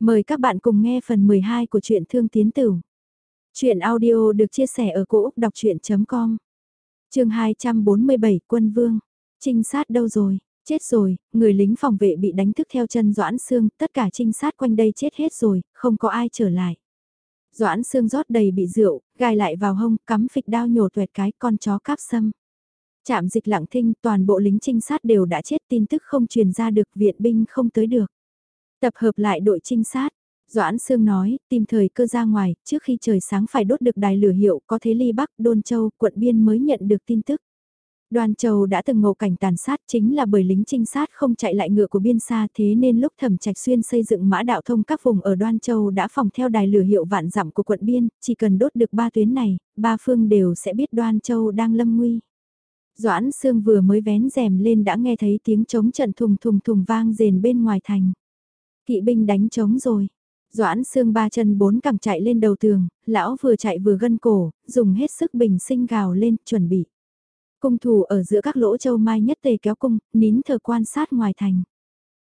Mời các bạn cùng nghe phần 12 của truyện Thương Tiến Tửu. Chuyện audio được chia sẻ ở cỗ đọc chuyện.com Trường 247 Quân Vương. Trinh sát đâu rồi? Chết rồi, người lính phòng vệ bị đánh thức theo chân Doãn Sương, tất cả trinh sát quanh đây chết hết rồi, không có ai trở lại. Doãn Sương rót đầy bị rượu, gai lại vào hông, cắm phịch đao nhổ tuẹt cái con chó cáp sâm. Chạm dịch lặng thinh, toàn bộ lính trinh sát đều đã chết tin tức không truyền ra được, viện binh không tới được. Tập hợp lại đội trinh sát. Doãn Sương nói, tìm thời cơ ra ngoài, trước khi trời sáng phải đốt được đài lửa hiệu có thế ly Bắc, Đôn Châu, quận Biên mới nhận được tin tức. Đoàn Châu đã từng ngộ cảnh tàn sát chính là bởi lính trinh sát không chạy lại ngựa của biên xa thế nên lúc thẩm trạch xuyên xây dựng mã đạo thông các vùng ở Đoan Châu đã phòng theo đài lửa hiệu vạn dặm của quận biên, chỉ cần đốt được ba tuyến này, ba phương đều sẽ biết Đoan Châu đang lâm nguy. Doãn Sương vừa mới vén rèm lên đã nghe thấy tiếng chống trận thùng thùng thùng vang rền bên ngoài thành. Kỵ binh đánh trống rồi. Doãn xương ba chân bốn cẳng chạy lên đầu tường, lão vừa chạy vừa gân cổ, dùng hết sức bình sinh gào lên, chuẩn bị. Cung thủ ở giữa các lỗ châu mai nhất tề kéo cung, nín thờ quan sát ngoài thành.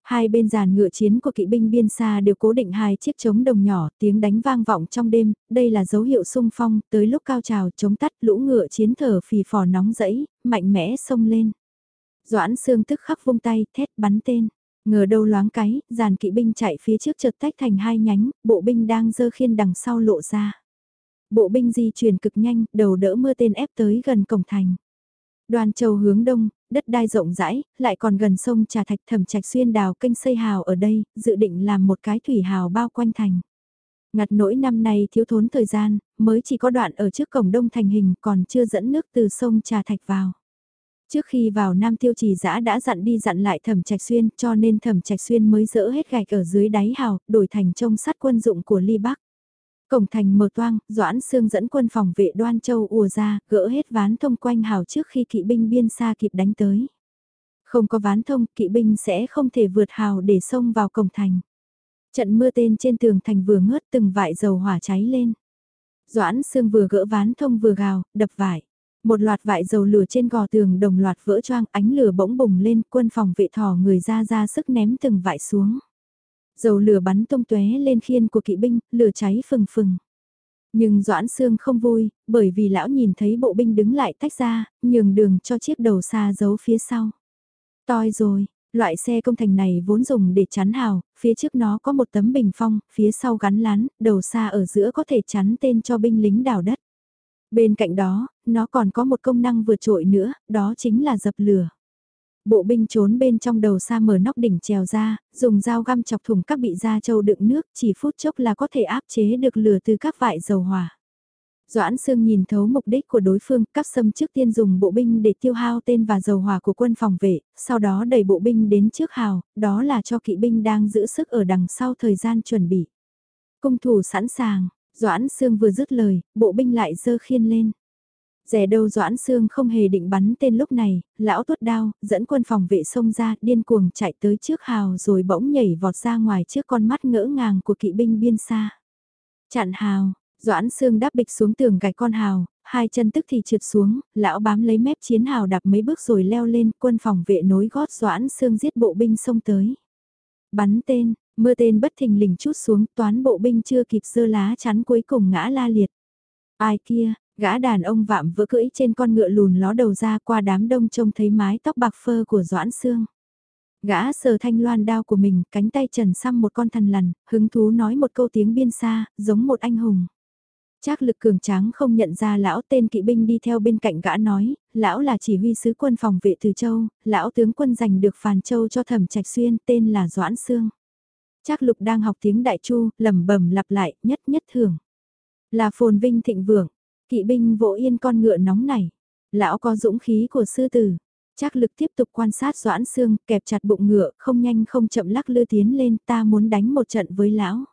Hai bên giàn ngựa chiến của kỵ binh biên xa đều cố định hai chiếc trống đồng nhỏ, tiếng đánh vang vọng trong đêm, đây là dấu hiệu sung phong, tới lúc cao trào chống tắt lũ ngựa chiến thở phì phò nóng dẫy, mạnh mẽ xông lên. Doãn xương tức khắc vung tay, thét bắn tên. Ngờ đâu loáng cái, dàn kỵ binh chạy phía trước chợt tách thành hai nhánh, bộ binh đang dơ khiên đằng sau lộ ra. Bộ binh di chuyển cực nhanh, đầu đỡ mưa tên ép tới gần cổng thành. Đoàn châu hướng đông, đất đai rộng rãi, lại còn gần sông Trà Thạch thẩm trạch xuyên đào kênh xây hào ở đây, dự định làm một cái thủy hào bao quanh thành. Ngặt nỗi năm nay thiếu thốn thời gian, mới chỉ có đoạn ở trước cổng đông thành hình còn chưa dẫn nước từ sông Trà Thạch vào. Trước khi vào Nam Tiêu Trì giã đã dặn đi dặn lại Thẩm Trạch Xuyên, cho nên Thẩm Trạch Xuyên mới dỡ hết gạch ở dưới đáy hào, đổi thành trông sắt quân dụng của Ly Bắc. Cổng thành mở toang, Doãn Sương dẫn quân phòng vệ Đoan Châu ùa ra, gỡ hết ván thông quanh hào trước khi kỵ binh biên xa kịp đánh tới. Không có ván thông, kỵ binh sẽ không thể vượt hào để xông vào cổng thành. Trận mưa tên trên tường thành vừa ngớt từng vại dầu hỏa cháy lên. Doãn Sương vừa gỡ ván thông vừa gào, đập vải. Một loạt vại dầu lửa trên gò tường đồng loạt vỡ choang ánh lửa bỗng bùng lên quân phòng vệ thỏ người ra ra sức ném từng vại xuống. Dầu lửa bắn tung tóe lên khiên của kỵ binh, lửa cháy phừng phừng. Nhưng Doãn Sương không vui, bởi vì lão nhìn thấy bộ binh đứng lại tách ra, nhường đường cho chiếc đầu xa giấu phía sau. Toi rồi, loại xe công thành này vốn dùng để chắn hào, phía trước nó có một tấm bình phong, phía sau gắn lán, đầu xa ở giữa có thể chắn tên cho binh lính đào đất. Bên cạnh đó, nó còn có một công năng vượt trội nữa, đó chính là dập lửa. Bộ binh trốn bên trong đầu xa mở nóc đỉnh trèo ra, dùng dao găm chọc thủng các bị da trâu đựng nước, chỉ phút chốc là có thể áp chế được lửa từ các vại dầu hỏa. Doãn Sương nhìn thấu mục đích của đối phương, các xâm trước tiên dùng bộ binh để tiêu hao tên và dầu hỏa của quân phòng vệ, sau đó đẩy bộ binh đến trước hào, đó là cho kỵ binh đang giữ sức ở đằng sau thời gian chuẩn bị. Cung thủ sẵn sàng, Doãn Sương vừa dứt lời, bộ binh lại dơ khiên lên. Rẻ đâu Doãn Sương không hề định bắn tên lúc này, lão tuốt đao, dẫn quân phòng vệ xông ra, điên cuồng chạy tới trước hào rồi bỗng nhảy vọt ra ngoài trước con mắt ngỡ ngàng của kỵ binh biên xa. Chặn hào, Doãn Sương đáp bịch xuống tường gạch con hào, hai chân tức thì trượt xuống, lão bám lấy mép chiến hào đạp mấy bước rồi leo lên, quân phòng vệ nối gót Doãn Sương giết bộ binh xông tới. Bắn tên, Mưa tên bất thình lình chút xuống, toán bộ binh chưa kịp sơ lá chắn cuối cùng ngã la liệt. Ai kia, gã đàn ông vạm vỡ cưỡi trên con ngựa lùn ló đầu ra qua đám đông trông thấy mái tóc bạc phơ của Doãn Sương. Gã sờ thanh loan đao của mình, cánh tay trần xăm một con thần lằn, hứng thú nói một câu tiếng biên xa, giống một anh hùng. Trác lực cường tráng không nhận ra lão tên kỵ binh đi theo bên cạnh gã nói, lão là chỉ huy sứ quân phòng vệ từ châu, lão tướng quân giành được phàn châu cho thẩm trạch xuyên tên là Doãn Sương. Trác lục đang học tiếng đại chu, lẩm bẩm lặp lại, nhất nhất thường. Là phồn vinh thịnh vượng, kỵ binh vỗ yên con ngựa nóng này. Lão có dũng khí của sư tử. Trác lực tiếp tục quan sát doãn xương, kẹp chặt bụng ngựa, không nhanh không chậm lắc lư tiến lên, ta muốn đánh một trận với lão.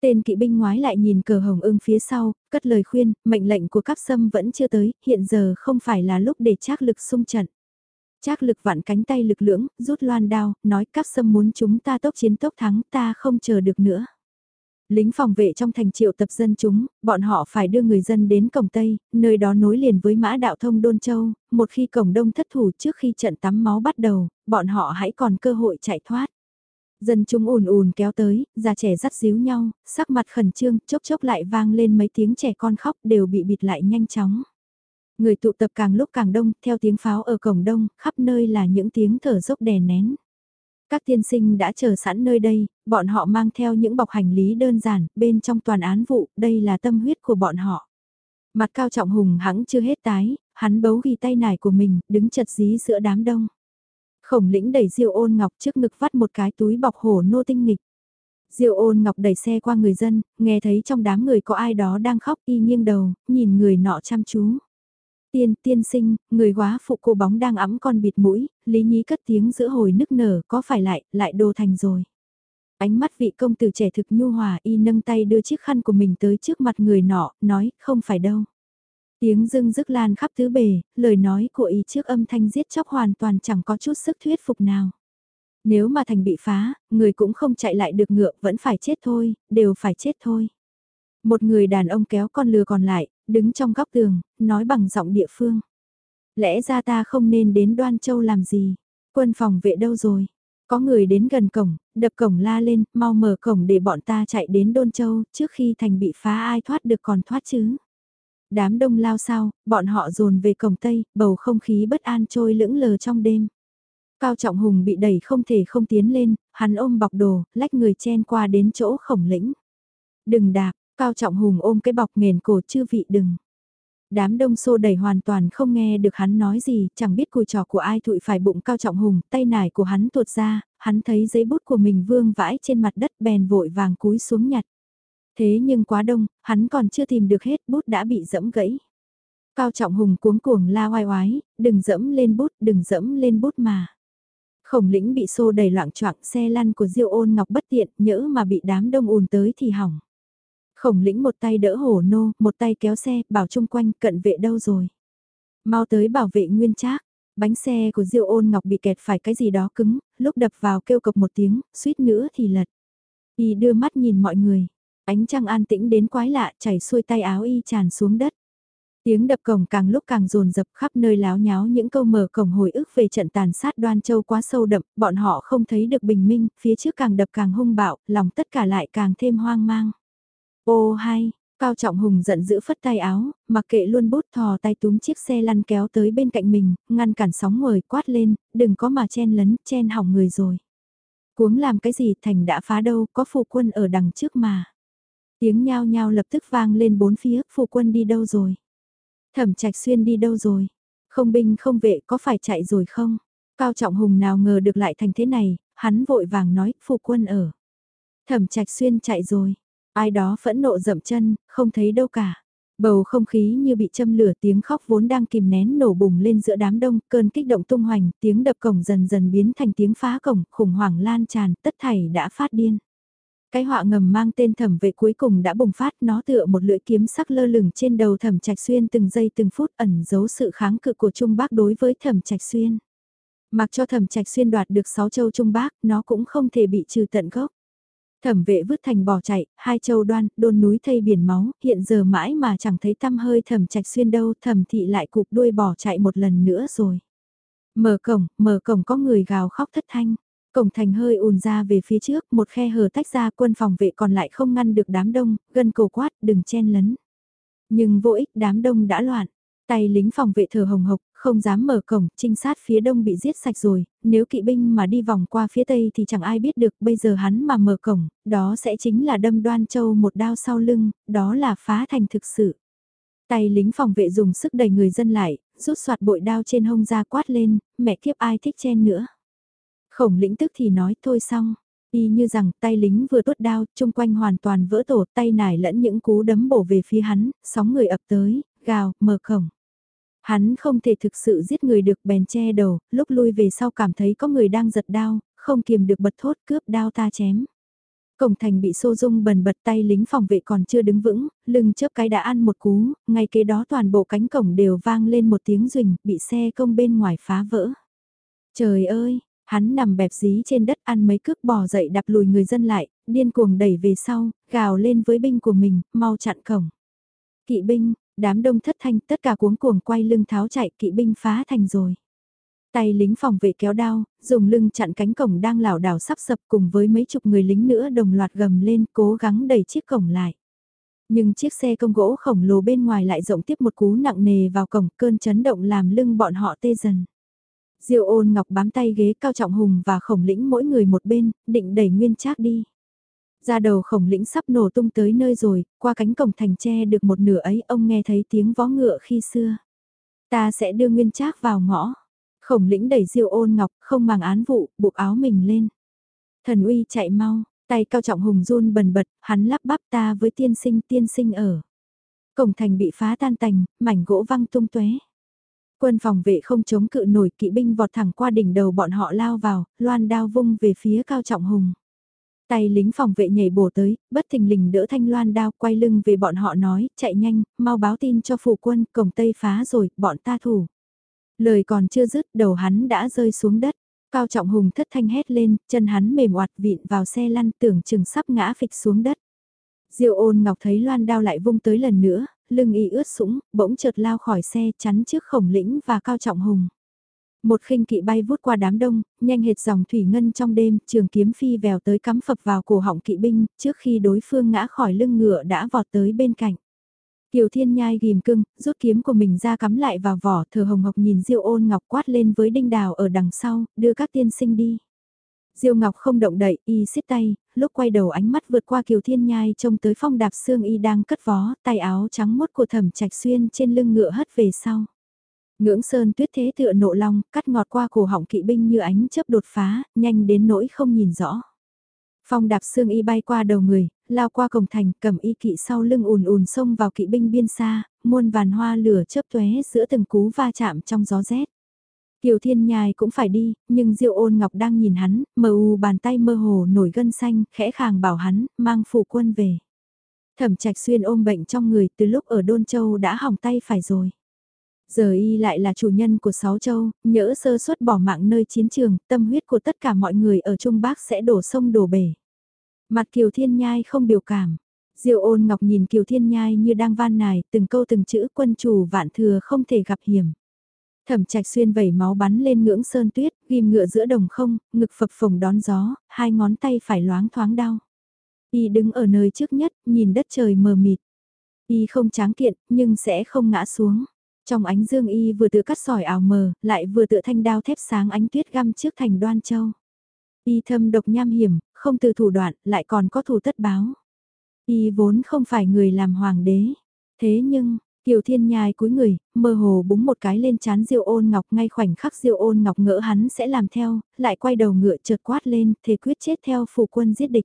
Tên kỵ binh ngoái lại nhìn cờ hồng ưng phía sau, cất lời khuyên, mệnh lệnh của các sâm vẫn chưa tới, hiện giờ không phải là lúc để trác lực xung trận. Trác lực vặn cánh tay lực lưỡng, rút loan đao, nói các sâm muốn chúng ta tốc chiến tốc thắng ta không chờ được nữa. Lính phòng vệ trong thành triệu tập dân chúng, bọn họ phải đưa người dân đến cổng Tây, nơi đó nối liền với mã đạo thông Đôn Châu, một khi cổng đông thất thủ trước khi trận tắm máu bắt đầu, bọn họ hãy còn cơ hội chạy thoát. Dân chúng ùn ùn kéo tới, già trẻ dắt díu nhau, sắc mặt khẩn trương, chốc chốc lại vang lên mấy tiếng trẻ con khóc đều bị bịt lại nhanh chóng. Người tụ tập càng lúc càng đông, theo tiếng pháo ở cổng đông, khắp nơi là những tiếng thở dốc đè nén. Các tiên sinh đã chờ sẵn nơi đây, bọn họ mang theo những bọc hành lý đơn giản, bên trong toàn án vụ, đây là tâm huyết của bọn họ. Mặt cao trọng hùng hắng chưa hết tái, hắn bấu ghi tay nải của mình, đứng chật dí giữa đám đông. Khổng lĩnh đẩy Diêu ôn ngọc trước ngực vắt một cái túi bọc hổ nô tinh nghịch. Diêu ôn ngọc đẩy xe qua người dân, nghe thấy trong đám người có ai đó đang khóc y nghiêng đầu, nhìn người nọ chăm chú. Tiên, tiên sinh, người quá phụ cô bóng đang ấm con bịt mũi, lý nhí cất tiếng giữa hồi nức nở, có phải lại, lại đồ thành rồi. Ánh mắt vị công tử trẻ thực nhu hòa y nâng tay đưa chiếc khăn của mình tới trước mặt người nọ, nói, không phải đâu. Tiếng dưng dứt lan khắp tứ bề, lời nói của y trước âm thanh giết chóc hoàn toàn chẳng có chút sức thuyết phục nào. Nếu mà thành bị phá, người cũng không chạy lại được ngựa vẫn phải chết thôi, đều phải chết thôi. Một người đàn ông kéo con lừa còn lại, đứng trong góc tường, nói bằng giọng địa phương. Lẽ ra ta không nên đến Đoan Châu làm gì? Quân phòng vệ đâu rồi? Có người đến gần cổng, đập cổng la lên, mau mở cổng để bọn ta chạy đến Đôn Châu, trước khi thành bị phá ai thoát được còn thoát chứ. Đám đông lao sao, bọn họ dồn về cổng Tây, bầu không khí bất an trôi lững lờ trong đêm. Cao Trọng Hùng bị đẩy không thể không tiến lên, hắn ôm bọc đồ, lách người chen qua đến chỗ khổng lĩnh. Đừng đạp, Cao Trọng Hùng ôm cái bọc nghền cổ chư vị đừng. Đám đông xô đẩy hoàn toàn không nghe được hắn nói gì, chẳng biết cùi trò của ai thụi phải bụng Cao Trọng Hùng, tay nải của hắn tuột ra, hắn thấy giấy bút của mình vương vãi trên mặt đất bèn vội vàng cúi xuống nhặt. Thế nhưng quá đông, hắn còn chưa tìm được hết bút đã bị dẫm gãy. Cao Trọng Hùng cuống cuồng la oai oái, đừng dẫm lên bút, đừng dẫm lên bút mà. Khổng lĩnh bị xô đẩy loạn choạng xe lăn của Diêu ôn ngọc bất tiện, nhỡ mà bị đám đông ùn tới thì hỏng. Khổng lĩnh một tay đỡ hổ nô, một tay kéo xe, bảo chung quanh cận vệ đâu rồi. Mau tới bảo vệ nguyên trác bánh xe của Diêu ôn ngọc bị kẹt phải cái gì đó cứng, lúc đập vào kêu cộc một tiếng, suýt nữa thì lật. Y đưa mắt nhìn mọi người, ánh trăng an tĩnh đến quái lạ chảy xuôi tay áo y tràn xuống đất. Tiếng đập cổng càng lúc càng rồn rập khắp nơi láo nháo những câu mở cổng hồi ức về trận tàn sát đoan châu quá sâu đậm, bọn họ không thấy được bình minh, phía trước càng đập càng hung bạo, lòng tất cả lại càng thêm hoang mang. Ô hay, Cao Trọng Hùng giận dữ phất tay áo, mặc kệ luôn bút thò tay túm chiếc xe lăn kéo tới bên cạnh mình, ngăn cản sóng ngời quát lên, đừng có mà chen lấn, chen hỏng người rồi. Cuống làm cái gì thành đã phá đâu, có phụ quân ở đằng trước mà. Tiếng nhao nhao lập tức vang lên bốn phía, phụ quân đi đâu rồi? Thẩm trạch xuyên đi đâu rồi? Không binh không vệ có phải chạy rồi không? Cao Trọng Hùng nào ngờ được lại thành thế này, hắn vội vàng nói, phụ quân ở. Thẩm trạch xuyên chạy rồi, Ai đó phẫn nộ dậm chân, không thấy đâu cả. Bầu không khí như bị châm lửa tiếng khóc vốn đang kìm nén nổ bùng lên giữa đám đông, cơn kích động tung hoành, tiếng đập cổng dần dần biến thành tiếng phá cổng, khủng hoảng lan tràn, tất thảy đã phát điên. Cái họa ngầm mang tên thẩm vệ cuối cùng đã bùng phát nó tựa một lưỡi kiếm sắc lơ lửng trên đầu thẩm trạch xuyên từng giây từng phút ẩn giấu sự kháng cự của Trung Bác đối với thẩm trạch xuyên. Mặc cho thẩm trạch xuyên đoạt được 6 châu Trung Bác, nó cũng không thể bị trừ tận gốc. Thẩm vệ vứt thành bỏ chạy, hai châu đoan, đôn núi thây biển máu, hiện giờ mãi mà chẳng thấy tăm hơi thẩm trạch xuyên đâu, thẩm thị lại cục đuôi bỏ chạy một lần nữa rồi. Mở cổng, mở cổng có người gào khóc thất thanh. Cổng thành hơi ùn ra về phía trước, một khe hở tách ra quân phòng vệ còn lại không ngăn được đám đông, gần cổ quát, đừng chen lấn. Nhưng vô ích đám đông đã loạn. Tay lính phòng vệ thở hồng hộc, không dám mở cổng, trinh sát phía đông bị giết sạch rồi, nếu kỵ binh mà đi vòng qua phía tây thì chẳng ai biết được, bây giờ hắn mà mở cổng, đó sẽ chính là đâm đoan châu một đao sau lưng, đó là phá thành thực sự. Tay lính phòng vệ dùng sức đẩy người dân lại, rút soạt bội đao trên hông ra quát lên, mẹ kiếp ai thích chen nữa. Khổng lĩnh tức thì nói thôi xong, y như rằng tay lính vừa tuốt đao, chung quanh hoàn toàn vỡ tổ tay nải lẫn những cú đấm bổ về phía hắn, sóng người ập tới, gào, mở cổng. Hắn không thể thực sự giết người được bèn che đầu, lúc lui về sau cảm thấy có người đang giật đao, không kiềm được bật thốt cướp đao ta chém. Cổng thành bị xô rung bần bật tay lính phòng vệ còn chưa đứng vững, lưng chớp cái đã ăn một cú, ngay kế đó toàn bộ cánh cổng đều vang lên một tiếng rình, bị xe công bên ngoài phá vỡ. Trời ơi, hắn nằm bẹp dí trên đất ăn mấy cước bò dậy đạp lùi người dân lại, điên cuồng đẩy về sau, gào lên với binh của mình, mau chặn cổng. Kỵ binh, đám đông thất thanh tất cả cuống cuồng quay lưng tháo chạy kỵ binh phá thành rồi. Tay lính phòng vệ kéo đao, dùng lưng chặn cánh cổng đang lảo đảo sắp sập cùng với mấy chục người lính nữa đồng loạt gầm lên cố gắng đẩy chiếc cổng lại. Nhưng chiếc xe công gỗ khổng lồ bên ngoài lại rộng tiếp một cú nặng nề vào cổng cơn chấn động làm lưng bọn họ tê dần. Diêu ôn ngọc bám tay ghế cao trọng hùng và khổng lĩnh mỗi người một bên, định đẩy nguyên trác đi. Ra đầu khổng lĩnh sắp nổ tung tới nơi rồi, qua cánh cổng thành tre được một nửa ấy ông nghe thấy tiếng vó ngựa khi xưa. Ta sẽ đưa nguyên trác vào ngõ. Khổng lĩnh đẩy diêu ôn ngọc, không màng án vụ, buộc áo mình lên. Thần uy chạy mau, tay cao trọng hùng run bần bật, hắn lắp bắp ta với tiên sinh tiên sinh ở. Cổng thành bị phá tan tành, mảnh gỗ văng tung tóe. Quân phòng vệ không chống cự nổi kỵ binh vọt thẳng qua đỉnh đầu bọn họ lao vào, loan đao vung về phía cao trọng hùng. Tay lính phòng vệ nhảy bổ tới, bất thình lình đỡ thanh loan đao quay lưng về bọn họ nói, chạy nhanh, mau báo tin cho phủ quân, cổng tây phá rồi, bọn ta thủ. Lời còn chưa dứt, đầu hắn đã rơi xuống đất. Cao Trọng Hùng thất thanh hét lên, chân hắn mềm oạt vịn vào xe lăn tưởng chừng sắp ngã phịch xuống đất. Diêu ôn ngọc thấy loan đao lại vung tới lần nữa, lưng y ướt sũng, bỗng chợt lao khỏi xe chắn trước khổng lĩnh và Cao Trọng Hùng. Một khinh kỵ bay vút qua đám đông, nhanh hệt dòng thủy ngân trong đêm, trường kiếm phi vèo tới cắm phập vào cổ họng kỵ binh, trước khi đối phương ngã khỏi lưng ngựa đã vọt tới bên cạnh. Kiều Thiên Nhai ghim cưng, rút kiếm của mình ra cắm lại vào vỏ, thờ hồng ngọc nhìn Diêu ôn ngọc quát lên với đinh đào ở đằng sau, đưa các tiên sinh đi. Diêu Ngọc không động đậy, y xiết tay, lúc quay đầu ánh mắt vượt qua Kiều Thiên Nhai trông tới phong đạp xương y đang cất vó, tay áo trắng mốt của thẩm trạch xuyên trên lưng ngựa hất về sau. Ngưỡng sơn tuyết thế tựa nộ long, cắt ngọt qua cổ họng kỵ binh như ánh chớp đột phá, nhanh đến nỗi không nhìn rõ. Phong đạp xương y bay qua đầu người, lao qua cổng thành, cầm y kỵ sau lưng ùn ùn xông vào kỵ binh biên xa, muôn vàn hoa lửa chớp tóe giữa từng cú va chạm trong gió rét. Kiều Thiên Nhai cũng phải đi, nhưng Diệu Ôn Ngọc đang nhìn hắn, mờ u bàn tay mơ hồ nổi gân xanh, khẽ khàng bảo hắn, mang phụ quân về. Thẩm Trạch Xuyên ôm bệnh trong người, từ lúc ở Đôn Châu đã hỏng tay phải rồi. Giờ y lại là chủ nhân của sáu châu, nhỡ sơ suất bỏ mạng nơi chiến trường, tâm huyết của tất cả mọi người ở Trung Bắc sẽ đổ sông đổ bể. Mặt Kiều Thiên Nhai không biểu cảm. Diệu ôn ngọc nhìn Kiều Thiên Nhai như đang van nài, từng câu từng chữ quân chủ vạn thừa không thể gặp hiểm. Thẩm trạch xuyên vẩy máu bắn lên ngưỡng sơn tuyết, ghim ngựa giữa đồng không, ngực phập phồng đón gió, hai ngón tay phải loáng thoáng đau. Y đứng ở nơi trước nhất, nhìn đất trời mờ mịt. Y không tráng kiện, nhưng sẽ không ngã xuống. Trong ánh dương y vừa tự cắt sỏi ảo mờ, lại vừa tự thanh đao thép sáng ánh tuyết găm trước thành đoan châu. Y thâm độc nham hiểm, không từ thủ đoạn, lại còn có thủ tất báo. Y vốn không phải người làm hoàng đế. Thế nhưng, Kiều Thiên Nhai cúi người, mơ hồ búng một cái lên chán Diêu Ôn Ngọc ngay khoảnh khắc Diêu Ôn Ngọc ngỡ hắn sẽ làm theo, lại quay đầu ngựa chợt quát lên, thế quyết chết theo phủ quân giết địch.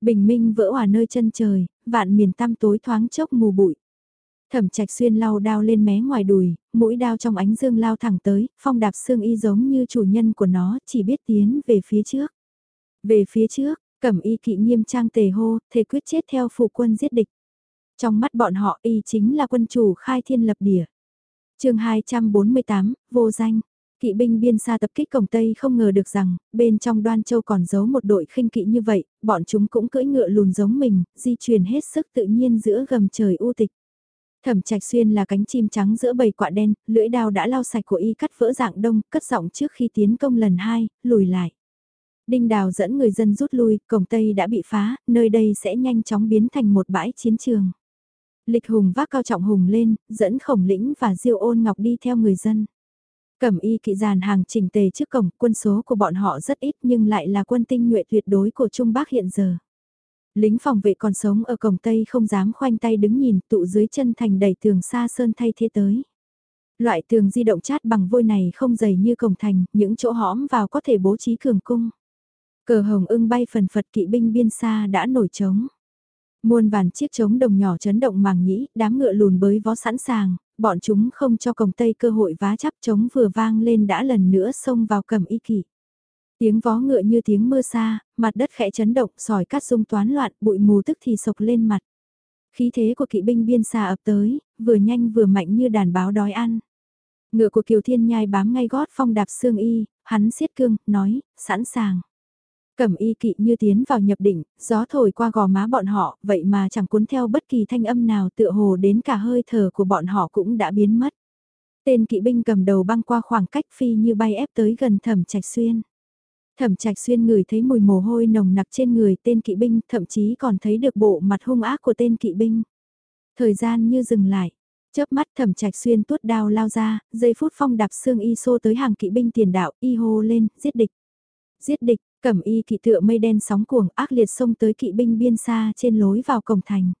Bình minh vỡ hòa nơi chân trời, vạn miền tăm tối thoáng chốc mù bụi. Thẩm Trạch xuyên lau đao lên mé ngoài đùi, mũi đao trong ánh dương lao thẳng tới, phong đạp xương y giống như chủ nhân của nó, chỉ biết tiến về phía trước. Về phía trước, cẩm y kỵ nghiêm trang tề hô, thể quyết chết theo phụ quân giết địch. Trong mắt bọn họ y chính là quân chủ khai thiên lập địa. chương 248, vô danh. Kỵ binh biên xa tập kích cổng Tây không ngờ được rằng, bên trong đoan châu còn giấu một đội khinh kỵ như vậy, bọn chúng cũng cưỡi ngựa lùn giống mình, di chuyển hết sức tự nhiên giữa gầm trời u tịch. Thẩm Trạch Xuyên là cánh chim trắng giữa bầy quạ đen, lưỡi đao đã lao sạch của y cắt vỡ dạng đông, cất giọng trước khi tiến công lần hai, lùi lại. Đinh Đào dẫn người dân rút lui, cổng Tây đã bị phá, nơi đây sẽ nhanh chóng biến thành một bãi chiến trường. Lịch Hùng vác cao trọng hùng lên, dẫn khổng lĩnh và diêu ôn ngọc đi theo người dân. Cẩm y kỵ dàn hàng chỉnh tề trước cổng, quân số của bọn họ rất ít nhưng lại là quân tinh nhuệ tuyệt đối của Trung Bắc hiện giờ. Lính phòng vệ còn sống ở cổng Tây không dám khoanh tay đứng nhìn tụ dưới chân thành đẩy tường xa sơn thay thế tới. Loại tường di động chát bằng vôi này không dày như cổng thành, những chỗ hõm vào có thể bố trí cường cung. Cờ hồng ưng bay phần phật kỵ binh biên xa đã nổi trống. Muôn vàn chiếc trống đồng nhỏ chấn động màng nhĩ, đám ngựa lùn bới vó sẵn sàng, bọn chúng không cho cổng tây cơ hội vá chắp trống vừa vang lên đã lần nữa xông vào cầm y kỵ. Tiếng vó ngựa như tiếng mưa xa, mặt đất khẽ chấn động, sỏi cát rung toán loạn, bụi mù tức thì sộc lên mặt. Khí thế của kỵ binh biên xa ập tới, vừa nhanh vừa mạnh như đàn báo đói ăn. Ngựa của Kiều Thiên Nhai bám ngay gót phong đạp xương y, hắn siết cương, nói, sẵn sàng. Cẩm y kỵ như tiến vào nhập định, gió thổi qua gò má bọn họ, vậy mà chẳng cuốn theo bất kỳ thanh âm nào tựa hồ đến cả hơi thở của bọn họ cũng đã biến mất. Tên kỵ binh cầm đầu băng qua khoảng cách phi như bay ép tới gần thẩm trạch xuyên. Thẩm trạch xuyên người thấy mùi mồ hôi nồng nặc trên người tên kỵ binh, thậm chí còn thấy được bộ mặt hung ác của tên kỵ binh. Thời gian như dừng lại, chớp mắt thẩm trạch xuyên tuốt đao lao ra, giây phút phong đạp xương y xô tới hàng kỵ binh tiền đạo, y hô lên, giết địch. Giết địch, cẩm y kỵ tựa mây đen sóng cuồng ác liệt xông tới kỵ binh biên xa trên lối vào cổng thành.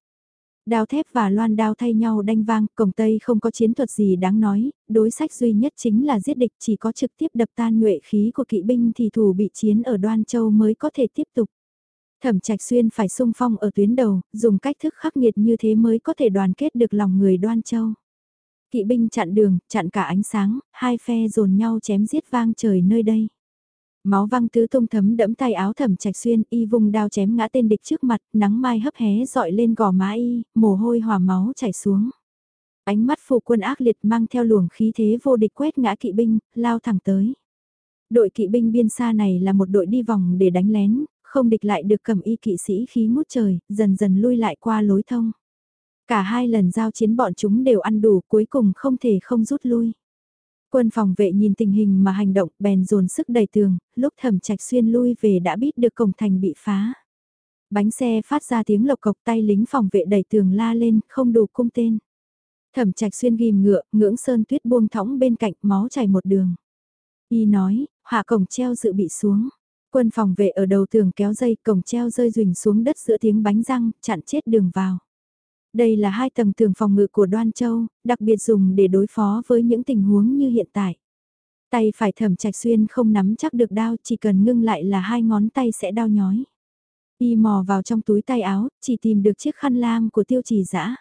Đao thép và loan đao thay nhau đanh vang, cổng Tây không có chiến thuật gì đáng nói, đối sách duy nhất chính là giết địch chỉ có trực tiếp đập tan nhuệ khí của kỵ binh thì thủ bị chiến ở Đoan Châu mới có thể tiếp tục. Thẩm Trạch Xuyên phải sung phong ở tuyến đầu, dùng cách thức khắc nghiệt như thế mới có thể đoàn kết được lòng người Đoan Châu. Kỵ binh chặn đường, chặn cả ánh sáng, hai phe dồn nhau chém giết vang trời nơi đây. Máu văng tứ tung thấm đẫm tay áo thẩm trạch xuyên, y vùng đao chém ngã tên địch trước mặt, nắng mai hấp hé dọi lên gò má y, mồ hôi hòa máu chảy xuống. Ánh mắt phụ quân ác liệt mang theo luồng khí thế vô địch quét ngã kỵ binh, lao thẳng tới. Đội kỵ binh biên xa này là một đội đi vòng để đánh lén, không địch lại được cầm y kỵ sĩ khí ngút trời, dần dần lui lại qua lối thông. Cả hai lần giao chiến bọn chúng đều ăn đủ cuối cùng không thể không rút lui. Quân phòng vệ nhìn tình hình mà hành động bèn dồn sức đẩy tường, lúc thẩm trạch xuyên lui về đã biết được cổng thành bị phá. Bánh xe phát ra tiếng lộc cộc tay lính phòng vệ đẩy tường la lên, không đủ cung tên. Thẩm trạch xuyên ghim ngựa, ngưỡng sơn tuyết buông thõng bên cạnh máu chảy một đường. Y nói, hạ cổng treo dự bị xuống. Quân phòng vệ ở đầu tường kéo dây cổng treo rơi rình xuống đất giữa tiếng bánh răng, chặn chết đường vào. Đây là hai tầng tường phòng ngự của Đoan Châu, đặc biệt dùng để đối phó với những tình huống như hiện tại. Tay phải thẩm trạch xuyên không nắm chắc được đao, chỉ cần ngưng lại là hai ngón tay sẽ đau nhói. Y mò vào trong túi tay áo, chỉ tìm được chiếc khăn lam của tiêu trì dã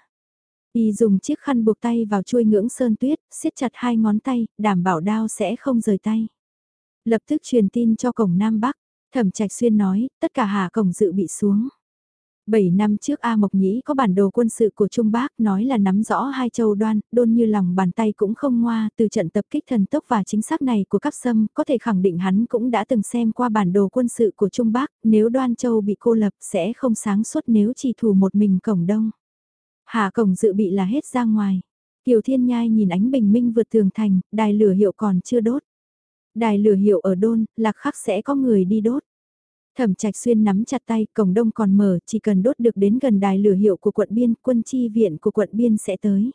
Y dùng chiếc khăn buộc tay vào chuôi ngưỡng sơn tuyết, siết chặt hai ngón tay, đảm bảo đao sẽ không rời tay. Lập tức truyền tin cho cổng Nam Bắc, thẩm trạch xuyên nói, tất cả hạ cổng dự bị xuống. 7 năm trước A Mộc Nhĩ có bản đồ quân sự của Trung Bắc nói là nắm rõ hai châu đoan, đôn như lòng bàn tay cũng không ngoa, từ trận tập kích thần tốc và chính xác này của các sâm, có thể khẳng định hắn cũng đã từng xem qua bản đồ quân sự của Trung Bắc, nếu đoan châu bị cô lập sẽ không sáng suốt nếu chỉ thủ một mình cổng đông. Hạ cổng dự bị là hết ra ngoài. Kiều Thiên Nhai nhìn ánh bình minh vượt tường thành, đài lửa hiệu còn chưa đốt. Đài lửa hiệu ở đôn, lạc khắc sẽ có người đi đốt. Thẩm Trạch Xuyên nắm chặt tay, cổng đông còn mở, chỉ cần đốt được đến gần đài lửa hiệu của quận biên, quân chi viện của quận biên sẽ tới.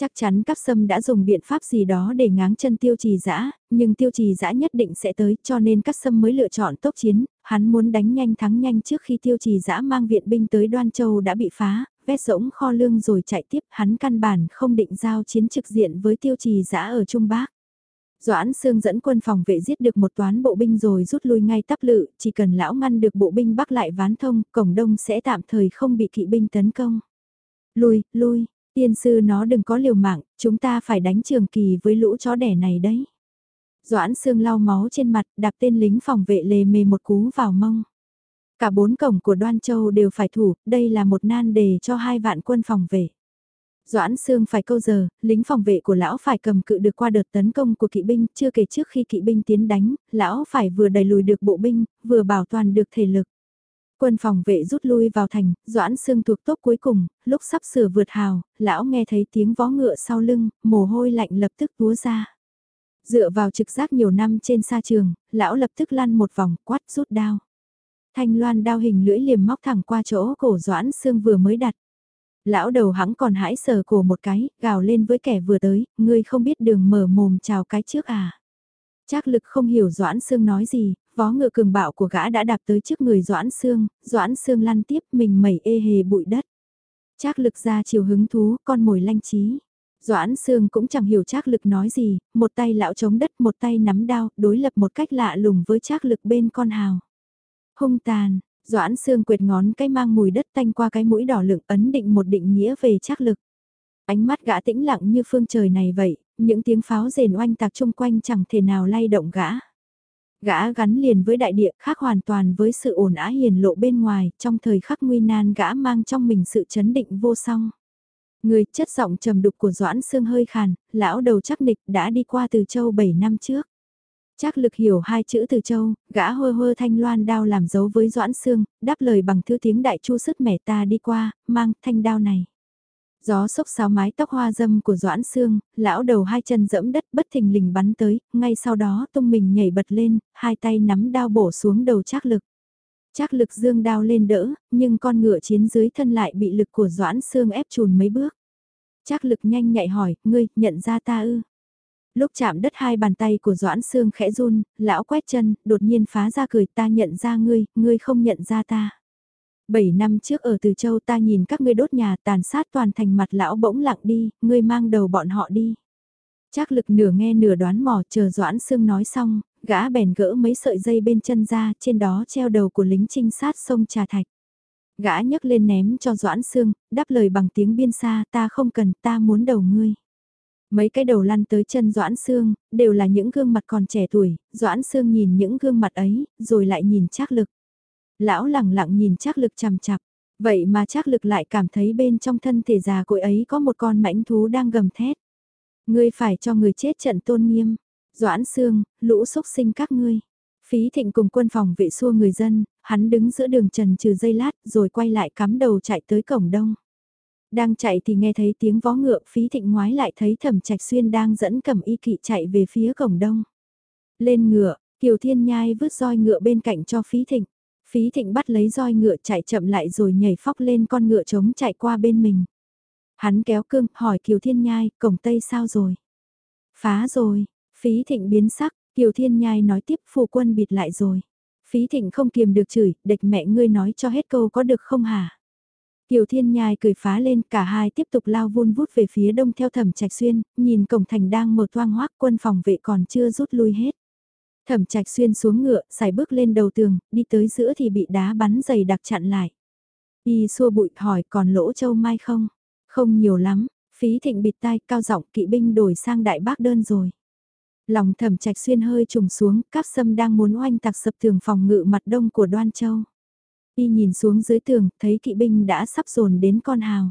Chắc chắn các sâm đã dùng biện pháp gì đó để ngáng chân tiêu trì dã nhưng tiêu trì dã nhất định sẽ tới cho nên các sâm mới lựa chọn tốc chiến, hắn muốn đánh nhanh thắng nhanh trước khi tiêu trì dã mang viện binh tới Đoan Châu đã bị phá, vét rỗng kho lương rồi chạy tiếp, hắn căn bản không định giao chiến trực diện với tiêu trì dã ở Trung Bắc. Doãn Sương dẫn quân phòng vệ giết được một toán bộ binh rồi rút lui ngay tắp lự, chỉ cần lão ngăn được bộ binh bắc lại ván thông, cổng đông sẽ tạm thời không bị kỵ binh tấn công. Lui, lui, tiên sư nó đừng có liều mạng, chúng ta phải đánh trường kỳ với lũ chó đẻ này đấy. Doãn Sương lau máu trên mặt, đạp tên lính phòng vệ lề mề một cú vào mông. Cả bốn cổng của Đoan Châu đều phải thủ, đây là một nan đề cho hai vạn quân phòng vệ. Doãn Sương phải câu giờ, lính phòng vệ của lão phải cầm cự được qua đợt tấn công của kỵ binh, chưa kể trước khi kỵ binh tiến đánh, lão phải vừa đẩy lùi được bộ binh, vừa bảo toàn được thể lực. Quân phòng vệ rút lui vào thành, Doãn Sương thuộc tốt cuối cùng, lúc sắp sửa vượt hào, lão nghe thấy tiếng vó ngựa sau lưng, mồ hôi lạnh lập tức túa ra. Dựa vào trực giác nhiều năm trên sa trường, lão lập tức lăn một vòng, quát rút đao. Thanh loan đao hình lưỡi liềm móc thẳng qua chỗ cổ Doãn Sương vừa mới đặt. Lão đầu hắn còn hãi sờ cổ một cái, gào lên với kẻ vừa tới, ngươi không biết đường mở mồm chào cái trước à. Trác lực không hiểu Doãn Sương nói gì, vó ngựa cường bạo của gã đã đạp tới trước người Doãn Sương, Doãn Sương lăn tiếp mình mẩy ê hề bụi đất. Trác lực ra chiều hứng thú, con mồi lanh trí. Doãn Sương cũng chẳng hiểu Trác lực nói gì, một tay lão chống đất một tay nắm đao, đối lập một cách lạ lùng với Trác lực bên con hào. Hung tàn, Doãn xương quệt ngón cái mang mùi đất tanh qua cái mũi đỏ lượng ấn định một định nghĩa về chắc lực. Ánh mắt gã tĩnh lặng như phương trời này vậy, những tiếng pháo rền oanh tạc chung quanh chẳng thể nào lay động gã. Gã gắn liền với đại địa khác hoàn toàn với sự ổn á hiền lộ bên ngoài, trong thời khắc nguy nan gã mang trong mình sự chấn định vô song. Người chất giọng trầm đục của Doãn Sương hơi khàn, lão đầu chắc nịch đã đi qua từ châu 7 năm trước. Trác lực hiểu hai chữ từ châu, gã hơ hơ thanh loan đao làm dấu với doãn xương, đáp lời bằng thứ tiếng đại chu sức mẻ ta đi qua, mang thanh đao này. Gió sốc sáo mái tóc hoa dâm của Doãn Sương, lão đầu hai chân dẫm đất bất thình lình bắn tới, ngay sau đó tung mình nhảy bật lên, hai tay nắm đao bổ xuống đầu Trác lực. Trác lực dương đao lên đỡ, nhưng con ngựa chiến dưới thân lại bị lực của Doãn Sương ép chùn mấy bước. Trác lực nhanh nhạy hỏi, ngươi, nhận ra ta ư? Lúc chạm đất hai bàn tay của Doãn Sương khẽ run, lão quét chân, đột nhiên phá ra cười ta nhận ra ngươi, ngươi không nhận ra ta. Bảy năm trước ở Từ Châu ta nhìn các ngươi đốt nhà tàn sát toàn thành mặt lão bỗng lặng đi, ngươi mang đầu bọn họ đi. Chắc lực nửa nghe nửa đoán mò chờ Doãn Sương nói xong, gã bèn gỡ mấy sợi dây bên chân ra, trên đó treo đầu của lính trinh sát sông Trà Thạch. Gã nhấc lên ném cho Doãn Sương, đáp lời bằng tiếng biên xa ta không cần ta muốn đầu ngươi. Mấy cái đầu lăn tới chân Doãn Sương, đều là những gương mặt còn trẻ tuổi, Doãn Sương nhìn những gương mặt ấy, rồi lại nhìn Trác lực. Lão lẳng lặng nhìn Trác lực chằm chặp, vậy mà Trác lực lại cảm thấy bên trong thân thể già cội ấy có một con mãnh thú đang gầm thét. Ngươi phải cho người chết trận tôn nghiêm, Doãn Sương, lũ xúc sinh các ngươi. Phí thịnh cùng quân phòng vệ xua người dân, hắn đứng giữa đường trần trừ dây lát rồi quay lại cắm đầu chạy tới cổng đông. Đang chạy thì nghe thấy tiếng vó ngựa phí thịnh ngoái lại thấy thẩm trạch xuyên đang dẫn cầm y kỵ chạy về phía cổng đông. Lên ngựa, Kiều Thiên Nhai vứt roi ngựa bên cạnh cho phí thịnh. Phí thịnh bắt lấy roi ngựa chạy chậm lại rồi nhảy phóc lên con ngựa trống chạy qua bên mình. Hắn kéo cương hỏi Kiều Thiên Nhai cổng tây sao rồi? Phá rồi, phí thịnh biến sắc, Kiều Thiên Nhai nói tiếp phụ quân bịt lại rồi. Phí thịnh không kiềm được chửi, địch mẹ ngươi nói cho hết câu có được không hả? Kiều Thiên Nhai cười phá lên, cả hai tiếp tục lao vun vút về phía đông theo thẩm trạch xuyên, nhìn cổng thành đang mở toang hoác quân phòng vệ còn chưa rút lui hết. Thẩm trạch xuyên xuống ngựa, xài bước lên đầu tường, đi tới giữa thì bị đá bắn dày đặc chặn lại. Y xua bụi hỏi còn lỗ châu mai không? Không nhiều lắm, phí thịnh bịt tai cao giọng kỵ binh đổi sang đại bác đơn rồi. Lòng thẩm trạch xuyên hơi trùng xuống, cáp sâm đang muốn oanh tạc sập tường phòng ngự mặt đông của Đoan Châu. Y nhìn xuống dưới tường, thấy kỵ binh đã sắp dồn đến con hào.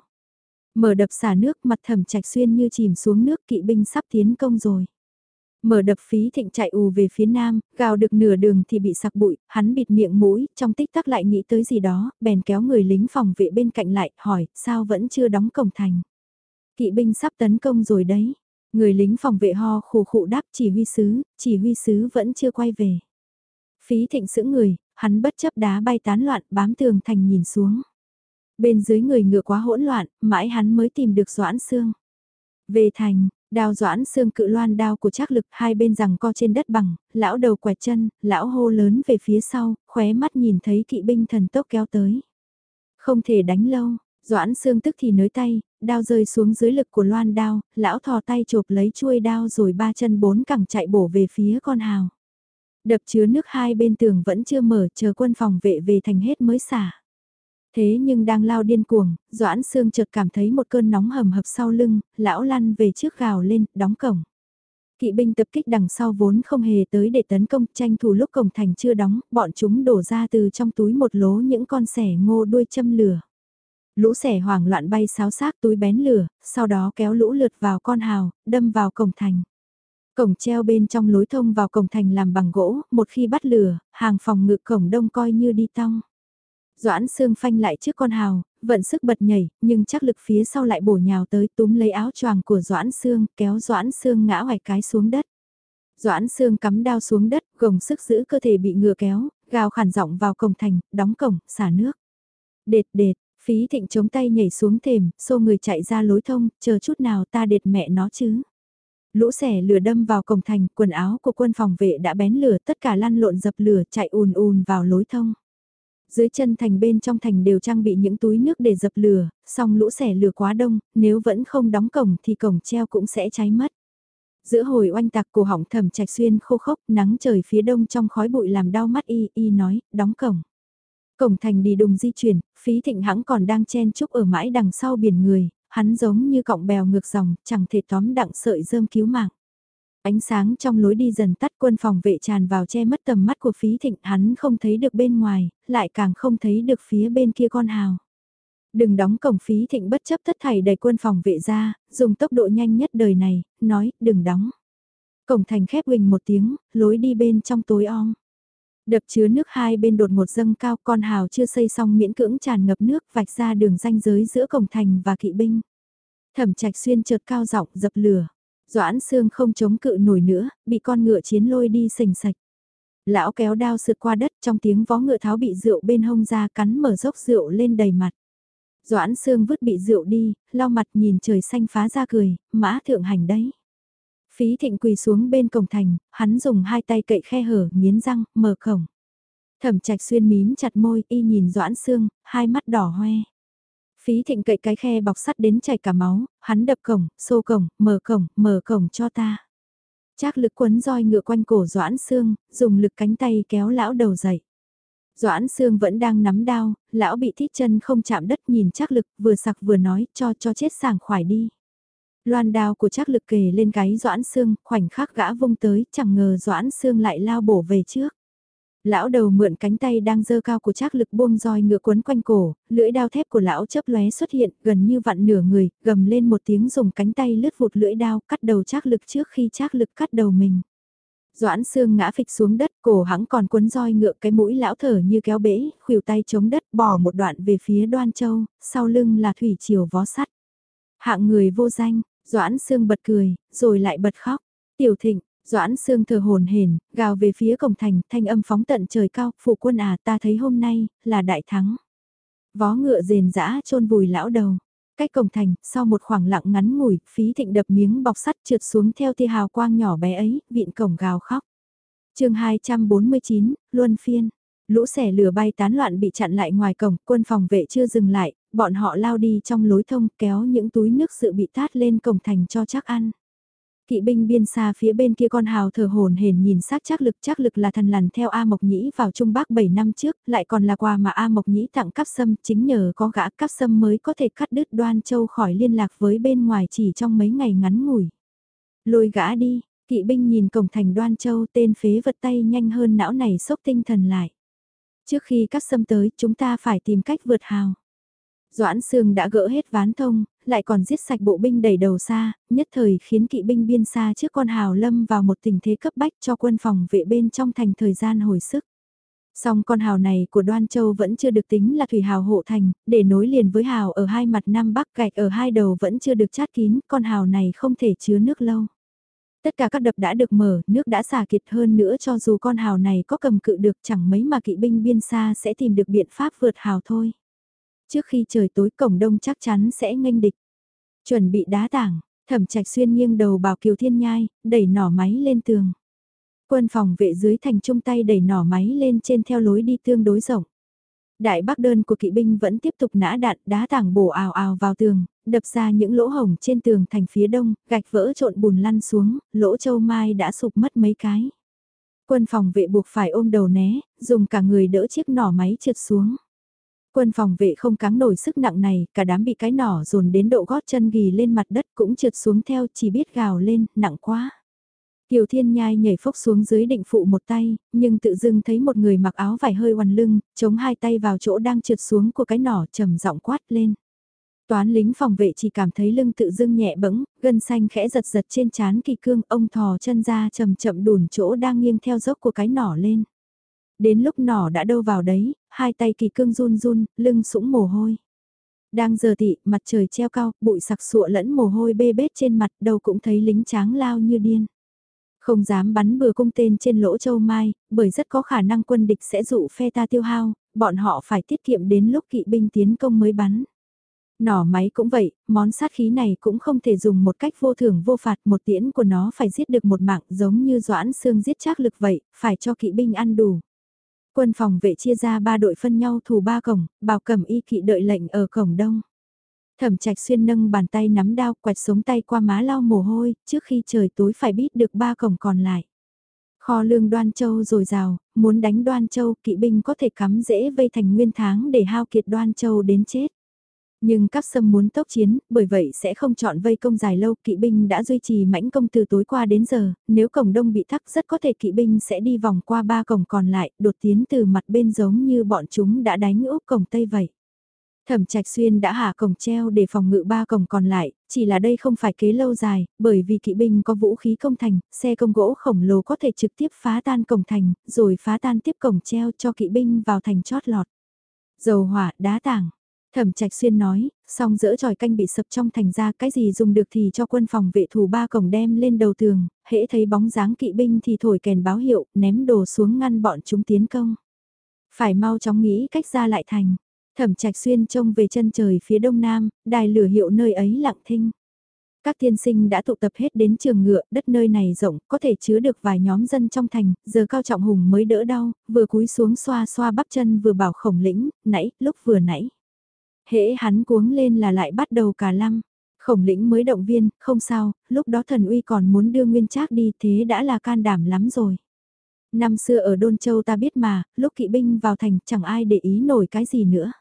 Mở đập xả nước mặt thẩm trạch xuyên như chìm xuống nước kỵ binh sắp tiến công rồi. Mở đập phí thịnh chạy ù về phía nam, gào được nửa đường thì bị sặc bụi, hắn bịt miệng mũi, trong tích tắc lại nghĩ tới gì đó, bèn kéo người lính phòng vệ bên cạnh lại, hỏi, sao vẫn chưa đóng cổng thành. Kỵ binh sắp tấn công rồi đấy. Người lính phòng vệ ho khù khụ đáp chỉ huy sứ, chỉ huy sứ vẫn chưa quay về. Phí thịnh sững người, hắn bất chấp đá bay tán loạn bám tường thành nhìn xuống. Bên dưới người ngựa quá hỗn loạn, mãi hắn mới tìm được Doãn Sương. Về thành, đao Doãn Sương cự loan đao của trác lực hai bên rằng co trên đất bằng, lão đầu quẹt chân, lão hô lớn về phía sau, khóe mắt nhìn thấy kỵ binh thần tốc kéo tới. Không thể đánh lâu, Doãn Sương tức thì nới tay, đao rơi xuống dưới lực của loan đao, lão thò tay chộp lấy chuôi đao rồi ba chân bốn cẳng chạy bổ về phía con hào. Đập chứa nước hai bên tường vẫn chưa mở chờ quân phòng vệ về thành hết mới xả. Thế nhưng đang lao điên cuồng, Doãn Sương chợt cảm thấy một cơn nóng hầm hập sau lưng, lão lăn về trước gào lên, đóng cổng. Kỵ binh tập kích đằng sau vốn không hề tới để tấn công, tranh thủ lúc cổng thành chưa đóng, bọn chúng đổ ra từ trong túi một lố những con sẻ ngô đuôi châm lửa. Lũ sẻ hoảng loạn bay sáo xác túi bén lửa, sau đó kéo lũ lượt vào con hào, đâm vào cổng thành. Cổng treo bên trong lối thông vào cổng thành làm bằng gỗ, một khi bắt lửa, hàng phòng ngự cổng đông coi như đi tong. Doãn xương phanh lại trước con hào, vận sức bật nhảy, nhưng chắc lực phía sau lại bổ nhào tới túm lấy áo choàng của Doãn xương, kéo Doãn xương ngã hoài cái xuống đất. Doãn xương cắm đao xuống đất, gồng sức giữ cơ thể bị ngựa kéo, gào khản giọng vào cổng thành, đóng cổng, xả nước. Đệt đệt, phí thịnh chống tay nhảy xuống thềm, xô người chạy ra lối thông, chờ chút nào ta đệt mẹ nó chứ. Lũ xẻ lửa đâm vào cổng thành, quần áo của quân phòng vệ đã bén lửa, tất cả lăn lộn dập lửa chạy ùn ùn vào lối thông. Dưới chân thành bên trong thành đều trang bị những túi nước để dập lửa, song lũ xẻ lửa quá đông, nếu vẫn không đóng cổng thì cổng treo cũng sẽ cháy mất. Giữa hồi oanh tạc cổ họng thầm trạch xuyên khô khốc, nắng trời phía đông trong khói bụi làm đau mắt y, y nói, đóng cổng. Cổng thành đi đùng di chuyển, phí thịnh hãng còn đang chen chúc ở mãi đằng sau biển người, hắn giống như cọng bèo ngược dòng, chẳng thể tóm đặng sợi rơm cứu mạng. Ánh sáng trong lối đi dần tắt quân phòng vệ tràn vào che mất tầm mắt của phí thịnh hắn không thấy được bên ngoài, lại càng không thấy được phía bên kia con hào. Đừng đóng cổng phí thịnh bất chấp tất thảy đẩy quân phòng vệ ra, dùng tốc độ nhanh nhất đời này, nói đừng đóng. Cổng thành khép huỳnh một tiếng, lối đi bên trong tối om. Đập chứa nước hai bên đột một dâng cao con hào chưa xây xong miễn cưỡng tràn ngập nước vạch ra đường ranh giới giữa cổng thành và kỵ binh. Thẩm Trạch Xuyên chợt cao giọng dập lửa. Doãn xương không chống cự nổi nữa, bị con ngựa chiến lôi đi sình sạch. Lão kéo đao sượt qua đất trong tiếng vó ngựa tháo bị rượu bên hông ra cắn mở dốc rượu lên đầy mặt. Doãn xương vứt bị rượu đi, lau mặt nhìn trời xanh phá ra cười, mã thượng hành đấy. Phí thịnh quỳ xuống bên cổng thành, hắn dùng hai tay cậy khe hở, nghiến răng, mở cổng. Thẩm trạch xuyên mím chặt môi, y nhìn Doãn Sương, hai mắt đỏ hoe. Phí thịnh cậy cái khe bọc sắt đến chảy cả máu, hắn đập cổng, xô cổng, mở cổng, mở cổng cho ta. Trác lực quấn roi ngựa quanh cổ Doãn Sương, dùng lực cánh tay kéo lão đầu dậy. Doãn Sương vẫn đang nắm đao, lão bị thít chân không chạm đất nhìn Trác lực vừa sặc vừa nói cho cho chết sảng khoải đi. Loan đao của Trác lực kề lên cái Doãn Sương, khoảnh khắc gã vung tới, chẳng ngờ Doãn Sương lại lao bổ về trước. Lão đầu mượn cánh tay đang dơ cao của Trác lực buông roi ngựa quấn quanh cổ, lưỡi đao thép của lão chớp lóe xuất hiện, gần như vặn nửa người, gầm lên một tiếng dùng cánh tay lướt vụt lưỡi đao, cắt đầu Trác lực trước khi Trác lực cắt đầu mình. Doãn xương ngã phịch xuống đất, cổ hắn còn quấn roi ngựa cái mũi lão thở như kéo bể, khuỷu tay chống đất bỏ một đoạn về phía đoan châu, sau lưng là thủy triều vó sắt. Hạng người vô danh, Doãn Sương bật cười, rồi lại bật khóc. Tiểu thịnh, Doãn Sương thờ hồn hển, gào về phía cổng thành, thanh âm phóng tận trời cao, phụ quân à ta thấy hôm nay, là đại thắng. Vó ngựa rền rã chôn vùi lão đầu. Cách cổng thành, sau một khoảng lặng ngắn ngủi, phí thịnh đập miếng bọc sắt trượt xuống theo tia hào quang nhỏ bé ấy, vịn cổng gào khóc. chương 249, Luân Phiên. Lũ xẻ lửa bay tán loạn bị chặn lại ngoài cổng, quân phòng vệ chưa dừng lại, bọn họ lao đi trong lối thông kéo những túi nước sự bị tát lên cổng thành cho chắc ăn. Kỵ binh biên xa phía bên kia con hào thở hồn hển nhìn sát chắc lực chắc lực là thần lằn theo A Mộc Nhĩ vào Trung Bắc 7 năm trước, lại còn là quà mà A Mộc Nhĩ tặng cắp sâm chính nhờ có gã cắp sâm mới có thể cắt đứt đoan châu khỏi liên lạc với bên ngoài chỉ trong mấy ngày ngắn ngủi. Lôi gã đi, kỵ binh nhìn cổng thành đoan châu tên phế vật tay nhanh hơn não này sốc tinh thần lại. Trước khi các sâm tới chúng ta phải tìm cách vượt hào. Doãn Sương đã gỡ hết ván thông, lại còn giết sạch bộ binh đẩy đầu xa, nhất thời khiến kỵ binh biên xa trước con hào lâm vào một tình thế cấp bách cho quân phòng vệ bên trong thành thời gian hồi sức. Song con hào này của Đoan Châu vẫn chưa được tính là thủy hào hộ thành, để nối liền với hào ở hai mặt Nam Bắc gạch ở hai đầu vẫn chưa được chát kín, con hào này không thể chứa nước lâu. Tất cả các đập đã được mở, nước đã xả kiệt hơn nữa cho dù con hào này có cầm cự được chẳng mấy mà kỵ binh biên xa sẽ tìm được biện pháp vượt hào thôi. Trước khi trời tối cổng đông chắc chắn sẽ nghênh địch. Chuẩn bị đá tảng, thẩm trạch xuyên nghiêng đầu bảo Kiều Thiên Nhai, đẩy nỏ máy lên tường. Quân phòng vệ dưới thành trung tay đẩy nỏ máy lên trên theo lối đi tương đối rộng. Đại bác đơn của kỵ binh vẫn tiếp tục nã đạn đá tảng bổ ào ào vào tường, đập ra những lỗ hổng trên tường thành phía đông, gạch vỡ trộn bùn lăn xuống, lỗ châu mai đã sụp mất mấy cái. Quân phòng vệ buộc phải ôm đầu né, dùng cả người đỡ chiếc nỏ máy trượt xuống. Quân phòng vệ không cáng nổi sức nặng này, cả đám bị cái nỏ dồn đến độ gót chân ghi lên mặt đất cũng trượt xuống theo chỉ biết gào lên, nặng quá. Kiều Thiên Nhai nhảy phốc xuống dưới định phụ một tay, nhưng tự dưng thấy một người mặc áo vải hơi oằn lưng, chống hai tay vào chỗ đang trượt xuống của cái nỏ trầm giọng quát lên. Toán lính phòng vệ chỉ cảm thấy lưng tự dưng nhẹ bẫng, gân xanh khẽ giật giật trên chán kỳ cương, ông thò chân ra chậm chậm đùn chỗ đang nghiêng theo dốc của cái nỏ lên. Đến lúc nỏ đã đâu vào đấy, hai tay kỳ cương run run, lưng sũng mồ hôi. Đang giờ tị, mặt trời treo cao, bụi sặc sụa lẫn mồ hôi bê bết trên mặt, đầu cũng thấy lính tráng lao như điên. Không dám bắn bừa cung tên trên lỗ châu mai, bởi rất có khả năng quân địch sẽ dụ phe ta tiêu hao, bọn họ phải tiết kiệm đến lúc kỵ binh tiến công mới bắn. Nỏ máy cũng vậy, món sát khí này cũng không thể dùng một cách vô thưởng vô phạt một tiễn của nó phải giết được một mạng giống như doãn xương giết trác lực vậy, phải cho kỵ binh ăn đủ. Quân phòng vệ chia ra ba đội phân nhau thủ ba cổng, bảo cầm y kỵ đợi lệnh ở cổng đông. Thẩm trạch xuyên nâng bàn tay nắm đao quẹt sống tay qua má lau mồ hôi, trước khi trời tối phải biết được ba cổng còn lại. Kho lương đoan châu rồi rào, muốn đánh đoan châu kỵ binh có thể cắm dễ vây thành nguyên tháng để hao kiệt đoan châu đến chết. Nhưng các sâm muốn tốc chiến, bởi vậy sẽ không chọn vây công dài lâu, kỵ binh đã duy trì mãnh công từ tối qua đến giờ, nếu cổng đông bị thắc rất có thể kỵ binh sẽ đi vòng qua ba cổng còn lại, đột tiến từ mặt bên giống như bọn chúng đã đánh úp cổng Tây vậy. Thẩm Trạch Xuyên đã hạ cổng treo để phòng ngự ba cổng còn lại, chỉ là đây không phải kế lâu dài, bởi vì kỵ binh có vũ khí công thành, xe công gỗ khổng lồ có thể trực tiếp phá tan cổng thành, rồi phá tan tiếp cổng treo cho kỵ binh vào thành chót lọt. Dầu hỏa, đá tảng, Thẩm Trạch Xuyên nói, Xong dỡ tròi canh bị sập trong thành ra cái gì dùng được thì cho quân phòng vệ thủ ba cổng đem lên đầu tường, hễ thấy bóng dáng kỵ binh thì thổi kèn báo hiệu, ném đồ xuống ngăn bọn chúng tiến công. Phải mau chóng nghĩ cách ra lại thành. Thẩm trạch xuyên trông về chân trời phía đông nam, đài lửa hiệu nơi ấy lặng thinh. Các tiên sinh đã tụ tập hết đến trường ngựa, đất nơi này rộng, có thể chứa được vài nhóm dân trong thành, giờ Cao Trọng Hùng mới đỡ đau, vừa cúi xuống xoa xoa bắp chân vừa bảo khổng lĩnh, nãy, lúc vừa nãy. Hễ hắn cuống lên là lại bắt đầu cả lăm. Khổng lĩnh mới động viên, không sao, lúc đó thần uy còn muốn đưa nguyên trác đi thế đã là can đảm lắm rồi. Năm xưa ở Đôn Châu ta biết mà, lúc kỵ binh vào thành chẳng ai để ý nổi cái gì nữa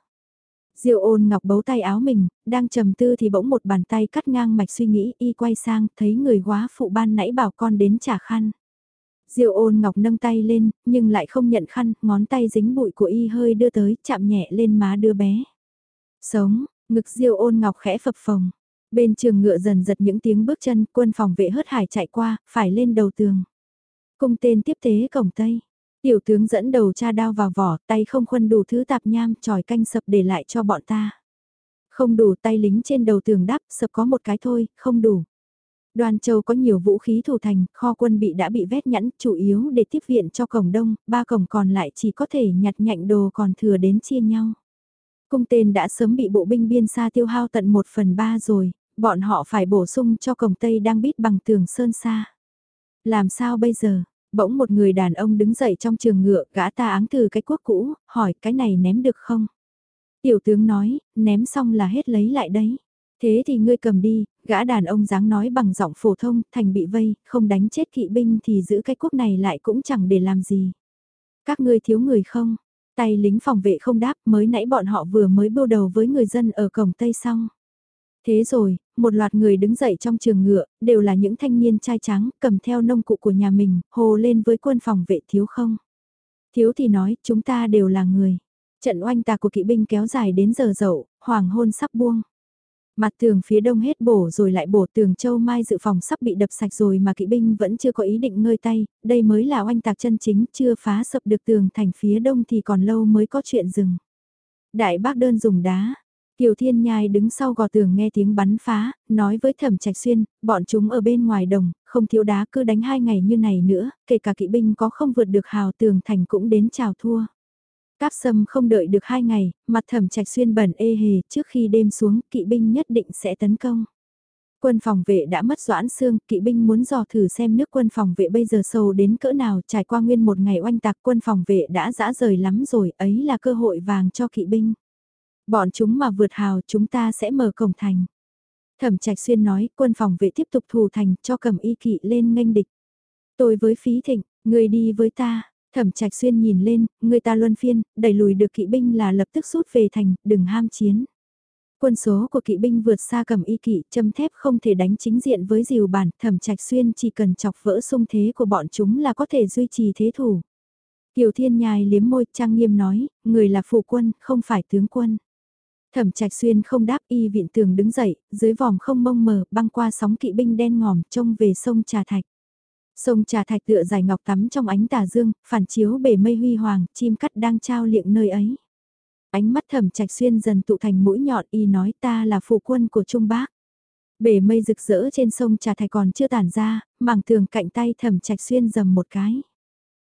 diêu ôn ngọc bấu tay áo mình, đang trầm tư thì bỗng một bàn tay cắt ngang mạch suy nghĩ y quay sang, thấy người quá phụ ban nãy bảo con đến trả khăn. diêu ôn ngọc nâng tay lên, nhưng lại không nhận khăn, ngón tay dính bụi của y hơi đưa tới, chạm nhẹ lên má đứa bé. Sống, ngực diêu ôn ngọc khẽ phập phồng. Bên trường ngựa dần giật những tiếng bước chân, quân phòng vệ hớt hải chạy qua, phải lên đầu tường. Cung tên tiếp tế cổng Tây. Tiểu tướng dẫn đầu cha đao vào vỏ, tay không khuân đủ thứ tạp nham, tròi canh sập để lại cho bọn ta. Không đủ tay lính trên đầu tường đắp, sập có một cái thôi, không đủ. Đoàn châu có nhiều vũ khí thủ thành, kho quân bị đã bị vét nhẵn, chủ yếu để tiếp viện cho cổng đông, ba cổng còn lại chỉ có thể nhặt nhạnh đồ còn thừa đến chia nhau. Cung tên đã sớm bị bộ binh biên xa tiêu hao tận một phần ba rồi, bọn họ phải bổ sung cho cổng Tây đang bít bằng tường sơn xa. Làm sao bây giờ? Bỗng một người đàn ông đứng dậy trong trường ngựa, gã ta áng từ cái quốc cũ, hỏi cái này ném được không? Tiểu tướng nói, ném xong là hết lấy lại đấy. Thế thì ngươi cầm đi, gã đàn ông dáng nói bằng giọng phổ thông, thành bị vây, không đánh chết kỵ binh thì giữ cái quốc này lại cũng chẳng để làm gì. Các ngươi thiếu người không? Tay lính phòng vệ không đáp mới nãy bọn họ vừa mới bưu đầu với người dân ở cổng Tây xong. Thế rồi, một loạt người đứng dậy trong trường ngựa, đều là những thanh niên trai trắng, cầm theo nông cụ của nhà mình, hồ lên với quân phòng vệ thiếu không. Thiếu thì nói, chúng ta đều là người. Trận oanh tạc của kỵ binh kéo dài đến giờ dậu, hoàng hôn sắp buông. Mặt tường phía đông hết bổ rồi lại bổ tường châu mai dự phòng sắp bị đập sạch rồi mà kỵ binh vẫn chưa có ý định ngơi tay, đây mới là oanh tạc chân chính, chưa phá sập được tường thành phía đông thì còn lâu mới có chuyện dừng. Đại bác đơn dùng đá, Kiều Thiên Nhai đứng sau gò tường nghe tiếng bắn phá, nói với Thẩm Trạch Xuyên, bọn chúng ở bên ngoài đồng, không thiếu đá cứ đánh hai ngày như này nữa, kể cả kỵ binh có không vượt được hào tường thành cũng đến chào thua. Cáp sâm không đợi được hai ngày, mặt thẩm trạch xuyên bẩn ê hề, trước khi đêm xuống, kỵ binh nhất định sẽ tấn công. Quân phòng vệ đã mất doãn xương, kỵ binh muốn dò thử xem nước quân phòng vệ bây giờ sâu đến cỡ nào trải qua nguyên một ngày oanh tạc quân phòng vệ đã dã rời lắm rồi, ấy là cơ hội vàng cho kỵ binh. Bọn chúng mà vượt hào chúng ta sẽ mở cổng thành. Thẩm trạch xuyên nói quân phòng vệ tiếp tục thù thành cho cầm y kỵ lên nghênh địch. Tôi với phí thịnh, người đi với ta, Thẩm Trạch Xuyên nhìn lên, người ta luân phiên, đẩy lùi được kỵ binh là lập tức rút về thành, đừng ham chiến. Quân số của kỵ binh vượt xa cầm y kỵ, châm thép không thể đánh chính diện với diều bản, Thẩm Trạch Xuyên chỉ cần chọc vỡ sung thế của bọn chúng là có thể duy trì thế thủ. Kiều Thiên Nhai liếm môi trang nghiêm nói, người là phụ quân, không phải tướng quân. Thẩm Trạch Xuyên không đáp y viện tường đứng dậy, dưới vòm không mông mờ, băng qua sóng kỵ binh đen ngòm trông về sông Trà Thạch. Sông trà thạch tựa dài ngọc tắm trong ánh tà dương, phản chiếu bể mây huy hoàng, chim cắt đang trao liệng nơi ấy. Ánh mắt thẩm trạch xuyên dần tụ thành mũi nhọn y nói ta là phụ quân của Trung Bác. Bể mây rực rỡ trên sông trà thạch còn chưa tản ra, màng tường cạnh tay thẩm trạch xuyên dầm một cái.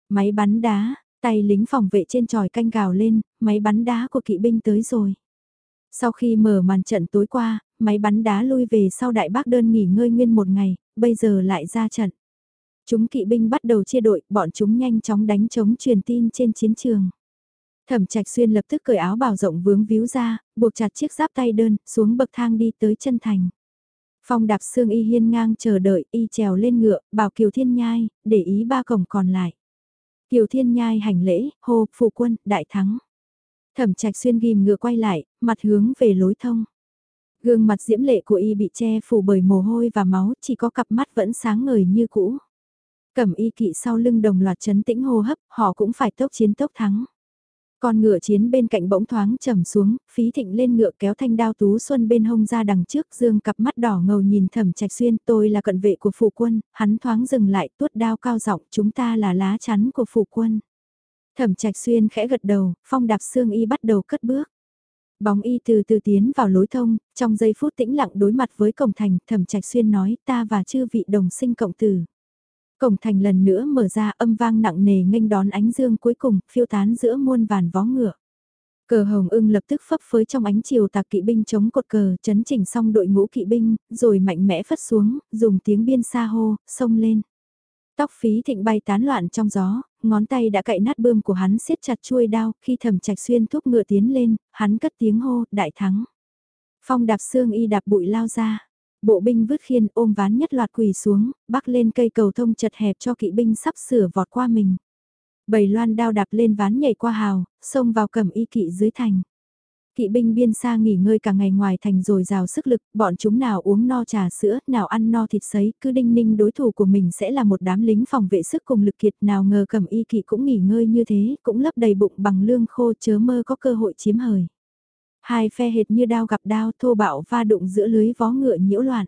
Máy bắn đá, tay lính phòng vệ trên tròi canh gào lên, máy bắn đá của kỵ binh tới rồi. Sau khi mở màn trận tối qua, máy bắn đá lui về sau đại bác đơn nghỉ ngơi nguyên một ngày, bây giờ lại ra trận. Chúng kỵ binh bắt đầu chia đội, bọn chúng nhanh chóng đánh chống truyền tin trên chiến trường. Thẩm Trạch Xuyên lập tức cởi áo bào rộng vướng víu ra, buộc chặt chiếc giáp tay đơn, xuống bậc thang đi tới chân thành. Phong đạp xương y hiên ngang chờ đợi, y trèo lên ngựa, bảo Kiều Thiên Nhai, để ý ba cổng còn lại. Kiều Thiên Nhai hành lễ, hô, phụ quân, đại thắng. Thẩm Trạch Xuyên ghim ngựa quay lại, mặt hướng về lối thông. Gương mặt diễm lệ của y bị che phủ bởi mồ hôi và máu, chỉ có cặp mắt vẫn sáng ngời như cũ. Cẩm y kỵ sau lưng đồng loạt chấn tĩnh hô hấp, họ cũng phải tốc chiến tốc thắng. con ngựa chiến bên cạnh bỗng thoáng trầm xuống, phí thịnh lên ngựa kéo thanh đao tú xuân bên hông ra đằng trước dương cặp mắt đỏ ngầu nhìn thẩm trạch xuyên tôi là cận vệ của phụ quân, hắn thoáng dừng lại tuốt đao cao giọng chúng ta là lá chắn của phụ quân. Thẩm trạch xuyên khẽ gật đầu, phong đạp xương y bắt đầu cất bước. Bóng y từ từ tiến vào lối thông, trong giây phút tĩnh lặng đối mặt với cổng thành, thẩm trạch xuyên nói ta và chư vị đồng sinh cộng tử. Cổng thành lần nữa mở ra âm vang nặng nề nghênh đón ánh dương cuối cùng, phiêu tán giữa muôn vàn vó ngựa. Cờ hồng ưng lập tức phấp phới trong ánh chiều tạc kỵ binh chống cột cờ, chấn chỉnh xong đội ngũ kỵ binh, rồi mạnh mẽ phất xuống, dùng tiếng biên xa hô, xông lên. Tóc phí thịnh bay tán loạn trong gió, ngón tay đã cậy nát bươm của hắn siết chặt chuôi đao, khi thẩm trạch xuyên thúc ngựa tiến lên, hắn cất tiếng hô, đại thắng. Phong đạp xương y đạp bụi lao ra. Bộ binh vứt khiên ôm ván nhất loạt quỳ xuống, bắc lên cây cầu thông chật hẹp cho kỵ binh sắp sửa vọt qua mình. Bầy loan đao đạp lên ván nhảy qua hào, xông vào cầm y kỵ dưới thành. Kỵ binh biên xa nghỉ ngơi cả ngày ngoài thành rồi rào sức lực, bọn chúng nào uống no trà sữa, nào ăn no thịt sấy, cứ đinh ninh đối thủ của mình sẽ là một đám lính phòng vệ sức cùng lực kiệt nào ngờ cầm y kỵ cũng nghỉ ngơi như thế, cũng lấp đầy bụng bằng lương khô chớ mơ có cơ hội chiếm hời. Hai phe hệt như đao gặp đao thô bạo va đụng giữa lưới vó ngựa nhiễu loạn.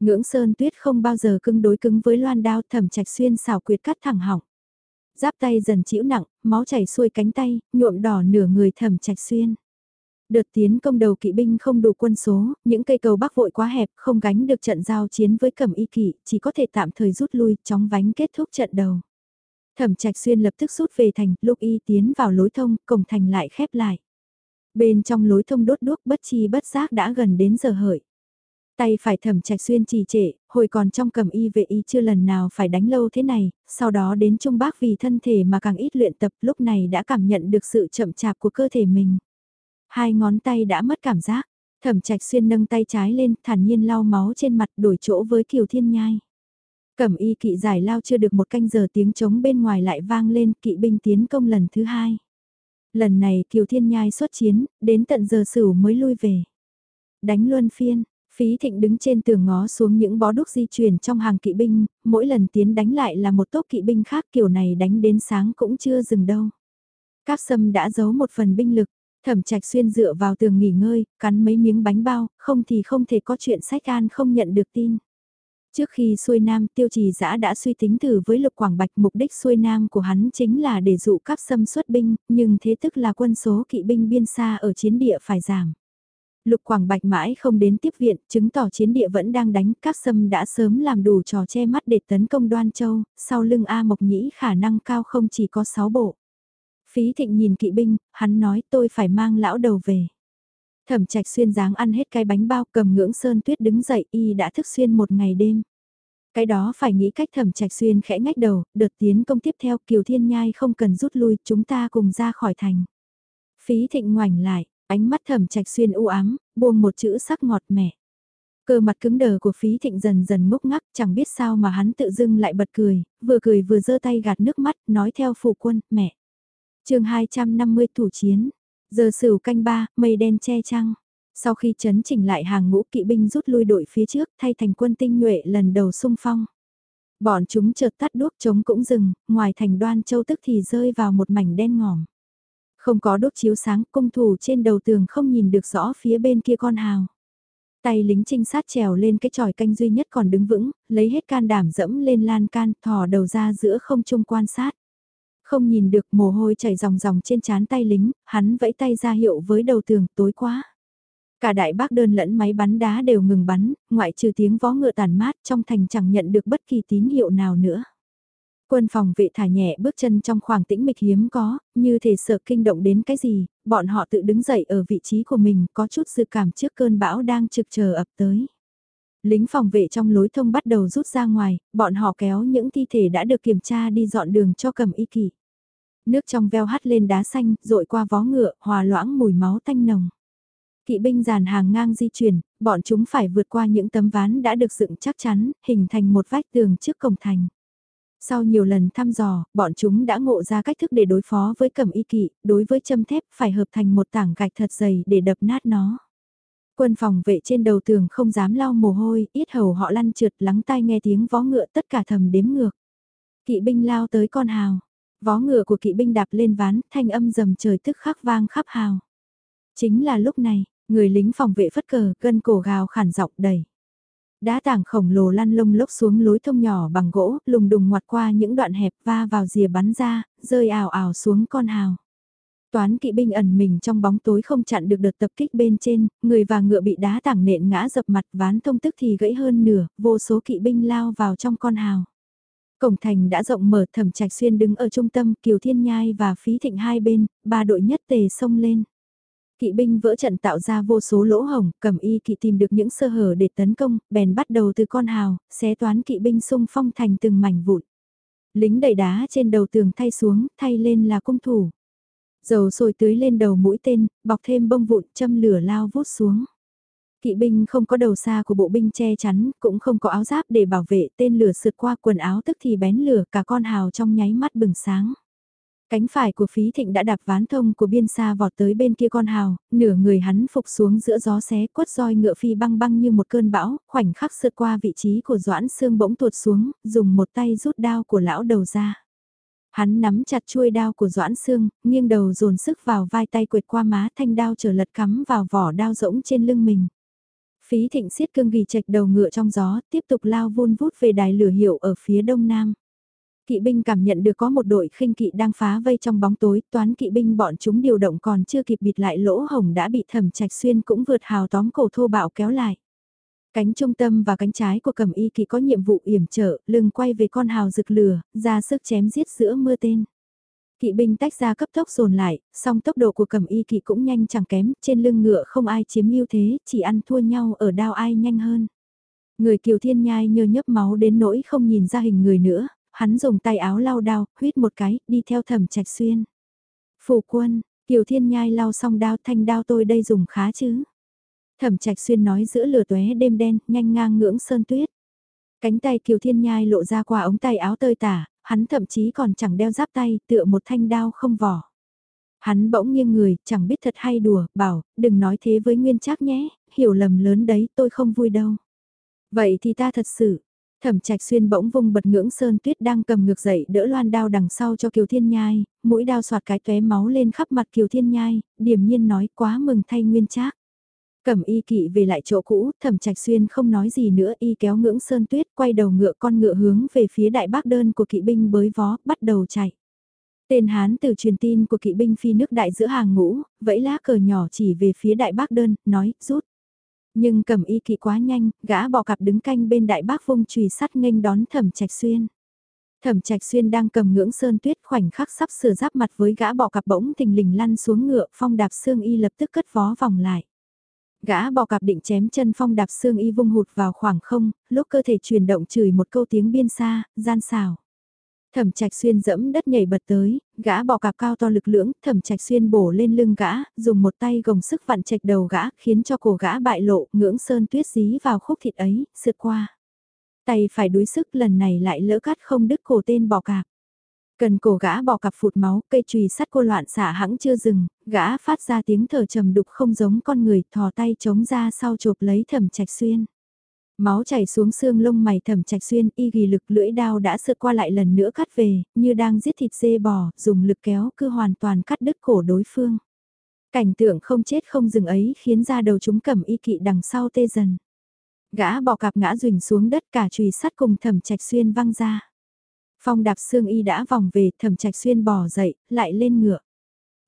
Ngưỡng sơn tuyết không bao giờ cứng đối cứng với loan đao thẩm trạch xuyên xảo quyệt cắt thẳng hỏng. Giáp tay dần chịu nặng, máu chảy xuôi cánh tay, nhuộm đỏ nửa người thẩm trạch xuyên. Đợt tiến công đầu kỵ binh không đủ quân số, những cây cầu bắc vội quá hẹp, không gánh được trận giao chiến với cẩm y kỵ, chỉ có thể tạm thời rút lui, chóng vánh kết thúc trận đầu. Thẩm trạch xuyên lập tức rút về thành, lúc y tiến vào lối thông, cổng thành lại khép lại. Bên trong lối thông đốt đuốc bất chi bất giác đã gần đến giờ hợi. Tay phải thẩm trạch xuyên trì trệ, hồi còn trong cầm y vệ y chưa lần nào phải đánh lâu thế này, sau đó đến trung bác vì thân thể mà càng ít luyện tập lúc này đã cảm nhận được sự chậm chạp của cơ thể mình. Hai ngón tay đã mất cảm giác, thẩm trạch xuyên nâng tay trái lên thản nhiên lau máu trên mặt đổi chỗ với kiều thiên nhai. Cẩm y kỵ giải lao chưa được một canh giờ tiếng trống bên ngoài lại vang lên kỵ binh tiến công lần thứ hai. Lần này Kiều Thiên Nhai xuất chiến, đến tận giờ sửu mới lui về. Đánh luân phiên, Phí Thịnh đứng trên tường ngó xuống những bó đúc di chuyển trong hàng kỵ binh, mỗi lần tiến đánh lại là một tốp kỵ binh khác kiểu này đánh đến sáng cũng chưa dừng đâu. Cáp sâm đã giấu một phần binh lực, thẩm trạch xuyên dựa vào tường nghỉ ngơi, cắn mấy miếng bánh bao, không thì không thể có chuyện sách an không nhận được tin. Trước khi xuôi nam tiêu trì giã đã suy tính từ với lục quảng bạch mục đích xuôi nam của hắn chính là để dụ các xâm xuất binh, nhưng thế tức là quân số kỵ binh biên xa ở chiến địa phải giảm. Lục Quảng Bạch mãi không đến tiếp viện, chứng tỏ chiến địa vẫn đang đánh, các xâm đã sớm làm đủ trò che mắt để tấn công Đoan Châu, sau lưng A Mộc Nhĩ khả năng cao không chỉ có 6 bộ. Phí Thịnh nhìn kỵ binh, hắn nói tôi phải mang lão đầu về. Thẩm trạch xuyên dáng ăn hết cái bánh bao cầm ngưỡng sơn tuyết đứng dậy y đã thức xuyên một ngày đêm. Cái đó phải nghĩ cách thẩm trạch xuyên khẽ ngách đầu, đợt tiến công tiếp theo Kiều Thiên Nhai không cần rút lui, chúng ta cùng ra khỏi thành. Phí thịnh ngoảnh lại, ánh mắt thẩm trạch xuyên u ám, buông một chữ sắc ngọt mẻ. Cơ mặt cứng đờ của phí thịnh dần dần ngốc ngắc, chẳng biết sao mà hắn tự dưng lại bật cười, vừa cười vừa giơ tay gạt nước mắt, nói theo phụ quân, mẹ chương 250 thủ chiến, Giờ sửu canh ba, mây đen che trăng. Sau khi chấn chỉnh lại hàng ngũ kỵ binh rút lui đội phía trước thay thành quân tinh nhuệ lần đầu sung phong. Bọn chúng chợt tắt đuốc chống cũng dừng, ngoài thành đoan châu tức thì rơi vào một mảnh đen ngòm. Không có đốt chiếu sáng, cung thủ trên đầu tường không nhìn được rõ phía bên kia con hào. Tay lính trinh sát trèo lên cái tròi canh duy nhất còn đứng vững, lấy hết can đảm dẫm lên lan can, thò đầu ra giữa không trung quan sát. Không nhìn được mồ hôi chảy ròng ròng trên trán tay lính, hắn vẫy tay ra hiệu với đầu tường tối quá. Cả đại bác đơn lẫn máy bắn đá đều ngừng bắn, ngoại trừ tiếng vó ngựa tàn mát trong thành chẳng nhận được bất kỳ tín hiệu nào nữa. Quân phòng vệ thả nhẹ bước chân trong khoảng tĩnh mịch hiếm có, như thể sợ kinh động đến cái gì, bọn họ tự đứng dậy ở vị trí của mình có chút dự cảm trước cơn bão đang trực chờ ập tới. Lính phòng vệ trong lối thông bắt đầu rút ra ngoài, bọn họ kéo những thi thể đã được kiểm tra đi dọn đường cho cầm y kỷ. Nước trong veo hắt lên đá xanh, rội qua vó ngựa, hòa loãng mùi máu tanh nồng. Kỵ binh dàn hàng ngang di chuyển, bọn chúng phải vượt qua những tấm ván đã được dựng chắc chắn, hình thành một vách tường trước cổng thành. Sau nhiều lần thăm dò, bọn chúng đã ngộ ra cách thức để đối phó với cẩm y kỵ, đối với châm thép phải hợp thành một tảng gạch thật dày để đập nát nó. Quân phòng vệ trên đầu tường không dám lau mồ hôi, ít hầu họ lăn trượt lắng tai nghe tiếng vó ngựa tất cả thầm đếm ngược. Kỵ binh lao tới con hào, Vó ngựa của kỵ binh đạp lên ván, thanh âm rầm trời tức khắc vang khắp hào. Chính là lúc này, người lính phòng vệ phất cờ, gân cổ gào khản giọng đầy. Đá tảng khổng lồ lăn lông lốc xuống lối thông nhỏ bằng gỗ, lùng đùng ngoặt qua những đoạn hẹp va vào rìa bắn ra, rơi ảo ảo xuống con hào. Toán kỵ binh ẩn mình trong bóng tối không chặn được đợt tập kích bên trên, người và ngựa bị đá tảng nện ngã dập mặt ván thông tức thì gãy hơn nửa, vô số kỵ binh lao vào trong con hào. Cổng thành đã rộng mở thẩm trạch xuyên đứng ở trung tâm Kiều Thiên Nhai và Phí Thịnh hai bên, ba đội nhất tề xông lên. Kỵ binh vỡ trận tạo ra vô số lỗ hổng, cầm y kỵ tìm được những sơ hở để tấn công, bèn bắt đầu từ con hào, xé toán kỵ binh xung phong thành từng mảnh vụn. Lính đẩy đá trên đầu tường thay xuống, thay lên là cung thủ. Dầu sôi tưới lên đầu mũi tên, bọc thêm bông vụn châm lửa lao vút xuống. Kỵ binh không có đầu xa của bộ binh che chắn, cũng không có áo giáp để bảo vệ tên lửa sượt qua quần áo tức thì bén lửa cả con hào trong nháy mắt bừng sáng. Cánh phải của phí thịnh đã đạp ván thông của biên xa vọt tới bên kia con hào, nửa người hắn phục xuống giữa gió xé quất roi ngựa phi băng băng như một cơn bão, khoảnh khắc sượt qua vị trí của doãn xương bỗng tuột xuống, dùng một tay rút đao của lão đầu ra. Hắn nắm chặt chuôi đao của Doãn Sương, nghiêng đầu dồn sức vào vai tay quệt qua má thanh đao trở lật cắm vào vỏ đao rỗng trên lưng mình. Phí thịnh xiết cương ghi chạch đầu ngựa trong gió, tiếp tục lao vun vút về đài lửa hiệu ở phía đông nam. Kỵ binh cảm nhận được có một đội khinh kỵ đang phá vây trong bóng tối, toán kỵ binh bọn chúng điều động còn chưa kịp bịt lại lỗ hồng đã bị thẩm trạch xuyên cũng vượt hào tóm cổ thô bạo kéo lại. Cánh trung tâm và cánh trái của cầm y kỵ có nhiệm vụ yểm trợ, lưng quay về con hào rực lửa, ra sức chém giết giữa mưa tên. Kỵ binh tách ra cấp tốc dồn lại, song tốc độ của cầm y kỵ cũng nhanh chẳng kém, trên lưng ngựa không ai chiếm ưu thế, chỉ ăn thua nhau ở đao ai nhanh hơn. Người kiều thiên nhai nhơ nhấp máu đến nỗi không nhìn ra hình người nữa, hắn dùng tay áo lau đao, huyết một cái, đi theo thẩm trạch xuyên. Phủ quân, kiều thiên nhai lau xong đao thanh đao tôi đây dùng khá chứ. Thẩm trạch xuyên nói giữa lửa tóe đêm đen, nhanh ngang ngưỡng sơn tuyết. Cánh tay kiều thiên nhai lộ ra qua ống tay áo tơi tả, hắn thậm chí còn chẳng đeo giáp tay, tựa một thanh đao không vỏ. Hắn bỗng nghiêng người, chẳng biết thật hay đùa, bảo, đừng nói thế với Nguyên Trác nhé, hiểu lầm lớn đấy, tôi không vui đâu. Vậy thì ta thật sự, Thẩm Trạch Xuyên bỗng vung bật ngưỡng sơn tuyết đang cầm ngược dậy đỡ loan đao đằng sau cho Kiều Thiên Nhai, mũi đao soạt cái tóe máu lên khắp mặt Kiều Thiên Nhai, điềm nhiên nói quá mừng thay Nguyên Trác. Cầm y kỵ về lại chỗ cũ, thẩm trạch xuyên không nói gì nữa y kéo ngưỡng sơn tuyết quay đầu ngựa con ngựa hướng về phía đại bác đơn của kỵ binh bới vó, bắt đầu chạy. Tên Hán từ truyền tin của kỵ binh phi nước đại giữa hàng ngũ, vẫy lá cờ nhỏ chỉ về phía đại bác đơn, nói, rút. Nhưng cầm y kỵ quá nhanh, gã bọ cặp đứng canh bên đại bác vung chùy sắt nghênh đón thẩm trạch xuyên. Thẩm trạch xuyên đang cầm ngưỡng sơn tuyết khoảnh khắc sắp sửa giáp mặt với gã bọ cặp bỗng thình lình lăn xuống ngựa phong đạp xương y lập tức cất vó vòng lại. Gã bò cạp định chém chân phong đạp xương y vung hụt vào khoảng không, lúc cơ thể chuyển động chửi một câu tiếng biên xa, gian xào. Thẩm trạch xuyên dẫm đất nhảy bật tới, gã bò cạp cao to lực lưỡng, thẩm trạch xuyên bổ lên lưng gã, dùng một tay gồng sức vặn trạch đầu gã, khiến cho cổ gã bại lộ, ngưỡng sơn tuyết dí vào khúc thịt ấy, sượt qua. Tay phải đuối sức lần này lại lỡ cắt không đứt cổ tên bò cạp. Cần cổ gã bỏ cặp phụt máu, cây chùy sắt cô loạn xả hãng chưa dừng, gã phát ra tiếng thở trầm đục không giống con người, thò tay chống ra sau chộp lấy thẩm trạch xuyên. Máu chảy xuống xương lông mày thẩm trạch xuyên, y ghi lực lưỡi đao đã sượt qua lại lần nữa cắt về, như đang giết thịt dê bò, dùng lực kéo cứ hoàn toàn cắt đứt cổ đối phương. Cảnh tượng không chết không dừng ấy khiến ra đầu chúng cầm y kỵ đằng sau tê dần. Gã bò cạp ngã rình xuống đất cả chùy sắt cùng thẩm trạch xuyên văng ra. Phong đạp xương y đã vòng về, thẩm trạch xuyên bò dậy, lại lên ngựa.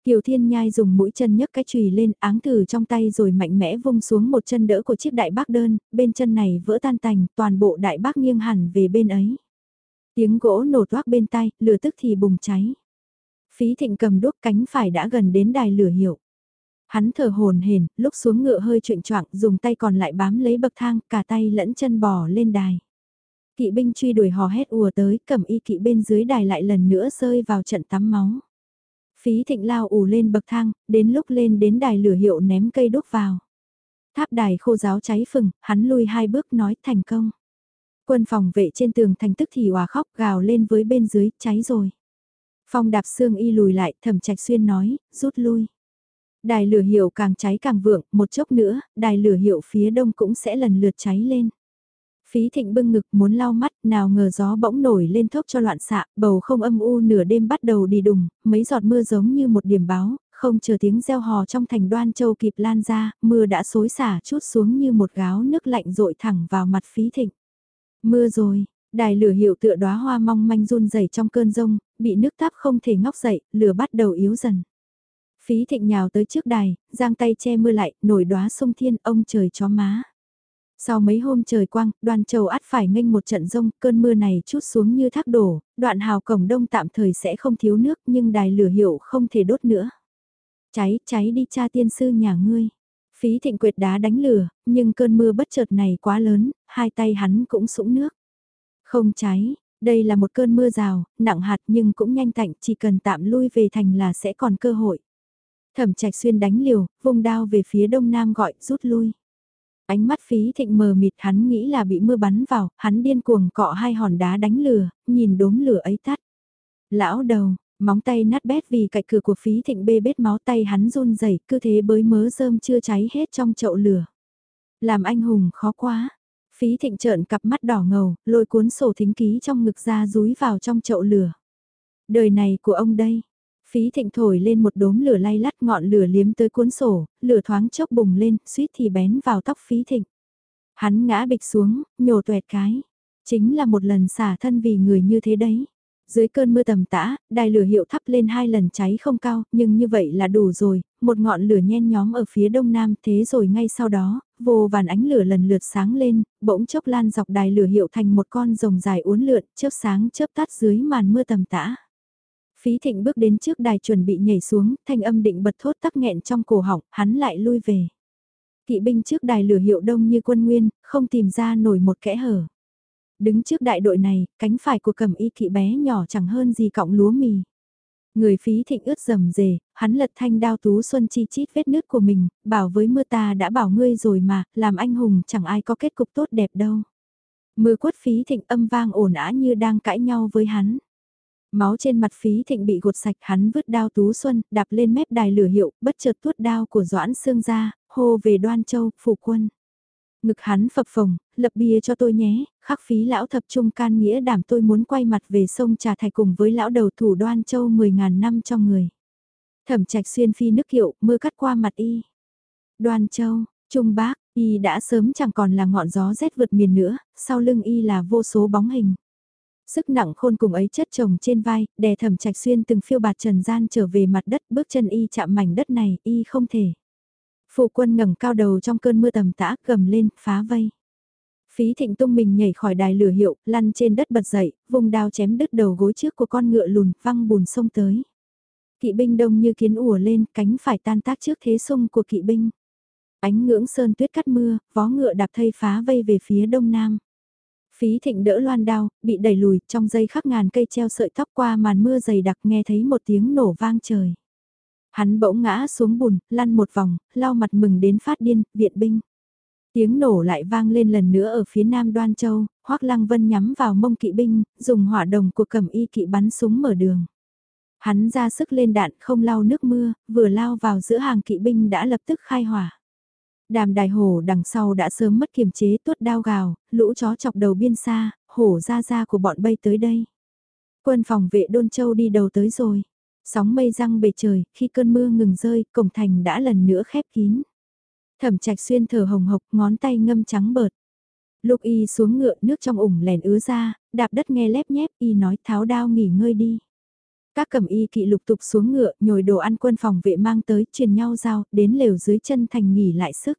Kiều Thiên Nhai dùng mũi chân nhấc cái chùy lên, áng từ trong tay rồi mạnh mẽ vung xuống một chân đỡ của chiếc đại bác đơn, bên chân này vỡ tan tành, toàn bộ đại bác nghiêng hẳn về bên ấy. Tiếng gỗ nổ toác bên tay, lửa tức thì bùng cháy. Phí thịnh cầm đuốc cánh phải đã gần đến đài lửa hiệu. Hắn thở hồn hển, lúc xuống ngựa hơi truyện choạng dùng tay còn lại bám lấy bậc thang, cả tay lẫn chân bò lên đài. Kỵ binh truy đuổi hò hét ùa tới, cầm y kỵ bên dưới đài lại lần nữa rơi vào trận tắm máu. Phí thịnh lao ù lên bậc thang, đến lúc lên đến đài lửa hiệu ném cây đốt vào. Tháp đài khô giáo cháy phừng, hắn lui hai bước nói thành công. Quân phòng vệ trên tường thành tức thì hòa khóc gào lên với bên dưới, cháy rồi. Phong đạp xương y lùi lại, thẩm trạch xuyên nói, rút lui. Đài lửa hiệu càng cháy càng vượng, một chốc nữa, đài lửa hiệu phía đông cũng sẽ lần lượt cháy lên. Phí thịnh bưng ngực muốn lau mắt, nào ngờ gió bỗng nổi lên thốc cho loạn xạ, bầu không âm u nửa đêm bắt đầu đi đùng, mấy giọt mưa giống như một điểm báo, không chờ tiếng reo hò trong thành đoan châu kịp lan ra, mưa đã xối xả chút xuống như một gáo nước lạnh rội thẳng vào mặt phí thịnh. Mưa rồi, đài lửa hiệu tựa đóa hoa mong manh run rẩy trong cơn rông, bị nước táp không thể ngóc dậy, lửa bắt đầu yếu dần. Phí thịnh nhào tới trước đài, giang tay che mưa lại, nổi đóa sông thiên ông trời chó má. Sau mấy hôm trời quang, đoàn châu át phải nghênh một trận rông, cơn mưa này chút xuống như thác đổ, đoạn hào cổng đông tạm thời sẽ không thiếu nước nhưng đài lửa hiệu không thể đốt nữa. Cháy, cháy đi cha tiên sư nhà ngươi. Phí thịnh quyệt đá đánh lửa, nhưng cơn mưa bất chợt này quá lớn, hai tay hắn cũng sũng nước. Không cháy, đây là một cơn mưa rào, nặng hạt nhưng cũng nhanh tạnh, chỉ cần tạm lui về thành là sẽ còn cơ hội. Thẩm trạch xuyên đánh liều, vùng đao về phía đông nam gọi, rút lui. Ánh mắt phí thịnh mờ mịt hắn nghĩ là bị mưa bắn vào, hắn điên cuồng cọ hai hòn đá đánh lửa, nhìn đốm lửa ấy tắt. Lão đầu, móng tay nát bét vì cạnh cửa của phí thịnh bê bết máu tay hắn run rẩy cứ thế bới mớ rơm chưa cháy hết trong chậu lửa. Làm anh hùng khó quá. Phí thịnh trợn cặp mắt đỏ ngầu, lôi cuốn sổ thính ký trong ngực ra rúi vào trong chậu lửa. Đời này của ông đây, Phí thịnh thổi lên một đốm lửa lay lắt ngọn lửa liếm tới cuốn sổ, lửa thoáng chốc bùng lên, suýt thì bén vào tóc phí thịnh. Hắn ngã bịch xuống, nhổ tuẹt cái. Chính là một lần xả thân vì người như thế đấy. Dưới cơn mưa tầm tã, đài lửa hiệu thắp lên hai lần cháy không cao, nhưng như vậy là đủ rồi, một ngọn lửa nhen nhóm ở phía đông nam thế rồi ngay sau đó, vô vàn ánh lửa lần lượt sáng lên, bỗng chốc lan dọc đài lửa hiệu thành một con rồng dài uốn lượn, chớp sáng chớp tắt dưới màn mưa tầm tã. Phí thịnh bước đến trước đài chuẩn bị nhảy xuống, thanh âm định bật thốt tắc nghẹn trong cổ họng, hắn lại lui về. Kỵ binh trước đài lửa hiệu đông như quân nguyên, không tìm ra nổi một kẽ hở. Đứng trước đại đội này, cánh phải của cầm y kỵ bé nhỏ chẳng hơn gì cọng lúa mì. Người phí thịnh ướt rầm rề, hắn lật thanh đao tú xuân chi chít vết nước của mình, bảo với mưa ta đã bảo ngươi rồi mà, làm anh hùng chẳng ai có kết cục tốt đẹp đâu. Mưa quất phí thịnh âm vang ổn ả như đang cãi nhau với hắn. Máu trên mặt phí thịnh bị gột sạch hắn vứt đao tú xuân, đạp lên mép đài lửa hiệu, bất chợt tuốt đao của Doãn Sương ra, hô về đoan châu, phủ quân. Ngực hắn phập phồng, lập bia cho tôi nhé, khắc phí lão thập trung can nghĩa đảm tôi muốn quay mặt về sông Trà Thạch cùng với lão đầu thủ đoan châu 10.000 năm cho người. Thẩm trạch xuyên phi nước hiệu mưa cắt qua mặt y. Đoan châu, trung bác, y đã sớm chẳng còn là ngọn gió rét vượt miền nữa, sau lưng y là vô số bóng hình. Sức nặng khôn cùng ấy chất chồng trên vai, đè thẩm trạch xuyên từng phiêu bạt trần gian trở về mặt đất bước chân y chạm mảnh đất này, y không thể. Phụ quân ngẩng cao đầu trong cơn mưa tầm tã gầm lên, phá vây. Phí thịnh tung mình nhảy khỏi đài lửa hiệu, lăn trên đất bật dậy, vùng đao chém đứt đầu gối trước của con ngựa lùn, văng bùn sông tới. Kỵ binh đông như kiến ùa lên, cánh phải tan tác trước thế sung của kỵ binh. Ánh ngưỡng sơn tuyết cắt mưa, vó ngựa đạp thây phá vây về phía đông nam. Phí thịnh đỡ loan đao, bị đẩy lùi, trong dây khắc ngàn cây treo sợi tóc qua màn mưa dày đặc nghe thấy một tiếng nổ vang trời. Hắn bỗng ngã xuống bùn, lăn một vòng, lau mặt mừng đến phát điên, viện binh. Tiếng nổ lại vang lên lần nữa ở phía nam đoan châu, hoắc lăng vân nhắm vào mông kỵ binh, dùng hỏa đồng của cầm y kỵ bắn súng mở đường. Hắn ra sức lên đạn không lau nước mưa, vừa lao vào giữa hàng kỵ binh đã lập tức khai hỏa. Đàm đài hổ đằng sau đã sớm mất kiềm chế tuốt đao gào, lũ chó chọc đầu biên xa, hổ ra ra của bọn bay tới đây. Quân phòng vệ đôn châu đi đầu tới rồi. Sóng mây răng bề trời, khi cơn mưa ngừng rơi, cổng thành đã lần nữa khép kín. Thẩm trạch xuyên thở hồng hộc, ngón tay ngâm trắng bợt. Lúc y xuống ngựa nước trong ủng lèn ứa ra, đạp đất nghe lép nhép y nói tháo đao nghỉ ngơi đi. Các cầm y kỵ lục tục xuống ngựa, nhồi đồ ăn quân phòng vệ mang tới, truyền nhau dao, đến lều dưới chân thành nghỉ lại sức.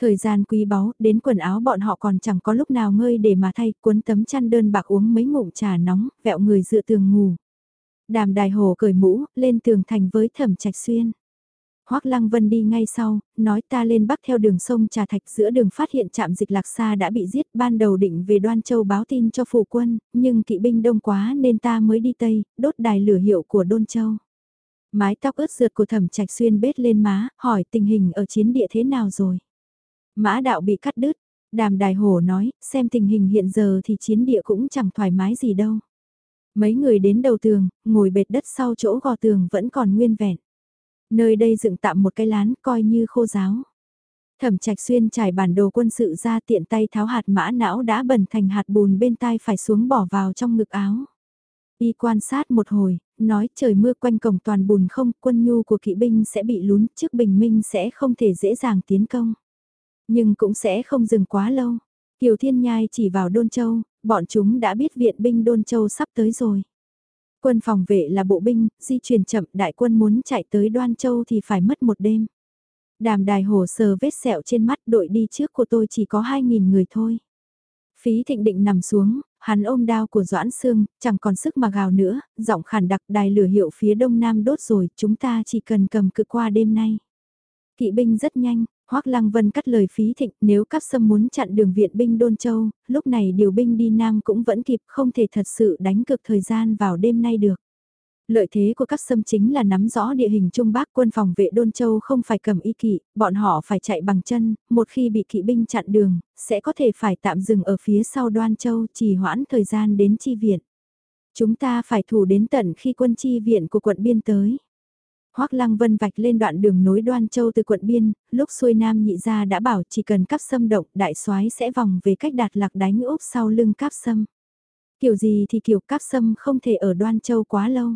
Thời gian quý báu, đến quần áo bọn họ còn chẳng có lúc nào ngơi để mà thay, cuốn tấm chăn đơn bạc uống mấy ngụm trà nóng, vẹo người dựa tường ngủ. Đàm đài hồ cởi mũ, lên tường thành với thẩm trạch xuyên. hoắc Lăng Vân đi ngay sau, nói ta lên bắc theo đường sông Trà Thạch giữa đường phát hiện trạm dịch lạc xa đã bị giết ban đầu định về Đoan Châu báo tin cho phủ quân, nhưng kỵ binh đông quá nên ta mới đi Tây, đốt đài lửa hiệu của Đôn Châu. Mái tóc ướt rượt của thẩm trạch xuyên bết lên má, hỏi tình hình ở chiến địa thế nào rồi. Mã đạo bị cắt đứt, đàm đài hổ nói, xem tình hình hiện giờ thì chiến địa cũng chẳng thoải mái gì đâu. Mấy người đến đầu tường, ngồi bệt đất sau chỗ gò tường vẫn còn nguyên vẹn. Nơi đây dựng tạm một cái lán coi như khô giáo. Thẩm trạch xuyên trải bản đồ quân sự ra tiện tay tháo hạt mã não đã bẩn thành hạt bùn bên tai phải xuống bỏ vào trong ngực áo. Y quan sát một hồi, nói trời mưa quanh cổng toàn bùn không, quân nhu của kỵ binh sẽ bị lún, trước bình minh sẽ không thể dễ dàng tiến công. Nhưng cũng sẽ không dừng quá lâu. Kiều Thiên Nhai chỉ vào Đôn Châu, bọn chúng đã biết viện binh Đôn Châu sắp tới rồi. Quân phòng vệ là bộ binh, di chuyển chậm đại quân muốn chạy tới Đoan Châu thì phải mất một đêm. Đàm đài hồ sờ vết sẹo trên mắt đội đi trước của tôi chỉ có 2.000 người thôi. Phí thịnh định nằm xuống, hắn ôm đao của Doãn Sương, chẳng còn sức mà gào nữa, giọng khản đặc đài lửa hiệu phía đông nam đốt rồi, chúng ta chỉ cần cầm cự qua đêm nay. Kỵ binh rất nhanh, Hoắc Lăng Vân cắt lời phí thịnh, nếu các sâm muốn chặn đường viện binh Đôn Châu, lúc này điều binh đi Nam cũng vẫn kịp không thể thật sự đánh cực thời gian vào đêm nay được. Lợi thế của các sâm chính là nắm rõ địa hình Trung Bắc quân phòng vệ Đôn Châu không phải cầm y kỵ, bọn họ phải chạy bằng chân, một khi bị kỵ binh chặn đường, sẽ có thể phải tạm dừng ở phía sau Đoan Châu trì hoãn thời gian đến chi viện. Chúng ta phải thủ đến tận khi quân chi viện của quận biên tới. Hoắc Lăng Vân vạch lên đoạn đường nối Đoan Châu từ quận biên, lúc xuôi nam nhị gia đã bảo chỉ cần cắp xâm động, đại soái sẽ vòng về cách đạt lạc đánh úp sau lưng cắp xâm. Kiểu gì thì kiểu cắp xâm không thể ở Đoan Châu quá lâu.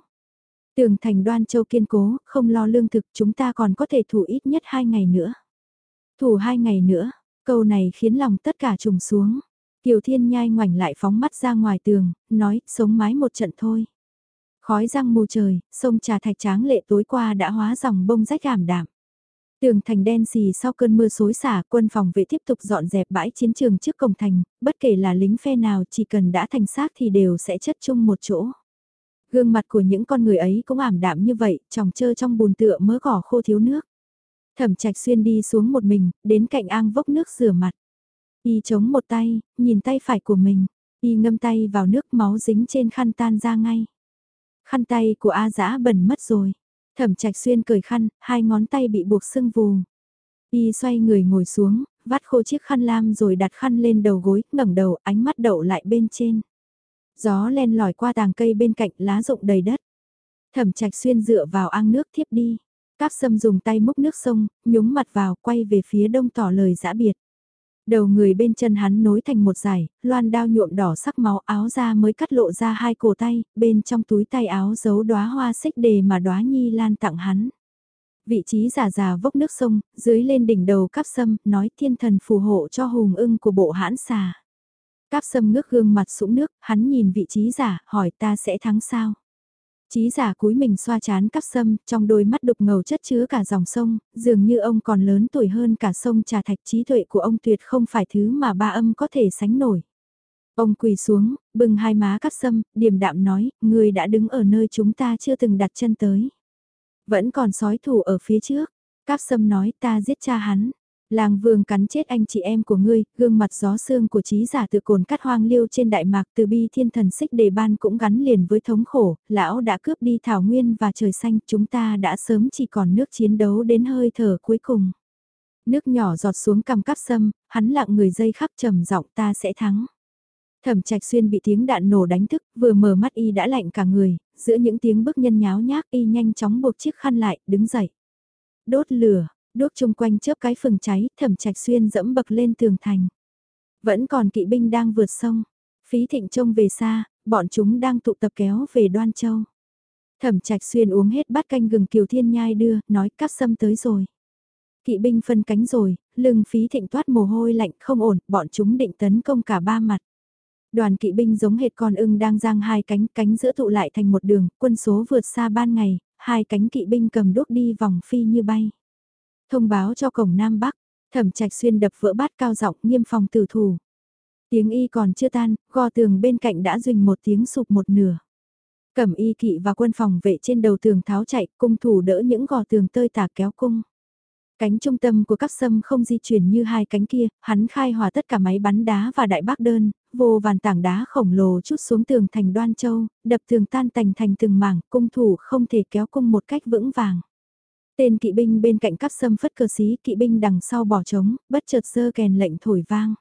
Tường thành Đoan Châu kiên cố, không lo lương thực chúng ta còn có thể thủ ít nhất hai ngày nữa. Thủ hai ngày nữa, câu này khiến lòng tất cả trùng xuống. Kiều Thiên Nhai ngoảnh lại phóng mắt ra ngoài tường, nói, sống mái một trận thôi. Khói răng mù trời, sông trà thạch tráng lệ tối qua đã hóa dòng bông rách ảm đạm. Tường thành đen xì sau cơn mưa xối xả, quân phòng vệ tiếp tục dọn dẹp bãi chiến trường trước cổng thành, bất kể là lính phe nào chỉ cần đã thành xác thì đều sẽ chất chung một chỗ. Gương mặt của những con người ấy cũng ảm đạm như vậy, tròng trơ trong bùn tựa mớ cỏ khô thiếu nước. Thẩm trạch xuyên đi xuống một mình, đến cạnh ang vốc nước rửa mặt. Y chống một tay, nhìn tay phải của mình. Y ngâm tay vào nước máu dính trên khăn tan ra ngay. Khăn tay của A dã bẩn mất rồi. Thẩm trạch xuyên cởi khăn, hai ngón tay bị buộc sưng vù. Y xoay người ngồi xuống, vắt khô chiếc khăn lam rồi đặt khăn lên đầu gối, ngẩng đầu, ánh mắt đậu lại bên trên. Gió len lỏi qua tàng cây bên cạnh lá rụng đầy đất. Thẩm trạch xuyên dựa vào ang nước thiếp đi. Cáp sâm dùng tay múc nước sông, nhúng mặt vào, quay về phía đông tỏ lời giã biệt. Đầu người bên chân hắn nối thành một dải, loan đao nhuộm đỏ sắc máu áo ra mới cắt lộ ra hai cổ tay, bên trong túi tay áo giấu đóa hoa xích đề mà đóa nhi lan tặng hắn. Vị trí giả già vốc nước sông, dưới lên đỉnh đầu cáp sâm, nói thiên thần phù hộ cho hùng ưng của bộ hãn xà. Cáp sâm ngước gương mặt sũng nước, hắn nhìn vị trí giả, hỏi ta sẽ thắng sao? Chí giả cúi mình xoa chán cắp sâm, trong đôi mắt đục ngầu chất chứa cả dòng sông, dường như ông còn lớn tuổi hơn cả sông trà thạch trí tuệ của ông tuyệt không phải thứ mà ba âm có thể sánh nổi. Ông quỳ xuống, bưng hai má cắp sâm, điềm đạm nói, người đã đứng ở nơi chúng ta chưa từng đặt chân tới. Vẫn còn sói thủ ở phía trước, cắp sâm nói ta giết cha hắn. Làng vương cắn chết anh chị em của ngươi, gương mặt gió xương của trí giả từ cồn cắt hoang liêu trên đại mạc từ bi thiên thần xích đề ban cũng gắn liền với thống khổ, lão đã cướp đi thảo nguyên và trời xanh, chúng ta đã sớm chỉ còn nước chiến đấu đến hơi thở cuối cùng. Nước nhỏ giọt xuống cằm cắp sâm, hắn lặng người dây khắp trầm giọng ta sẽ thắng. Thẩm trạch xuyên bị tiếng đạn nổ đánh thức, vừa mở mắt y đã lạnh cả người, giữa những tiếng bước nhân nháo nhác y nhanh chóng buộc chiếc khăn lại, đứng dậy. Đốt lửa, đuốc chung quanh chớp cái phừng cháy, thẩm trạch xuyên dẫm bậc lên tường thành. Vẫn còn kỵ binh đang vượt sông, phí thịnh trông về xa, bọn chúng đang tụ tập kéo về đoan châu. Thẩm trạch xuyên uống hết bát canh gừng kiều thiên nhai đưa, nói cắt sâm tới rồi. Kỵ binh phân cánh rồi, lưng phí thịnh toát mồ hôi lạnh không ổn, bọn chúng định tấn công cả ba mặt. Đoàn kỵ binh giống hệt con ưng đang giang hai cánh, cánh giữa tụ lại thành một đường, quân số vượt xa ban ngày, hai cánh kỵ binh cầm đốt đi vòng phi như bay. Thông báo cho cổng Nam Bắc, thẩm trạch xuyên đập vỡ bát cao giọng nghiêm phòng tử thủ. Tiếng y còn chưa tan, gò tường bên cạnh đã rình một tiếng sụp một nửa. Cẩm y kỵ và quân phòng vệ trên đầu tường tháo chạy, cung thủ đỡ những gò tường tơi tả kéo cung. Cánh trung tâm của các sâm không di chuyển như hai cánh kia, hắn khai hòa tất cả máy bắn đá và đại bác đơn, vô vàn tảng đá khổng lồ chút xuống tường thành đoan châu, đập tường tan tành thành từng mảng, cung thủ không thể kéo cung một cách vững vàng. Tên kỵ binh bên cạnh cắp sâm phất cơ xí kỵ binh đằng sau bỏ trống, bất chợt sơ kèn lệnh thổi vang.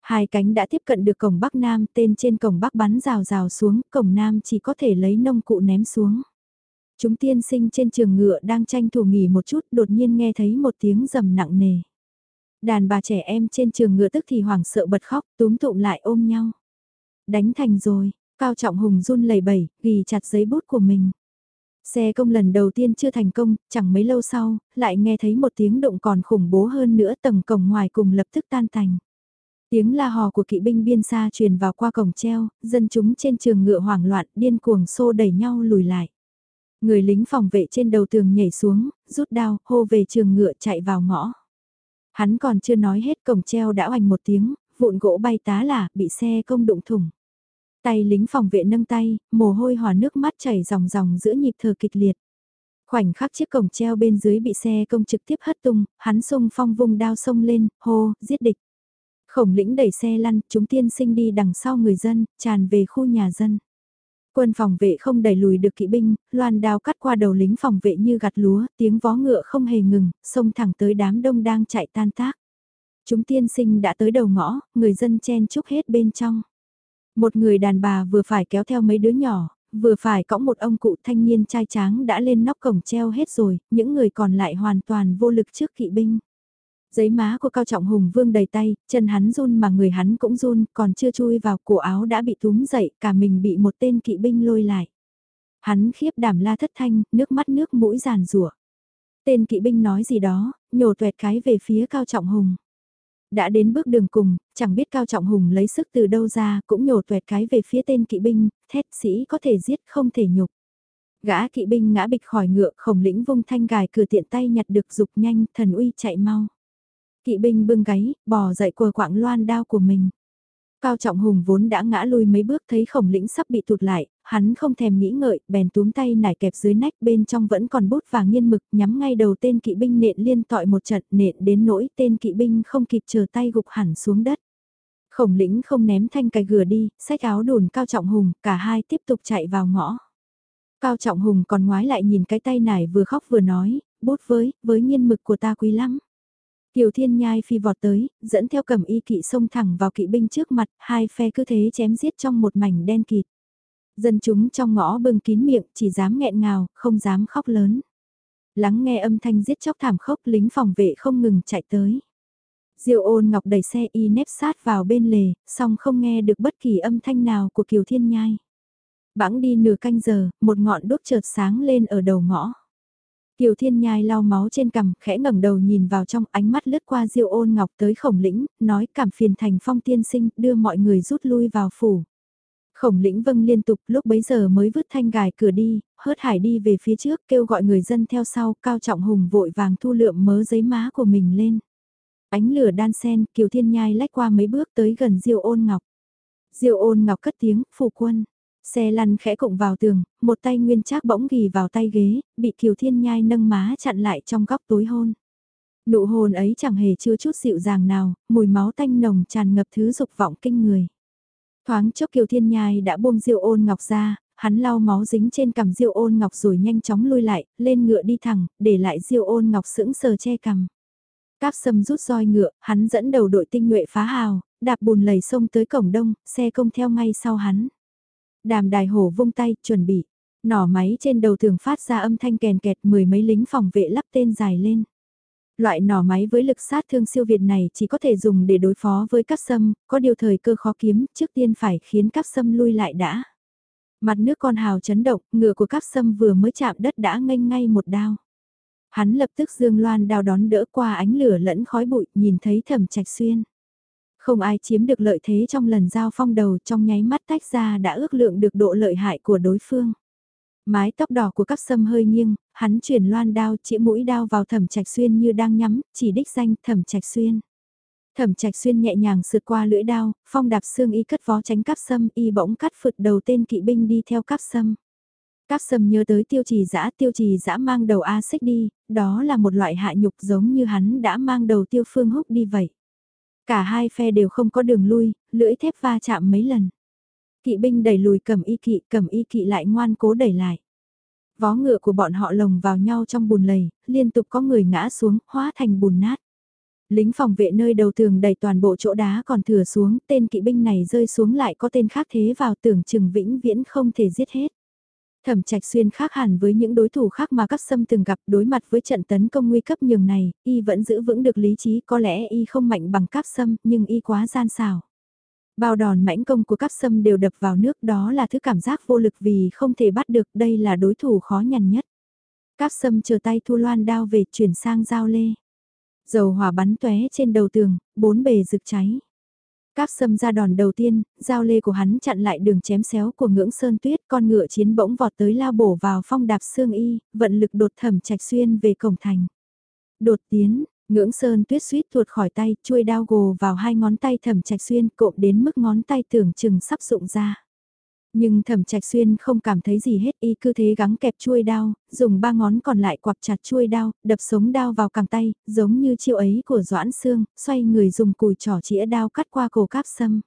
Hai cánh đã tiếp cận được cổng Bắc Nam, tên trên cổng Bắc bắn rào rào xuống, cổng Nam chỉ có thể lấy nông cụ ném xuống. Chúng tiên sinh trên trường ngựa đang tranh thủ nghỉ một chút, đột nhiên nghe thấy một tiếng rầm nặng nề. Đàn bà trẻ em trên trường ngựa tức thì hoảng sợ bật khóc, túm tụm lại ôm nhau. Đánh thành rồi, Cao Trọng Hùng run lẩy bẩy, ghi chặt giấy bút của mình. Xe công lần đầu tiên chưa thành công, chẳng mấy lâu sau, lại nghe thấy một tiếng động còn khủng bố hơn nữa tầng cổng ngoài cùng lập tức tan thành. Tiếng la hò của kỵ binh biên xa truyền vào qua cổng treo, dân chúng trên trường ngựa hoảng loạn điên cuồng xô đẩy nhau lùi lại. Người lính phòng vệ trên đầu tường nhảy xuống, rút đao, hô về trường ngựa chạy vào ngõ. Hắn còn chưa nói hết cổng treo đã oành một tiếng, vụn gỗ bay tá lả, bị xe công đụng thủng. Tay lính phòng vệ nâng tay, mồ hôi hòa nước mắt chảy ròng ròng giữa nhịp thở kịch liệt. Khoảnh khắc chiếc cổng treo bên dưới bị xe công trực tiếp hất tung, hắn sung phong vung đao sông lên, hô, giết địch. Khổng lĩnh đẩy xe lăn, chúng tiên sinh đi đằng sau người dân, tràn về khu nhà dân. Quân phòng vệ không đẩy lùi được kỵ binh, loan đao cắt qua đầu lính phòng vệ như gặt lúa, tiếng vó ngựa không hề ngừng, xông thẳng tới đám đông đang chạy tan tác. Chúng tiên sinh đã tới đầu ngõ, người dân chen chúc hết bên trong. Một người đàn bà vừa phải kéo theo mấy đứa nhỏ, vừa phải cõng một ông cụ thanh niên trai tráng đã lên nóc cổng treo hết rồi, những người còn lại hoàn toàn vô lực trước kỵ binh. Giấy má của Cao Trọng Hùng vương đầy tay, chân hắn run mà người hắn cũng run, còn chưa chui vào cổ áo đã bị túm dậy, cả mình bị một tên kỵ binh lôi lại. Hắn khiếp đảm la thất thanh, nước mắt nước mũi giàn rủa. Tên kỵ binh nói gì đó, nhổ tuẹt cái về phía Cao Trọng Hùng. Đã đến bước đường cùng, chẳng biết Cao Trọng Hùng lấy sức từ đâu ra, cũng nhổ tuẹt cái về phía tên kỵ binh, thét sĩ có thể giết không thể nhục. Gã kỵ binh ngã bịch khỏi ngựa, khổng lĩnh vung thanh gài cửa tiện tay nhặt được dục nhanh, thần uy chạy mau. Kỵ binh bưng gáy, bò dậy cờ quạng loan đao của mình. Cao Trọng Hùng vốn đã ngã lui mấy bước thấy khổng lĩnh sắp bị tụt lại, hắn không thèm nghĩ ngợi, bèn túm tay nải kẹp dưới nách bên trong vẫn còn bút và nghiên mực nhắm ngay đầu tên kỵ binh nện liên tọi một trận nện đến nỗi tên kỵ binh không kịp chờ tay gục hẳn xuống đất. Khổng lĩnh không ném thanh cài gừa đi, xách áo đùn Cao Trọng Hùng, cả hai tiếp tục chạy vào ngõ. Cao Trọng Hùng còn ngoái lại nhìn cái tay nải vừa khóc vừa nói, bút với, với nghiên mực của ta quý lắm. Kiều Thiên Nhai phi vọt tới, dẫn theo cầm y kỵ xông thẳng vào kỵ binh trước mặt, hai phe cứ thế chém giết trong một mảnh đen kịt. Dân chúng trong ngõ bưng kín miệng, chỉ dám nghẹn ngào, không dám khóc lớn. Lắng nghe âm thanh giết chóc thảm khốc, lính phòng vệ không ngừng chạy tới. Diêu ôn ngọc đẩy xe y nếp sát vào bên lề, song không nghe được bất kỳ âm thanh nào của Kiều Thiên Nhai. Bãng đi nửa canh giờ, một ngọn đốt chợt sáng lên ở đầu ngõ. Kiều Thiên Nhai lau máu trên cằm, khẽ ngẩng đầu nhìn vào trong ánh mắt lướt qua Diêu Ôn Ngọc tới Khổng Lĩnh, nói cảm phiền thành phong tiên sinh, đưa mọi người rút lui vào phủ. Khổng Lĩnh vâng liên tục, lúc bấy giờ mới vứt thanh gài cửa đi, hớt hải đi về phía trước, kêu gọi người dân theo sau, Cao Trọng Hùng vội vàng thu lượm mớ giấy má của mình lên. Ánh lửa đan sen, Kiều Thiên Nhai lách qua mấy bước tới gần Diêu Ôn Ngọc. Diêu Ôn Ngọc cất tiếng, "Phụ quân." Xe lăn khẽ cụng vào tường, một tay nguyên trác bỗng ghi vào tay ghế, bị Kiều Thiên Nhai nâng má chặn lại trong góc tối hôn. Nụ hôn ấy chẳng hề chưa chút dịu dàng nào, mùi máu tanh nồng tràn ngập thứ dục vọng kinh người. Thoáng chốc Kiều Thiên Nhai đã buông diêu ôn ngọc ra, hắn lau máu dính trên cằm diêu ôn ngọc rồi nhanh chóng lui lại, lên ngựa đi thẳng, để lại diêu ôn ngọc sững sờ che cằm. Cáp sâm rút roi ngựa, hắn dẫn đầu đội tinh nhuệ phá hào, đạp bùn lầy sông tới cổng đông, xe công theo ngay sau hắn. Đàm đài hổ vung tay, chuẩn bị. Nỏ máy trên đầu thường phát ra âm thanh kèn kẹt mười mấy lính phòng vệ lắp tên dài lên. Loại nỏ máy với lực sát thương siêu việt này chỉ có thể dùng để đối phó với các sâm, có điều thời cơ khó kiếm, trước tiên phải khiến các sâm lui lại đã. Mặt nước con hào chấn động, ngựa của các sâm vừa mới chạm đất đã nghênh ngay một đao. Hắn lập tức dương loan đao đón đỡ qua ánh lửa lẫn khói bụi, nhìn thấy thẩm trạch xuyên. Không ai chiếm được lợi thế trong lần giao phong đầu trong nháy mắt tách ra đã ước lượng được độ lợi hại của đối phương. Mái tóc đỏ của các sâm hơi nghiêng, hắn chuyển loan đao chỉ mũi đao vào thẩm trạch xuyên như đang nhắm, chỉ đích danh thẩm trạch xuyên. Thẩm trạch xuyên nhẹ nhàng sượt qua lưỡi đao, phong đạp xương y cất vó tránh cắp sâm y bỗng cắt phượt đầu tên kỵ binh đi theo cắp sâm. Cáp sâm nhớ tới tiêu trì dã tiêu trì dã mang đầu A xích đi, đó là một loại hạ nhục giống như hắn đã mang đầu tiêu phương húc đi vậy. Cả hai phe đều không có đường lui, lưỡi thép va chạm mấy lần. Kỵ binh đẩy lùi cầm y kỵ, cầm y kỵ lại ngoan cố đẩy lại. Vó ngựa của bọn họ lồng vào nhau trong bùn lầy, liên tục có người ngã xuống, hóa thành bùn nát. Lính phòng vệ nơi đầu tường đẩy toàn bộ chỗ đá còn thừa xuống, tên kỵ binh này rơi xuống lại có tên khác thế vào tưởng chừng vĩnh viễn không thể giết hết. Thẩm Trạch Xuyên khác hẳn với những đối thủ khác mà các sâm từng gặp đối mặt với trận tấn công nguy cấp nhường này, y vẫn giữ vững được lý trí có lẽ y không mạnh bằng các sâm nhưng y quá gian xảo. Bao đòn mãnh công của các sâm đều đập vào nước đó là thứ cảm giác vô lực vì không thể bắt được đây là đối thủ khó nhằn nhất. Các sâm chờ tay thu loan đao về chuyển sang dao lê. Dầu hỏa bắn tóe trên đầu tường, bốn bề rực cháy. Cáp sâm ra đòn đầu tiên, dao lê của hắn chặn lại đường chém xéo của ngưỡng sơn tuyết, con ngựa chiến bỗng vọt tới lao bổ vào phong đạp xương y, vận lực đột thẩm trạch xuyên về cổng thành. Đột tiến, ngưỡng sơn tuyết suýt tuột khỏi tay, chuôi đao gồ vào hai ngón tay thẩm trạch xuyên cộm đến mức ngón tay tưởng chừng sắp rụng ra. Nhưng thẩm trạch xuyên không cảm thấy gì hết y cứ thế gắng kẹp chuôi đao, dùng ba ngón còn lại quặp chặt chuôi đao, đập sống đao vào càng tay, giống như chiêu ấy của Doãn Sương, xoay người dùng cùi trỏ chĩa đao cắt qua cổ cáp sâm.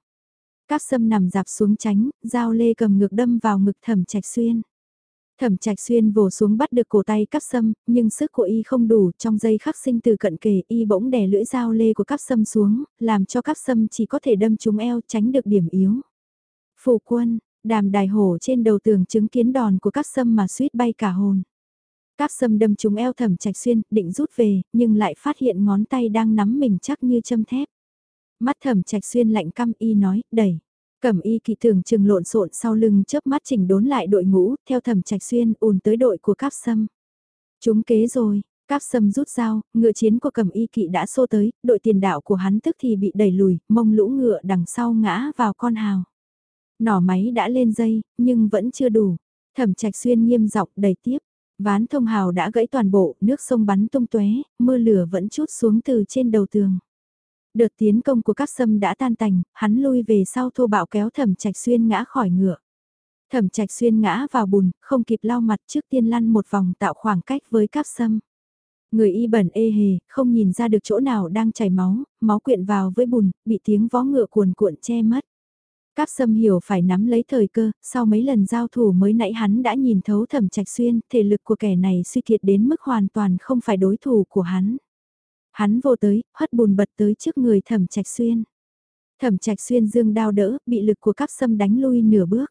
Cáp sâm nằm dạp xuống tránh, dao lê cầm ngược đâm vào ngực thẩm trạch xuyên. Thẩm trạch xuyên vồ xuống bắt được cổ tay cắp sâm, nhưng sức của y không đủ, trong giây khắc sinh từ cận kề y bỗng đè lưỡi dao lê của cắp sâm xuống, làm cho cắp sâm chỉ có thể đâm trúng eo tránh được điểm yếu. Phủ quân, Đàm đài hổ trên đầu tường chứng kiến đòn của các sâm mà suýt bay cả hồn. Các sâm đâm trúng eo thẩm trạch xuyên, định rút về, nhưng lại phát hiện ngón tay đang nắm mình chắc như châm thép. Mắt thẩm trạch xuyên lạnh căm y nói, đẩy. Cẩm y kỳ thường chừng lộn xộn sau lưng chớp mắt chỉnh đốn lại đội ngũ, theo thẩm trạch xuyên ùn tới đội của cáp sâm. Chúng kế rồi, cáp sâm rút dao, ngựa chiến của cẩm y kỵ đã xô tới, đội tiền đạo của hắn tức thì bị đẩy lùi, mông lũ ngựa đằng sau ngã vào con hào. Nỏ máy đã lên dây, nhưng vẫn chưa đủ. Thẩm trạch xuyên nghiêm giọng đầy tiếp. Ván thông hào đã gãy toàn bộ, nước sông bắn tung tóe, mưa lửa vẫn chút xuống từ trên đầu tường. Đợt tiến công của các sâm đã tan tành, hắn lui về sau thô bạo kéo thẩm trạch xuyên ngã khỏi ngựa. Thẩm trạch xuyên ngã vào bùn, không kịp lau mặt trước tiên lăn một vòng tạo khoảng cách với các sâm. Người y bẩn ê hề, không nhìn ra được chỗ nào đang chảy máu, máu quyện vào với bùn, bị tiếng vó ngựa cuồn cuộn che mất. Cáp sâm hiểu phải nắm lấy thời cơ, sau mấy lần giao thủ mới nãy hắn đã nhìn thấu thẩm trạch xuyên, thể lực của kẻ này suy kiệt đến mức hoàn toàn không phải đối thủ của hắn. Hắn vô tới, hất bùn bật tới trước người thẩm trạch xuyên. Thẩm trạch xuyên dương đao đỡ, bị lực của cáp sâm đánh lui nửa bước.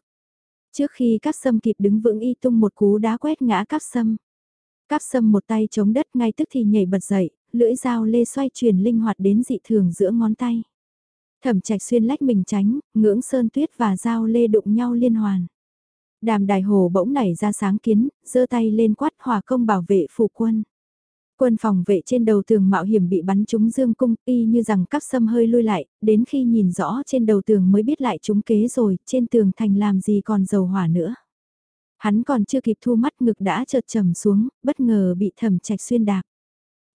Trước khi cáp sâm kịp đứng vững y tung một cú đá quét ngã cáp sâm. Cáp sâm một tay chống đất ngay tức thì nhảy bật dậy, lưỡi dao lê xoay chuyển linh hoạt đến dị thường giữa ngón tay. Thẩm trạch xuyên lách mình tránh, ngưỡng sơn tuyết và dao lê đụng nhau liên hoàn. Đàm đài hồ bỗng nảy ra sáng kiến, giơ tay lên quát hòa công bảo vệ phụ quân. Quân phòng vệ trên đầu tường mạo hiểm bị bắn trúng dương cung, y như rằng các sâm hơi lui lại, đến khi nhìn rõ trên đầu tường mới biết lại chúng kế rồi, trên tường thành làm gì còn dầu hỏa nữa. Hắn còn chưa kịp thu mắt ngực đã chợt trầm xuống, bất ngờ bị thẩm trạch xuyên đạp.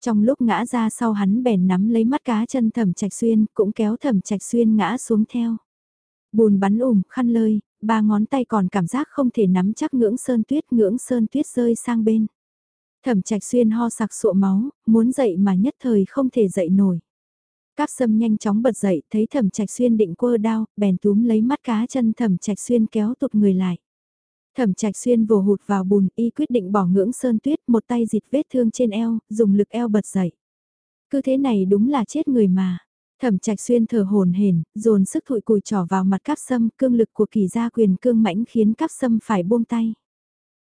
Trong lúc ngã ra sau hắn bèn nắm lấy mắt cá chân thẩm trạch xuyên, cũng kéo thẩm trạch xuyên ngã xuống theo. Bùn bắn ủm khăn lơi, ba ngón tay còn cảm giác không thể nắm chắc ngưỡng sơn tuyết, ngưỡng sơn tuyết rơi sang bên. Thẩm trạch xuyên ho sặc sụa máu, muốn dậy mà nhất thời không thể dậy nổi. Cáp sâm nhanh chóng bật dậy, thấy thẩm trạch xuyên định quơ đao, bèn túm lấy mắt cá chân thẩm trạch xuyên kéo tụt người lại. Thẩm trạch xuyên vồ hụt vào bùn y quyết định bỏ ngưỡng sơn tuyết một tay dịt vết thương trên eo, dùng lực eo bật dậy. Cứ thế này đúng là chết người mà. Thẩm trạch xuyên thở hồn hển, dồn sức thụi cùi trỏ vào mặt cáp sâm, cương lực của kỳ gia quyền cương mãnh khiến cáp sâm phải buông tay.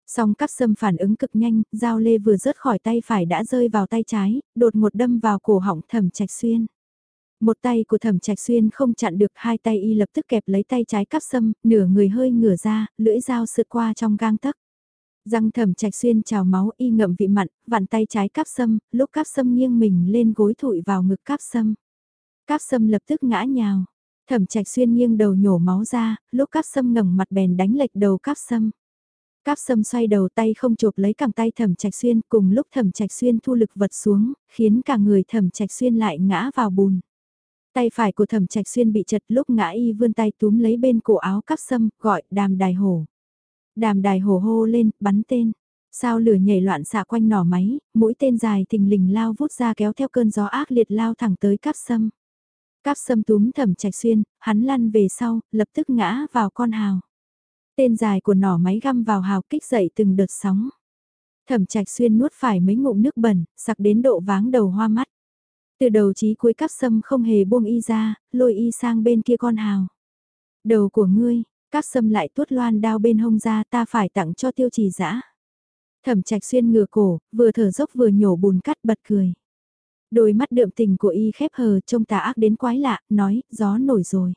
Song cáp sâm phản ứng cực nhanh, dao lê vừa rớt khỏi tay phải đã rơi vào tay trái, đột một đâm vào cổ họng thẩm trạch xuyên. Một tay của thẩm trạch xuyên không chặn được hai tay y lập tức kẹp lấy tay trái cắp sâm, nửa người hơi ngửa ra, lưỡi dao sượt qua trong gang tấc. Răng thẩm trạch xuyên trào máu y ngậm vị mặn, vặn tay trái cắp sâm, lúc cắp sâm nghiêng mình lên gối thụi vào ngực cắp sâm. Cắp sâm lập tức ngã nhào. Thẩm trạch xuyên nghiêng đầu nhổ máu ra, lúc cắp sâm ngẩng mặt bèn đánh lệch đầu cắp sâm. Cáp sâm xoay đầu tay không chộp lấy cẳng tay thẩm trạch xuyên cùng lúc thẩm trạch xuyên thu lực vật xuống, khiến cả người thẩm trạch xuyên lại ngã vào bùn. Tay phải của thẩm trạch xuyên bị chật lúc ngã y vươn tay túm lấy bên cổ áo cắp sâm, gọi đàm đài hổ. Đàm đài hổ hô lên, bắn tên. Sao lửa nhảy loạn xạ quanh nỏ máy, mũi tên dài tình lình lao vút ra kéo theo cơn gió ác liệt lao thẳng tới cắp sâm. Cắp sâm túm thẩm trạch xuyên, hắn lăn về sau, lập tức ngã vào con hào. Tên dài của nỏ máy găm vào hào kích dậy từng đợt sóng. Thẩm trạch xuyên nuốt phải mấy ngụm nước bẩn, sặc đến độ váng đầu hoa mắt. Từ đầu chí cuối cắp sâm không hề buông y ra, lôi y sang bên kia con hào. Đầu của ngươi, cắp sâm lại tuốt loan đao bên hông ra ta phải tặng cho tiêu trì dã Thẩm trạch xuyên ngửa cổ, vừa thở dốc vừa nhổ bùn cắt bật cười. Đôi mắt đượm tình của y khép hờ trông tà ác đến quái lạ, nói, gió nổi rồi.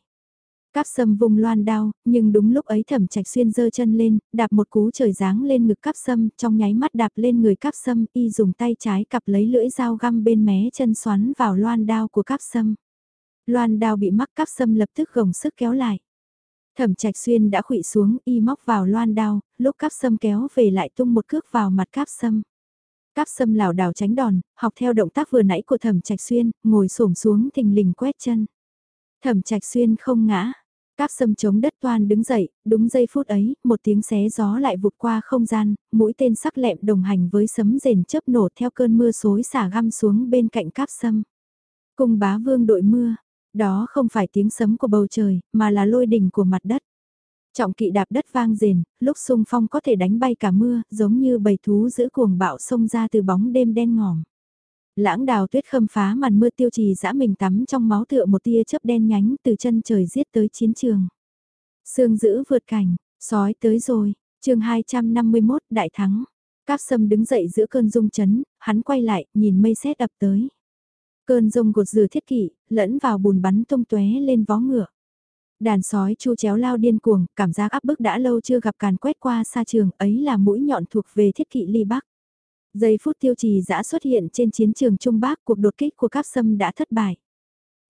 Cáp sâm vùng loan đao, nhưng đúng lúc ấy thẩm trạch xuyên giơ chân lên, đạp một cú trời giáng lên ngực cáp sâm, trong nháy mắt đạp lên người cáp sâm, y dùng tay trái cặp lấy lưỡi dao găm bên mé chân xoắn vào loan đao của cáp sâm. Loan đao bị mắc cáp sâm lập tức gồng sức kéo lại. Thẩm trạch xuyên đã khụy xuống y móc vào loan đao, lúc cáp sâm kéo về lại tung một cước vào mặt cáp sâm. Cáp sâm lảo đảo tránh đòn, học theo động tác vừa nãy của thẩm trạch xuyên, ngồi xổm xuống thình lình quét chân. Thẩm trạch xuyên không ngã. Cáp sâm chống đất toan đứng dậy, đúng giây phút ấy, một tiếng xé gió lại vụt qua không gian, mũi tên sắc lẹm đồng hành với sấm rền chớp nổ theo cơn mưa xối xả găm xuống bên cạnh cáp sâm. Cùng bá vương đội mưa, đó không phải tiếng sấm của bầu trời, mà là lôi đình của mặt đất. Trọng kỵ đạp đất vang rền, lúc xung phong có thể đánh bay cả mưa, giống như bầy thú giữ cuồng bạo xông ra từ bóng đêm đen ngòm. Lãng đào tuyết khâm phá màn mưa tiêu trì dã mình tắm trong máu tựa một tia chớp đen nhánh từ chân trời giết tới chiến trường. Sương giữ vượt cảnh, sói tới rồi, chương 251 đại thắng. Cáp sâm đứng dậy giữa cơn rung chấn, hắn quay lại, nhìn mây sét ập tới. Cơn rông gột rửa thiết kỷ, lẫn vào bùn bắn tung tóe lên vó ngựa. Đàn sói chu chéo lao điên cuồng, cảm giác áp bức đã lâu chưa gặp càn quét qua xa trường, ấy là mũi nhọn thuộc về thiết kỵ ly bắc. Giây phút tiêu trì dã xuất hiện trên chiến trường Trung Bắc cuộc đột kích của các sâm đã thất bại.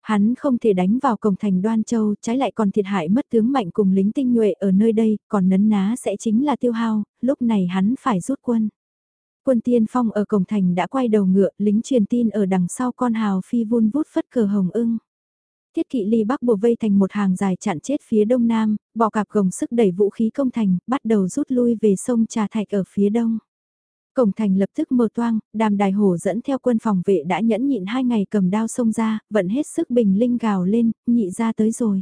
Hắn không thể đánh vào cổng thành Đoan Châu, trái lại còn thiệt hại mất tướng mạnh cùng lính tinh nhuệ ở nơi đây, còn nấn ná sẽ chính là tiêu hao, lúc này hắn phải rút quân. Quân tiên phong ở cổng thành đã quay đầu ngựa, lính truyền tin ở đằng sau con hào phi vun vút phất cờ hồng ưng. Thiết kỵ ly bắc bùa vây thành một hàng dài chặn chết phía đông nam, bò cạp gồng sức đẩy vũ khí công thành, bắt đầu rút lui về sông Trà Thạch ở phía đông. Cổng thành lập tức mờ toang, đàm đài hổ dẫn theo quân phòng vệ đã nhẫn nhịn hai ngày cầm đao xông ra, vận hết sức bình linh gào lên, nhị ra tới rồi.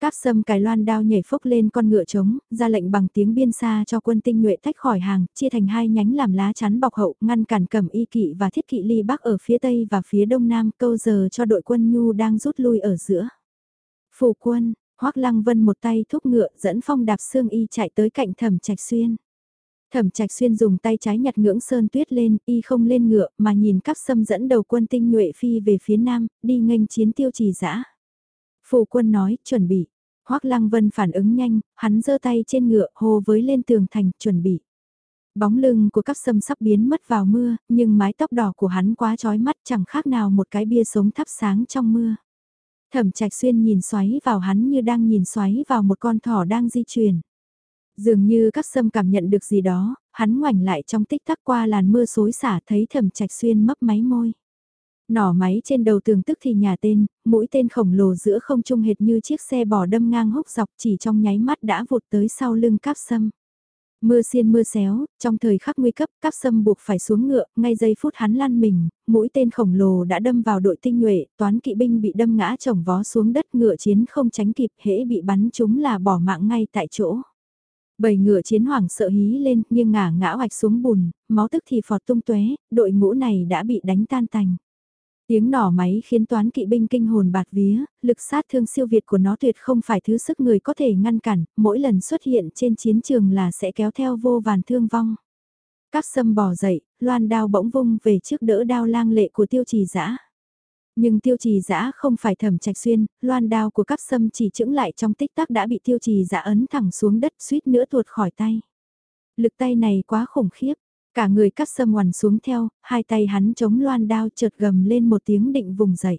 Cáp sâm cài loan đao nhảy phốc lên con ngựa trống, ra lệnh bằng tiếng biên xa cho quân tinh nhuệ tách khỏi hàng, chia thành hai nhánh làm lá chắn bọc hậu, ngăn cản cầm y kỵ và thiết kỵ ly bắc ở phía tây và phía đông nam câu giờ cho đội quân nhu đang rút lui ở giữa. Phủ quân, hoắc lăng vân một tay thúc ngựa dẫn phong đạp xương y chạy tới cạnh thẩm trạch xuyên. Thẩm trạch xuyên dùng tay trái nhặt ngưỡng sơn tuyết lên, y không lên ngựa mà nhìn các sâm dẫn đầu quân tinh nhuệ phi về phía nam, đi nghênh chiến tiêu trì dã Phù quân nói, chuẩn bị. Hoắc Lăng Vân phản ứng nhanh, hắn giơ tay trên ngựa hô với lên tường thành, chuẩn bị. Bóng lưng của các sâm sắp biến mất vào mưa, nhưng mái tóc đỏ của hắn quá trói mắt chẳng khác nào một cái bia sống thắp sáng trong mưa. Thẩm trạch xuyên nhìn xoáy vào hắn như đang nhìn xoáy vào một con thỏ đang di chuyển. Dường như các sâm cảm nhận được gì đó, hắn ngoảnh lại trong tích tắc qua làn mưa xối xả thấy thầm trạch xuyên mấp máy môi. Nỏ máy trên đầu tường tức thì nhà tên, mũi tên khổng lồ giữa không trung hệt như chiếc xe bò đâm ngang hốc dọc chỉ trong nháy mắt đã vụt tới sau lưng cáp sâm. Mưa xiên mưa xéo, trong thời khắc nguy cấp, cáp sâm buộc phải xuống ngựa, ngay giây phút hắn lăn mình, mũi tên khổng lồ đã đâm vào đội tinh nhuệ, toán kỵ binh bị đâm ngã chồng vó xuống đất ngựa chiến không tránh kịp, hễ bị bắn chúng là bỏ mạng ngay tại chỗ. Bầy ngựa chiến hoảng sợ hí lên, nhưng ngả ngã hoạch xuống bùn, máu tức thì phọt tung tóe đội ngũ này đã bị đánh tan tành. Tiếng nỏ máy khiến toán kỵ binh kinh hồn bạt vía, lực sát thương siêu việt của nó tuyệt không phải thứ sức người có thể ngăn cản, mỗi lần xuất hiện trên chiến trường là sẽ kéo theo vô vàn thương vong. Các sâm bò dậy, loan đao bỗng vung về trước đỡ đao lang lệ của tiêu trì dã nhưng tiêu trì dã không phải thẩm trạch xuyên, loan đao của cắp sâm chỉ chững lại trong tích tắc đã bị tiêu trì dã ấn thẳng xuống đất suýt nữa tuột khỏi tay. Lực tay này quá khủng khiếp, Cả người cắp sâm hoàn xuống theo, hai tay hắn chống loan đao chợt gầm lên một tiếng định vùng dậy.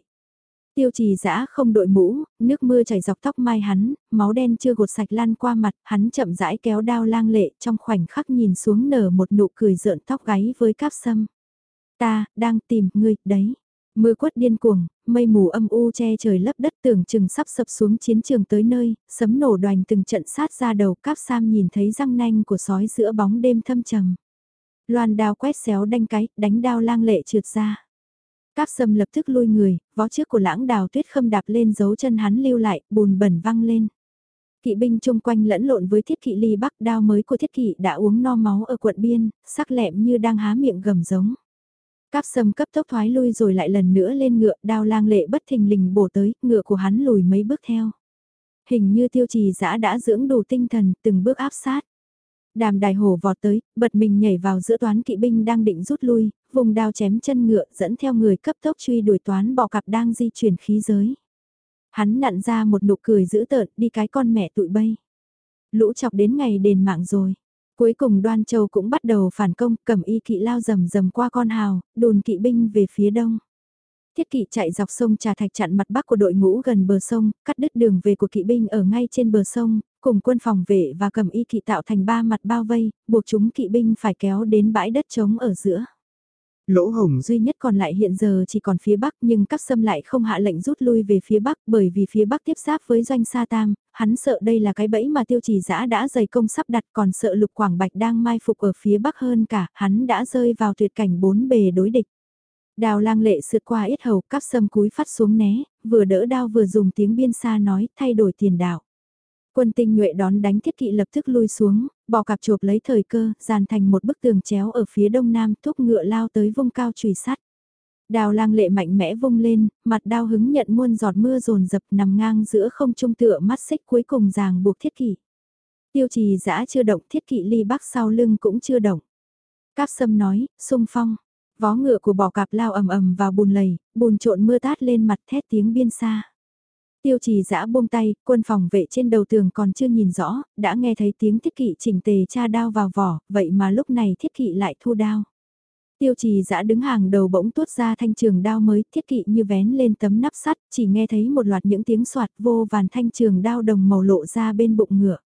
Tiêu trì dã không đội mũ, nước mưa chảy dọc tóc mai hắn, máu đen chưa gột sạch lan qua mặt, hắn chậm rãi kéo đao lang lệ trong khoảnh khắc nhìn xuống nở một nụ cười rợn tóc gáy với cáp sâm. Ta, đang tìm ngươi, đấy. Mưa quất điên cuồng, mây mù âm u che trời lấp đất tưởng chừng sắp sập xuống chiến trường tới nơi, sấm nổ đoành từng trận sát ra đầu cáp sam nhìn thấy răng nanh của sói giữa bóng đêm thâm trầm. Loan đao quét xéo đanh cái, đánh đao lang lệ trượt ra. Cáp sâm lập tức lui người, vó trước của lãng đào tuyết khâm đạp lên dấu chân hắn lưu lại, bùn bẩn văng lên. Kỵ binh chung quanh lẫn lộn với thiết kỵ ly bắc đao mới của thiết kỵ đã uống no máu ở quận biên, sắc lẹm như đang há miệng gầm giống. Cáp sâm cấp tốc thoái lui rồi lại lần nữa lên ngựa, đao lang lệ bất thình lình bổ tới, ngựa của hắn lùi mấy bước theo. Hình như tiêu trì giã đã dưỡng đủ tinh thần, từng bước áp sát. Đàm đài hổ vọt tới, bật mình nhảy vào giữa toán kỵ binh đang định rút lui, vùng đao chém chân ngựa dẫn theo người cấp tốc truy đuổi toán bò cặp đang di chuyển khí giới. Hắn nặn ra một nụ cười dữ tợn đi cái con mẹ tụi bay. Lũ chọc đến ngày đền mạng rồi. Cuối cùng đoan châu cũng bắt đầu phản công cầm y kỵ lao rầm rầm qua con hào, đồn kỵ binh về phía đông. Thiết kỵ chạy dọc sông Trà Thạch chặn mặt bắc của đội ngũ gần bờ sông, cắt đứt đường về của kỵ binh ở ngay trên bờ sông, cùng quân phòng vệ và cầm y kỵ tạo thành ba mặt bao vây, buộc chúng kỵ binh phải kéo đến bãi đất trống ở giữa. Lỗ hồng duy nhất còn lại hiện giờ chỉ còn phía Bắc nhưng các xâm lại không hạ lệnh rút lui về phía Bắc bởi vì phía Bắc tiếp giáp với doanh Sa Tam, hắn sợ đây là cái bẫy mà tiêu trì giã đã dày công sắp đặt còn sợ lục quảng bạch đang mai phục ở phía Bắc hơn cả, hắn đã rơi vào tuyệt cảnh bốn bề đối địch. Đào lang lệ sượt qua ít hầu cắp sâm cúi phát xuống né, vừa đỡ đao vừa dùng tiếng biên xa nói thay đổi tiền đạo. Quân tinh nhuệ đón đánh thiết kỵ lập tức lui xuống, bò cạp chộp lấy thời cơ, dàn thành một bức tường chéo ở phía đông nam thúc ngựa lao tới vung cao trùy sắt. Đào lang lệ mạnh mẽ vung lên, mặt đao hứng nhận muôn giọt mưa rồn dập nằm ngang giữa không trung tựa mắt xích cuối cùng ràng buộc thiết kỵ. Tiêu trì giã chưa động thiết kỵ ly bắc sau lưng cũng chưa động. Cáp sâm nói, sung phong, vó ngựa của bò cạp lao ầm ầm vào bùn lầy, bùn trộn mưa tát lên mặt thét tiếng biên xa. Tiêu trì giã buông tay, quân phòng vệ trên đầu tường còn chưa nhìn rõ, đã nghe thấy tiếng thiết kỵ chỉnh tề cha đao vào vỏ, vậy mà lúc này thiết kỵ lại thu đao. Tiêu trì giã đứng hàng đầu bỗng tuốt ra thanh trường đao mới, thiết kỵ như vén lên tấm nắp sắt, chỉ nghe thấy một loạt những tiếng soạt vô vàn thanh trường đao đồng màu lộ ra bên bụng ngựa.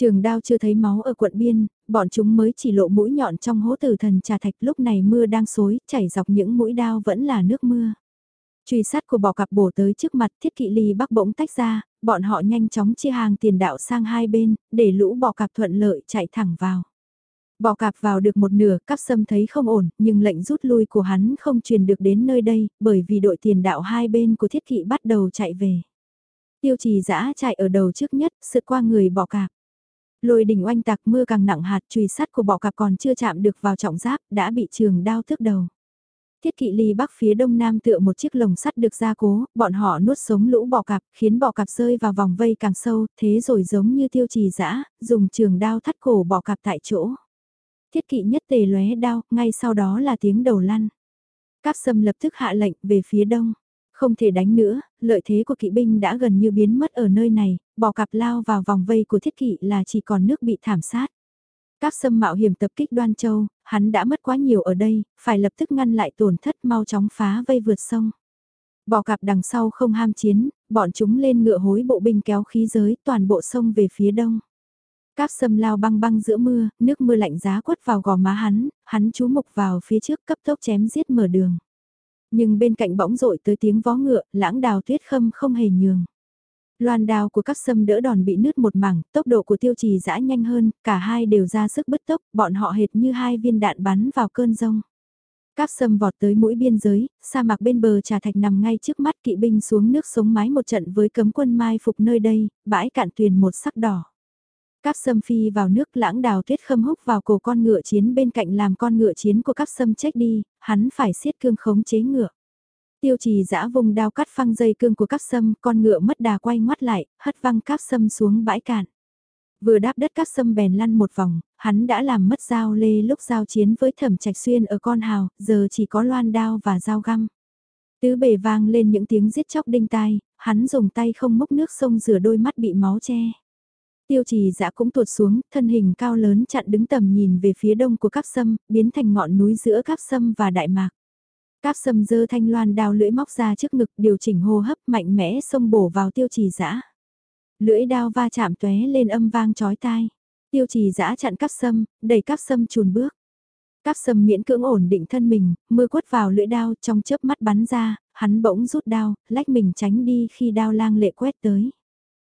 Trường đao chưa thấy máu ở quận biên, bọn chúng mới chỉ lộ mũi nhọn trong hố tử thần trà thạch lúc này mưa đang xối, chảy dọc những mũi đao vẫn là nước mưa. Truy sát của bò cặp bổ tới trước mặt thiết kỵ ly bắc bỗng tách ra, bọn họ nhanh chóng chia hàng tiền đạo sang hai bên, để lũ bò cặp thuận lợi chạy thẳng vào bọ cạp vào được một nửa, cắp sâm thấy không ổn, nhưng lệnh rút lui của hắn không truyền được đến nơi đây, bởi vì đội tiền đạo hai bên của thiết kỵ bắt đầu chạy về. Tiêu trì giã chạy ở đầu trước nhất, sượt qua người bọ cạp. Lôi đỉnh oanh tạc mưa càng nặng hạt chùy sắt của bọ cạp còn chưa chạm được vào trọng giáp, đã bị trường đao thước đầu. Thiết kỵ ly bắc phía đông nam tựa một chiếc lồng sắt được gia cố, bọn họ nuốt sống lũ bọ cạp, khiến bọ cạp rơi vào vòng vây càng sâu, thế rồi giống như tiêu trì dã dùng trường đao thắt cổ bọ cạp tại chỗ. Thiết kỵ nhất tề lóe đao, ngay sau đó là tiếng đầu lăn. Cáp sâm lập tức hạ lệnh về phía đông. Không thể đánh nữa, lợi thế của kỵ binh đã gần như biến mất ở nơi này, bò cạp lao vào vòng vây của thiết kỵ là chỉ còn nước bị thảm sát. Các xâm mạo hiểm tập kích đoan châu, hắn đã mất quá nhiều ở đây, phải lập tức ngăn lại tổn thất mau chóng phá vây vượt sông. Bò cạp đằng sau không ham chiến, bọn chúng lên ngựa hối bộ binh kéo khí giới toàn bộ sông về phía đông. Cáp sâm lao băng băng giữa mưa, nước mưa lạnh giá quất vào gò má hắn, hắn chú mục vào phía trước cấp tốc chém giết mở đường. Nhưng bên cạnh bỗng rội tới tiếng vó ngựa, lãng đào tuyết khâm không hề nhường. Loan đao của các sâm đỡ đòn bị nứt một mảng, tốc độ của tiêu trì dã nhanh hơn, cả hai đều ra sức bứt tốc, bọn họ hệt như hai viên đạn bắn vào cơn rông. Cáp sâm vọt tới mũi biên giới, sa mạc bên bờ trà thạch nằm ngay trước mắt kỵ binh xuống nước sống mái một trận với cấm quân mai phục nơi đây, bãi cạn tuyền một sắc đỏ. Cáp sâm phi vào nước lãng đào tuyết khâm húc vào cổ con ngựa chiến bên cạnh làm con ngựa chiến của Cáp sâm chết đi, hắn phải siết cương khống chế ngựa. Tiêu trì giã vùng đao cắt phăng dây cương của Cáp sâm, con ngựa mất đà quay ngoắt lại, hất văng Cáp sâm xuống bãi cạn. Vừa đáp đất Cáp sâm bèn lăn một vòng, hắn đã làm mất dao lê lúc giao chiến với thẩm trạch xuyên ở con hào, giờ chỉ có loan đao và dao găm. Tứ bề vang lên những tiếng giết chóc đinh tai, hắn dùng tay không múc nước sông rửa đôi mắt bị máu che. Tiêu trì dã cũng tuột xuống, thân hình cao lớn chặn đứng tầm nhìn về phía đông của cáp sâm, biến thành ngọn núi giữa cáp sâm và đại mạc. Cáp sâm dơ thanh loan đao lưỡi móc ra trước ngực điều chỉnh hô hấp mạnh mẽ xông bổ vào tiêu trì dã Lưỡi đao va chạm tóe lên âm vang chói tai. Tiêu trì dã chặn cáp sâm, đẩy cáp sâm chùn bước. Cáp sâm miễn cưỡng ổn định thân mình, mưa quất vào lưỡi đao trong chớp mắt bắn ra, hắn bỗng rút đao, lách mình tránh đi khi đao lang lệ quét tới.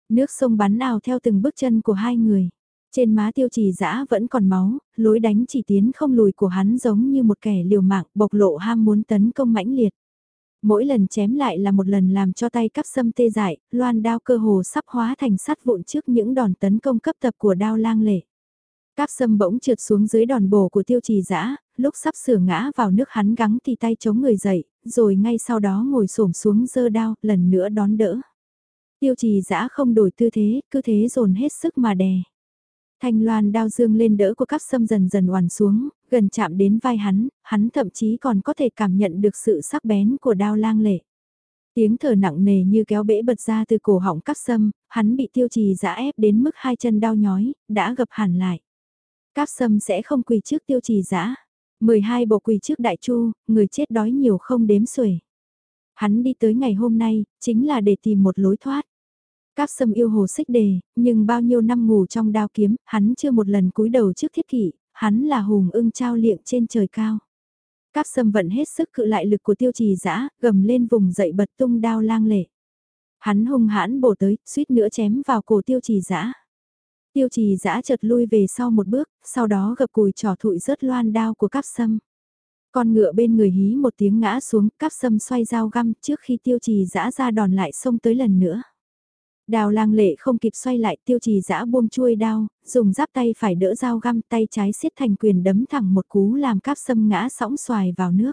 Nước sông bắn ào theo từng bước chân của hai người. Trên má tiêu trì dã vẫn còn máu, lối đánh chỉ tiến không lùi của hắn giống như một kẻ liều mạng bộc lộ ham muốn tấn công mãnh liệt. Mỗi lần chém lại là một lần làm cho tay cắp sâm tê dại, loan đao cơ hồ sắp hóa thành sắt vụn trước những đòn tấn công cấp tập của đao lang lệ. Cáp sâm bỗng trượt xuống dưới đòn bổ của tiêu trì dã lúc sắp sửa ngã vào nước hắn gắng thì tay chống người dậy, rồi ngay sau đó ngồi xổm xuống giơ đao, lần nữa đón đỡ. Tiêu trì dã không đổi tư thế, cứ thế dồn hết sức mà đè. Thanh loan đao dương lên đỡ của các sâm dần dần oằn xuống, gần chạm đến vai hắn, hắn thậm chí còn có thể cảm nhận được sự sắc bén của đao lang lệ. Tiếng thở nặng nề như kéo bể bật ra từ cổ họng các sâm, hắn bị tiêu trì dã ép đến mức hai chân đau nhói, đã gập hẳn lại. Các sâm sẽ không quỳ trước tiêu trì dã 12 bộ quỳ trước đại chu, người chết đói nhiều không đếm xuể. Hắn đi tới ngày hôm nay, chính là để tìm một lối thoát. Các sâm yêu hồ xích đề, nhưng bao nhiêu năm ngủ trong đao kiếm, hắn chưa một lần cúi đầu trước thiết kỷ, hắn là hùng ưng trao liệng trên trời cao. Các sâm vận hết sức cự lại lực của tiêu trì dã gầm lên vùng dậy bật tung đao lang lệ. Hắn hung hãn bổ tới, suýt nữa chém vào cổ tiêu trì dã Tiêu trì dã chợt lui về sau một bước, sau đó gập cùi trò thụi rớt loan đao của cáp sâm. Con ngựa bên người hí một tiếng ngã xuống, cắp sâm xoay dao găm trước khi tiêu trì dã ra đòn lại xông tới lần nữa. Đào lang lệ không kịp xoay lại tiêu trì dã buông chuôi đao, dùng giáp tay phải đỡ dao găm tay trái siết thành quyền đấm thẳng một cú làm cáp sâm ngã sóng xoài vào nước.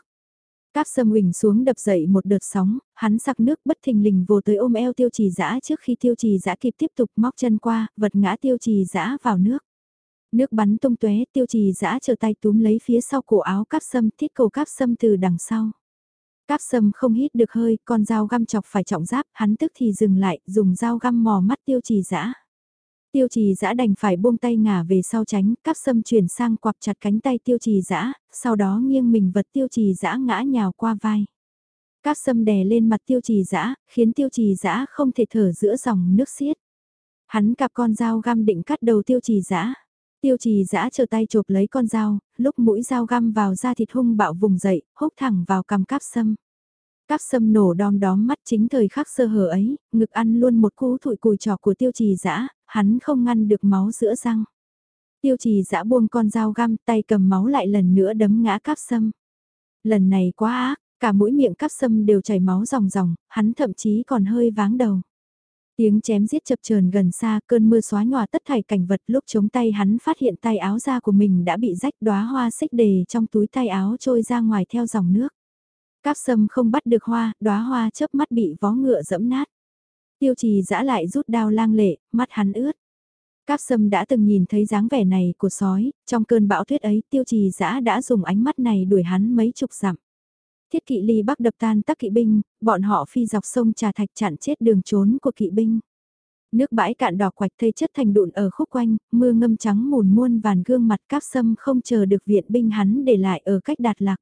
Cáp sâm huỳnh xuống đập dậy một đợt sóng, hắn sặc nước bất thình lình vồ tới ôm eo tiêu trì dã trước khi tiêu trì dã kịp tiếp tục móc chân qua, vật ngã tiêu trì dã vào nước. Nước bắn tung tóe tiêu trì dã trở tay túm lấy phía sau cổ áo cáp sâm thiết cầu cáp sâm từ đằng sau. Cáp sâm không hít được hơi, con dao găm chọc phải trọng giáp, hắn tức thì dừng lại, dùng dao găm mò mắt tiêu trì dã Tiêu trì dã đành phải buông tay ngả về sau tránh, cáp sâm chuyển sang quặp chặt cánh tay tiêu trì dã sau đó nghiêng mình vật tiêu trì dã ngã nhào qua vai. Cáp sâm đè lên mặt tiêu trì dã khiến tiêu trì dã không thể thở giữa dòng nước xiết. Hắn cặp con dao găm định cắt đầu tiêu trì dã Tiêu trì giã chờ tay chộp lấy con dao, lúc mũi dao găm vào da thịt hung bạo vùng dậy, húc thẳng vào cằm cáp sâm. Cáp sâm nổ đom đóm mắt chính thời khắc sơ hở ấy, ngực ăn luôn một cú thụi cùi trò của tiêu trì giã, hắn không ngăn được máu giữa răng. Tiêu trì giã buông con dao găm tay cầm máu lại lần nữa đấm ngã cáp sâm. Lần này quá ác, cả mũi miệng cáp sâm đều chảy máu ròng ròng, hắn thậm chí còn hơi váng đầu. Tiếng chém giết chập chờn gần xa, cơn mưa xóa nhòa tất thảy cảnh vật lúc chống tay hắn phát hiện tay áo da của mình đã bị rách đóa hoa xích đề trong túi tay áo trôi ra ngoài theo dòng nước. Cáp sâm không bắt được hoa, đóa hoa chớp mắt bị vó ngựa dẫm nát. Tiêu trì giã lại rút đao lang lệ, mắt hắn ướt. Cáp sâm đã từng nhìn thấy dáng vẻ này của sói, trong cơn bão tuyết ấy tiêu trì giã đã dùng ánh mắt này đuổi hắn mấy chục dặm. Thiết kỵ ly bắc đập tan tắc kỵ binh, bọn họ phi dọc sông trà thạch chặn chết đường trốn của kỵ binh. Nước bãi cạn đỏ quạch thây chất thành đụn ở khúc quanh, mưa ngâm trắng mùn muôn vàn gương mặt cáp sâm không chờ được viện binh hắn để lại ở cách đạt lạc.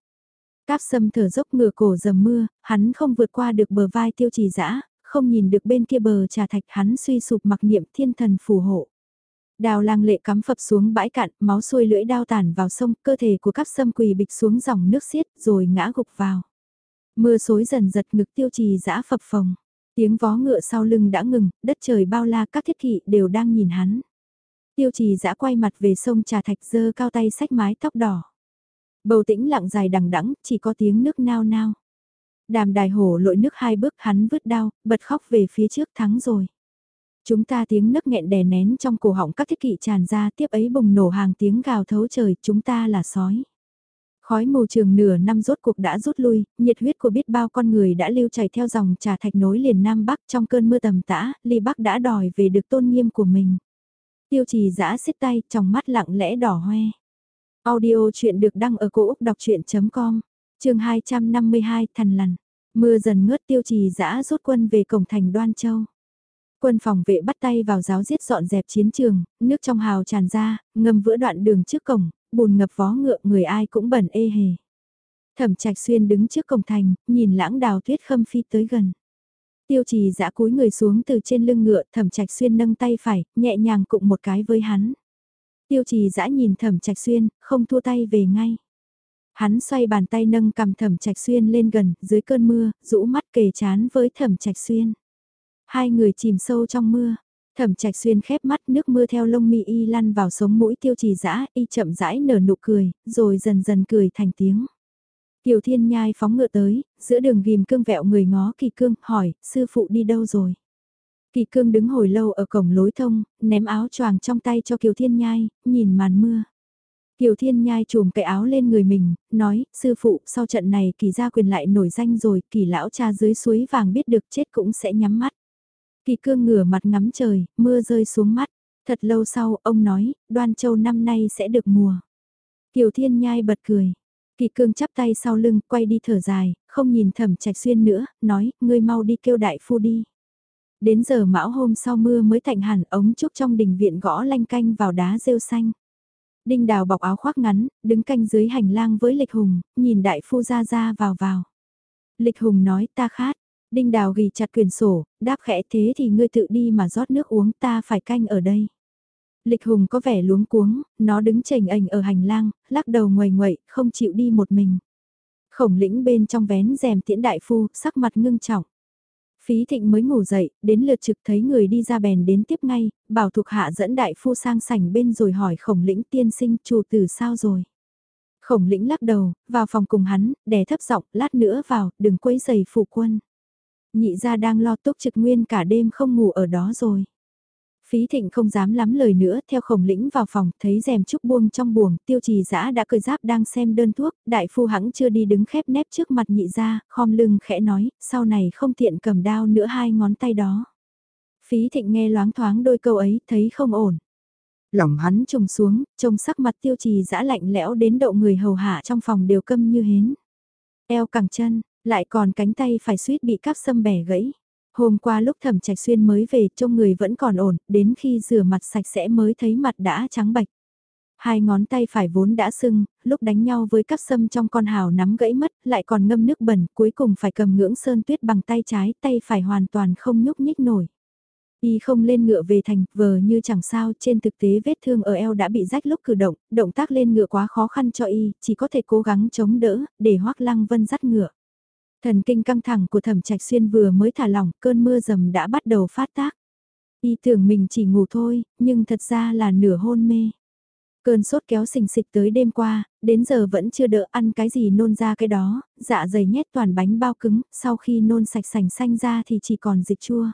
Cáp sâm thở dốc ngửa cổ dầm mưa, hắn không vượt qua được bờ vai tiêu trì dã không nhìn được bên kia bờ trà thạch hắn suy sụp mặc niệm thiên thần phù hộ. Đào lang lệ cắm phập xuống bãi cạn, máu xuôi lưỡi đao tản vào sông, cơ thể của các sâm quỳ bịch xuống dòng nước xiết rồi ngã gục vào. Mưa xối dần giật ngực tiêu trì dã phập phồng. Tiếng vó ngựa sau lưng đã ngừng, đất trời bao la các thiết kỵ đều đang nhìn hắn. Tiêu trì dã quay mặt về sông trà thạch dơ cao tay sách mái tóc đỏ. Bầu tĩnh lặng dài đằng đẵng chỉ có tiếng nước nao nao. Đàm đài hổ lội nước hai bước hắn vứt đao, bật khóc về phía trước thắng rồi. Chúng ta tiếng nấc nghẹn đè nén trong cổ họng các thiết kỵ tràn ra tiếp ấy bùng nổ hàng tiếng gào thấu trời chúng ta là sói. Khói mù trường nửa năm rốt cuộc đã rút lui, nhiệt huyết của biết bao con người đã lưu chảy theo dòng trà thạch nối liền Nam Bắc trong cơn mưa tầm tã, ly Bắc đã đòi về được tôn nghiêm của mình. Tiêu trì giã xiết tay, trong mắt lặng lẽ đỏ hoe. Audio chuyện được đăng ở cổ Úc đọc chuyện.com, trường 252 Thần Lằn. Mưa dần ngớt tiêu trì giã rút quân về cổng thành Đoan Châu. Quân phòng vệ bắt tay vào giáo giết dọn dẹp chiến trường, nước trong hào tràn ra, ngâm vữa đoạn đường trước cổng, bùn ngập vó ngựa người ai cũng bẩn ê hề. Thẩm trạch xuyên đứng trước cổng thành, nhìn lãng đào tuyết khâm phi tới gần. Tiêu trì giã cúi người xuống từ trên lưng ngựa, thẩm trạch xuyên nâng tay phải, nhẹ nhàng cụng một cái với hắn. Tiêu trì giã nhìn thẩm trạch xuyên, không thua tay về ngay. Hắn xoay bàn tay nâng cầm thẩm trạch xuyên lên gần, dưới cơn mưa, rũ mắt kề chán với thẩm trạch xuyên. Hai người chìm sâu trong mưa, thẩm trạch xuyên khép mắt nước mưa theo lông mi y lăn vào sống mũi tiêu trì dã y chậm rãi nở nụ cười, rồi dần dần cười thành tiếng. Kiều Thiên Nhai phóng ngựa tới, giữa đường ghim cương vẹo người ngó kỳ cương, hỏi, sư phụ đi đâu rồi? Kỳ cương đứng hồi lâu ở cổng lối thông, ném áo choàng trong tay cho Kiều Thiên Nhai, nhìn màn mưa. Kiều Thiên Nhai trùm cái áo lên người mình, nói, sư phụ, sau trận này kỳ gia quyền lại nổi danh rồi, kỳ lão cha dưới suối vàng biết được chết cũng sẽ nhắm mắt. Kỳ cương ngửa mặt ngắm trời, mưa rơi xuống mắt. Thật lâu sau, ông nói, đoan châu năm nay sẽ được mùa. Kiều Thiên Nhai bật cười. Kỳ cương chắp tay sau lưng, quay đi thở dài, không nhìn thẩm trạch xuyên nữa, nói, ngươi mau đi kêu đại phu đi. Đến giờ mão hôm sau mưa mới thạnh hẳn ống trúc trong đình viện gõ lanh canh vào đá rêu xanh. Đinh đào bọc áo khoác ngắn, đứng canh dưới hành lang với lịch hùng, nhìn đại phu ra ra vào vào. Lịch Hùng nói ta khát. Đinh Đào ghi chặt quyền sổ, đáp khẽ thế thì ngươi tự đi mà rót nước uống ta phải canh ở đây. Lịch Hùng có vẻ luống cuống, nó đứng chềnh ảnh ở hành lang, lắc đầu ngoầy ngoậy, không chịu đi một mình. Khổng lĩnh bên trong vén rèm tiễn đại phu, sắc mặt ngưng trọng. Phí thịnh mới ngủ dậy, đến lượt trực thấy người đi ra bèn đến tiếp ngay, bảo thuộc hạ dẫn đại phu sang sảnh bên rồi hỏi khổng lĩnh tiên sinh chủ tử sao rồi. Khổng lĩnh lắc đầu, vào phòng cùng hắn, đè thấp giọng, lát nữa vào, đừng quấy giày phụ quân. Nhị ra đang lo túc trực nguyên cả đêm không ngủ ở đó rồi. Phí thịnh không dám lắm lời nữa, theo khổng lĩnh vào phòng, thấy rèm trúc buông trong buồng, tiêu trì giã đã cười giáp đang xem đơn thuốc, đại phu hãng chưa đi đứng khép nép trước mặt nhị ra, khom lưng khẽ nói, sau này không tiện cầm đao nữa hai ngón tay đó. Phí thịnh nghe loáng thoáng đôi câu ấy, thấy không ổn. Lòng hắn trùng xuống, trông sắc mặt tiêu trì giã lạnh lẽo đến độ người hầu hạ trong phòng đều câm như hến. Eo cẳng chân, lại còn cánh tay phải suýt bị cắp sâm bẻ gãy. Hôm qua lúc thẩm trạch xuyên mới về trông người vẫn còn ổn, đến khi rửa mặt sạch sẽ mới thấy mặt đã trắng bạch. Hai ngón tay phải vốn đã sưng, lúc đánh nhau với các sâm trong con hào nắm gãy mất, lại còn ngâm nước bẩn, cuối cùng phải cầm ngưỡng sơn tuyết bằng tay trái, tay phải hoàn toàn không nhúc nhích nổi. Y không lên ngựa về thành, vờ như chẳng sao, trên thực tế vết thương ở eo đã bị rách lúc cử động, động tác lên ngựa quá khó khăn cho Y, chỉ có thể cố gắng chống đỡ, để hoác lăng vân dắt ngựa. Thần kinh căng thẳng của thẩm trạch xuyên vừa mới thả lỏng, cơn mưa rầm đã bắt đầu phát tác. Y tưởng mình chỉ ngủ thôi, nhưng thật ra là nửa hôn mê. Cơn sốt kéo sình sịch tới đêm qua, đến giờ vẫn chưa đỡ ăn cái gì nôn ra cái đó, dạ dày nhét toàn bánh bao cứng, sau khi nôn sạch sành xanh ra thì chỉ còn dịch chua.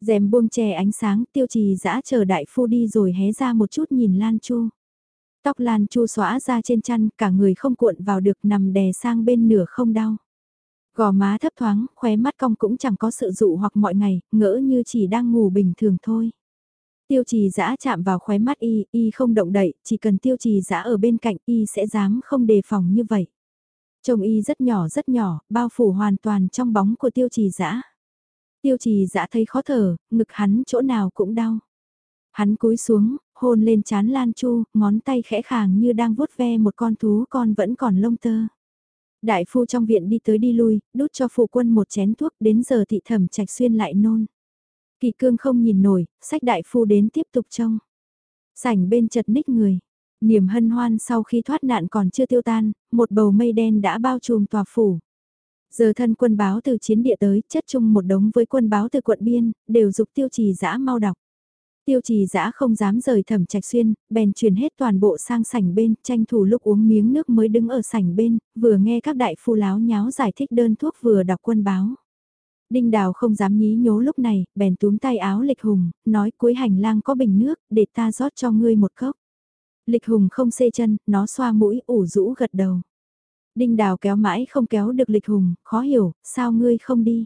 rèm buông chè ánh sáng tiêu trì dã chờ đại phu đi rồi hé ra một chút nhìn Lan Chu. Tóc Lan Chu xóa ra trên chăn, cả người không cuộn vào được nằm đè sang bên nửa không đau. Gò má thấp thoáng, khóe mắt cong cũng chẳng có sự dụ hoặc mọi ngày, ngỡ như chỉ đang ngủ bình thường thôi. Tiêu trì giã chạm vào khóe mắt y, y không động đậy, chỉ cần tiêu trì giã ở bên cạnh y sẽ dám không đề phòng như vậy. Trông y rất nhỏ rất nhỏ, bao phủ hoàn toàn trong bóng của tiêu trì giã. Tiêu trì giã thấy khó thở, ngực hắn chỗ nào cũng đau. Hắn cúi xuống, hôn lên chán Lan Chu, ngón tay khẽ khàng như đang vuốt ve một con thú con vẫn còn lông tơ. Đại phu trong viện đi tới đi lui, đút cho phụ quân một chén thuốc đến giờ thị thẩm trạch xuyên lại nôn. Kỳ cương không nhìn nổi, sách đại phu đến tiếp tục trông. Sảnh bên chật ních người. Niềm hân hoan sau khi thoát nạn còn chưa tiêu tan, một bầu mây đen đã bao trùm tòa phủ. Giờ thân quân báo từ chiến địa tới, chất chung một đống với quân báo từ quận biên, đều dục tiêu trì dã mau đọc. Tiêu trì dã không dám rời thẩm trạch xuyên, bèn chuyển hết toàn bộ sang sảnh bên, tranh thủ lúc uống miếng nước mới đứng ở sảnh bên, vừa nghe các đại phu láo nháo giải thích đơn thuốc vừa đọc quân báo. Đinh đào không dám nhí nhố lúc này, bèn túm tay áo lịch hùng, nói cuối hành lang có bình nước, để ta rót cho ngươi một cốc. Lịch hùng không xê chân, nó xoa mũi ủ rũ gật đầu. Đinh đào kéo mãi không kéo được lịch hùng, khó hiểu, sao ngươi không đi.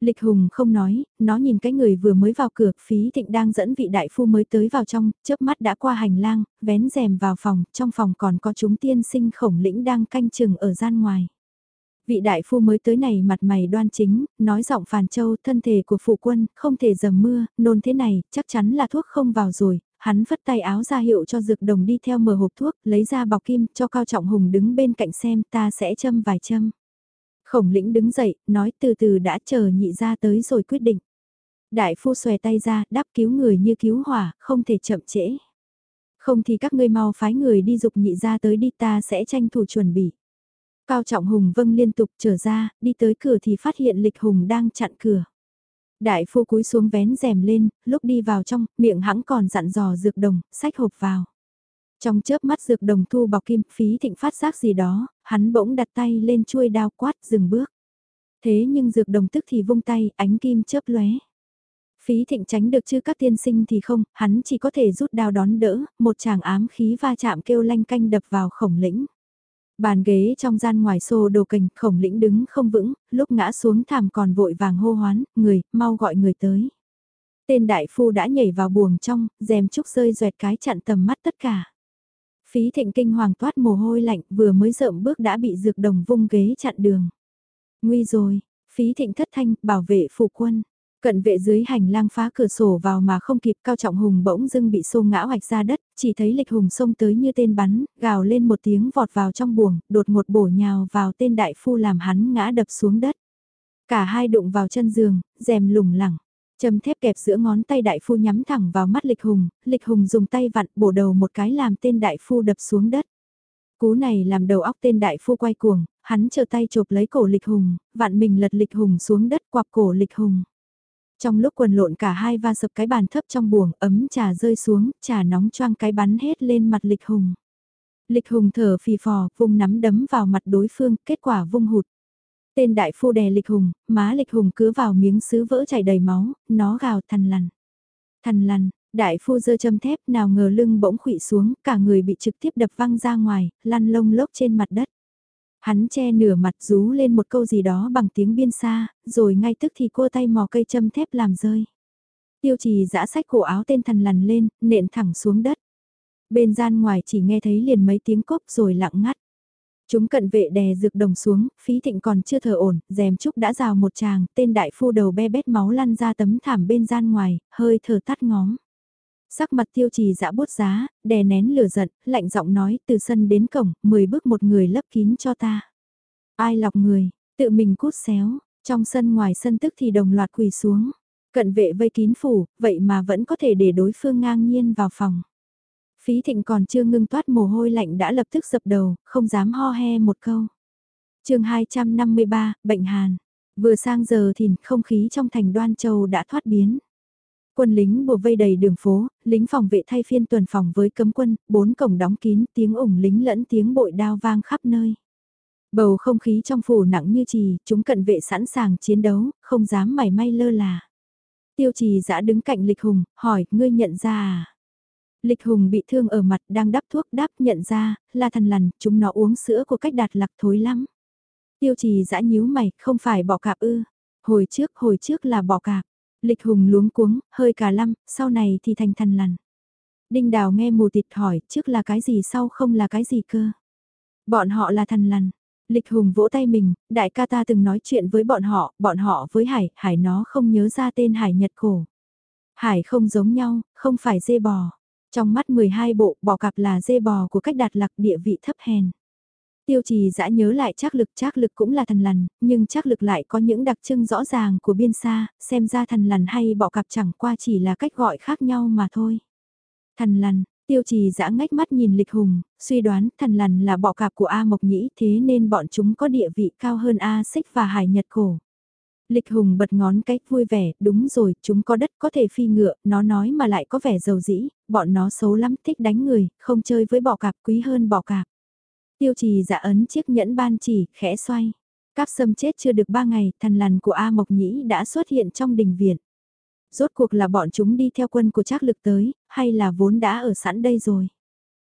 Lịch Hùng không nói, nó nhìn cái người vừa mới vào cửa, phí thịnh đang dẫn vị đại phu mới tới vào trong, chớp mắt đã qua hành lang, vén rèm vào phòng, trong phòng còn có chúng tiên sinh khổng lĩnh đang canh chừng ở gian ngoài. Vị đại phu mới tới này mặt mày đoan chính, nói giọng phàn châu thân thể của phụ quân, không thể dầm mưa, nôn thế này, chắc chắn là thuốc không vào rồi, hắn vất tay áo ra hiệu cho dược đồng đi theo mở hộp thuốc, lấy ra bọc kim, cho Cao Trọng Hùng đứng bên cạnh xem ta sẽ châm vài châm. Khổng lĩnh đứng dậy, nói từ từ đã chờ nhị ra tới rồi quyết định. Đại phu xòe tay ra, đáp cứu người như cứu hỏa, không thể chậm trễ. Không thì các ngươi mau phái người đi dục nhị ra tới đi ta sẽ tranh thủ chuẩn bị. Cao Trọng Hùng vâng liên tục trở ra, đi tới cửa thì phát hiện Lịch Hùng đang chặn cửa. Đại phu cúi xuống vén rèm lên, lúc đi vào trong, miệng hãng còn dặn dò dược đồng, sách hộp vào. Trong chớp mắt dược đồng thu bọc kim phí thịnh phát giác gì đó, hắn bỗng đặt tay lên chuôi đao quát dừng bước. Thế nhưng dược đồng tức thì vung tay, ánh kim chớp lóe. Phí thịnh tránh được chứ các tiên sinh thì không, hắn chỉ có thể rút đao đón đỡ, một chàng ám khí va chạm kêu lanh canh đập vào khổng lĩnh. Bàn ghế trong gian ngoài xô đồ cành, khổng lĩnh đứng không vững, lúc ngã xuống thảm còn vội vàng hô hoán, người, mau gọi người tới. Tên đại phu đã nhảy vào buồng trong, rèm trúc rơi doẹt cái chặn tầm mắt tất cả. Phí thịnh kinh hoàng toát mồ hôi lạnh vừa mới rợm bước đã bị dược đồng vung ghế chặn đường. Nguy rồi, phí thịnh thất thanh, bảo vệ phụ quân. Cận vệ dưới hành lang phá cửa sổ vào mà không kịp cao trọng hùng bỗng dưng bị xô ngã hoạch ra đất, chỉ thấy lịch hùng xông tới như tên bắn, gào lên một tiếng vọt vào trong buồng, đột một bổ nhào vào tên đại phu làm hắn ngã đập xuống đất. Cả hai đụng vào chân giường, rèm lủng lẳng. Châm thép kẹp giữa ngón tay đại phu nhắm thẳng vào mắt lịch hùng, lịch hùng dùng tay vặn bổ đầu một cái làm tên đại phu đập xuống đất. Cú này làm đầu óc tên đại phu quay cuồng, hắn chờ tay chộp lấy cổ lịch hùng, vặn mình lật lịch hùng xuống đất quặp cổ lịch hùng. Trong lúc quần lộn cả hai va sập cái bàn thấp trong buồng, ấm trà rơi xuống, trà nóng choang cái bắn hết lên mặt lịch hùng. Lịch hùng thở phì phò, vung nắm đấm vào mặt đối phương, kết quả vung hụt. Tên đại phu đè lịch hùng, má lịch hùng cứ vào miếng sứ vỡ chảy đầy máu, nó gào thằn lằn. Thằn lằn, đại phu dơ châm thép nào ngờ lưng bỗng khụy xuống, cả người bị trực tiếp đập văng ra ngoài, lăn lông lốc trên mặt đất. Hắn che nửa mặt rú lên một câu gì đó bằng tiếng biên xa, rồi ngay tức thì cô tay mò cây châm thép làm rơi. Tiêu trì giã sách cổ áo tên thằn lằn lên, nện thẳng xuống đất. Bên gian ngoài chỉ nghe thấy liền mấy tiếng cốc rồi lặng ngắt. Chúng cận vệ đè dược đồng xuống, phí thịnh còn chưa thở ổn, rèm trúc đã rào một chàng, tên đại phu đầu be bét máu lăn ra tấm thảm bên gian ngoài, hơi thở tắt ngóm. Sắc mặt tiêu trì dã bút giá, đè nén lửa giận, lạnh giọng nói từ sân đến cổng, 10 bước một người lấp kín cho ta. Ai lọc người, tự mình cút xéo, trong sân ngoài sân tức thì đồng loạt quỳ xuống. Cận vệ vây kín phủ, vậy mà vẫn có thể để đối phương ngang nhiên vào phòng. Phí thịnh còn chưa ngưng toát mồ hôi lạnh đã lập tức dập đầu, không dám ho he một câu. chương 253, Bệnh Hàn. Vừa sang giờ thìn không khí trong thành đoan châu đã thoát biến. Quân lính bùa vây đầy đường phố, lính phòng vệ thay phiên tuần phòng với cấm quân, bốn cổng đóng kín, tiếng ủng lính lẫn tiếng bội đao vang khắp nơi. Bầu không khí trong phủ nặng như trì, chúng cận vệ sẵn sàng chiến đấu, không dám mảy may lơ là. Tiêu trì dã đứng cạnh lịch hùng, hỏi, ngươi nhận ra à? Lịch hùng bị thương ở mặt đang đắp thuốc đáp nhận ra, là thần lằn, chúng nó uống sữa của cách đạt lạc thối lắm. Tiêu trì dã nhíu mày, không phải bỏ cạp ư. Hồi trước, hồi trước là bỏ cạp. Lịch hùng luống cuống, hơi cả lăm, sau này thì thành thần lằn. Đinh đào nghe mù tịt hỏi, trước là cái gì sau không là cái gì cơ. Bọn họ là thần lằn. Lịch hùng vỗ tay mình, đại ca ta từng nói chuyện với bọn họ, bọn họ với hải, hải nó không nhớ ra tên hải nhật cổ. Hải không giống nhau, không phải dê bò. Trong mắt 12 bộ, bò cặp là dê bò của cách đạt lạc địa vị thấp hèn. Tiêu trì dã nhớ lại chắc lực chắc lực cũng là thần lằn, nhưng chắc lực lại có những đặc trưng rõ ràng của biên xa, xem ra thần lằn hay bọ cặp chẳng qua chỉ là cách gọi khác nhau mà thôi. Thần lằn, tiêu trì dã ngách mắt nhìn lịch hùng, suy đoán thần lằn là bọ cặp của A Mộc Nhĩ thế nên bọn chúng có địa vị cao hơn A Xích và Hải Nhật Cổ. Lịch hùng bật ngón cái vui vẻ, đúng rồi, chúng có đất có thể phi ngựa, nó nói mà lại có vẻ giàu dĩ, bọn nó xấu lắm, thích đánh người, không chơi với bọ cạp quý hơn bọ cạp. Tiêu trì dạ ấn chiếc nhẫn ban chỉ, khẽ xoay. Cáp sâm chết chưa được ba ngày, thần lằn của A Mộc Nhĩ đã xuất hiện trong đình viện. Rốt cuộc là bọn chúng đi theo quân của trác lực tới, hay là vốn đã ở sẵn đây rồi.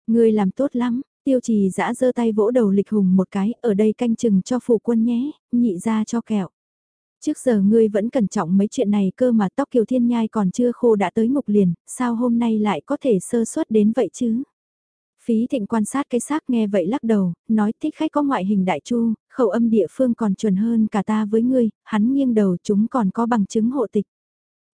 Người làm tốt lắm, tiêu trì giã giơ tay vỗ đầu lịch hùng một cái, ở đây canh chừng cho phủ quân nhé, nhị ra cho kẹo. Trước giờ ngươi vẫn cẩn trọng mấy chuyện này cơ mà tóc kiều thiên nhai còn chưa khô đã tới ngục liền, sao hôm nay lại có thể sơ suất đến vậy chứ? Phí thịnh quan sát cái xác nghe vậy lắc đầu, nói thích khách có ngoại hình đại chu, khẩu âm địa phương còn chuẩn hơn cả ta với ngươi, hắn nghiêng đầu chúng còn có bằng chứng hộ tịch.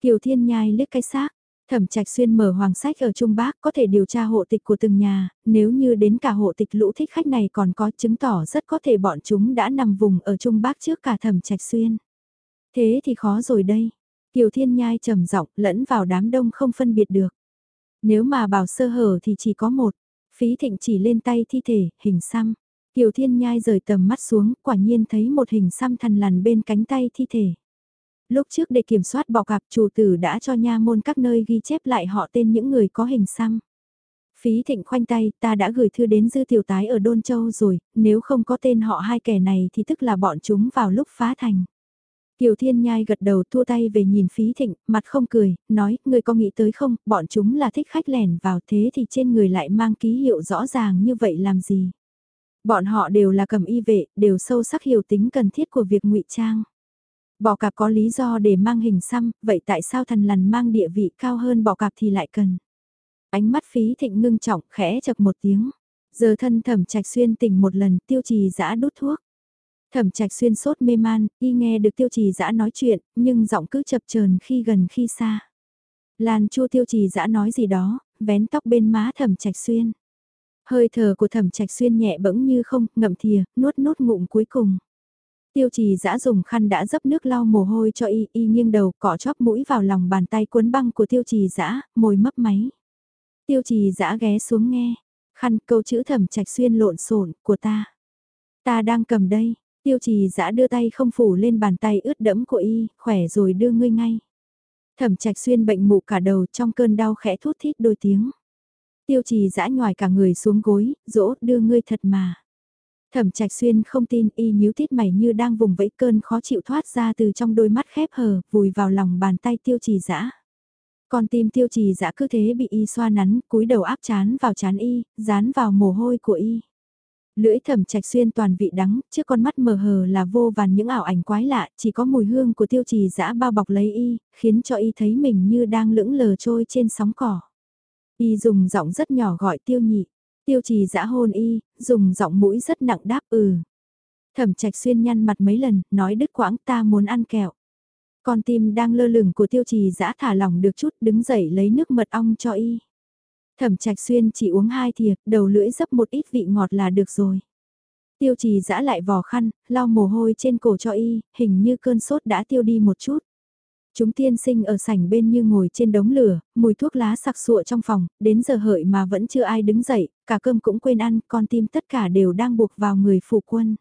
Kiều Thiên Nhai liếc cái xác, thẩm trạch xuyên mở hoàng sách ở Trung Bắc có thể điều tra hộ tịch của từng nhà, nếu như đến cả hộ tịch lũ thích khách này còn có chứng tỏ rất có thể bọn chúng đã nằm vùng ở Trung Bắc trước cả thẩm trạch xuyên. Thế thì khó rồi đây. Kiều Thiên Nhai trầm giọng lẫn vào đám đông không phân biệt được. Nếu mà bảo sơ hở thì chỉ có một. Phí thịnh chỉ lên tay thi thể, hình xăm. Kiều Thiên Nhai rời tầm mắt xuống, quả nhiên thấy một hình xăm thần lằn bên cánh tay thi thể. Lúc trước để kiểm soát bọ cạp chủ tử đã cho nha môn các nơi ghi chép lại họ tên những người có hình xăm. Phí thịnh khoanh tay, ta đã gửi thư đến dư tiểu tái ở Đôn Châu rồi, nếu không có tên họ hai kẻ này thì tức là bọn chúng vào lúc phá thành. Kiều Thiên Nhai gật đầu thua tay về nhìn phí thịnh, mặt không cười, nói, người có nghĩ tới không, bọn chúng là thích khách lẻn vào thế thì trên người lại mang ký hiệu rõ ràng như vậy làm gì. Bọn họ đều là cầm y vệ, đều sâu sắc hiểu tính cần thiết của việc ngụy trang. Bò cạp có lý do để mang hình xăm, vậy tại sao thần lằn mang địa vị cao hơn bò cạp thì lại cần? Ánh mắt phí thịnh ngưng trọng, khẽ chập một tiếng. Giờ thân thẩm trạch xuyên tỉnh một lần tiêu trì giã đút thuốc. Thẩm trạch xuyên sốt mê man, y nghe được tiêu trì dã nói chuyện, nhưng giọng cứ chập chờn khi gần khi xa. Lan chua tiêu trì dã nói gì đó, vén tóc bên má thẩm trạch xuyên. Hơi thở của thẩm trạch xuyên nhẹ bẫng như không, ngậm thìa, nuốt nốt ngụm cuối cùng. Tiêu trì dã dùng khăn đã dấp nước lau mồ hôi cho y, y nghiêng đầu cọ chóp mũi vào lòng bàn tay cuốn băng của tiêu trì dã môi mấp máy. Tiêu trì dã ghé xuống nghe, khăn câu chữ thẩm trạch xuyên lộn xộn của ta. Ta đang cầm đây, tiêu trì giã đưa tay không phủ lên bàn tay ướt đẫm của y, khỏe rồi đưa ngươi ngay. Thẩm trạch xuyên bệnh mụ cả đầu trong cơn đau khẽ thút thít đôi tiếng. Tiêu trì giã nhòi cả người xuống gối, dỗ đưa ngươi thật mà. Thẩm trạch xuyên không tin y nhíu tít mày như đang vùng vẫy cơn khó chịu thoát ra từ trong đôi mắt khép hờ, vùi vào lòng bàn tay tiêu trì giã. Còn tim tiêu trì giã cứ thế bị y xoa nắn, cúi đầu áp chán vào chán y, dán vào mồ hôi của y. Lưỡi thẩm trạch xuyên toàn vị đắng, trước con mắt mờ hờ là vô vàn những ảo ảnh quái lạ, chỉ có mùi hương của tiêu trì dã bao bọc lấy y, khiến cho y thấy mình như đang lững lờ trôi trên sóng cỏ. Y dùng giọng rất nhỏ gọi tiêu nhị, tiêu trì dã hôn y, dùng giọng mũi rất nặng đáp ừ. Thẩm trạch xuyên nhăn mặt mấy lần, nói đứt quãng ta muốn ăn kẹo. Con tim đang lơ lửng của tiêu trì dã thả lỏng được chút đứng dậy lấy nước mật ong cho y. Thẩm trạch xuyên chỉ uống hai thìa, đầu lưỡi dấp một ít vị ngọt là được rồi. Tiêu trì giã lại vỏ khăn, lau mồ hôi trên cổ cho y, hình như cơn sốt đã tiêu đi một chút. Chúng tiên sinh ở sảnh bên như ngồi trên đống lửa, mùi thuốc lá sặc sụa trong phòng, đến giờ hợi mà vẫn chưa ai đứng dậy, cả cơm cũng quên ăn, con tim tất cả đều đang buộc vào người phụ quân.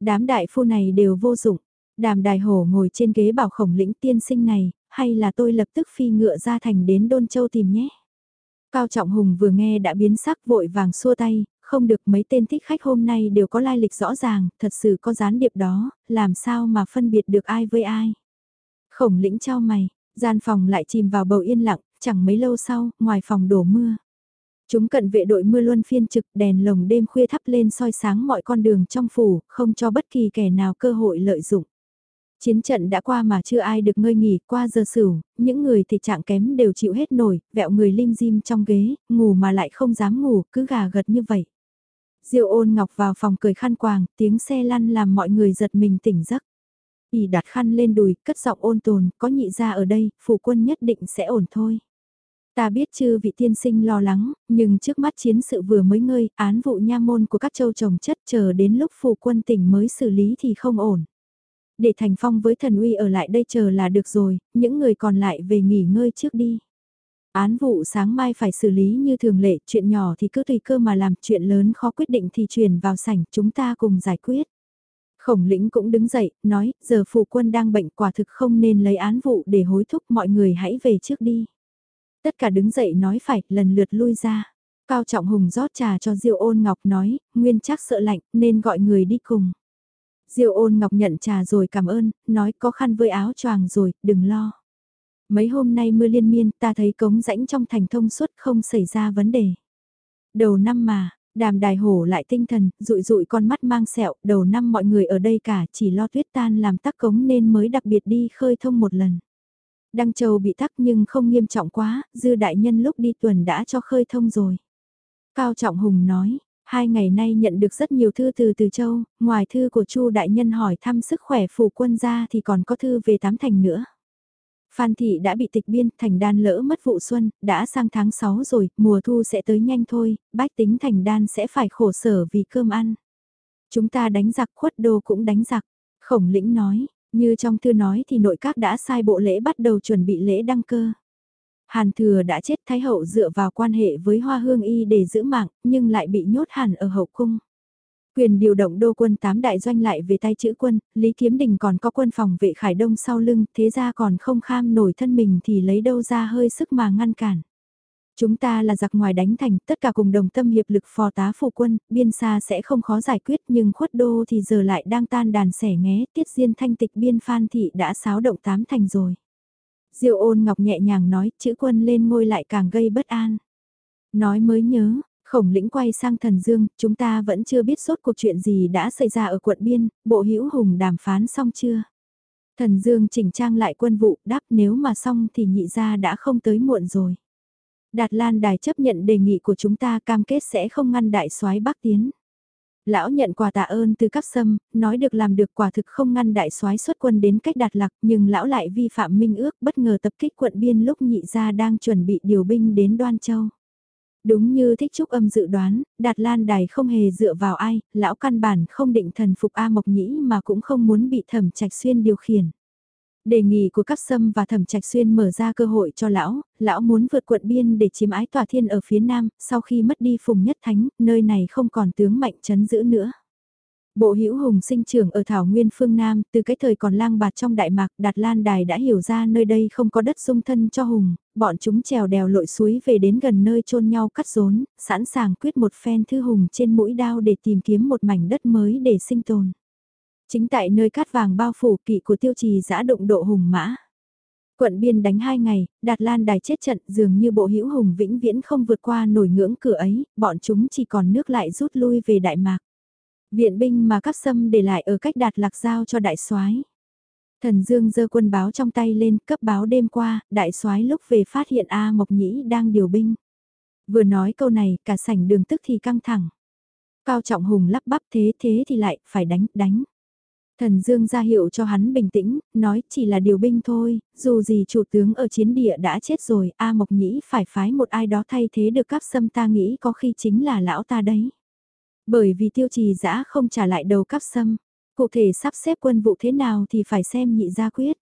Đám đại phu này đều vô dụng, đàm đài hổ ngồi trên ghế bảo khổng lĩnh tiên sinh này, hay là tôi lập tức phi ngựa ra thành đến Đôn Châu tìm nhé. Cao Trọng Hùng vừa nghe đã biến sắc vội vàng xua tay, không được mấy tên thích khách hôm nay đều có lai lịch rõ ràng, thật sự có gián điệp đó, làm sao mà phân biệt được ai với ai. Khổng lĩnh trao mày, gian phòng lại chìm vào bầu yên lặng, chẳng mấy lâu sau, ngoài phòng đổ mưa. Chúng cận vệ đội mưa luân phiên trực đèn lồng đêm khuya thắp lên soi sáng mọi con đường trong phủ, không cho bất kỳ kẻ nào cơ hội lợi dụng. Chiến trận đã qua mà chưa ai được ngơi nghỉ qua giờ sửu, những người thì trạng kém đều chịu hết nổi, vẹo người lim dim trong ghế, ngủ mà lại không dám ngủ, cứ gà gật như vậy. Diệu ôn ngọc vào phòng cười khăn quàng, tiếng xe lăn làm mọi người giật mình tỉnh giấc. Y đặt khăn lên đùi, cất giọng ôn tồn, có nhị ra ở đây, phụ quân nhất định sẽ ổn thôi. Ta biết chư vị tiên sinh lo lắng, nhưng trước mắt chiến sự vừa mới ngơi, án vụ nha môn của các châu trồng chất chờ đến lúc phụ quân tỉnh mới xử lý thì không ổn. Để thành phong với thần uy ở lại đây chờ là được rồi, những người còn lại về nghỉ ngơi trước đi. Án vụ sáng mai phải xử lý như thường lệ, chuyện nhỏ thì cứ tùy cơ mà làm, chuyện lớn khó quyết định thì chuyển vào sảnh, chúng ta cùng giải quyết. Khổng lĩnh cũng đứng dậy, nói, giờ phụ quân đang bệnh quả thực không nên lấy án vụ để hối thúc mọi người hãy về trước đi. Tất cả đứng dậy nói phải, lần lượt lui ra. Cao Trọng Hùng rót trà cho Diêu ôn ngọc nói, nguyên chắc sợ lạnh, nên gọi người đi cùng. Diêu ôn ngọc nhận trà rồi cảm ơn, nói có khăn với áo choàng rồi, đừng lo. Mấy hôm nay mưa liên miên, ta thấy cống rãnh trong thành thông suốt không xảy ra vấn đề. Đầu năm mà, Đàm đài hổ lại tinh thần, rụi rụi con mắt mang sẹo, đầu năm mọi người ở đây cả chỉ lo tuyết tan làm tắc cống nên mới đặc biệt đi khơi thông một lần. Đăng Châu bị tắc nhưng không nghiêm trọng quá, dư đại nhân lúc đi tuần đã cho khơi thông rồi. Cao Trọng Hùng nói, hai ngày nay nhận được rất nhiều thư từ từ Châu, ngoài thư của Chu đại nhân hỏi thăm sức khỏe phủ quân ra thì còn có thư về tám thành nữa. Phan Thị đã bị tịch biên, thành đan lỡ mất vụ xuân, đã sang tháng 6 rồi, mùa thu sẽ tới nhanh thôi, bách tính thành đan sẽ phải khổ sở vì cơm ăn. Chúng ta đánh giặc khuất đô cũng đánh giặc, khổng lĩnh nói, như trong thư nói thì nội các đã sai bộ lễ bắt đầu chuẩn bị lễ đăng cơ. Hàn thừa đã chết Thái hậu dựa vào quan hệ với Hoa Hương Y để giữ mạng, nhưng lại bị nhốt hẳn ở hậu cung. Quyền điều động đô quân tám đại doanh lại về tay chữ quân, Lý Kiếm Đình còn có quân phòng vệ Khải Đông sau lưng, thế ra còn không kham nổi thân mình thì lấy đâu ra hơi sức mà ngăn cản. Chúng ta là giặc ngoài đánh thành, tất cả cùng đồng tâm hiệp lực phò tá phụ quân, biên xa sẽ không khó giải quyết nhưng khuất đô thì giờ lại đang tan đàn sẻ nghé, tiết diên thanh tịch biên phan thị đã xáo động tám thành rồi. Diêu ôn ngọc nhẹ nhàng nói, chữ quân lên ngôi lại càng gây bất an. Nói mới nhớ, Khổng lĩnh quay sang thần dương, chúng ta vẫn chưa biết sốt cuộc chuyện gì đã xảy ra ở quận biên, bộ hữu hùng đàm phán xong chưa? Thần dương chỉnh trang lại quân vụ, đáp nếu mà xong thì nhị gia đã không tới muộn rồi. Đạt Lan Đài chấp nhận đề nghị của chúng ta cam kết sẽ không ngăn đại soái Bắc tiến. Lão nhận quà tạ ơn từ cấp sâm, nói được làm được quả thực không ngăn đại soái xuất quân đến cách đạt lạc nhưng lão lại vi phạm minh ước bất ngờ tập kích quận biên lúc nhị gia đang chuẩn bị điều binh đến Đoan Châu. Đúng như thích trúc âm dự đoán, Đạt Lan Đài không hề dựa vào ai, lão căn bản không định thần phục A Mộc Nhĩ mà cũng không muốn bị thẩm trạch xuyên điều khiển. Đề nghị của các sâm và thẩm trạch xuyên mở ra cơ hội cho lão, lão muốn vượt quận biên để chiếm ái tòa thiên ở phía nam, sau khi mất đi phùng nhất thánh, nơi này không còn tướng mạnh chấn giữ nữa. Bộ hữu hùng sinh trưởng ở Thảo Nguyên phương Nam, từ cái thời còn lang bạt trong Đại Mạc, Đạt Lan Đài đã hiểu ra nơi đây không có đất dung thân cho hùng, bọn chúng trèo đèo lội suối về đến gần nơi chôn nhau cắt rốn, sẵn sàng quyết một phen thư hùng trên mũi đao để tìm kiếm một mảnh đất mới để sinh tồn. Chính tại nơi cát vàng bao phủ kỵ của tiêu trì giã động độ hùng mã. Quận biên đánh hai ngày, Đạt Lan đài chết trận dường như bộ hữu hùng vĩnh viễn không vượt qua nổi ngưỡng cửa ấy, bọn chúng chỉ còn nước lại rút lui về Đại Mạc. Viện binh mà cắp sâm để lại ở cách đạt lạc giao cho đại soái. Thần Dương giơ quân báo trong tay lên cấp báo đêm qua, đại soái lúc về phát hiện A Mộc Nhĩ đang điều binh. Vừa nói câu này, cả sảnh đường tức thì căng thẳng. Cao Trọng Hùng lắp bắp thế thế thì lại, phải đánh, đánh. Thần Dương ra hiệu cho hắn bình tĩnh, nói chỉ là điều binh thôi, dù gì chủ tướng ở chiến địa đã chết rồi, A Mộc Nhĩ phải phái một ai đó thay thế được Cáp sâm ta nghĩ có khi chính là lão ta đấy. Bởi vì tiêu trì dã không trả lại đầu cắp sâm, cụ thể sắp xếp quân vụ thế nào thì phải xem nhị gia quyết.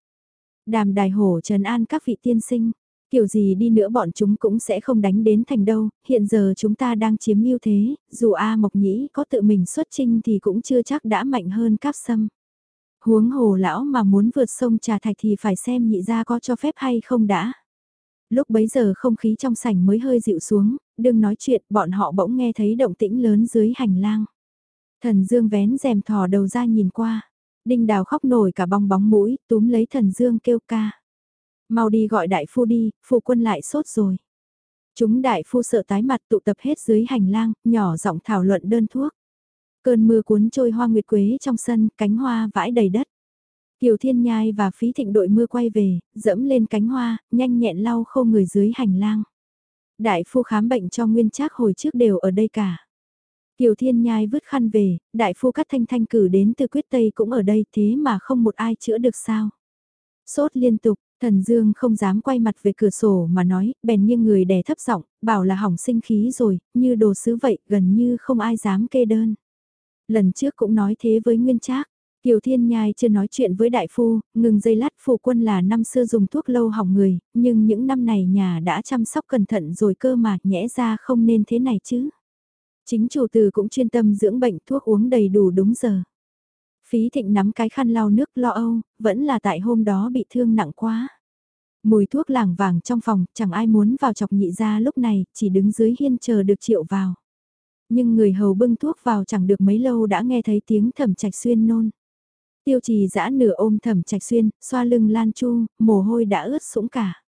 Đàm đài hổ trần an các vị tiên sinh, kiểu gì đi nữa bọn chúng cũng sẽ không đánh đến thành đâu, hiện giờ chúng ta đang chiếm ưu thế, dù A Mộc Nhĩ có tự mình xuất trinh thì cũng chưa chắc đã mạnh hơn cáp sâm. Huống hồ lão mà muốn vượt sông trà thạch thì phải xem nhị gia có cho phép hay không đã. Lúc bấy giờ không khí trong sảnh mới hơi dịu xuống, đừng nói chuyện, bọn họ bỗng nghe thấy động tĩnh lớn dưới hành lang. Thần Dương vén rèm thò đầu ra nhìn qua. Đinh đào khóc nổi cả bong bóng mũi, túm lấy thần Dương kêu ca. Mau đi gọi đại phu đi, phu quân lại sốt rồi. Chúng đại phu sợ tái mặt tụ tập hết dưới hành lang, nhỏ giọng thảo luận đơn thuốc. Cơn mưa cuốn trôi hoa nguyệt quế trong sân, cánh hoa vãi đầy đất. Kiều Thiên Nhai và Phí Thịnh đội mưa quay về, dẫm lên cánh hoa, nhanh nhẹn lau khô người dưới hành lang. Đại phu khám bệnh cho nguyên trác hồi trước đều ở đây cả. Kiều Thiên Nhai vứt khăn về, đại phu cắt thanh thanh cử đến từ quyết tây cũng ở đây thế mà không một ai chữa được sao. Sốt liên tục, thần dương không dám quay mặt về cửa sổ mà nói, bèn nghiêng người đè thấp giọng, bảo là hỏng sinh khí rồi, như đồ sứ vậy, gần như không ai dám kê đơn. Lần trước cũng nói thế với nguyên trác Kiều Thiên Nhai chưa nói chuyện với đại phu, ngừng dây lát phu quân là năm xưa dùng thuốc lâu hỏng người, nhưng những năm này nhà đã chăm sóc cẩn thận rồi cơ mà nhẽ ra không nên thế này chứ. Chính chủ từ cũng chuyên tâm dưỡng bệnh thuốc uống đầy đủ đúng giờ. Phí thịnh nắm cái khăn lau nước lo âu, vẫn là tại hôm đó bị thương nặng quá. Mùi thuốc làng vàng trong phòng, chẳng ai muốn vào chọc nhị ra lúc này, chỉ đứng dưới hiên chờ được triệu vào. Nhưng người hầu bưng thuốc vào chẳng được mấy lâu đã nghe thấy tiếng thẩm trạch xuyên nôn. Tiêu trì giã nửa ôm thẩm trạch xuyên, xoa lưng lan chu, mồ hôi đã ướt sũng cả.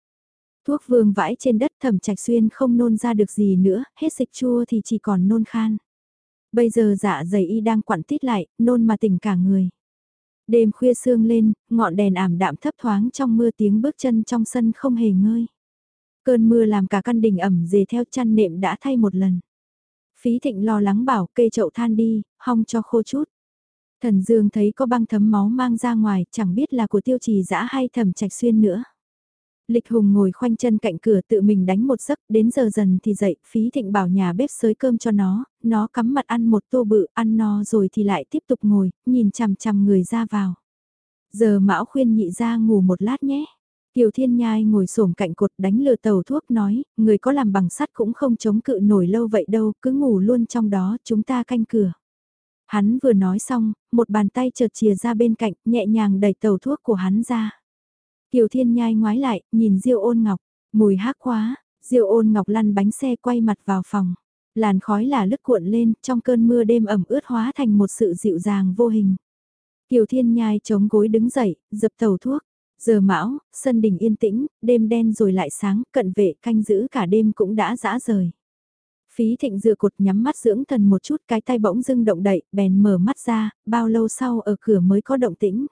Thuốc vương vãi trên đất thẩm trạch xuyên không nôn ra được gì nữa, hết dịch chua thì chỉ còn nôn khan. Bây giờ dạ dày y đang quặn tít lại, nôn mà tỉnh cả người. Đêm khuya sương lên, ngọn đèn ảm đạm thấp thoáng trong mưa tiếng bước chân trong sân không hề ngơi. Cơn mưa làm cả căn đình ẩm dề theo chăn nệm đã thay một lần. Phí thịnh lo lắng bảo cây chậu than đi, hong cho khô chút. Thần Dương thấy có băng thấm máu mang ra ngoài, chẳng biết là của tiêu trì dã hay thẩm trạch xuyên nữa. Lịch Hùng ngồi khoanh chân cạnh cửa tự mình đánh một giấc, đến giờ dần thì dậy, phí thịnh bảo nhà bếp sới cơm cho nó, nó cắm mặt ăn một tô bự, ăn no rồi thì lại tiếp tục ngồi, nhìn chằm chằm người ra vào. Giờ mão khuyên nhị ra ngủ một lát nhé. Kiều Thiên Nhai ngồi xổm cạnh cột đánh lừa tàu thuốc nói, người có làm bằng sắt cũng không chống cự nổi lâu vậy đâu, cứ ngủ luôn trong đó, chúng ta canh cửa. Hắn vừa nói xong, một bàn tay chợt chìa ra bên cạnh, nhẹ nhàng đẩy tàu thuốc của hắn ra. Kiều Thiên Nhai ngoái lại, nhìn Diêu ôn ngọc, mùi hắc quá, Diêu ôn ngọc lăn bánh xe quay mặt vào phòng. Làn khói là lứt cuộn lên, trong cơn mưa đêm ẩm ướt hóa thành một sự dịu dàng vô hình. Kiều Thiên Nhai chống gối đứng dậy, dập tàu thuốc. Giờ mão, sân đình yên tĩnh, đêm đen rồi lại sáng, cận vệ canh giữ cả đêm cũng đã dã rời. Phí thịnh dựa cột nhắm mắt dưỡng thần một chút cái tay bỗng dưng động đậy, bèn mở mắt ra, bao lâu sau ở cửa mới có động tĩnh.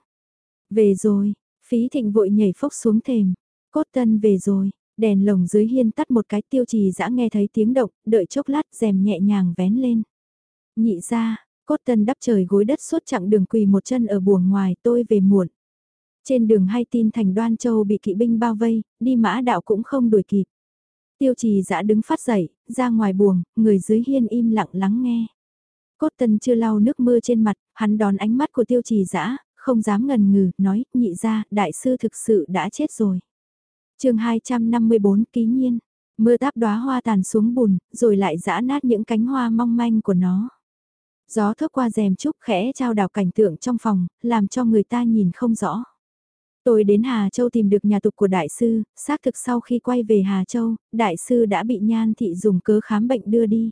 Về rồi, phí thịnh vội nhảy phốc xuống thềm, cốt tân về rồi, đèn lồng dưới hiên tắt một cái tiêu trì dã nghe thấy tiếng động, đợi chốc lát rèm nhẹ nhàng vén lên. Nhị ra, Cốt tân đắp trời gối đất suốt chặng đường quỳ một chân ở buồng ngoài tôi về muộn. Trên đường hay tin thành đoan châu bị kỵ binh bao vây, đi mã đạo cũng không đuổi kịp. Tiêu trì dã đứng phát dậy, ra ngoài buồng, người dưới hiên im lặng lắng nghe. Cốt tân chưa lau nước mưa trên mặt, hắn đón ánh mắt của tiêu trì dã không dám ngần ngừ, nói, nhị ra, đại sư thực sự đã chết rồi. chương 254 ký nhiên, mưa táp đóa hoa tàn xuống bùn, rồi lại giã nát những cánh hoa mong manh của nó. Gió thốc qua rèm trúc khẽ trao đảo cảnh tượng trong phòng, làm cho người ta nhìn không rõ. Tôi đến Hà Châu tìm được nhà tục của đại sư, xác thực sau khi quay về Hà Châu, đại sư đã bị nhan thị dùng cớ khám bệnh đưa đi.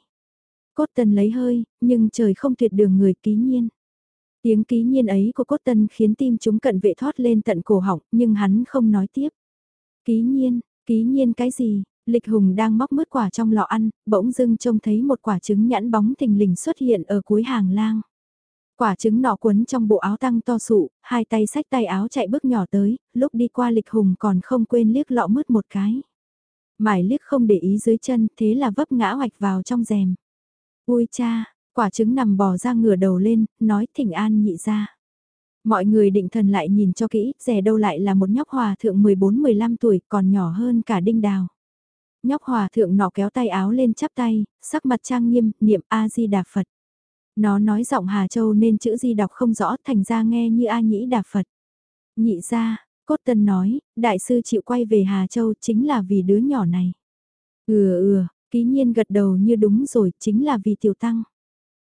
Cốt tần lấy hơi, nhưng trời không tuyệt đường người ký nhiên. Tiếng ký nhiên ấy của cốt tân khiến tim chúng cận vệ thoát lên tận cổ họng, nhưng hắn không nói tiếp. Ký nhiên, ký nhiên cái gì? Lịch Hùng đang móc mứt quả trong lọ ăn, bỗng dưng trông thấy một quả trứng nhãn bóng thình lình xuất hiện ở cuối hàng lang. Quả trứng nọ quấn trong bộ áo tăng to sụ, hai tay sách tay áo chạy bước nhỏ tới, lúc đi qua Lịch Hùng còn không quên liếc lọ mứt một cái. Mải liếc không để ý dưới chân, thế là vấp ngã hoạch vào trong rèm. Ui cha, Quả trứng nằm bò ra ngửa đầu lên, nói thỉnh an nhị ra. Mọi người định thần lại nhìn cho kỹ, rẻ đâu lại là một nhóc hòa thượng 14-15 tuổi, còn nhỏ hơn cả đinh đào. Nhóc hòa thượng nọ kéo tay áo lên chắp tay, sắc mặt trang nghiêm, niệm A-di-đà Phật. Nó nói giọng Hà Châu nên chữ di đọc không rõ, thành ra nghe như A Nhĩ Đà Phật. Nhị ra, Cốt Tân nói, đại sư chịu quay về Hà Châu chính là vì đứa nhỏ này. Ừ ừ, ký nhiên gật đầu như đúng rồi, chính là vì tiểu tăng.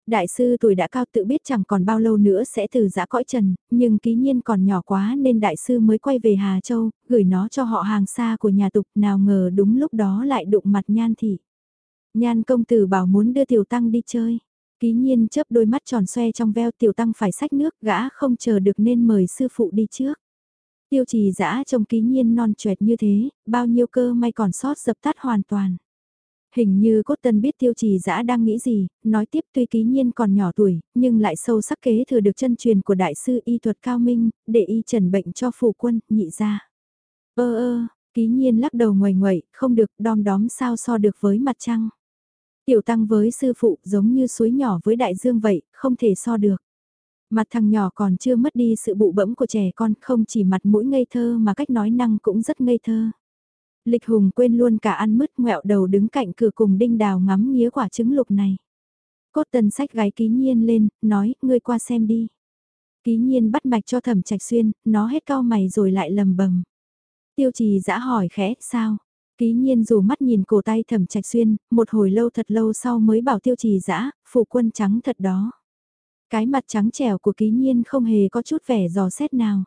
Đại sư tuổi đã cao tự biết chẳng còn bao lâu nữa sẽ từ giã cõi trần, nhưng ký nhiên còn nhỏ quá nên đại sư mới quay về Hà Châu, gửi nó cho họ hàng xa của nhà tục nào ngờ đúng lúc đó lại đụng mặt nhan thị. Nhan công tử bảo muốn đưa tiểu tăng đi chơi. Ký nhiên chớp đôi mắt tròn xoe trong veo tiểu tăng phải sách nước gã không chờ được nên mời sư phụ đi trước. Tiêu trì dã trông ký nhiên non chuệt như thế, bao nhiêu cơ may còn sót dập tắt hoàn toàn. Hình như cốt tân biết tiêu trì dã đang nghĩ gì, nói tiếp tuy ký nhiên còn nhỏ tuổi, nhưng lại sâu sắc kế thừa được chân truyền của đại sư y thuật cao minh, để y trần bệnh cho phụ quân, nhị ra. Ơ ơ, ký nhiên lắc đầu ngoài ngoậy, không được đom đóm sao so được với mặt trăng. Tiểu tăng với sư phụ giống như suối nhỏ với đại dương vậy, không thể so được. Mặt thằng nhỏ còn chưa mất đi sự bụ bẫm của trẻ con, không chỉ mặt mũi ngây thơ mà cách nói năng cũng rất ngây thơ. Lịch Hùng quên luôn cả ăn mứt ngẹo đầu đứng cạnh cửa cùng đinh đào ngắm nghía quả trứng lục này. Cốt tần sách gái ký nhiên lên, nói, ngươi qua xem đi. Ký nhiên bắt mạch cho thẩm trạch xuyên, nó hết cao mày rồi lại lầm bầm. Tiêu trì dã hỏi khẽ, sao? Ký nhiên dù mắt nhìn cổ tay thẩm trạch xuyên, một hồi lâu thật lâu sau mới bảo tiêu trì dã phụ quân trắng thật đó. Cái mặt trắng trẻo của ký nhiên không hề có chút vẻ giò xét nào.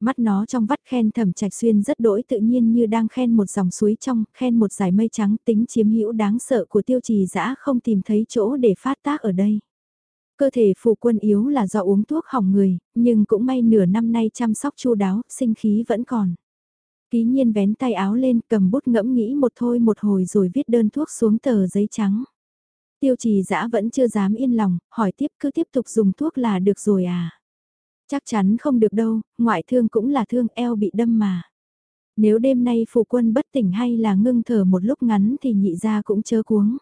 Mắt nó trong vắt khen thẩm trạch xuyên rất đỗi tự nhiên như đang khen một dòng suối trong, khen một dải mây trắng tính chiếm hữu đáng sợ của tiêu trì dã không tìm thấy chỗ để phát tác ở đây. Cơ thể phụ quân yếu là do uống thuốc hỏng người, nhưng cũng may nửa năm nay chăm sóc chu đáo, sinh khí vẫn còn. Ký nhiên vén tay áo lên cầm bút ngẫm nghĩ một thôi một hồi rồi viết đơn thuốc xuống tờ giấy trắng. Tiêu trì dã vẫn chưa dám yên lòng, hỏi tiếp cứ tiếp tục dùng thuốc là được rồi à. Chắc chắn không được đâu, ngoại thương cũng là thương eo bị đâm mà. Nếu đêm nay phụ quân bất tỉnh hay là ngưng thở một lúc ngắn thì nhị ra cũng chớ cuống.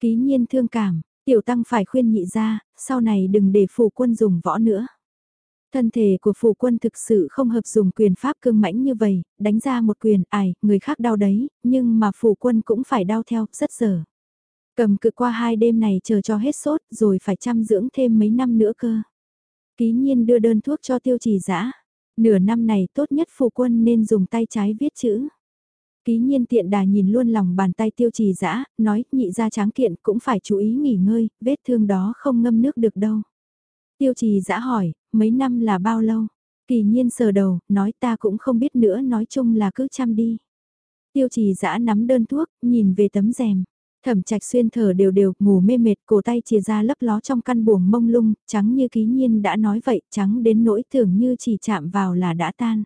Ký nhiên thương cảm, tiểu tăng phải khuyên nhị ra, sau này đừng để phụ quân dùng võ nữa. Thân thể của phụ quân thực sự không hợp dùng quyền pháp cương mãnh như vậy, đánh ra một quyền, ải, người khác đau đấy, nhưng mà phụ quân cũng phải đau theo, rất dở. Cầm cự qua hai đêm này chờ cho hết sốt, rồi phải chăm dưỡng thêm mấy năm nữa cơ. Ký nhiên đưa đơn thuốc cho tiêu trì dã Nửa năm này tốt nhất phụ quân nên dùng tay trái viết chữ. Ký nhiên tiện đà nhìn luôn lòng bàn tay tiêu trì dã nói nhị ra tráng kiện cũng phải chú ý nghỉ ngơi, vết thương đó không ngâm nước được đâu. Tiêu trì dã hỏi, mấy năm là bao lâu? Kỳ nhiên sờ đầu, nói ta cũng không biết nữa nói chung là cứ chăm đi. Tiêu trì giã nắm đơn thuốc, nhìn về tấm rèm. Thẩm trạch xuyên thở đều đều, ngủ mê mệt, cổ tay chia ra lấp ló trong căn buồng mông lung, trắng như ký nhiên đã nói vậy, trắng đến nỗi tưởng như chỉ chạm vào là đã tan.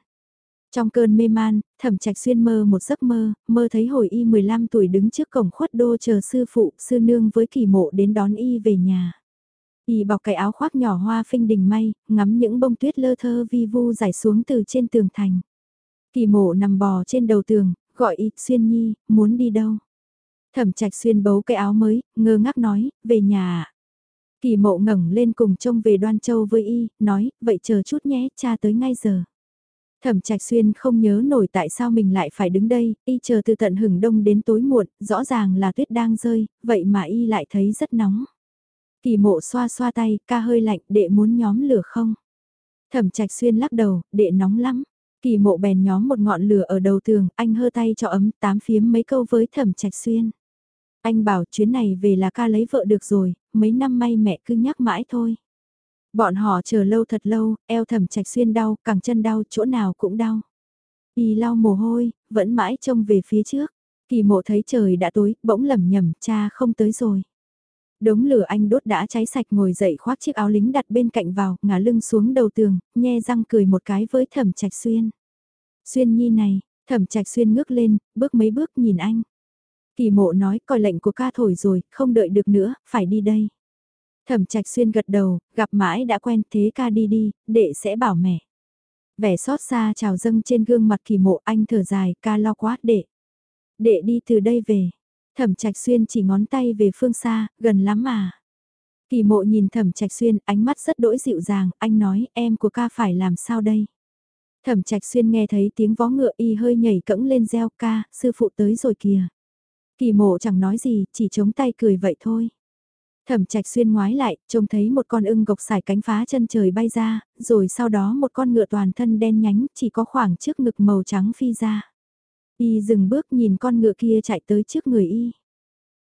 Trong cơn mê man, thẩm trạch xuyên mơ một giấc mơ, mơ thấy hồi y 15 tuổi đứng trước cổng khuất đô chờ sư phụ, sư nương với kỳ mộ đến đón y về nhà. Y bọc cái áo khoác nhỏ hoa phinh đình may, ngắm những bông tuyết lơ thơ vi vu rải xuống từ trên tường thành. Kỳ mộ nằm bò trên đầu tường, gọi y, xuyên nhi, muốn đi đâu? Thẩm trạch xuyên bấu cái áo mới, ngơ ngác nói, về nhà? Kỳ mộ ngẩng lên cùng trông về đoan châu với y, nói, vậy chờ chút nhé, cha tới ngay giờ. Thẩm Trạch Xuyên không nhớ nổi tại sao mình lại phải đứng đây, y chờ từ tận hừng đông đến tối muộn, rõ ràng là tuyết đang rơi, vậy mà y lại thấy rất nóng. Kỳ mộ xoa xoa tay, ca hơi lạnh, đệ muốn nhóm lửa không? Thẩm Trạch Xuyên lắc đầu, đệ nóng lắm. Kỳ mộ bèn nhóm một ngọn lửa ở đầu tường, anh hơ tay cho ấm, tám phiếm mấy câu với Thẩm Trạch Xuyên. Anh bảo chuyến này về là ca lấy vợ được rồi, mấy năm may mẹ cứ nhắc mãi thôi. Bọn họ chờ lâu thật lâu, eo thẩm trạch xuyên đau, cẳng chân đau, chỗ nào cũng đau. Y lau mồ hôi, vẫn mãi trông về phía trước. Kỳ mộ thấy trời đã tối, bỗng lầm nhầm, cha không tới rồi. Đống lửa anh đốt đã cháy sạch ngồi dậy khoác chiếc áo lính đặt bên cạnh vào, ngả lưng xuống đầu tường, nhe răng cười một cái với thẩm trạch xuyên. Xuyên nhi này, thẩm trạch xuyên ngước lên, bước mấy bước nhìn anh. Kỳ mộ nói coi lệnh của ca thổi rồi, không đợi được nữa, phải đi đây. Thẩm trạch xuyên gật đầu, gặp mãi đã quen thế ca đi đi, đệ sẽ bảo mẹ. Vẻ xót xa trào dâng trên gương mặt kỳ mộ anh thở dài, ca lo quá đệ. Đệ đi từ đây về. Thẩm trạch xuyên chỉ ngón tay về phương xa, gần lắm mà. Kỳ mộ nhìn thẩm trạch xuyên, ánh mắt rất đỗi dịu dàng, anh nói em của ca phải làm sao đây? Thẩm trạch xuyên nghe thấy tiếng vó ngựa y hơi nhảy cẫng lên reo ca, sư phụ tới rồi kìa. Kỳ mộ chẳng nói gì, chỉ chống tay cười vậy thôi. Thẩm trạch xuyên ngoái lại, trông thấy một con ưng gộc xải cánh phá chân trời bay ra, rồi sau đó một con ngựa toàn thân đen nhánh, chỉ có khoảng trước ngực màu trắng phi ra. Y dừng bước nhìn con ngựa kia chạy tới trước người y.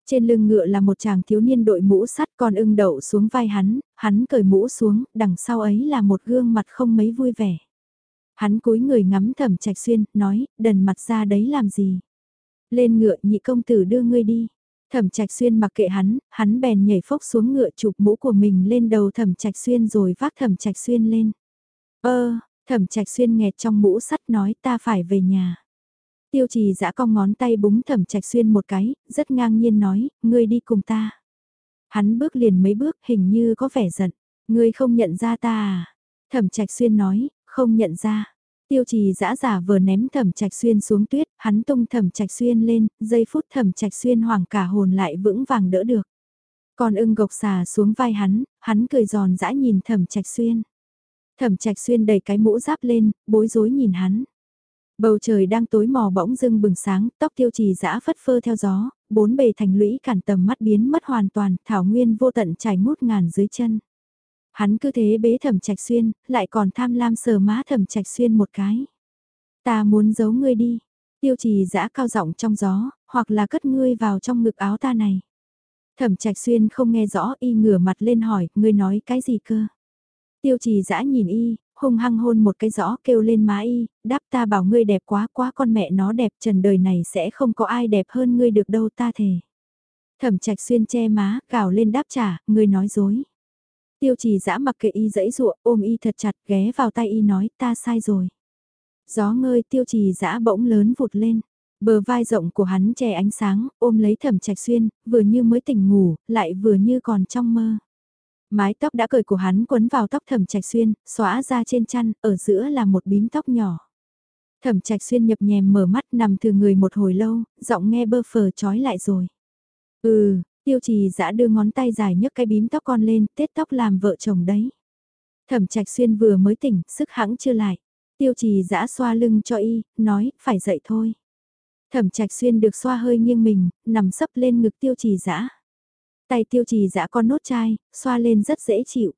Trên lưng ngựa là một chàng thiếu niên đội mũ sắt con ưng đậu xuống vai hắn, hắn cởi mũ xuống, đằng sau ấy là một gương mặt không mấy vui vẻ. Hắn cúi người ngắm thẩm trạch xuyên, nói, đần mặt ra đấy làm gì? Lên ngựa nhị công tử đưa ngươi đi. Thẩm Trạch Xuyên mặc kệ hắn, hắn bèn nhảy phốc xuống ngựa chụp mũ của mình lên đầu Thẩm Trạch Xuyên rồi vác Thẩm Trạch Xuyên lên. Ơ, Thẩm Trạch Xuyên nghẹt trong mũ sắt nói ta phải về nhà. Tiêu trì giã cong ngón tay búng Thẩm Trạch Xuyên một cái, rất ngang nhiên nói, ngươi đi cùng ta. Hắn bước liền mấy bước hình như có vẻ giận, ngươi không nhận ra ta à? Thẩm Trạch Xuyên nói, không nhận ra. Tiêu trì giã giả vừa ném thẩm trạch xuyên xuống tuyết, hắn tung thẩm trạch xuyên lên, giây phút thẩm trạch xuyên hoảng cả hồn lại vững vàng đỡ được. Còn ưng gộc xà xuống vai hắn, hắn cười giòn dã nhìn thẩm trạch xuyên. Thẩm trạch xuyên đầy cái mũ giáp lên, bối rối nhìn hắn. Bầu trời đang tối mò bỗng dưng bừng sáng, tóc tiêu trì dã phất phơ theo gió, bốn bề thành lũy cản tầm mắt biến mất hoàn toàn, thảo nguyên vô tận trải ngút ngàn dưới chân. Hắn cứ thế bế thẩm trạch xuyên, lại còn tham lam sờ má thẩm trạch xuyên một cái. Ta muốn giấu ngươi đi. Tiêu trì giã cao giọng trong gió, hoặc là cất ngươi vào trong ngực áo ta này. Thẩm trạch xuyên không nghe rõ y ngửa mặt lên hỏi, ngươi nói cái gì cơ? Tiêu trì dã nhìn y, hung hăng hôn một cái rõ kêu lên má y, đáp ta bảo ngươi đẹp quá quá con mẹ nó đẹp trần đời này sẽ không có ai đẹp hơn ngươi được đâu ta thề. Thẩm trạch xuyên che má, gào lên đáp trả, ngươi nói dối. Tiêu trì dã mặc kệ y dẫy ruộng, ôm y thật chặt ghé vào tay y nói ta sai rồi. Gió ngơi tiêu trì dã bỗng lớn vụt lên. Bờ vai rộng của hắn che ánh sáng, ôm lấy thẩm trạch xuyên, vừa như mới tỉnh ngủ, lại vừa như còn trong mơ. Mái tóc đã cởi của hắn quấn vào tóc thẩm trạch xuyên, xóa ra trên chăn, ở giữa là một bím tóc nhỏ. Thẩm trạch xuyên nhập nhèm mở mắt nằm từ người một hồi lâu, giọng nghe bơ phờ trói lại rồi. Ừ, Tiêu trì dã đưa ngón tay dài nhấc cái bím tóc con lên, tết tóc làm vợ chồng đấy. Thẩm trạch xuyên vừa mới tỉnh, sức hãng chưa lại. Tiêu trì dã xoa lưng cho y, nói, phải dậy thôi. Thẩm trạch xuyên được xoa hơi nghiêng mình, nằm sấp lên ngực tiêu trì dã Tay tiêu trì dã con nốt chai, xoa lên rất dễ chịu.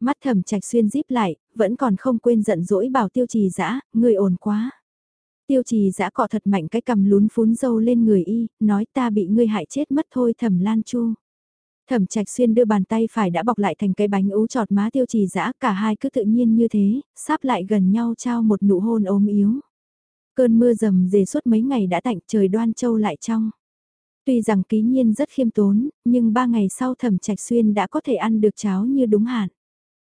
Mắt thẩm trạch xuyên díp lại, vẫn còn không quên giận dỗi bảo tiêu trì dã người ổn quá. Tiêu trì dã cọ thật mạnh cái cầm lún phún dâu lên người y, nói ta bị ngươi hại chết mất thôi thẩm lan chu. Thẩm trạch xuyên đưa bàn tay phải đã bọc lại thành cái bánh ú trọt má tiêu trì dã cả hai cứ tự nhiên như thế, sắp lại gần nhau trao một nụ hôn ốm yếu. Cơn mưa rầm rề suốt mấy ngày đã tạnh trời đoan châu lại trong. Tuy rằng ký nhiên rất khiêm tốn, nhưng ba ngày sau thẩm trạch xuyên đã có thể ăn được cháo như đúng hạn.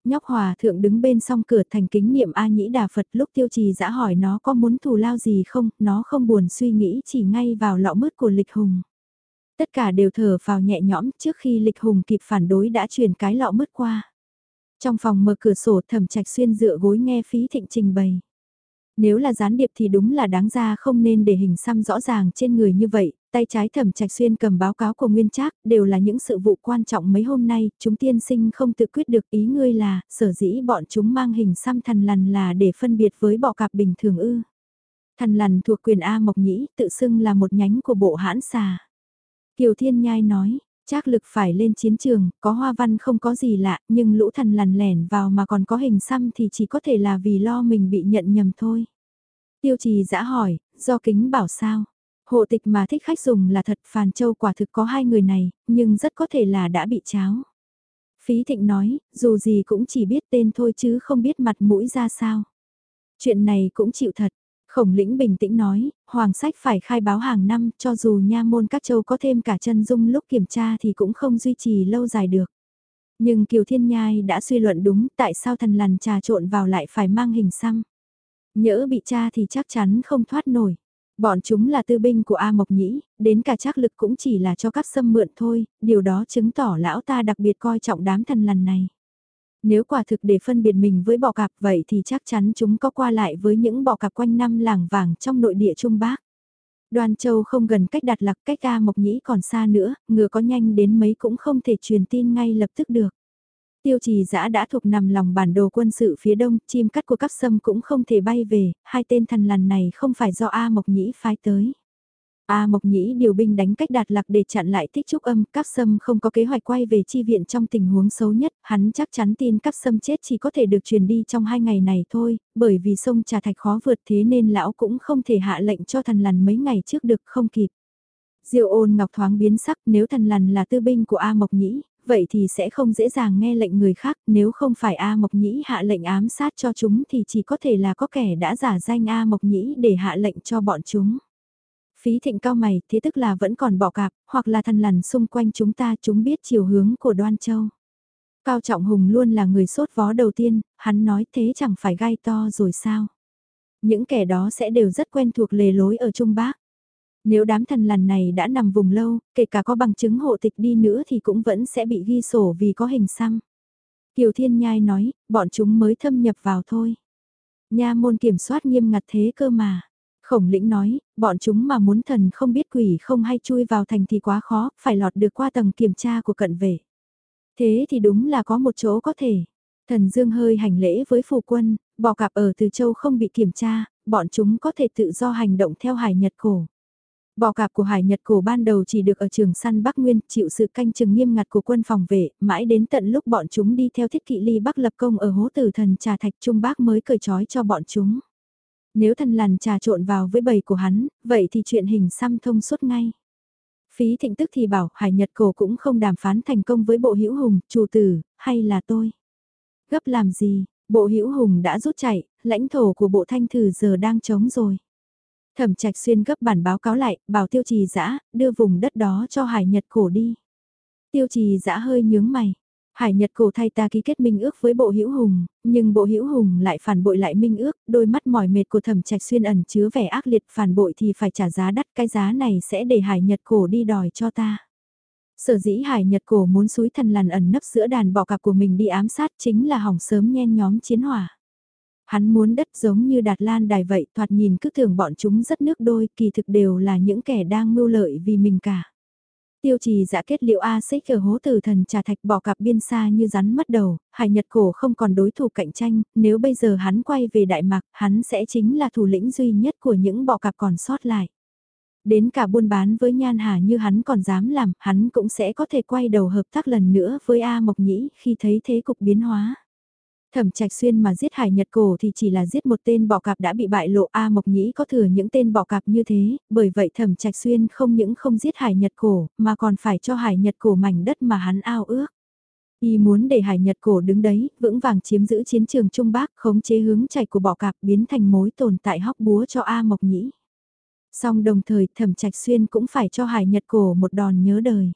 Nhóc hòa thượng đứng bên song cửa thành kính niệm A nhĩ đà Phật lúc tiêu trì dã hỏi nó có muốn thù lao gì không, nó không buồn suy nghĩ chỉ ngay vào lọ mứt của lịch hùng. Tất cả đều thở vào nhẹ nhõm trước khi lịch hùng kịp phản đối đã chuyển cái lọ mứt qua. Trong phòng mở cửa sổ thẩm trạch xuyên dựa gối nghe phí thịnh trình bày. Nếu là gián điệp thì đúng là đáng ra không nên để hình xăm rõ ràng trên người như vậy, Tay trái thẩm trạch xuyên cầm báo cáo của Nguyên Trác đều là những sự vụ quan trọng mấy hôm nay, chúng tiên sinh không tự quyết được ý ngươi là, sở dĩ bọn chúng mang hình xăm thần lằn là để phân biệt với bọ cạp bình thường ư. Thần lằn thuộc quyền A Mộc Nhĩ, tự xưng là một nhánh của bộ hãn xà. Kiều Thiên Nhai nói, Trác lực phải lên chiến trường, có hoa văn không có gì lạ, nhưng lũ thần lằn lẻn vào mà còn có hình xăm thì chỉ có thể là vì lo mình bị nhận nhầm thôi. Tiêu trì dã hỏi, do kính bảo sao? Hộ tịch mà thích khách dùng là thật Phàn Châu quả thực có hai người này, nhưng rất có thể là đã bị cháo. Phí Thịnh nói, dù gì cũng chỉ biết tên thôi chứ không biết mặt mũi ra sao. Chuyện này cũng chịu thật. Khổng lĩnh bình tĩnh nói, hoàng sách phải khai báo hàng năm cho dù nha môn các châu có thêm cả chân dung lúc kiểm tra thì cũng không duy trì lâu dài được. Nhưng Kiều Thiên Nhai đã suy luận đúng tại sao thần lằn trà trộn vào lại phải mang hình xăm. Nhỡ bị cha thì chắc chắn không thoát nổi. Bọn chúng là tư binh của A Mộc Nhĩ, đến cả trác lực cũng chỉ là cho các xâm mượn thôi, điều đó chứng tỏ lão ta đặc biệt coi trọng đám thần lần này. Nếu quả thực để phân biệt mình với bọ cạp vậy thì chắc chắn chúng có qua lại với những bọ cạp quanh năm làng vàng trong nội địa Trung Bắc. Đoan Châu không gần cách đặt lạc cách A Mộc Nhĩ còn xa nữa, ngựa có nhanh đến mấy cũng không thể truyền tin ngay lập tức được. Tiêu trì giã đã thuộc nằm lòng bản đồ quân sự phía đông, chim cắt của các sâm cũng không thể bay về, hai tên thần lằn này không phải do A Mộc Nhĩ phái tới. A Mộc Nhĩ điều binh đánh cách đạt lạc để chặn lại tích trúc âm, các sâm không có kế hoạch quay về chi viện trong tình huống xấu nhất, hắn chắc chắn tin các sâm chết chỉ có thể được truyền đi trong hai ngày này thôi, bởi vì sông Trà Thạch khó vượt thế nên lão cũng không thể hạ lệnh cho thần lằn mấy ngày trước được không kịp. Diêu ôn ngọc thoáng biến sắc nếu thần lằn là tư binh của A Mộc Nhĩ, vậy thì sẽ không dễ dàng nghe lệnh người khác, nếu không phải A Mộc Nhĩ hạ lệnh ám sát cho chúng thì chỉ có thể là có kẻ đã giả danh A Mộc Nhĩ để hạ lệnh cho bọn chúng. Phí thịnh cao mày, thế tức là vẫn còn bỏ cạp, hoặc là thần lằn xung quanh chúng ta chúng biết chiều hướng của Đoan Châu. Cao Trọng Hùng luôn là người sốt vó đầu tiên, hắn nói thế chẳng phải gai to rồi sao. Những kẻ đó sẽ đều rất quen thuộc lề lối ở Trung Bắc. Nếu đám thần lằn này đã nằm vùng lâu, kể cả có bằng chứng hộ tịch đi nữa thì cũng vẫn sẽ bị ghi sổ vì có hình xăm. Kiều Thiên Nhai nói, bọn chúng mới thâm nhập vào thôi. Nha môn kiểm soát nghiêm ngặt thế cơ mà. Khổng lĩnh nói, bọn chúng mà muốn thần không biết quỷ không hay chui vào thành thì quá khó, phải lọt được qua tầng kiểm tra của cận vệ. Thế thì đúng là có một chỗ có thể. Thần Dương hơi hành lễ với phù quân, bò cạp ở từ châu không bị kiểm tra, bọn chúng có thể tự do hành động theo hải nhật cổ. Bò cạp của Hải Nhật cổ ban đầu chỉ được ở trường săn Bắc Nguyên chịu sự canh chừng nghiêm ngặt của quân phòng vệ, mãi đến tận lúc bọn chúng đi theo thiết kỵ ly Bắc lập công ở hố tử thần trà thạch Trung Bắc mới cởi trói cho bọn chúng. Nếu thần lằn trà trộn vào với bầy của hắn, vậy thì chuyện hình xăm thông suốt ngay. Phí thịnh tức thì bảo Hải Nhật cổ cũng không đàm phán thành công với bộ hữu hùng, chủ tử, hay là tôi. Gấp làm gì, bộ hữu hùng đã rút chạy, lãnh thổ của bộ thanh thử giờ đang trống rồi. Thẩm trạch xuyên gấp bản báo cáo lại, bảo tiêu trì dã đưa vùng đất đó cho hải nhật cổ đi. Tiêu trì dã hơi nhướng mày. Hải Nhật cổ thay ta ký kết minh ước với Bộ Hữu Hùng, nhưng Bộ Hữu Hùng lại phản bội lại minh ước, đôi mắt mỏi mệt của Thẩm Trạch Xuyên ẩn chứa vẻ ác liệt, phản bội thì phải trả giá đắt, cái giá này sẽ để Hải Nhật cổ đi đòi cho ta. Sở dĩ Hải Nhật cổ muốn suối thần lằn ẩn nấp giữa đàn bọ cạp của mình đi ám sát chính là hỏng sớm nhen nhóm chiến hỏa. Hắn muốn đất giống như đạt lan đài vậy, thoạt nhìn cứ tưởng bọn chúng rất nước đôi, kỳ thực đều là những kẻ đang mưu lợi vì mình cả. Tiêu trì giả kết liệu A xích ở hố tử thần trà thạch bỏ cặp biên xa như rắn mất đầu, hải nhật cổ không còn đối thủ cạnh tranh, nếu bây giờ hắn quay về Đại Mạc, hắn sẽ chính là thủ lĩnh duy nhất của những bọ cặp còn sót lại. Đến cả buôn bán với Nhan Hà như hắn còn dám làm, hắn cũng sẽ có thể quay đầu hợp tác lần nữa với A Mộc Nhĩ khi thấy thế cục biến hóa. Thẩm Trạch Xuyên mà giết Hải Nhật Cổ thì chỉ là giết một tên bọ cạp đã bị bại lộ A Mộc Nhĩ có thừa những tên bọ cạp như thế, bởi vậy Thẩm Trạch Xuyên không những không giết Hải Nhật Cổ, mà còn phải cho Hải Nhật Cổ mảnh đất mà hắn ao ước. Y muốn để Hải Nhật Cổ đứng đấy, vững vàng chiếm giữ chiến trường Trung Bắc, khống chế hướng chạy của bọ cạp biến thành mối tồn tại hóc búa cho A Mộc Nhĩ. Song đồng thời Thẩm Trạch Xuyên cũng phải cho Hải Nhật Cổ một đòn nhớ đời.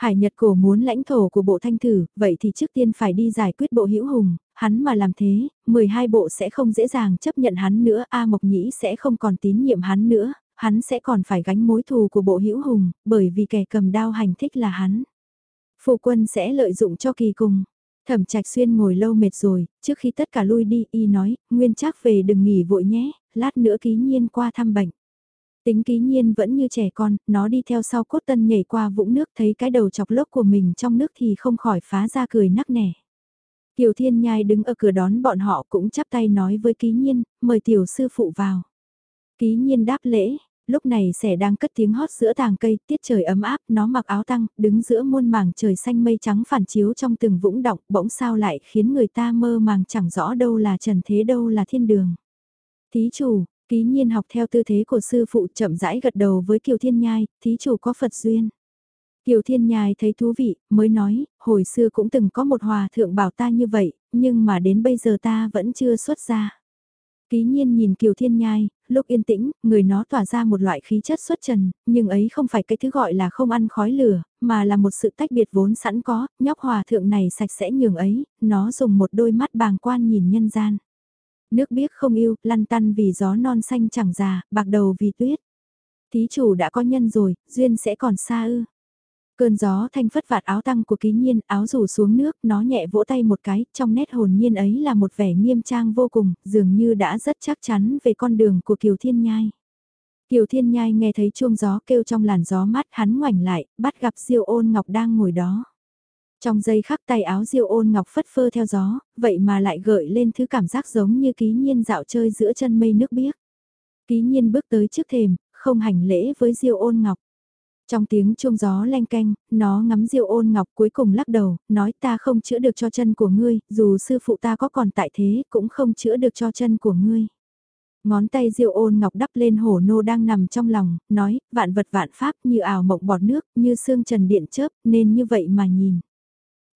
Hải Nhật cổ muốn lãnh thổ của bộ thanh thử, vậy thì trước tiên phải đi giải quyết bộ hữu hùng, hắn mà làm thế, 12 bộ sẽ không dễ dàng chấp nhận hắn nữa, A Mộc Nhĩ sẽ không còn tín nhiệm hắn nữa, hắn sẽ còn phải gánh mối thù của bộ hữu hùng, bởi vì kẻ cầm đao hành thích là hắn. Phụ quân sẽ lợi dụng cho kỳ cùng. Thẩm trạch xuyên ngồi lâu mệt rồi, trước khi tất cả lui đi, y nói, nguyên chắc về đừng nghỉ vội nhé, lát nữa ký nhiên qua thăm bệnh. Tính ký nhiên vẫn như trẻ con, nó đi theo sau cốt tân nhảy qua vũng nước thấy cái đầu chọc lốc của mình trong nước thì không khỏi phá ra cười nắc nẻ. Kiều Thiên Nhai đứng ở cửa đón bọn họ cũng chắp tay nói với ký nhiên, mời tiểu sư phụ vào. Ký nhiên đáp lễ, lúc này sẻ đang cất tiếng hót giữa tàng cây, tiết trời ấm áp, nó mặc áo tăng, đứng giữa muôn màng trời xanh mây trắng phản chiếu trong từng vũng động, bỗng sao lại khiến người ta mơ màng chẳng rõ đâu là trần thế đâu là thiên đường. Thí chủ, ký nhiên học theo tư thế của sư phụ chậm rãi gật đầu với Kiều Thiên Nhai, thí chủ có Phật duyên. Kiều Thiên Nhai thấy thú vị, mới nói, hồi xưa cũng từng có một hòa thượng bảo ta như vậy, nhưng mà đến bây giờ ta vẫn chưa xuất ra. Ký nhiên nhìn Kiều Thiên Nhai, lúc yên tĩnh, người nó tỏa ra một loại khí chất xuất trần, nhưng ấy không phải cái thứ gọi là không ăn khói lửa, mà là một sự tách biệt vốn sẵn có, nhóc hòa thượng này sạch sẽ nhường ấy, nó dùng một đôi mắt bàng quan nhìn nhân gian. Nước biếc không yêu, lăn tăn vì gió non xanh chẳng già, bạc đầu vì tuyết. Thí chủ đã có nhân rồi, duyên sẽ còn xa ư. Cơn gió thanh phất vạt áo tăng của ký nhiên, áo rủ xuống nước, nó nhẹ vỗ tay một cái, trong nét hồn nhiên ấy là một vẻ nghiêm trang vô cùng, dường như đã rất chắc chắn về con đường của Kiều Thiên Nhai. Kiều Thiên Nhai nghe thấy chuông gió kêu trong làn gió mát hắn ngoảnh lại, bắt gặp Diêu ôn ngọc đang ngồi đó. Trong giây khắc tay áo Diêu ôn ngọc phất phơ theo gió, vậy mà lại gợi lên thứ cảm giác giống như ký nhiên dạo chơi giữa chân mây nước biếc. Ký nhiên bước tới trước thềm, không hành lễ với Diêu ôn ngọc. Trong tiếng chuông gió leng canh, nó ngắm diêu ôn ngọc cuối cùng lắc đầu, nói ta không chữa được cho chân của ngươi, dù sư phụ ta có còn tại thế, cũng không chữa được cho chân của ngươi. Ngón tay diêu ôn ngọc đắp lên hổ nô đang nằm trong lòng, nói, vạn vật vạn pháp như ảo mộng bọt nước, như xương trần điện chớp, nên như vậy mà nhìn.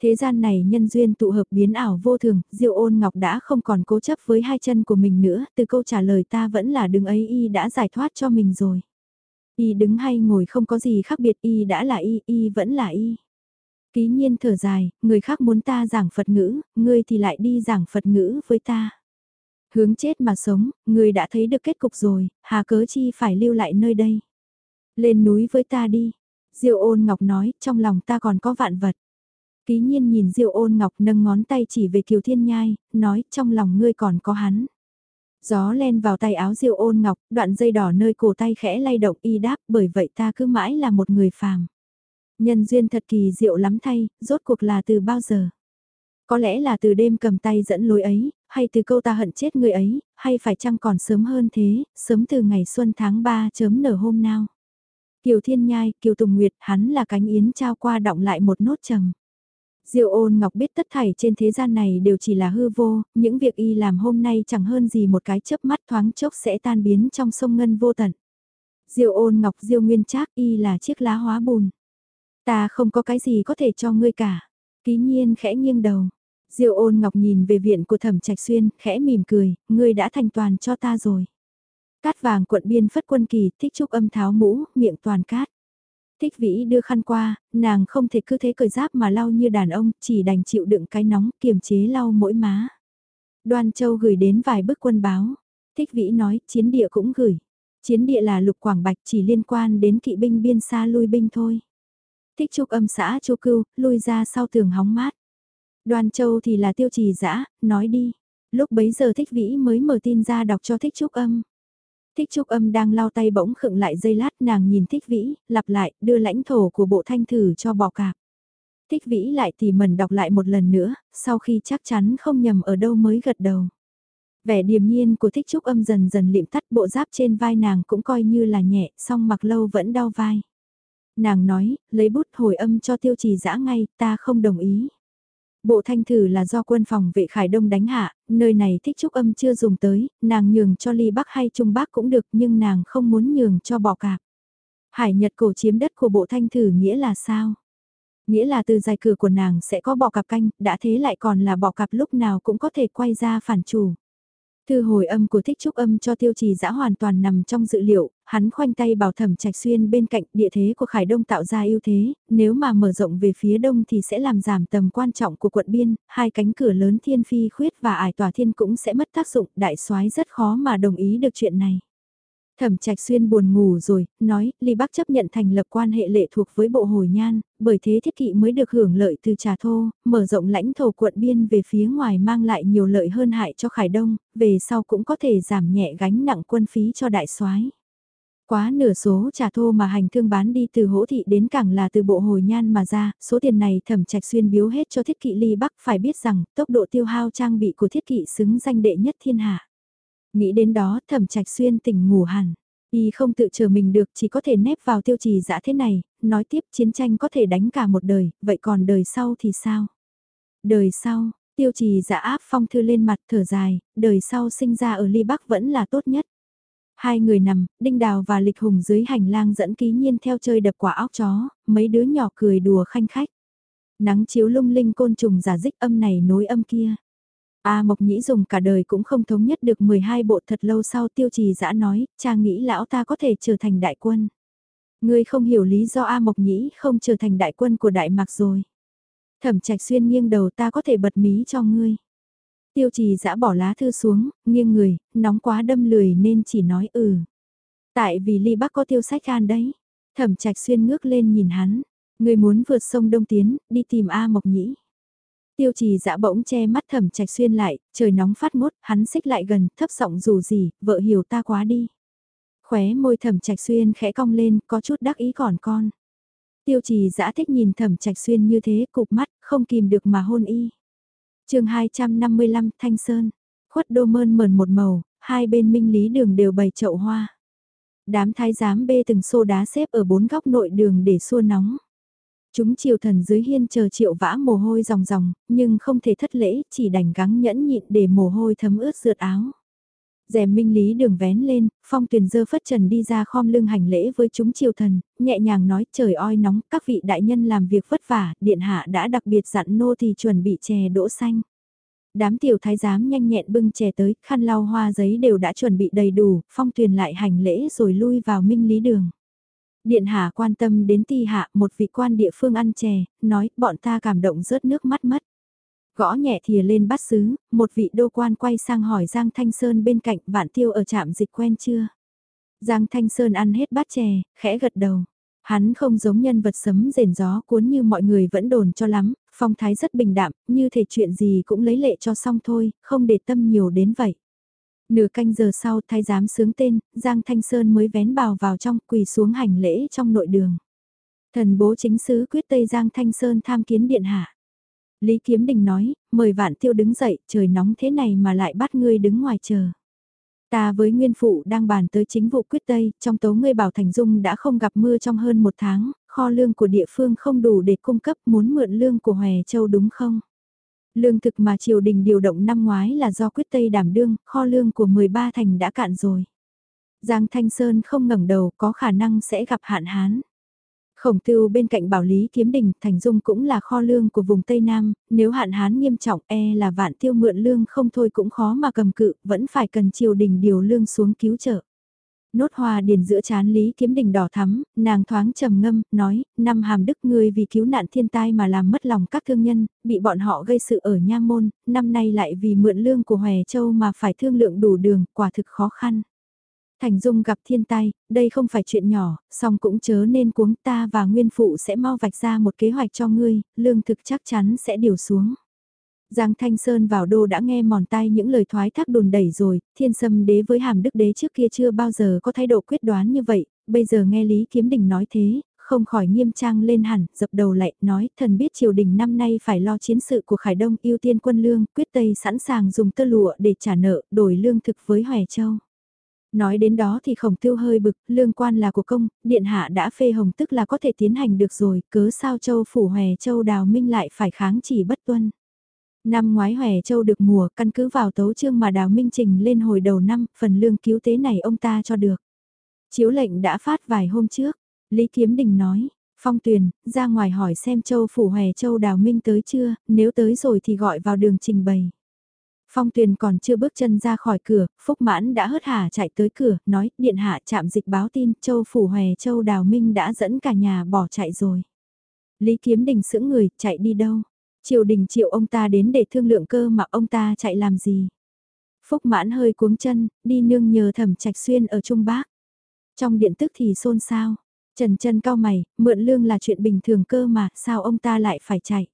Thế gian này nhân duyên tụ hợp biến ảo vô thường, diệu ôn ngọc đã không còn cố chấp với hai chân của mình nữa, từ câu trả lời ta vẫn là đứng ấy y đã giải thoát cho mình rồi. Y đứng hay ngồi không có gì khác biệt y đã là y, y vẫn là y. Ký nhiên thở dài, người khác muốn ta giảng Phật ngữ, ngươi thì lại đi giảng Phật ngữ với ta. Hướng chết mà sống, người đã thấy được kết cục rồi, hà cớ chi phải lưu lại nơi đây. Lên núi với ta đi. Diệu ôn ngọc nói, trong lòng ta còn có vạn vật. Ký nhiên nhìn Diệu ôn ngọc nâng ngón tay chỉ về Kiều Thiên Nhai, nói trong lòng ngươi còn có hắn. Gió len vào tay áo diệu ôn ngọc, đoạn dây đỏ nơi cổ tay khẽ lay động y đáp bởi vậy ta cứ mãi là một người phàm. Nhân duyên thật kỳ diệu lắm thay, rốt cuộc là từ bao giờ? Có lẽ là từ đêm cầm tay dẫn lối ấy, hay từ câu ta hận chết người ấy, hay phải chăng còn sớm hơn thế, sớm từ ngày xuân tháng 3 chớm nở hôm nào. Kiều Thiên Nhai, Kiều Tùng Nguyệt, hắn là cánh yến trao qua động lại một nốt trầm. Diêu ôn ngọc biết tất thảy trên thế gian này đều chỉ là hư vô, những việc y làm hôm nay chẳng hơn gì một cái chớp mắt thoáng chốc sẽ tan biến trong sông ngân vô tận. Diêu ôn ngọc diêu nguyên trác y là chiếc lá hóa bùn. Ta không có cái gì có thể cho ngươi cả. Ký nhiên khẽ nghiêng đầu. Diêu ôn ngọc nhìn về viện của thẩm trạch xuyên, khẽ mỉm cười, ngươi đã thành toàn cho ta rồi. Cát vàng quận biên phất quân kỳ, thích trúc âm tháo mũ, miệng toàn cát. Thích vĩ đưa khăn qua, nàng không thể cứ thế cởi giáp mà lau như đàn ông, chỉ đành chịu đựng cái nóng kiềm chế lau mỗi má. Đoan Châu gửi đến vài bức quân báo. Thích vĩ nói, chiến địa cũng gửi. Chiến địa là lục quảng bạch chỉ liên quan đến kỵ binh biên xa lui binh thôi. Thích trúc âm xã châu cưu, lui ra sau tường hóng mát. Đoan Châu thì là tiêu trì dã nói đi. Lúc bấy giờ thích vĩ mới mở tin ra đọc cho thích trúc âm. Thích Trúc Âm đang lau tay bỗng khựng lại dây lát nàng nhìn Thích Vĩ, lặp lại, đưa lãnh thổ của bộ thanh thử cho bò cạp. Thích Vĩ lại tỉ mẩn đọc lại một lần nữa, sau khi chắc chắn không nhầm ở đâu mới gật đầu. Vẻ điềm nhiên của Thích Trúc Âm dần dần liệm tắt bộ giáp trên vai nàng cũng coi như là nhẹ, song mặc lâu vẫn đau vai. Nàng nói, lấy bút hồi âm cho tiêu trì dã ngay, ta không đồng ý. Bộ thanh thử là do quân phòng vệ Khải Đông đánh hạ, nơi này thích trúc âm chưa dùng tới, nàng nhường cho ly bắc hay trung bắc cũng được nhưng nàng không muốn nhường cho bọ cạp. Hải Nhật cổ chiếm đất của bộ thanh thử nghĩa là sao? Nghĩa là từ dài cửa của nàng sẽ có bọ cạp canh, đã thế lại còn là bọ cạp lúc nào cũng có thể quay ra phản chủ. Thư hồi âm của thích trúc âm cho tiêu trì dã hoàn toàn nằm trong dự liệu, hắn khoanh tay bảo thẩm trạch xuyên bên cạnh địa thế của Khải Đông tạo ra ưu thế, nếu mà mở rộng về phía đông thì sẽ làm giảm tầm quan trọng của quận biên, hai cánh cửa lớn thiên phi khuyết và ải tòa thiên cũng sẽ mất tác dụng, đại soái rất khó mà đồng ý được chuyện này. Thẩm Trạch Xuyên buồn ngủ rồi, nói, Ly Bắc chấp nhận thành lập quan hệ lệ thuộc với bộ hồi nhan, bởi thế thiết kỵ mới được hưởng lợi từ trà thô, mở rộng lãnh thổ quận biên về phía ngoài mang lại nhiều lợi hơn hại cho Khải Đông, về sau cũng có thể giảm nhẹ gánh nặng quân phí cho đại soái. Quá nửa số trà thô mà hành thương bán đi từ hỗ thị đến cảng là từ bộ hồi nhan mà ra, số tiền này thẩm trạch xuyên biếu hết cho thiết kỵ ly bắc phải biết rằng tốc độ tiêu hao trang bị của thiết kỵ xứng danh đệ nhất thiên hạ. Nghĩ đến đó thẩm trạch xuyên tỉnh ngủ hẳn. Y không tự chờ mình được chỉ có thể nép vào tiêu trì dã thế này, nói tiếp chiến tranh có thể đánh cả một đời, vậy còn đời sau thì sao? Đời sau, tiêu trì dã áp phong thư lên mặt thở dài, đời sau sinh ra ở ly bắc vẫn là tốt nhất. Hai người nằm, Đinh Đào và Lịch Hùng dưới hành lang dẫn ký nhiên theo chơi đập quả óc chó, mấy đứa nhỏ cười đùa khanh khách. Nắng chiếu lung linh côn trùng giả dích âm này nối âm kia. A Mộc Nhĩ dùng cả đời cũng không thống nhất được 12 bộ thật lâu sau tiêu trì dã nói, cha nghĩ lão ta có thể trở thành đại quân. Ngươi không hiểu lý do A Mộc Nhĩ không trở thành đại quân của Đại Mạc rồi. Thẩm trạch xuyên nghiêng đầu ta có thể bật mí cho ngươi. Tiêu trì giã bỏ lá thư xuống, nghiêng người, nóng quá đâm lười nên chỉ nói ừ. Tại vì ly bắc có tiêu sách an đấy. Thẩm trạch xuyên ngước lên nhìn hắn. Người muốn vượt sông Đông Tiến, đi tìm A Mộc Nhĩ. Tiêu trì dã bỗng che mắt thẩm trạch xuyên lại, trời nóng phát mốt, hắn xích lại gần, thấp giọng dù gì, vợ hiểu ta quá đi. Khóe môi thẩm trạch xuyên khẽ cong lên, có chút đắc ý còn con. Tiêu trì dã thích nhìn thẩm trạch xuyên như thế, cục mắt, không kìm được mà hôn y chương 255 Thanh Sơn, khuất đô mơn mờn một màu, hai bên minh lý đường đều bày chậu hoa. Đám thái giám bê từng xô đá xếp ở bốn góc nội đường để xua nóng. Chúng triều thần dưới hiên chờ triệu vã mồ hôi ròng ròng, nhưng không thể thất lễ, chỉ đành gắng nhẫn nhịn để mồ hôi thấm ướt rượt áo rèm minh lý đường vén lên, phong tuyền dơ phất trần đi ra khom lưng hành lễ với chúng triều thần, nhẹ nhàng nói trời oi nóng, các vị đại nhân làm việc vất vả, điện hạ đã đặc biệt dặn nô thì chuẩn bị chè đỗ xanh. Đám tiểu thái giám nhanh nhẹn bưng chè tới, khăn lau hoa giấy đều đã chuẩn bị đầy đủ, phong tuyền lại hành lễ rồi lui vào minh lý đường. Điện hạ quan tâm đến ti hạ một vị quan địa phương ăn chè, nói bọn ta cảm động rớt nước mắt mất. Gõ nhẹ thìa lên bắt xứ, một vị đô quan quay sang hỏi Giang Thanh Sơn bên cạnh vạn tiêu ở trạm dịch quen chưa. Giang Thanh Sơn ăn hết bát chè, khẽ gật đầu. Hắn không giống nhân vật sấm rền gió cuốn như mọi người vẫn đồn cho lắm, phong thái rất bình đạm, như thể chuyện gì cũng lấy lệ cho xong thôi, không để tâm nhiều đến vậy. Nửa canh giờ sau thái giám sướng tên, Giang Thanh Sơn mới vén bào vào trong quỳ xuống hành lễ trong nội đường. Thần bố chính sứ quyết Tây Giang Thanh Sơn tham kiến điện hạ. Lý Kiếm Đình nói, mời vạn tiêu đứng dậy, trời nóng thế này mà lại bắt ngươi đứng ngoài chờ. Ta với nguyên phụ đang bàn tới chính vụ quyết Tây, trong tấu ngươi bảo Thành Dung đã không gặp mưa trong hơn một tháng, kho lương của địa phương không đủ để cung cấp muốn mượn lương của Hòe Châu đúng không? Lương thực mà triều đình điều động năm ngoái là do quyết tây đảm đương, kho lương của 13 thành đã cạn rồi. Giang Thanh Sơn không ngẩng đầu có khả năng sẽ gặp hạn hán. Khổng tưu bên cạnh bảo lý kiếm đình, Thành Dung cũng là kho lương của vùng Tây Nam, nếu hạn hán nghiêm trọng e là vạn tiêu mượn lương không thôi cũng khó mà cầm cự, vẫn phải cần triều đình điều lương xuống cứu trợ nốt hoa điền giữa chán Lý Kiếm Đình đỏ thắm, nàng thoáng trầm ngâm, nói, năm hàm đức ngươi vì cứu nạn thiên tai mà làm mất lòng các thương nhân, bị bọn họ gây sự ở nha Môn, năm nay lại vì mượn lương của Hòe Châu mà phải thương lượng đủ đường, quả thực khó khăn. Thành Dung gặp thiên tai, đây không phải chuyện nhỏ, song cũng chớ nên cuống ta và nguyên phụ sẽ mau vạch ra một kế hoạch cho ngươi, lương thực chắc chắn sẽ điều xuống. Giang Thanh Sơn vào đô đã nghe mòn tai những lời thoái thác đồn đẩy rồi, thiên sâm đế với hàm đức đế trước kia chưa bao giờ có thái độ quyết đoán như vậy, bây giờ nghe Lý Kiếm Đình nói thế, không khỏi nghiêm trang lên hẳn, dập đầu lại, nói, thần biết triều đình năm nay phải lo chiến sự của Khải Đông ưu tiên quân lương, quyết Tây sẵn sàng dùng tơ lụa để trả nợ, đổi lương thực với Hòe Châu. Nói đến đó thì khổng tiêu hơi bực, lương quan là của công, điện hạ đã phê hồng tức là có thể tiến hành được rồi, cớ sao châu phủ Hòe Châu đào minh lại phải kháng chỉ bất tuân. Năm ngoái Hòe Châu được mùa, căn cứ vào tấu chương mà Đào Minh Trình lên hồi đầu năm, phần lương cứu tế này ông ta cho được. Chiếu lệnh đã phát vài hôm trước, Lý Kiếm Đình nói, Phong Tuyền, ra ngoài hỏi xem Châu Phủ Hòe Châu Đào Minh tới chưa, nếu tới rồi thì gọi vào đường trình bày. Phong Tuyền còn chưa bước chân ra khỏi cửa, Phúc Mãn đã hớt hả chạy tới cửa, nói, điện hạ chạm dịch báo tin, Châu Phủ Hòe Châu Đào Minh đã dẫn cả nhà bỏ chạy rồi. Lý Kiếm Đình sững người, chạy đi đâu? Triều đình triệu ông ta đến để thương lượng cơ mà ông ta chạy làm gì. Phúc mãn hơi cuống chân, đi nương nhờ thẩm trạch xuyên ở Trung Bác. Trong điện tức thì xôn xao. Trần chân cao mày, mượn lương là chuyện bình thường cơ mà, sao ông ta lại phải chạy.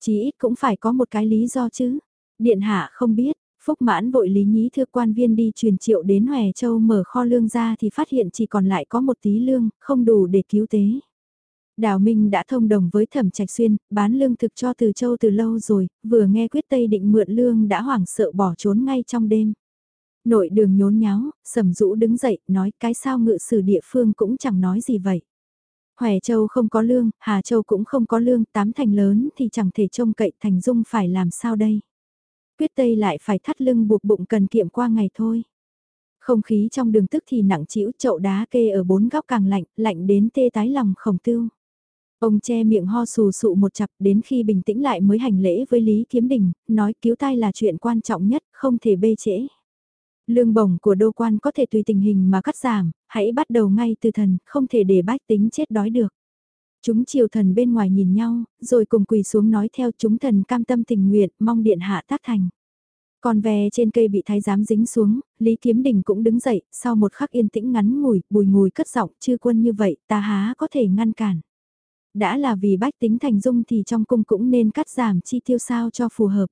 Chỉ ít cũng phải có một cái lý do chứ. Điện hạ không biết, Phúc mãn vội lý nhí thưa quan viên đi truyền triệu đến Hòe Châu mở kho lương ra thì phát hiện chỉ còn lại có một tí lương, không đủ để cứu tế. Đào Minh đã thông đồng với Thẩm Trạch Xuyên, bán lương thực cho Từ Châu từ lâu rồi, vừa nghe quyết Tây định mượn lương đã hoảng sợ bỏ trốn ngay trong đêm. Nội đường nhốn nháo, sầm rũ đứng dậy, nói cái sao ngự sử địa phương cũng chẳng nói gì vậy. Hòe Châu không có lương, Hà Châu cũng không có lương, tám thành lớn thì chẳng thể trông cậy thành dung phải làm sao đây. Quyết Tây lại phải thắt lưng buộc bụng cần kiệm qua ngày thôi. Không khí trong đường tức thì nặng trĩu chậu đá kê ở bốn góc càng lạnh, lạnh đến tê tái lòng khổng tưu. Ông che miệng ho sù sụ một chặp đến khi bình tĩnh lại mới hành lễ với Lý Kiếm Đình, nói cứu tai là chuyện quan trọng nhất, không thể bê trễ. Lương bổng của đô quan có thể tùy tình hình mà cắt giảm, hãy bắt đầu ngay từ thần, không thể để bách tính chết đói được. Chúng triều thần bên ngoài nhìn nhau, rồi cùng quỳ xuống nói theo chúng thần cam tâm tình nguyện, mong điện hạ tác thành. Còn ve trên cây bị thái giám dính xuống, Lý Kiếm Đình cũng đứng dậy, sau một khắc yên tĩnh ngắn ngủi, bùi ngùi cất giọng, chư quân như vậy, ta há có thể ngăn cản. Đã là vì bách tính thành dung thì trong cung cũng nên cắt giảm chi tiêu sao cho phù hợp.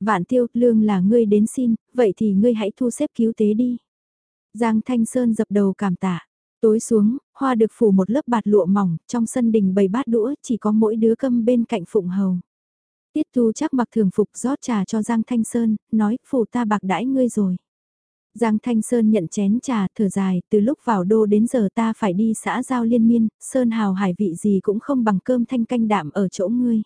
Vạn tiêu, lương là ngươi đến xin, vậy thì ngươi hãy thu xếp cứu tế đi. Giang Thanh Sơn dập đầu cảm tạ. Tối xuống, hoa được phủ một lớp bạt lụa mỏng, trong sân đình bầy bát đũa chỉ có mỗi đứa câm bên cạnh phụng hầu. Tiết thu chắc mặc thường phục rót trà cho Giang Thanh Sơn, nói phủ ta bạc đãi ngươi rồi. Giang Thanh Sơn nhận chén trà, thở dài, từ lúc vào đô đến giờ ta phải đi xã giao liên miên, Sơn hào hải vị gì cũng không bằng cơm thanh canh đạm ở chỗ ngươi.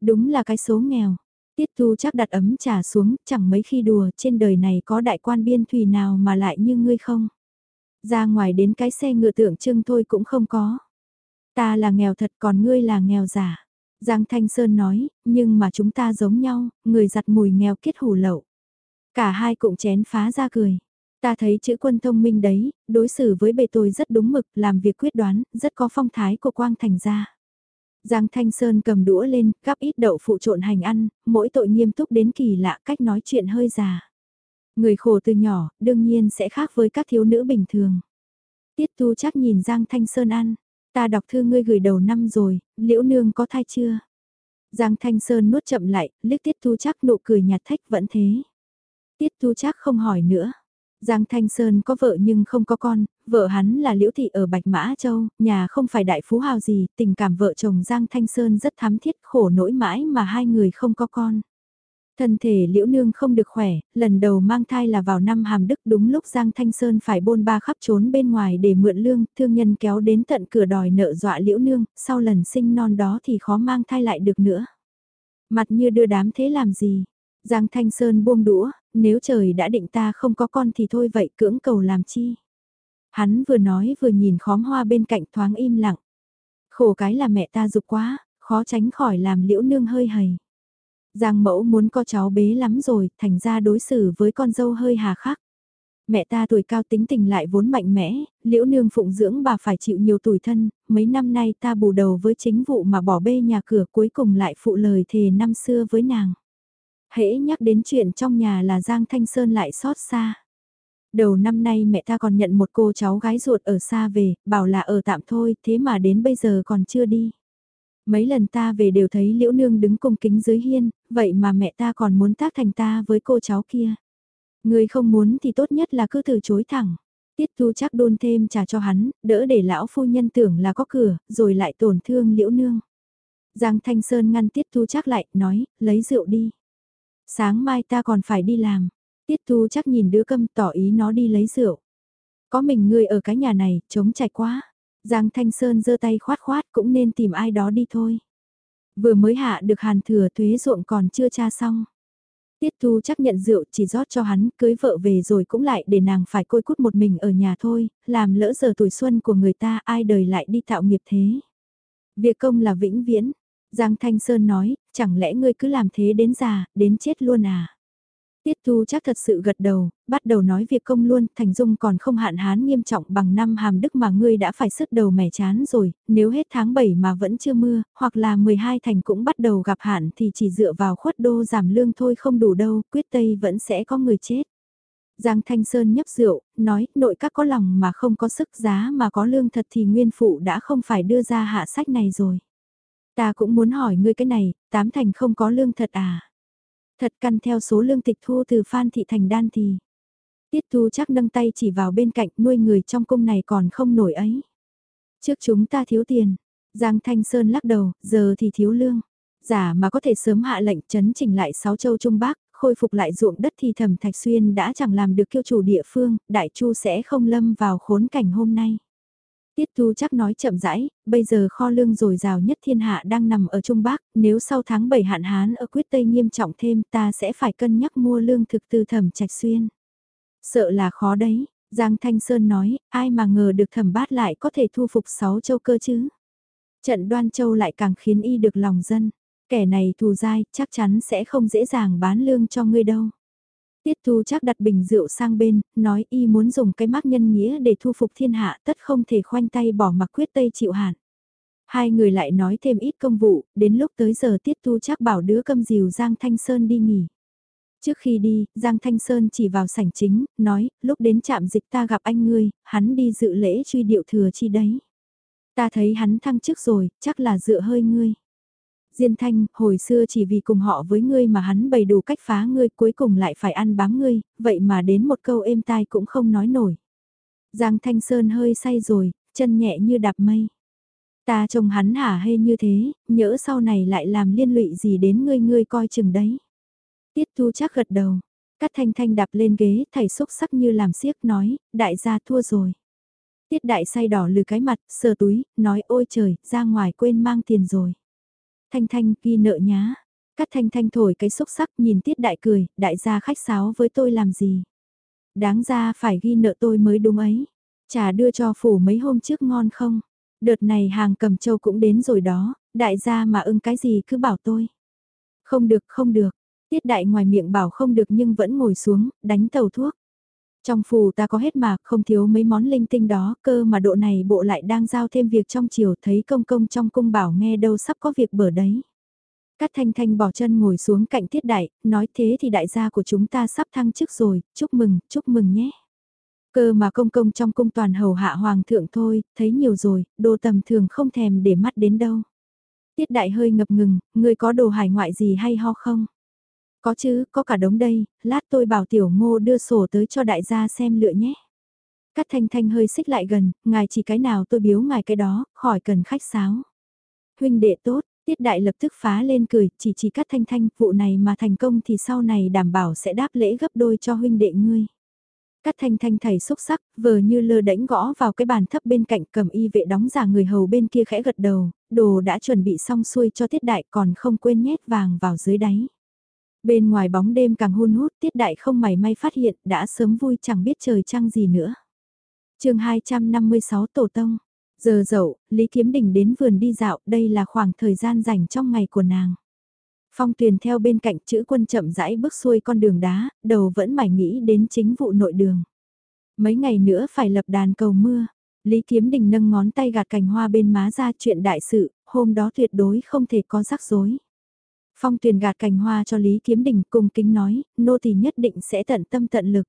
Đúng là cái số nghèo. Tiết Thu chắc đặt ấm trà xuống, chẳng mấy khi đùa, trên đời này có đại quan biên thủy nào mà lại như ngươi không. Ra ngoài đến cái xe ngựa tượng trưng thôi cũng không có. Ta là nghèo thật còn ngươi là nghèo giả. Giang Thanh Sơn nói, nhưng mà chúng ta giống nhau, người giặt mùi nghèo kết hủ lậu. Cả hai cũng chén phá ra cười. Ta thấy chữ quân thông minh đấy, đối xử với bề tôi rất đúng mực, làm việc quyết đoán, rất có phong thái của quang thành gia. Giang Thanh Sơn cầm đũa lên, gắp ít đậu phụ trộn hành ăn, mỗi tội nghiêm túc đến kỳ lạ cách nói chuyện hơi già. Người khổ từ nhỏ, đương nhiên sẽ khác với các thiếu nữ bình thường. Tiết tu chắc nhìn Giang Thanh Sơn ăn, ta đọc thư ngươi gửi đầu năm rồi, liễu nương có thai chưa? Giang Thanh Sơn nuốt chậm lại, liếc tiết tu chắc nụ cười nhạt thách vẫn thế. Tiết tu chắc không hỏi nữa. Giang Thanh Sơn có vợ nhưng không có con, vợ hắn là Liễu Thị ở Bạch Mã Châu, nhà không phải đại phú hào gì, tình cảm vợ chồng Giang Thanh Sơn rất thắm thiết khổ nỗi mãi mà hai người không có con. Thân thể Liễu Nương không được khỏe, lần đầu mang thai là vào năm hàm đức đúng lúc Giang Thanh Sơn phải bôn ba khắp trốn bên ngoài để mượn lương, thương nhân kéo đến tận cửa đòi nợ dọa Liễu Nương, sau lần sinh non đó thì khó mang thai lại được nữa. Mặt như đưa đám thế làm gì? Giang Thanh Sơn buông đũa, nếu trời đã định ta không có con thì thôi vậy cưỡng cầu làm chi. Hắn vừa nói vừa nhìn khóm hoa bên cạnh thoáng im lặng. Khổ cái là mẹ ta dục quá, khó tránh khỏi làm liễu nương hơi hầy. Giang mẫu muốn có cháu bế lắm rồi, thành ra đối xử với con dâu hơi hà khắc. Mẹ ta tuổi cao tính tình lại vốn mạnh mẽ, liễu nương phụng dưỡng bà phải chịu nhiều tuổi thân, mấy năm nay ta bù đầu với chính vụ mà bỏ bê nhà cửa cuối cùng lại phụ lời thề năm xưa với nàng hễ nhắc đến chuyện trong nhà là Giang Thanh Sơn lại xót xa. Đầu năm nay mẹ ta còn nhận một cô cháu gái ruột ở xa về, bảo là ở tạm thôi, thế mà đến bây giờ còn chưa đi. Mấy lần ta về đều thấy Liễu Nương đứng cung kính dưới hiên, vậy mà mẹ ta còn muốn tác thành ta với cô cháu kia. Người không muốn thì tốt nhất là cứ từ chối thẳng. Tiết thu chắc đôn thêm trà cho hắn, đỡ để lão phu nhân tưởng là có cửa, rồi lại tổn thương Liễu Nương. Giang Thanh Sơn ngăn Tiết thu chắc lại, nói, lấy rượu đi. Sáng mai ta còn phải đi làm. Tiết Thu chắc nhìn đứa câm tỏ ý nó đi lấy rượu. Có mình ngươi ở cái nhà này, chống chạy quá. Giang Thanh Sơn giơ tay khoát khoát cũng nên tìm ai đó đi thôi. Vừa mới hạ được hàn thừa thuế ruộng còn chưa tra xong. Tiết Thu chắc nhận rượu chỉ rót cho hắn, cưới vợ về rồi cũng lại để nàng phải côi cút một mình ở nhà thôi, làm lỡ giờ tuổi xuân của người ta ai đời lại đi tạo nghiệp thế. Việc công là vĩnh viễn, Giang Thanh Sơn nói, chẳng lẽ ngươi cứ làm thế đến già, đến chết luôn à? Tiết Thu chắc thật sự gật đầu, bắt đầu nói việc công luôn, Thành Dung còn không hạn hán nghiêm trọng bằng năm hàm đức mà ngươi đã phải sứt đầu mẻ chán rồi, nếu hết tháng 7 mà vẫn chưa mưa, hoặc là 12 thành cũng bắt đầu gặp hạn thì chỉ dựa vào khuất đô giảm lương thôi không đủ đâu, quyết tây vẫn sẽ có người chết. Giang Thanh Sơn nhấp rượu, nói, nội các có lòng mà không có sức giá mà có lương thật thì nguyên phụ đã không phải đưa ra hạ sách này rồi. Ta cũng muốn hỏi ngươi cái này, tám thành không có lương thật à? Thật căn theo số lương tịch thu từ Phan Thị Thành đan thì. Tiết Thu chắc nâng tay chỉ vào bên cạnh nuôi người trong cung này còn không nổi ấy. Trước chúng ta thiếu tiền. Giang Thanh Sơn lắc đầu, giờ thì thiếu lương. Giả mà có thể sớm hạ lệnh chấn chỉnh lại sáu châu Trung Bắc, khôi phục lại ruộng đất thì thẩm Thạch Xuyên đã chẳng làm được kiêu chủ địa phương, Đại Chu sẽ không lâm vào khốn cảnh hôm nay. Tiết Thu chắc nói chậm rãi, bây giờ kho lương dồi dào nhất thiên hạ đang nằm ở Trung Bắc, nếu sau tháng 7 hạn hán ở quyết Tây nghiêm trọng thêm ta sẽ phải cân nhắc mua lương thực từ thẩm trạch xuyên. Sợ là khó đấy, Giang Thanh Sơn nói, ai mà ngờ được thẩm bát lại có thể thu phục 6 châu cơ chứ. Trận đoan châu lại càng khiến y được lòng dân, kẻ này thù dai chắc chắn sẽ không dễ dàng bán lương cho ngươi đâu. Tiết Thu chắc đặt bình rượu sang bên, nói y muốn dùng cái mác nhân nghĩa để thu phục thiên hạ tất không thể khoanh tay bỏ mặc quyết tây chịu hạn. Hai người lại nói thêm ít công vụ, đến lúc tới giờ Tiết Thu chắc bảo đứa câm dìu Giang Thanh Sơn đi nghỉ. Trước khi đi, Giang Thanh Sơn chỉ vào sảnh chính, nói, lúc đến trạm dịch ta gặp anh ngươi, hắn đi dự lễ truy điệu thừa chi đấy. Ta thấy hắn thăng chức rồi, chắc là dựa hơi ngươi. Diên Thanh, hồi xưa chỉ vì cùng họ với ngươi mà hắn bày đủ cách phá ngươi cuối cùng lại phải ăn bám ngươi, vậy mà đến một câu êm tai cũng không nói nổi. Giang Thanh Sơn hơi say rồi, chân nhẹ như đạp mây. Ta trông hắn hả hê như thế, nhỡ sau này lại làm liên lụy gì đến ngươi ngươi coi chừng đấy. Tiết Thu chắc gật đầu, cắt thanh thanh đạp lên ghế, thầy xúc sắc như làm siếc nói, đại gia thua rồi. Tiết đại say đỏ lừ cái mặt, sờ túi, nói ôi trời, ra ngoài quên mang tiền rồi. Thanh Thanh ghi nợ nhá. Cắt Thanh Thanh thổi cái xúc sắc nhìn Tiết Đại cười, đại gia khách sáo với tôi làm gì. Đáng ra phải ghi nợ tôi mới đúng ấy. Trà đưa cho phủ mấy hôm trước ngon không? Đợt này hàng cầm châu cũng đến rồi đó, đại gia mà ưng cái gì cứ bảo tôi. Không được không được, Tiết Đại ngoài miệng bảo không được nhưng vẫn ngồi xuống, đánh tàu thuốc. Trong phủ ta có hết mà, không thiếu mấy món linh tinh đó, cơ mà độ này bộ lại đang giao thêm việc trong chiều, thấy công công trong cung bảo nghe đâu sắp có việc bở đấy. Cát Thanh Thanh bỏ chân ngồi xuống cạnh Tiết Đại, nói thế thì đại gia của chúng ta sắp thăng chức rồi, chúc mừng, chúc mừng nhé. Cơ mà công công trong cung toàn hầu hạ hoàng thượng thôi, thấy nhiều rồi, đồ tầm thường không thèm để mắt đến đâu. Tiết Đại hơi ngập ngừng, người có đồ hải ngoại gì hay ho không? Có chứ, có cả đống đây, lát tôi bảo tiểu ngô đưa sổ tới cho đại gia xem lựa nhé. Cát thanh thanh hơi xích lại gần, ngài chỉ cái nào tôi biếu ngài cái đó, khỏi cần khách sáo. Huynh đệ tốt, tiết đại lập tức phá lên cười, chỉ chỉ cát thanh thanh, vụ này mà thành công thì sau này đảm bảo sẽ đáp lễ gấp đôi cho huynh đệ ngươi. Cát thanh thanh thầy xúc sắc, vờ như lơ đánh gõ vào cái bàn thấp bên cạnh cầm y vệ đóng giả người hầu bên kia khẽ gật đầu, đồ đã chuẩn bị xong xuôi cho tiết đại còn không quên nhét vàng vào dưới đáy. Bên ngoài bóng đêm càng hôn hút tiết đại không mảy may phát hiện đã sớm vui chẳng biết trời trăng gì nữa. chương 256 Tổ Tông Giờ dậu, Lý Kiếm Đình đến vườn đi dạo, đây là khoảng thời gian dành trong ngày của nàng. Phong tuyền theo bên cạnh chữ quân chậm rãi bước xuôi con đường đá, đầu vẫn mải nghĩ đến chính vụ nội đường. Mấy ngày nữa phải lập đàn cầu mưa. Lý Kiếm Đình nâng ngón tay gạt cành hoa bên má ra chuyện đại sự, hôm đó tuyệt đối không thể có rắc rối. Phong tuyền gạt cành hoa cho Lý Kiếm Đình cùng kính nói, nô thì nhất định sẽ tận tâm tận lực.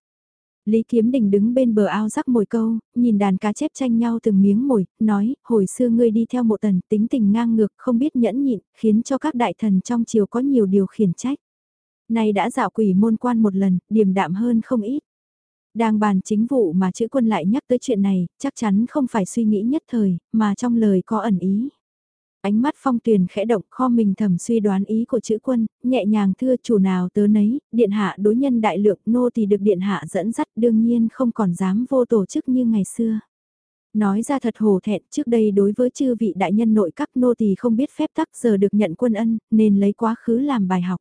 Lý Kiếm Đình đứng bên bờ ao rắc mồi câu, nhìn đàn cá chép tranh nhau từng miếng mồi, nói, hồi xưa ngươi đi theo một tần tính tình ngang ngược không biết nhẫn nhịn, khiến cho các đại thần trong triều có nhiều điều khiển trách. Nay đã dạo quỷ môn quan một lần, điềm đạm hơn không ít. Đang bàn chính vụ mà chữ quân lại nhắc tới chuyện này, chắc chắn không phải suy nghĩ nhất thời, mà trong lời có ẩn ý. Ánh mắt phong tuyền khẽ động kho mình thầm suy đoán ý của chữ quân, nhẹ nhàng thưa chủ nào tớ nấy, điện hạ đối nhân đại lượng nô thì được điện hạ dẫn dắt đương nhiên không còn dám vô tổ chức như ngày xưa. Nói ra thật hồ thẹn trước đây đối với chư vị đại nhân nội các nô thì không biết phép tắc giờ được nhận quân ân nên lấy quá khứ làm bài học.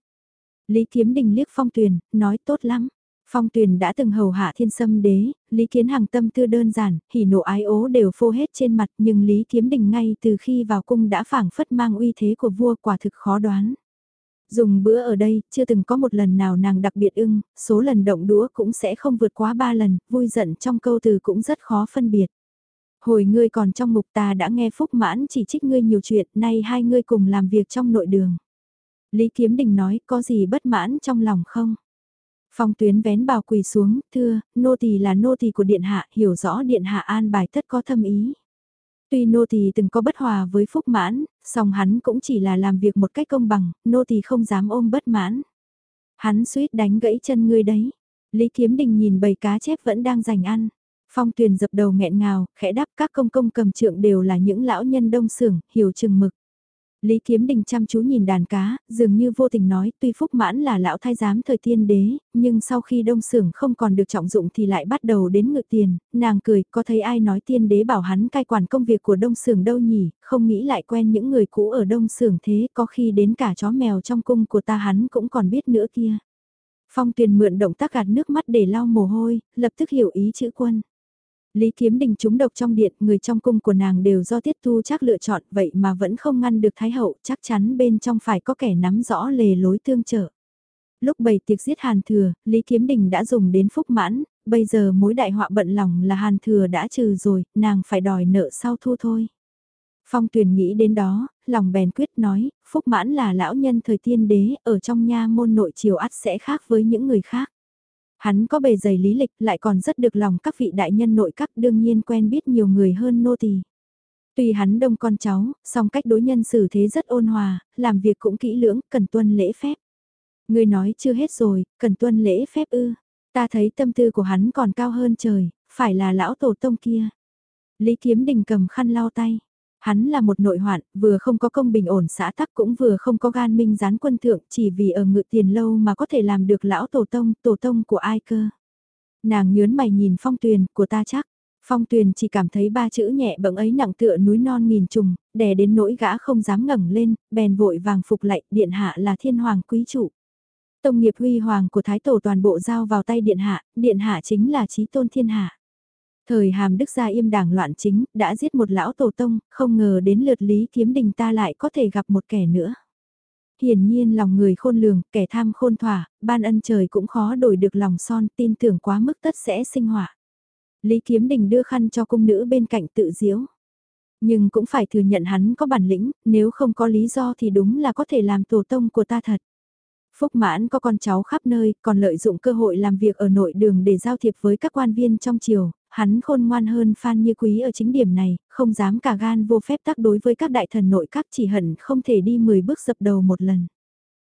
Lý Kiếm Đình liếc phong tuyền, nói tốt lắm. Phong Tuyền đã từng hầu hạ thiên sâm đế, Lý Kiến Hằng tâm tư đơn giản, hỉ nộ ái ố đều phô hết trên mặt nhưng Lý Kiếm Đình ngay từ khi vào cung đã phảng phất mang uy thế của vua quả thực khó đoán. Dùng bữa ở đây, chưa từng có một lần nào nàng đặc biệt ưng, số lần động đũa cũng sẽ không vượt quá ba lần, vui giận trong câu từ cũng rất khó phân biệt. Hồi ngươi còn trong mục ta đã nghe Phúc Mãn chỉ trích ngươi nhiều chuyện, nay hai ngươi cùng làm việc trong nội đường. Lý Kiếm Đình nói, có gì bất mãn trong lòng không? Phong tuyến vén bào quỳ xuống, thưa, nô tỳ là nô tỳ của điện hạ, hiểu rõ điện hạ an bài tất có thâm ý. Tuy nô tỳ từng có bất hòa với phúc mãn, song hắn cũng chỉ là làm việc một cách công bằng, nô tỳ không dám ôm bất mãn. Hắn suýt đánh gãy chân ngươi đấy. Lý Kiếm Đình nhìn bầy cá chép vẫn đang giành ăn. Phong tuyền dập đầu nghẹn ngào, khẽ đáp các công công cầm trượng đều là những lão nhân đông sưởng, hiểu chừng mực. Lý Kiếm Đình chăm chú nhìn đàn cá, dường như vô tình nói tuy Phúc Mãn là lão thái giám thời tiên đế, nhưng sau khi đông sưởng không còn được trọng dụng thì lại bắt đầu đến ngự tiền, nàng cười, có thấy ai nói tiên đế bảo hắn cai quản công việc của đông sưởng đâu nhỉ, không nghĩ lại quen những người cũ ở đông sưởng thế, có khi đến cả chó mèo trong cung của ta hắn cũng còn biết nữa kia. Phong tuyền mượn động tác gạt nước mắt để lau mồ hôi, lập tức hiểu ý chữ quân. Lý Kiếm Đình trúng độc trong điện, người trong cung của nàng đều do Tiết thu chắc lựa chọn vậy mà vẫn không ngăn được Thái Hậu, chắc chắn bên trong phải có kẻ nắm rõ lề lối tương trợ. Lúc bày tiệc giết Hàn Thừa, Lý Kiếm Đình đã dùng đến phúc mãn, bây giờ mối đại họa bận lòng là Hàn Thừa đã trừ rồi, nàng phải đòi nợ sau thu thôi. Phong Tuyền nghĩ đến đó, lòng bèn quyết nói, phúc mãn là lão nhân thời tiên đế, ở trong nha môn nội triều ắt sẽ khác với những người khác. Hắn có bề dày lý lịch lại còn rất được lòng các vị đại nhân nội các đương nhiên quen biết nhiều người hơn nô tỳ. Tuy hắn đông con cháu, song cách đối nhân xử thế rất ôn hòa, làm việc cũng kỹ lưỡng, cần tuân lễ phép. Người nói chưa hết rồi, cần tuân lễ phép ư. Ta thấy tâm tư của hắn còn cao hơn trời, phải là lão tổ tông kia. Lý Kiếm Đình cầm khăn lau tay. Hắn là một nội hoạn, vừa không có công bình ổn xã tắc cũng vừa không có gan minh gián quân thượng chỉ vì ở ngự tiền lâu mà có thể làm được lão tổ tông, tổ tông của ai cơ. Nàng nhớn mày nhìn phong tuyền của ta chắc. Phong tuyền chỉ cảm thấy ba chữ nhẹ bẫng ấy nặng tựa núi non nghìn trùng, đè đến nỗi gã không dám ngẩng lên, bèn vội vàng phục lại, điện hạ là thiên hoàng quý chủ Tông nghiệp huy hoàng của thái tổ toàn bộ giao vào tay điện hạ, điện hạ chính là trí tôn thiên hạ. Thời hàm đức gia im đảng loạn chính, đã giết một lão tổ tông, không ngờ đến lượt lý kiếm đình ta lại có thể gặp một kẻ nữa. Hiển nhiên lòng người khôn lường, kẻ tham khôn thỏa, ban ân trời cũng khó đổi được lòng son, tin tưởng quá mức tất sẽ sinh họa. Lý Kiếm Đình đưa khăn cho cung nữ bên cạnh tự diếu. Nhưng cũng phải thừa nhận hắn có bản lĩnh, nếu không có lý do thì đúng là có thể làm tổ tông của ta thật. Phúc Mãn có con cháu khắp nơi, còn lợi dụng cơ hội làm việc ở nội đường để giao thiệp với các quan viên trong triều, hắn khôn ngoan hơn Phan Như Quý ở chính điểm này, không dám cả gan vô phép tác đối với các đại thần nội các chỉ hận không thể đi 10 bước dập đầu một lần.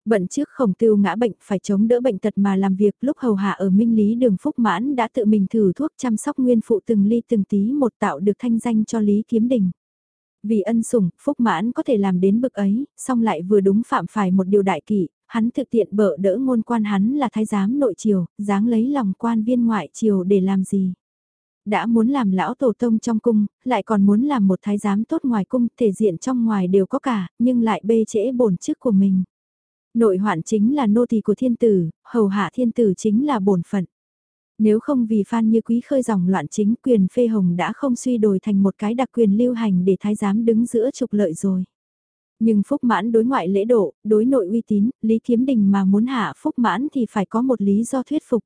Bận trước khổng tiêu ngã bệnh phải chống đỡ bệnh tật mà làm việc lúc hầu hạ ở Minh Lý đường Phúc Mãn đã tự mình thử thuốc chăm sóc nguyên phụ từng ly từng tí một tạo được thanh danh cho Lý Kiếm Đình. Vì ân sủng, Phúc Mãn có thể làm đến bực ấy, song lại vừa đúng phạm phải một điều đại kỷ, hắn thực tiện bợ đỡ ngôn quan hắn là thái giám nội triều, dáng lấy lòng quan viên ngoại triều để làm gì đã muốn làm lão tổ tông trong cung, lại còn muốn làm một thái giám tốt ngoài cung, thể diện trong ngoài đều có cả, nhưng lại bê trễ bổn chức của mình. Nội hoạn chính là nô tỳ của thiên tử, hầu hạ thiên tử chính là bổn phận. Nếu không vì Phan Như Quý khơi dòng loạn chính quyền phê hồng đã không suy đổi thành một cái đặc quyền lưu hành để thái giám đứng giữa trục lợi rồi. Nhưng Phúc Mãn đối ngoại lễ độ, đối nội uy tín, Lý Kiếm Đình mà muốn hạ Phúc Mãn thì phải có một lý do thuyết phục.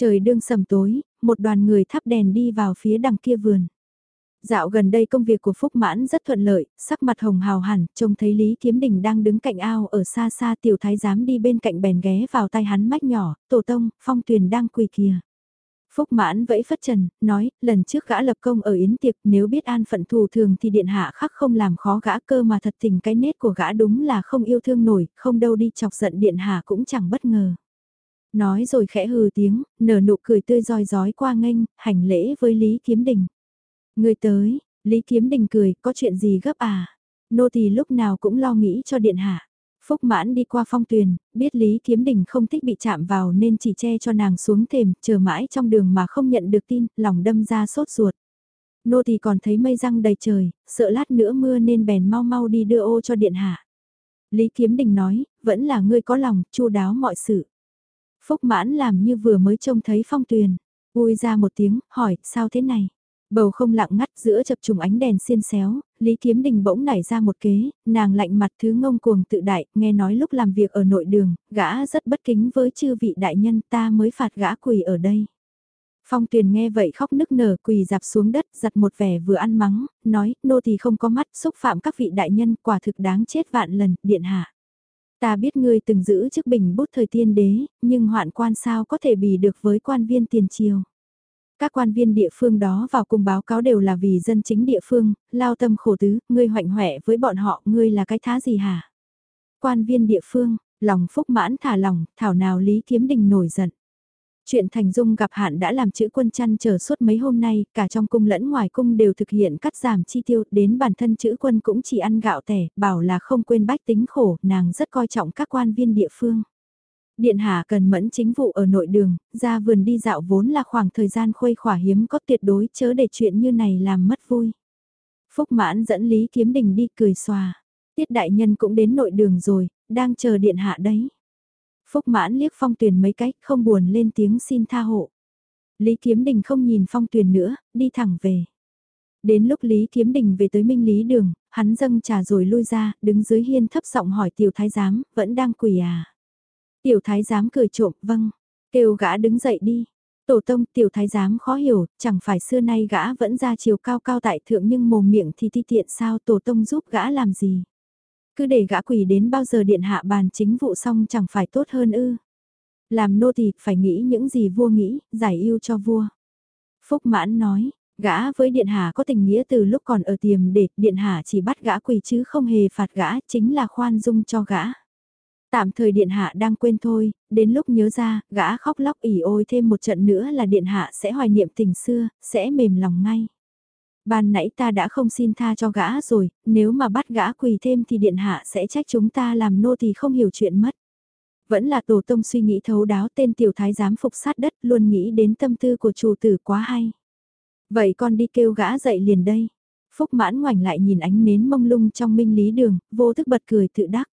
Trời đương sầm tối, một đoàn người thắp đèn đi vào phía đằng kia vườn. Dạo gần đây công việc của Phúc Mãn rất thuận lợi, sắc mặt hồng hào hẳn, trông thấy Lý Kiếm Đình đang đứng cạnh ao ở xa xa tiểu thái giám đi bên cạnh bèn ghé vào tay hắn mách nhỏ, tổ tông, phong tuyền đang quỳ kìa. Phúc Mãn vẫy phất trần, nói, lần trước gã lập công ở yến tiệc nếu biết an phận thù thường thì điện hạ khắc không làm khó gã cơ mà thật tình cái nết của gã đúng là không yêu thương nổi, không đâu đi chọc giận điện hạ cũng chẳng bất ngờ. Nói rồi khẽ hừ tiếng, nở nụ cười tươi roi rói qua nghênh, hành lễ với Lý Kiếm Đình. Người tới, Lý Kiếm Đình cười, có chuyện gì gấp à? Nô tỳ lúc nào cũng lo nghĩ cho điện hạ. Phúc mãn đi qua phong tuyền, biết Lý Kiếm Đình không thích bị chạm vào nên chỉ che cho nàng xuống thềm, chờ mãi trong đường mà không nhận được tin, lòng đâm ra sốt ruột. Nô tỳ còn thấy mây răng đầy trời, sợ lát nữa mưa nên bèn mau mau đi đưa ô cho điện hạ. Lý Kiếm Đình nói, vẫn là ngươi có lòng, chu đáo mọi sự. Phúc mãn làm như vừa mới trông thấy phong tuyền. Ui ra một tiếng, hỏi, sao thế này? Bầu không lặng ngắt giữa chập trùng ánh đèn xiên xéo, Lý Kiếm Đình bỗng nảy ra một kế, nàng lạnh mặt thứ ngông cuồng tự đại, nghe nói lúc làm việc ở nội đường, gã rất bất kính với chư vị đại nhân ta mới phạt gã quỳ ở đây. Phong tuyền nghe vậy khóc nức nở quỳ dạp xuống đất giặt một vẻ vừa ăn mắng, nói nô thì không có mắt xúc phạm các vị đại nhân quả thực đáng chết vạn lần, điện hạ. Ta biết ngươi từng giữ chức bình bút thời tiên đế, nhưng hoạn quan sao có thể bì được với quan viên tiền triều. Các quan viên địa phương đó vào cùng báo cáo đều là vì dân chính địa phương, lao tâm khổ tứ, ngươi hoạnh hoẹ với bọn họ, ngươi là cái thá gì hả? Quan viên địa phương, Lòng phúc mãn thả lòng, thảo nào Lý Kiếm Đình nổi giận. Chuyện Thành Dung gặp hạn đã làm chữ quân chăn chờ suốt mấy hôm nay, cả trong cung lẫn ngoài cung đều thực hiện cắt giảm chi tiêu, đến bản thân chữ quân cũng chỉ ăn gạo tẻ, bảo là không quên bách tính khổ, nàng rất coi trọng các quan viên địa phương. Điện hạ cần mẫn chính vụ ở nội đường, ra vườn đi dạo vốn là khoảng thời gian khuây khỏa hiếm có tuyệt đối chớ để chuyện như này làm mất vui. Phúc mãn dẫn Lý Kiếm Đình đi cười xòa. Tiết đại nhân cũng đến nội đường rồi, đang chờ điện hạ đấy. Phúc mãn liếc phong tuyền mấy cách không buồn lên tiếng xin tha hộ. Lý Kiếm Đình không nhìn phong tuyền nữa, đi thẳng về. Đến lúc Lý Kiếm Đình về tới Minh Lý Đường, hắn dâng trà rồi lui ra, đứng dưới hiên thấp giọng hỏi tiểu thái giám, vẫn đang quỳ à. Tiểu thái giám cười trộm, vâng, kêu gã đứng dậy đi. Tổ tông tiểu thái giám khó hiểu, chẳng phải xưa nay gã vẫn ra chiều cao cao tại thượng nhưng mồm miệng thì ti tiện sao tổ tông giúp gã làm gì. Cứ để gã quỷ đến bao giờ điện hạ bàn chính vụ xong chẳng phải tốt hơn ư. Làm nô thì phải nghĩ những gì vua nghĩ, giải yêu cho vua. Phúc mãn nói, gã với điện hạ có tình nghĩa từ lúc còn ở tiềm để điện hạ chỉ bắt gã quỷ chứ không hề phạt gã, chính là khoan dung cho gã. Tạm thời điện hạ đang quên thôi, đến lúc nhớ ra, gã khóc lóc ỉ ôi thêm một trận nữa là điện hạ sẽ hoài niệm tình xưa, sẽ mềm lòng ngay. Ban nãy ta đã không xin tha cho gã rồi, nếu mà bắt gã quỳ thêm thì điện hạ sẽ trách chúng ta làm nô thì không hiểu chuyện mất. Vẫn là tổ tông suy nghĩ thấu đáo tên tiểu thái giám phục sát đất luôn nghĩ đến tâm tư của chủ tử quá hay. Vậy con đi kêu gã dậy liền đây. Phúc mãn ngoảnh lại nhìn ánh nến mông lung trong minh lý đường, vô thức bật cười tự đắc.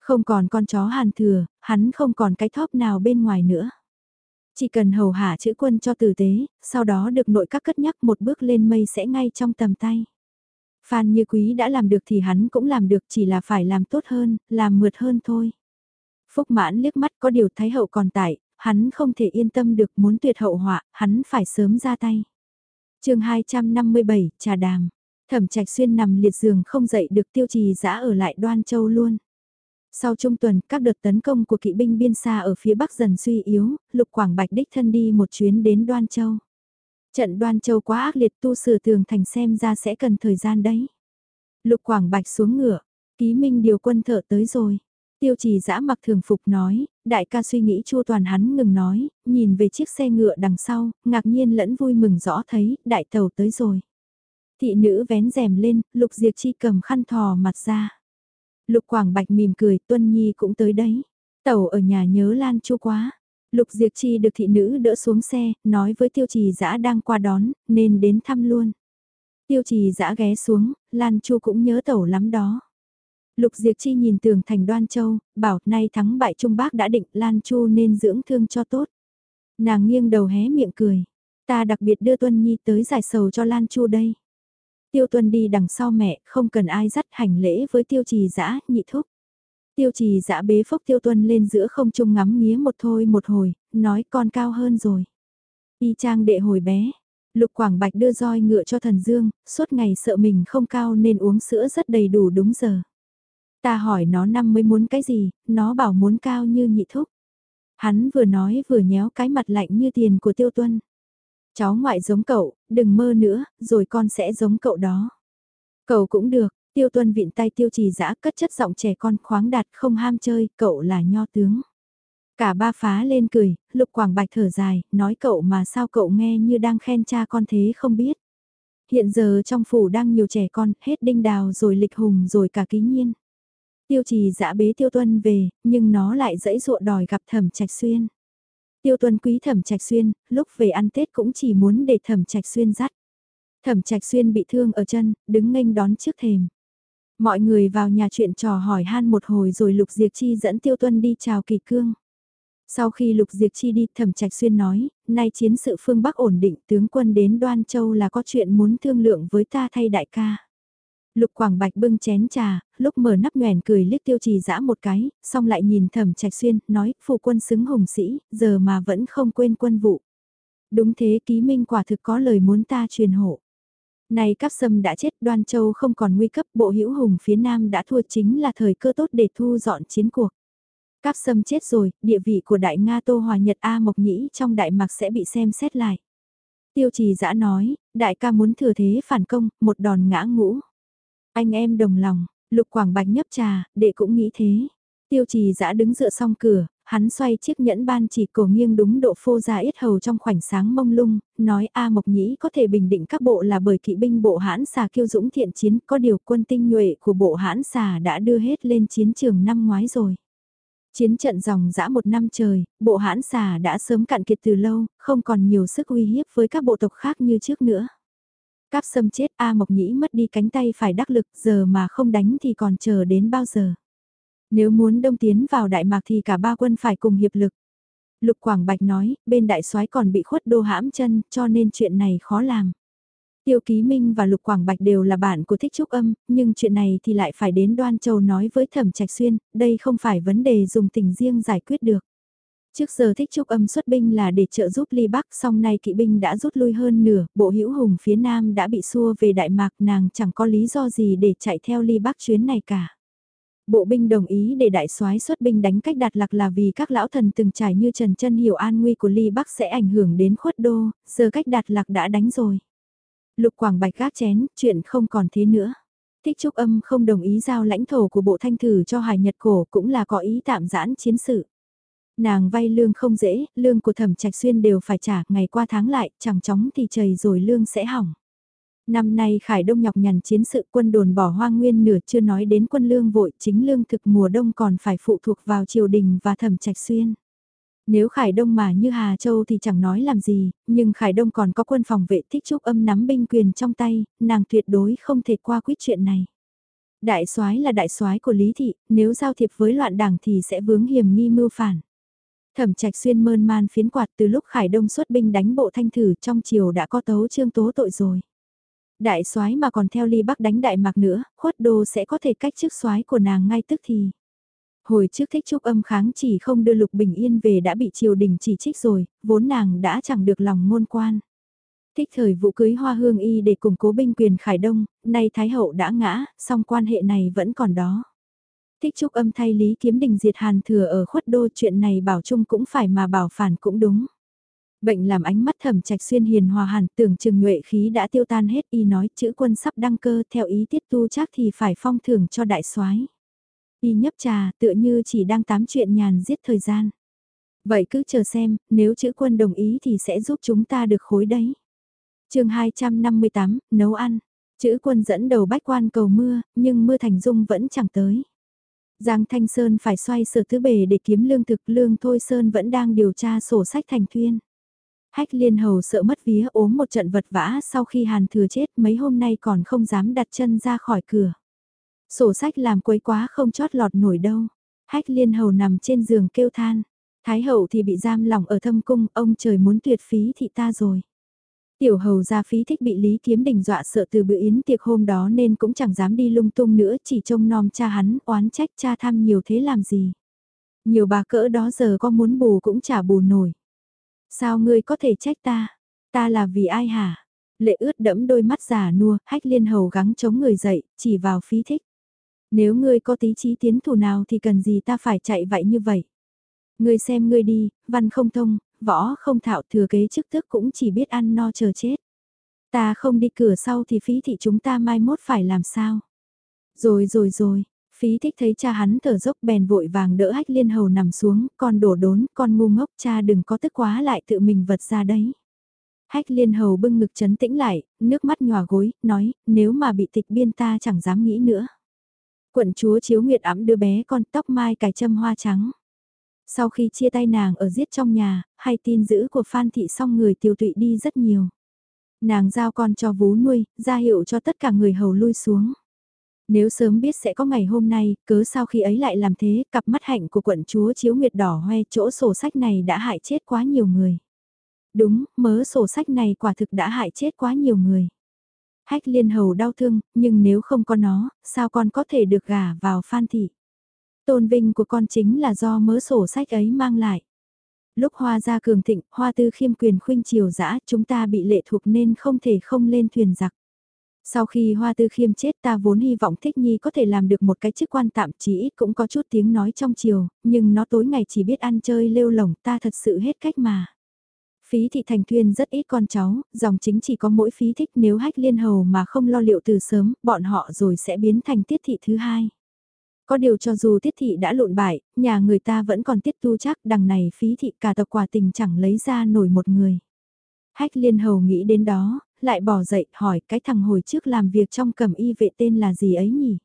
Không còn con chó hàn thừa, hắn không còn cái thóp nào bên ngoài nữa. Chỉ cần hầu hạ chữ quân cho tử tế, sau đó được nội các cất nhắc một bước lên mây sẽ ngay trong tầm tay. Phan như quý đã làm được thì hắn cũng làm được chỉ là phải làm tốt hơn, làm mượt hơn thôi. Phúc mãn liếc mắt có điều thái hậu còn tại, hắn không thể yên tâm được muốn tuyệt hậu họa, hắn phải sớm ra tay. chương 257, trà đàm. Thẩm trạch xuyên nằm liệt giường không dậy được tiêu trì giã ở lại đoan châu luôn. Sau trung tuần, các đợt tấn công của kỵ binh biên xa ở phía bắc dần suy yếu, Lục Quảng Bạch đích thân đi một chuyến đến Đoan Châu. Trận Đoan Châu quá ác liệt tu sửa tường thành xem ra sẽ cần thời gian đấy. Lục Quảng Bạch xuống ngựa, ký minh điều quân thợ tới rồi. Tiêu trì giã mặc thường phục nói, đại ca suy nghĩ chua toàn hắn ngừng nói, nhìn về chiếc xe ngựa đằng sau, ngạc nhiên lẫn vui mừng rõ thấy, đại tàu tới rồi. Thị nữ vén rèm lên, lục diệt chi cầm khăn thò mặt ra. Lục Quảng Bạch mỉm cười, Tuân Nhi cũng tới đấy. Tẩu ở nhà nhớ Lan Chu quá. Lục Diệp Chi được thị nữ đỡ xuống xe, nói với tiêu trì dã đang qua đón, nên đến thăm luôn. Tiêu trì dã ghé xuống, Lan Chu cũng nhớ tẩu lắm đó. Lục Diệp Chi nhìn tường thành đoan châu, bảo nay thắng bại Trung Bác đã định Lan Chu nên dưỡng thương cho tốt. Nàng nghiêng đầu hé miệng cười. Ta đặc biệt đưa Tuân Nhi tới giải sầu cho Lan Chu đây. Tiêu tuân đi đằng sau mẹ, không cần ai dắt hành lễ với tiêu trì dã nhị thúc. Tiêu trì dã bế phốc tiêu tuân lên giữa không trung ngắm nghía một thôi một hồi, nói con cao hơn rồi. Y trang đệ hồi bé, lục quảng bạch đưa roi ngựa cho thần dương, suốt ngày sợ mình không cao nên uống sữa rất đầy đủ đúng giờ. Ta hỏi nó năm mới muốn cái gì, nó bảo muốn cao như nhị thúc. Hắn vừa nói vừa nhéo cái mặt lạnh như tiền của tiêu tuân. Cháu ngoại giống cậu, đừng mơ nữa, rồi con sẽ giống cậu đó. Cậu cũng được, tiêu tuân vịn tay tiêu trì dã cất chất giọng trẻ con khoáng đạt không ham chơi, cậu là nho tướng. Cả ba phá lên cười, lục quảng bạch thở dài, nói cậu mà sao cậu nghe như đang khen cha con thế không biết. Hiện giờ trong phủ đang nhiều trẻ con, hết đinh đào rồi lịch hùng rồi cả ký nhiên. Tiêu trì dã bế tiêu tuân về, nhưng nó lại dãy ruộng đòi gặp thẩm trạch xuyên. Tiêu tuân quý thẩm trạch xuyên, lúc về ăn Tết cũng chỉ muốn để thẩm trạch xuyên dắt. Thẩm trạch xuyên bị thương ở chân, đứng nghênh đón trước thềm. Mọi người vào nhà chuyện trò hỏi han một hồi rồi Lục Diệp Chi dẫn Tiêu Tuân đi chào kỳ cương. Sau khi Lục Diệp Chi đi thẩm trạch xuyên nói, nay chiến sự phương Bắc ổn định tướng quân đến Đoan Châu là có chuyện muốn thương lượng với ta thay đại ca. Lục Quảng Bạch bưng chén trà, lúc mở nắp nhoèn cười liếc tiêu trì dã một cái, xong lại nhìn thẩm trạch xuyên, nói, phụ quân xứng hùng sĩ, giờ mà vẫn không quên quân vụ. Đúng thế ký minh quả thực có lời muốn ta truyền hộ. Này các sâm đã chết đoan châu không còn nguy cấp bộ hữu hùng phía nam đã thua chính là thời cơ tốt để thu dọn chiến cuộc. Các sâm chết rồi, địa vị của đại Nga Tô Hòa Nhật A Mộc Nhĩ trong đại mạc sẽ bị xem xét lại. Tiêu trì dã nói, đại ca muốn thừa thế phản công, một đòn ngã ngũ. Anh em đồng lòng, Lục Quảng Bạch nhấp trà, đệ cũng nghĩ thế. Tiêu trì dã đứng dựa song cửa, hắn xoay chiếc nhẫn ban chỉ cổ nghiêng đúng độ phô ra yết hầu trong khoảnh sáng mông lung, nói A Mộc Nhĩ có thể bình định các bộ là bởi kỵ binh bộ hãn xà kiêu dũng thiện chiến, có điều quân tinh nhuệ của bộ hãn xà đã đưa hết lên chiến trường năm ngoái rồi. Chiến trận dòng dã một năm trời, bộ hãn xà đã sớm cạn kiệt từ lâu, không còn nhiều sức uy hiếp với các bộ tộc khác như trước nữa. Cáp sâm chết A Mộc Nhĩ mất đi cánh tay phải đắc lực giờ mà không đánh thì còn chờ đến bao giờ. Nếu muốn đông tiến vào Đại Mạc thì cả ba quân phải cùng hiệp lực. Lục Quảng Bạch nói, bên đại soái còn bị khuất đô hãm chân, cho nên chuyện này khó làm. Tiêu Ký Minh và Lục Quảng Bạch đều là bạn của Thích Trúc Âm, nhưng chuyện này thì lại phải đến Đoan Châu nói với Thẩm Trạch Xuyên, đây không phải vấn đề dùng tình riêng giải quyết được. Trước giờ Thích Trúc Âm xuất binh là để trợ giúp Ly Bắc, song nay kỵ binh đã rút lui hơn nửa, bộ hữu hùng phía Nam đã bị xua về Đại Mạc nàng chẳng có lý do gì để chạy theo Ly Bắc chuyến này cả. Bộ binh đồng ý để đại soái xuất binh đánh cách đạt lạc là vì các lão thần từng trải như Trần Chân hiểu an nguy của Ly Bắc sẽ ảnh hưởng đến khuất đô, giờ cách đạt lạc đã đánh rồi. Lục Quảng Bạch gác chén, chuyện không còn thế nữa. Thích Trúc Âm không đồng ý giao lãnh thổ của bộ thanh thử cho Hải Nhật Cổ cũng là có ý tạm giãn chiến sự. Nàng vay lương không dễ, lương của thẩm trạch xuyên đều phải trả, ngày qua tháng lại, chẳng chóng thì trời rồi lương sẽ hỏng. Năm nay Khải Đông nhọc nhằn chiến sự quân đồn bỏ hoang nguyên nửa chưa nói đến quân lương vội, chính lương thực mùa đông còn phải phụ thuộc vào triều đình và thẩm trạch xuyên. Nếu Khải Đông mà như Hà Châu thì chẳng nói làm gì, nhưng Khải Đông còn có quân phòng vệ thích trúc âm nắm binh quyền trong tay, nàng tuyệt đối không thể qua quyết chuyện này. Đại soái là đại soái của Lý Thị, nếu giao thiệp với loạn đảng thì sẽ vướng hiểm nghi mưu phản. Thẩm trạch xuyên mơn man phiến quạt từ lúc Khải Đông xuất binh đánh bộ thanh thử trong chiều đã có tấu trương tố tội rồi. Đại soái mà còn theo ly bắc đánh đại mạc nữa, khuất đô sẽ có thể cách chức soái của nàng ngay tức thì. Hồi trước thích trúc âm kháng chỉ không đưa lục bình yên về đã bị triều đình chỉ trích rồi, vốn nàng đã chẳng được lòng môn quan. Thích thời vụ cưới hoa hương y để củng cố binh quyền khải đông, nay Thái Hậu đã ngã, song quan hệ này vẫn còn đó. Thích trúc âm thay Lý Kiếm Đình diệt Hàn Thừa ở khuất đô chuyện này bảo chung cũng phải mà bảo phản cũng đúng. Bệnh làm ánh mắt thẩm trạch xuyên hiền hòa hẳn tưởng chừng nhuệ khí đã tiêu tan hết y nói chữ quân sắp đăng cơ theo ý tiết tu chắc thì phải phong thưởng cho đại soái Y nhấp trà tựa như chỉ đang tám chuyện nhàn giết thời gian. Vậy cứ chờ xem, nếu chữ quân đồng ý thì sẽ giúp chúng ta được khối đấy. chương 258, nấu ăn. Chữ quân dẫn đầu bách quan cầu mưa, nhưng mưa thành dung vẫn chẳng tới. Giang Thanh Sơn phải xoay sở thứ bề để kiếm lương thực lương Thôi Sơn vẫn đang điều tra sổ sách thành thuyên. Hách liên hầu sợ mất vía ốm một trận vật vã sau khi hàn thừa chết mấy hôm nay còn không dám đặt chân ra khỏi cửa. Sổ sách làm quấy quá không chót lọt nổi đâu. Hách liên hầu nằm trên giường kêu than. Thái hậu thì bị giam lỏng ở thâm cung, ông trời muốn tuyệt phí thị ta rồi. Tiểu hầu gia phí thích bị Lý Kiếm Đình dọa sợ từ bữa yến tiệc hôm đó nên cũng chẳng dám đi lung tung nữa chỉ trông nom cha hắn oán trách cha tham nhiều thế làm gì. Nhiều bà cỡ đó giờ có muốn bù cũng chả bù nổi. Sao ngươi có thể trách ta? Ta là vì ai hả? Lệ ướt đẫm đôi mắt giả nua, hách liên hầu gắng chống người dậy, chỉ vào phí thích. Nếu ngươi có tí trí tiến thủ nào thì cần gì ta phải chạy vậy như vậy? Ngươi xem ngươi đi, văn không thông, võ không thạo thừa kế chức thức cũng chỉ biết ăn no chờ chết. Ta không đi cửa sau thì phí thị chúng ta mai mốt phải làm sao? Rồi rồi rồi, phí thích thấy cha hắn thở dốc bèn vội vàng đỡ hách liên hầu nằm xuống, con đổ đốn, con ngu ngốc cha đừng có tức quá lại tự mình vật ra đấy. Hách liên hầu bưng ngực chấn tĩnh lại, nước mắt nhòa gối, nói, nếu mà bị tịch biên ta chẳng dám nghĩ nữa. Quận chúa chiếu nguyệt ấm đưa bé con tóc mai cài châm hoa trắng. Sau khi chia tay nàng ở giết trong nhà, hay tin dữ của Phan Thị xong người tiêu tụy đi rất nhiều. Nàng giao con cho vú nuôi, ra hiệu cho tất cả người hầu lui xuống. Nếu sớm biết sẽ có ngày hôm nay, cớ sao khi ấy lại làm thế, cặp mắt hạnh của quận chúa chiếu nguyệt đỏ hoe chỗ sổ sách này đã hại chết quá nhiều người. Đúng, mớ sổ sách này quả thực đã hại chết quá nhiều người. Hách liên hầu đau thương, nhưng nếu không có nó, sao con có thể được gả vào phan thị? Tôn vinh của con chính là do mớ sổ sách ấy mang lại. Lúc hoa gia cường thịnh, hoa tư khiêm quyền khuynh triều dã chúng ta bị lệ thuộc nên không thể không lên thuyền giặc. Sau khi Hoa Tư Khiêm chết ta vốn hy vọng Thích Nhi có thể làm được một cái chức quan tạm chỉ ít cũng có chút tiếng nói trong chiều, nhưng nó tối ngày chỉ biết ăn chơi lêu lỏng ta thật sự hết cách mà. Phí thị thành thuyên rất ít con cháu, dòng chính chỉ có mỗi phí thích nếu hách liên hầu mà không lo liệu từ sớm, bọn họ rồi sẽ biến thành tiết thị thứ hai. Có điều cho dù tiết thị đã lộn bại, nhà người ta vẫn còn tiết tu chắc đằng này phí thị cả tộc quả tình chẳng lấy ra nổi một người. Hách liên hầu nghĩ đến đó, lại bỏ dậy hỏi cái thằng hồi trước làm việc trong cầm y vệ tên là gì ấy nhỉ?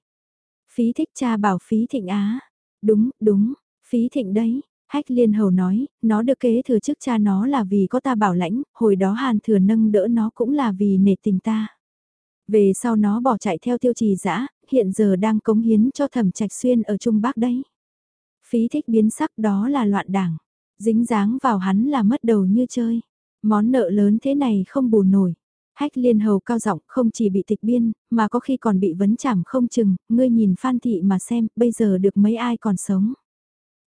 Phí thích cha bảo phí thịnh á. Đúng, đúng, phí thịnh đấy. Hách liên hầu nói, nó được kế thừa chức cha nó là vì có ta bảo lãnh, hồi đó hàn thừa nâng đỡ nó cũng là vì nể tình ta. Về sau nó bỏ chạy theo tiêu trì dã hiện giờ đang cống hiến cho thẩm trạch xuyên ở Trung Bắc đấy. Phí thích biến sắc đó là loạn đảng, dính dáng vào hắn là mất đầu như chơi. Món nợ lớn thế này không bù nổi. Hách liên hầu cao giọng không chỉ bị tịch biên, mà có khi còn bị vấn chảm không chừng, ngươi nhìn Phan Thị mà xem, bây giờ được mấy ai còn sống.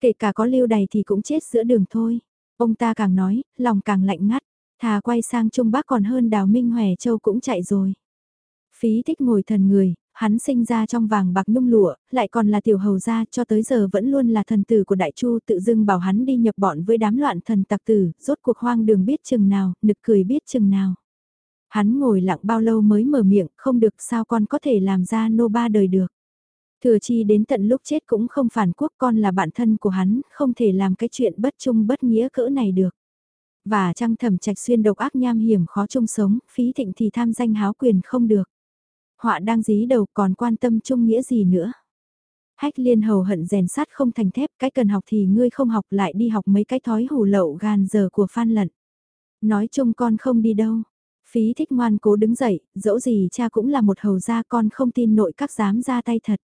Kể cả có lưu đầy thì cũng chết giữa đường thôi. Ông ta càng nói, lòng càng lạnh ngắt, thà quay sang Trung Bắc còn hơn đào Minh Hòe Châu cũng chạy rồi. Phí thích ngồi thần người, hắn sinh ra trong vàng bạc nhung lụa, lại còn là tiểu hầu gia cho tới giờ vẫn luôn là thần tử của đại chu tự dưng bảo hắn đi nhập bọn với đám loạn thần tặc tử, rốt cuộc hoang đường biết chừng nào, nực cười biết chừng nào. Hắn ngồi lặng bao lâu mới mở miệng, không được sao con có thể làm ra nô ba đời được. Thừa chi đến tận lúc chết cũng không phản quốc con là bạn thân của hắn, không thể làm cái chuyện bất trung bất nghĩa cỡ này được. Và trăng thẩm trạch xuyên độc ác nham hiểm khó chung sống, phí thịnh thì tham danh háo quyền không được. Họa đang dí đầu còn quan tâm chung nghĩa gì nữa. Hách liên hầu hận rèn sắt không thành thép, cái cần học thì ngươi không học lại đi học mấy cái thói hù lậu gàn giờ của phan lận. Nói chung con không đi đâu. Phí thích ngoan cố đứng dậy, dẫu gì cha cũng là một hầu gia con không tin nội các dám ra tay thật.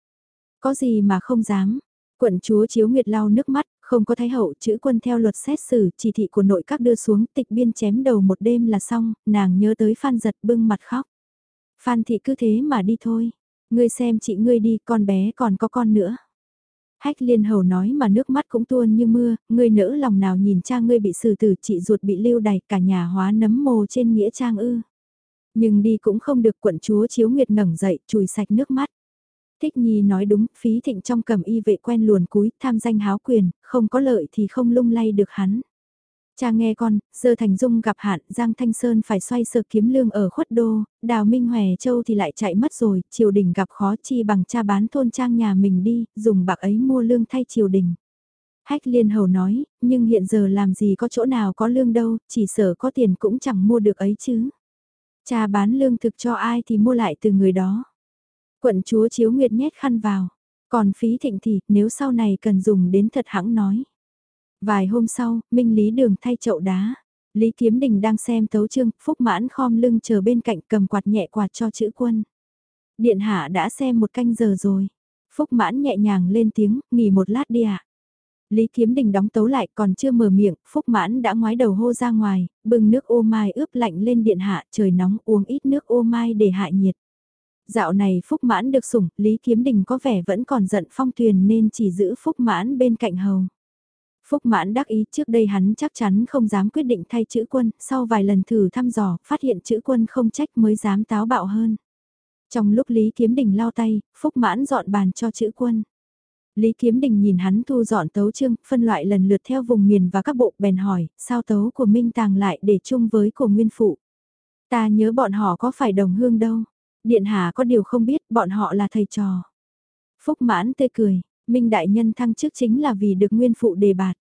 Có gì mà không dám. Quận chúa Chiếu Nguyệt lau nước mắt, không có thái hậu chữ quân theo luật xét xử, chỉ thị của nội các đưa xuống tịch biên chém đầu một đêm là xong, nàng nhớ tới Phan giật bưng mặt khóc. Phan thị cứ thế mà đi thôi. Ngươi xem chị ngươi đi, con bé còn có con nữa. Hách liên hầu nói mà nước mắt cũng tuôn như mưa, ngươi nỡ lòng nào nhìn cha ngươi bị xử tử chị ruột bị lưu đày cả nhà hóa nấm mồ trên nghĩa trang ư. Nhưng đi cũng không được quận chúa chiếu nguyệt ngẩng dậy, chùi sạch nước mắt. Thích Nhi nói đúng, phí thịnh trong cầm y vệ quen luồn cúi, tham danh háo quyền, không có lợi thì không lung lay được hắn. Cha nghe con, giờ Thành Dung gặp hạn, Giang Thanh Sơn phải xoay sở kiếm lương ở khuất đô, Đào Minh Hòe Châu thì lại chạy mất rồi, triều đình gặp khó chi bằng cha bán thôn trang nhà mình đi, dùng bạc ấy mua lương thay triều đình. Hách liên hầu nói, nhưng hiện giờ làm gì có chỗ nào có lương đâu, chỉ sở có tiền cũng chẳng mua được ấy chứ. Cha bán lương thực cho ai thì mua lại từ người đó. Quận chúa Chiếu Nguyệt nhét khăn vào, còn phí thịnh thì nếu sau này cần dùng đến thật hãng nói. Vài hôm sau, Minh Lý Đường thay chậu đá. Lý Kiếm Đình đang xem tấu chương, Phúc Mãn khom lưng chờ bên cạnh cầm quạt nhẹ quạt cho chữ quân. Điện hạ đã xem một canh giờ rồi. Phúc Mãn nhẹ nhàng lên tiếng, nghỉ một lát đi ạ. Lý Kiếm Đình đóng tấu lại còn chưa mở miệng, Phúc Mãn đã ngoái đầu hô ra ngoài, bưng nước ô mai ướp lạnh lên điện hạ, trời nóng uống ít nước ô mai để hạ nhiệt. Dạo này Phúc Mãn được sủng, Lý Kiếm Đình có vẻ vẫn còn giận phong tuyền nên chỉ giữ Phúc Mãn bên cạnh hầu. Phúc mãn đắc ý trước đây hắn chắc chắn không dám quyết định thay chữ quân, sau vài lần thử thăm dò, phát hiện chữ quân không trách mới dám táo bạo hơn. Trong lúc Lý Kiếm Đình lao tay, Phúc mãn dọn bàn cho chữ quân. Lý Kiếm Đình nhìn hắn thu dọn tấu chương, phân loại lần lượt theo vùng miền và các bộ bèn hỏi, sao tấu của Minh Tàng lại để chung với của Nguyên Phụ. Ta nhớ bọn họ có phải đồng hương đâu. Điện Hà có điều không biết, bọn họ là thầy trò. Phúc mãn tươi cười, Minh Đại Nhân thăng chức chính là vì được nguyên phụ đề bạt.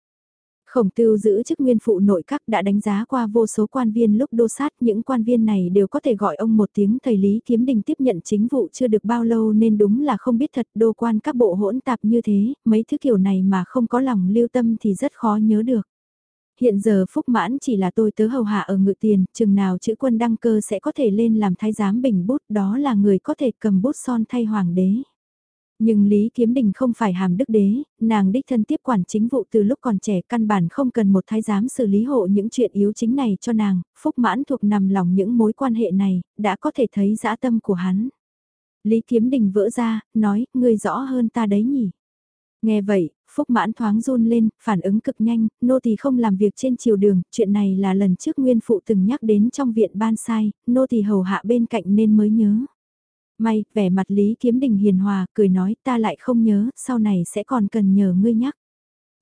Khổng tưu giữ chức nguyên phụ nội các đã đánh giá qua vô số quan viên lúc đô sát, những quan viên này đều có thể gọi ông một tiếng thầy Lý Kiếm Đình tiếp nhận chính vụ chưa được bao lâu nên đúng là không biết thật đô quan các bộ hỗn tạp như thế, mấy thứ kiểu này mà không có lòng lưu tâm thì rất khó nhớ được. Hiện giờ Phúc Mãn chỉ là tôi tớ hầu hạ ở ngự tiền, chừng nào chữ quân đăng cơ sẽ có thể lên làm thái giám bình bút đó là người có thể cầm bút son thay hoàng đế. Nhưng Lý Kiếm Đình không phải hàm đức đế, nàng đích thân tiếp quản chính vụ từ lúc còn trẻ căn bản không cần một thái giám xử lý hộ những chuyện yếu chính này cho nàng, phúc mãn thuộc nằm lòng những mối quan hệ này, đã có thể thấy dã tâm của hắn. Lý Kiếm Đình vỡ ra, nói, ngươi rõ hơn ta đấy nhỉ. Nghe vậy, Phúc mãn thoáng run lên, phản ứng cực nhanh, nô tỳ không làm việc trên chiều đường, chuyện này là lần trước nguyên phụ từng nhắc đến trong viện ban sai, nô tỳ hầu hạ bên cạnh nên mới nhớ. May, vẻ mặt Lý Kiếm Đình hiền hòa, cười nói ta lại không nhớ, sau này sẽ còn cần nhờ ngươi nhắc.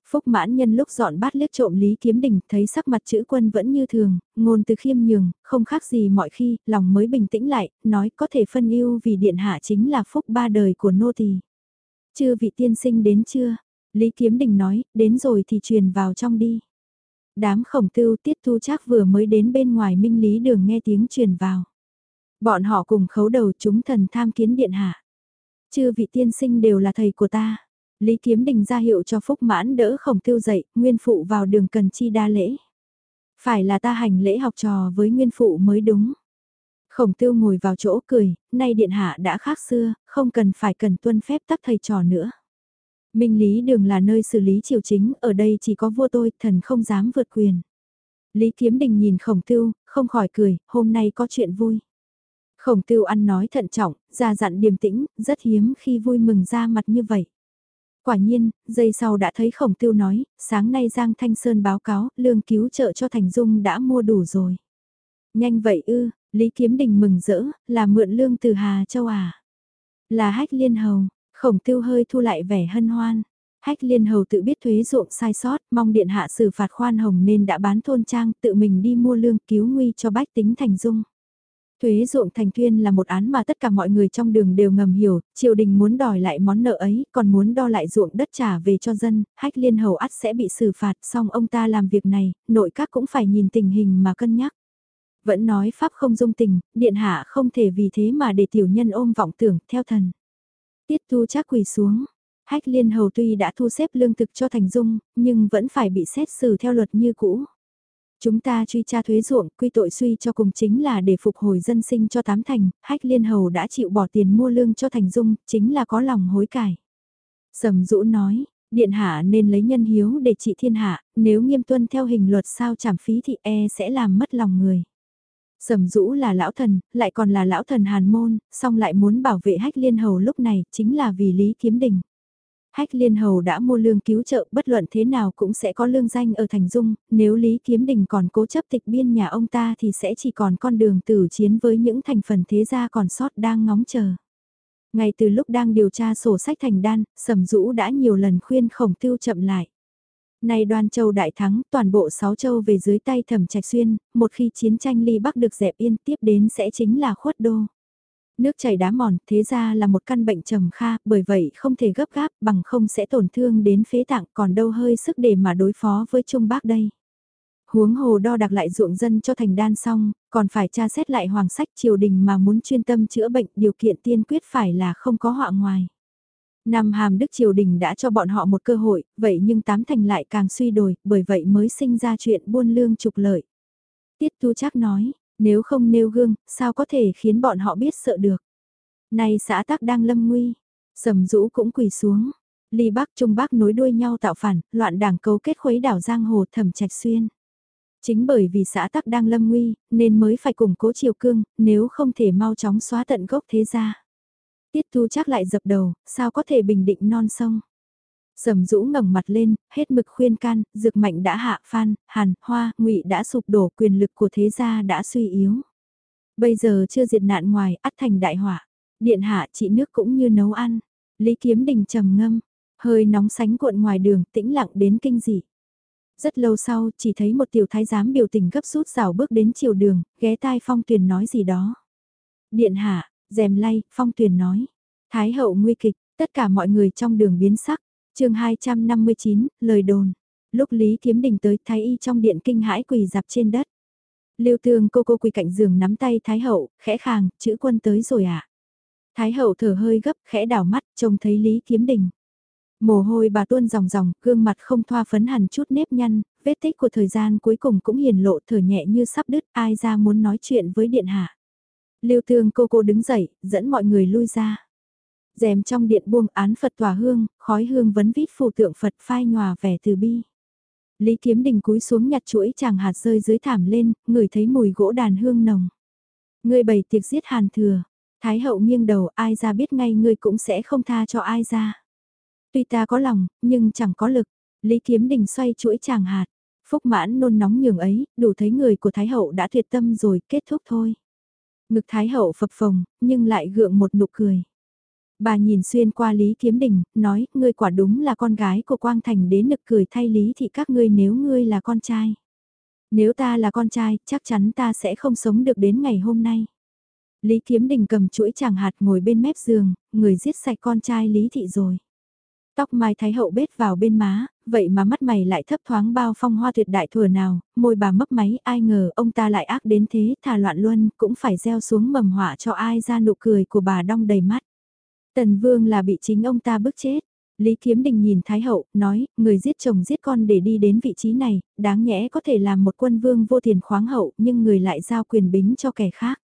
Phúc mãn nhân lúc dọn bát liếc trộm Lý Kiếm Đình, thấy sắc mặt chữ quân vẫn như thường, ngôn từ khiêm nhường, không khác gì mọi khi, lòng mới bình tĩnh lại, nói có thể phân ưu vì điện hạ chính là phúc ba đời của nô tỳ. chưa vị tiên sinh đến chưa? Lý Kiếm Đình nói, đến rồi thì truyền vào trong đi. Đám khổng tưu tiết thu chắc vừa mới đến bên ngoài minh lý đường nghe tiếng truyền vào. Bọn họ cùng khấu đầu chúng thần tham kiến điện hạ. Chư vị tiên sinh đều là thầy của ta. Lý Kiếm Đình ra hiệu cho Phúc Mãn đỡ khổng tiêu dậy, nguyên phụ vào đường cần chi đa lễ. Phải là ta hành lễ học trò với nguyên phụ mới đúng. Khổng tiêu ngồi vào chỗ cười, nay điện hạ đã khác xưa, không cần phải cần tuân phép tắc thầy trò nữa. Minh Lý Đường là nơi xử lý triều chính, ở đây chỉ có vua tôi, thần không dám vượt quyền. Lý Kiếm Đình nhìn khổng tiêu, không khỏi cười, hôm nay có chuyện vui. Khổng tiêu ăn nói thận trọng, ra dặn điềm tĩnh, rất hiếm khi vui mừng ra mặt như vậy. Quả nhiên, giây sau đã thấy khổng tiêu nói, sáng nay Giang Thanh Sơn báo cáo, lương cứu trợ cho Thành Dung đã mua đủ rồi. Nhanh vậy ư, Lý Kiếm Đình mừng rỡ, là mượn lương từ Hà Châu à. Là hách liên hầu, khổng tiêu hơi thu lại vẻ hân hoan. Hách liên hầu tự biết thuế ruộng sai sót, mong điện hạ xử phạt khoan hồng nên đã bán thôn trang tự mình đi mua lương cứu nguy cho bách tính thành dung. Thuế ruộng thành tuyên là một án mà tất cả mọi người trong đường đều ngầm hiểu, triều đình muốn đòi lại món nợ ấy, còn muốn đo lại ruộng đất trả về cho dân, hách liên hầu ắt sẽ bị xử phạt, Song ông ta làm việc này, nội các cũng phải nhìn tình hình mà cân nhắc. Vẫn nói pháp không dung tình, điện hạ không thể vì thế mà để tiểu nhân ôm vọng tưởng theo thần. Tiết tu chắc quỳ xuống, hách liên hầu tuy đã thu xếp lương thực cho thành dung, nhưng vẫn phải bị xét xử theo luật như cũ. Chúng ta truy tra thuế ruộng, quy tội suy cho cùng chính là để phục hồi dân sinh cho tám thành, hách liên hầu đã chịu bỏ tiền mua lương cho thành dung, chính là có lòng hối cải. Sầm dũ nói, điện hạ nên lấy nhân hiếu để trị thiên hạ, nếu nghiêm tuân theo hình luật sao trảm phí thì e sẽ làm mất lòng người. Sầm dũ là lão thần, lại còn là lão thần hàn môn, song lại muốn bảo vệ hách liên hầu lúc này chính là vì lý kiếm đình. Hách Liên Hầu đã mua lương cứu trợ bất luận thế nào cũng sẽ có lương danh ở Thành Dung, nếu Lý Kiếm Đình còn cố chấp tịch biên nhà ông ta thì sẽ chỉ còn con đường tử chiến với những thành phần thế gia còn sót đang ngóng chờ. Ngay từ lúc đang điều tra sổ sách thành đan, Sầm Dũ đã nhiều lần khuyên khổng tiêu chậm lại. Nay đoan châu đại thắng, toàn bộ sáu châu về dưới tay thẩm trạch xuyên, một khi chiến tranh ly bắc được dẹp yên tiếp đến sẽ chính là khuất đô. Nước chảy đá mòn, thế ra là một căn bệnh trầm kha, bởi vậy không thể gấp gáp, bằng không sẽ tổn thương đến phế tạng còn đâu hơi sức để mà đối phó với Trung bác đây. Huống hồ đo đặc lại ruộng dân cho thành đan xong, còn phải tra xét lại hoàng sách triều đình mà muốn chuyên tâm chữa bệnh điều kiện tiên quyết phải là không có họa ngoài. Nam Hàm Đức Triều Đình đã cho bọn họ một cơ hội, vậy nhưng tám thành lại càng suy đồi, bởi vậy mới sinh ra chuyện buôn lương trục lợi. Tiết Tu chắc nói, nếu không nêu gương, sao có thể khiến bọn họ biết sợ được. Này xã tắc đang lâm nguy, sầm rũ cũng quỳ xuống. Ly Bắc Trung Bắc nối đuôi nhau tạo phản, loạn đảng cấu kết khuấy đảo Giang Hồ thẩm trạch xuyên. Chính bởi vì xã tắc đang lâm nguy, nên mới phải củng cố triều cương, nếu không thể mau chóng xóa tận gốc thế gia. Tiết thu chắc lại dập đầu, sao có thể bình định non sông. Sầm rũ ngẩng mặt lên, hết mực khuyên can, dược mạnh đã hạ phan, hàn, hoa, ngụy đã sụp đổ quyền lực của thế gia đã suy yếu. Bây giờ chưa diệt nạn ngoài, ắt thành đại họa. Điện hạ trị nước cũng như nấu ăn. Lý kiếm đình trầm ngâm, hơi nóng sánh cuộn ngoài đường tĩnh lặng đến kinh dị. Rất lâu sau, chỉ thấy một tiểu thái giám biểu tình gấp rút rào bước đến chiều đường, ghé tai phong tuyền nói gì đó. Điện hạ, dèm lay, phong tuyền nói. Thái hậu nguy kịch, tất cả mọi người trong đường biến sắc, chương 259, lời đồn. Lúc Lý Kiếm Đình tới Thái Y trong điện kinh hãi quỳ dạp trên đất. Lưu Tương cô cô quỳ cạnh giường nắm tay Thái Hậu, khẽ khàng, chữ quân tới rồi ạ. À? Thái Hậu thở hơi gấp, khẽ đảo mắt, trông thấy Lý Kiếm Đình. Mồ hôi bà tuôn ròng ròng, gương mặt không thoa phấn hẳn chút nếp nhăn, vết tích của thời gian cuối cùng cũng hiền lộ thở nhẹ như sắp đứt, ai ra muốn nói chuyện với điện hạ. Lưu Tương cô cô đứng dậy, dẫn mọi người lui ra rèm trong điện buông án Phật tỏa hương, khói hương vấn vít phù tượng Phật phai nhòa vẻ từ bi. Lý Kiếm Đình cúi xuống nhặt chuỗi chàng hạt rơi dưới thảm lên, ngửi thấy mùi gỗ đàn hương nồng. Ngươi bày tiệc giết hàn thừa, Thái hậu nghiêng đầu ai ra biết ngay ngươi cũng sẽ không tha cho ai ra. Tuy ta có lòng, nhưng chẳng có lực. Lý Kiếm Đình xoay chuỗi chàng hạt. Phúc mãn nôn nóng nhường ấy, đủ thấy người của Thái hậu đã tuyệt tâm rồi, kết thúc thôi. Ngực Thái hậu phập phồng, nhưng lại gượng một nụ cười. Bà nhìn xuyên qua Lý Kiếm Đình, nói, ngươi quả đúng là con gái của Quang Thành đến nực cười thay Lý thì các ngươi nếu ngươi là con trai. Nếu ta là con trai, chắc chắn ta sẽ không sống được đến ngày hôm nay. Lý Kiếm Đình cầm chuỗi chàng hạt ngồi bên mép giường, người giết sạch con trai Lý Thị rồi. Tóc mai thái hậu bết vào bên má, vậy mà mắt mày lại thấp thoáng bao phong hoa tuyệt đại thừa nào, môi bà mấp máy ai ngờ ông ta lại ác đến thế thà loạn luân cũng phải gieo xuống mầm họa cho ai ra nụ cười của bà đong đầy mắt. Tần vương là bị chính ông ta bức chết. Lý Kiếm Đình nhìn Thái Hậu, nói, người giết chồng giết con để đi đến vị trí này, đáng nhẽ có thể làm một quân vương vô tiền khoáng hậu, nhưng người lại giao quyền bính cho kẻ khác.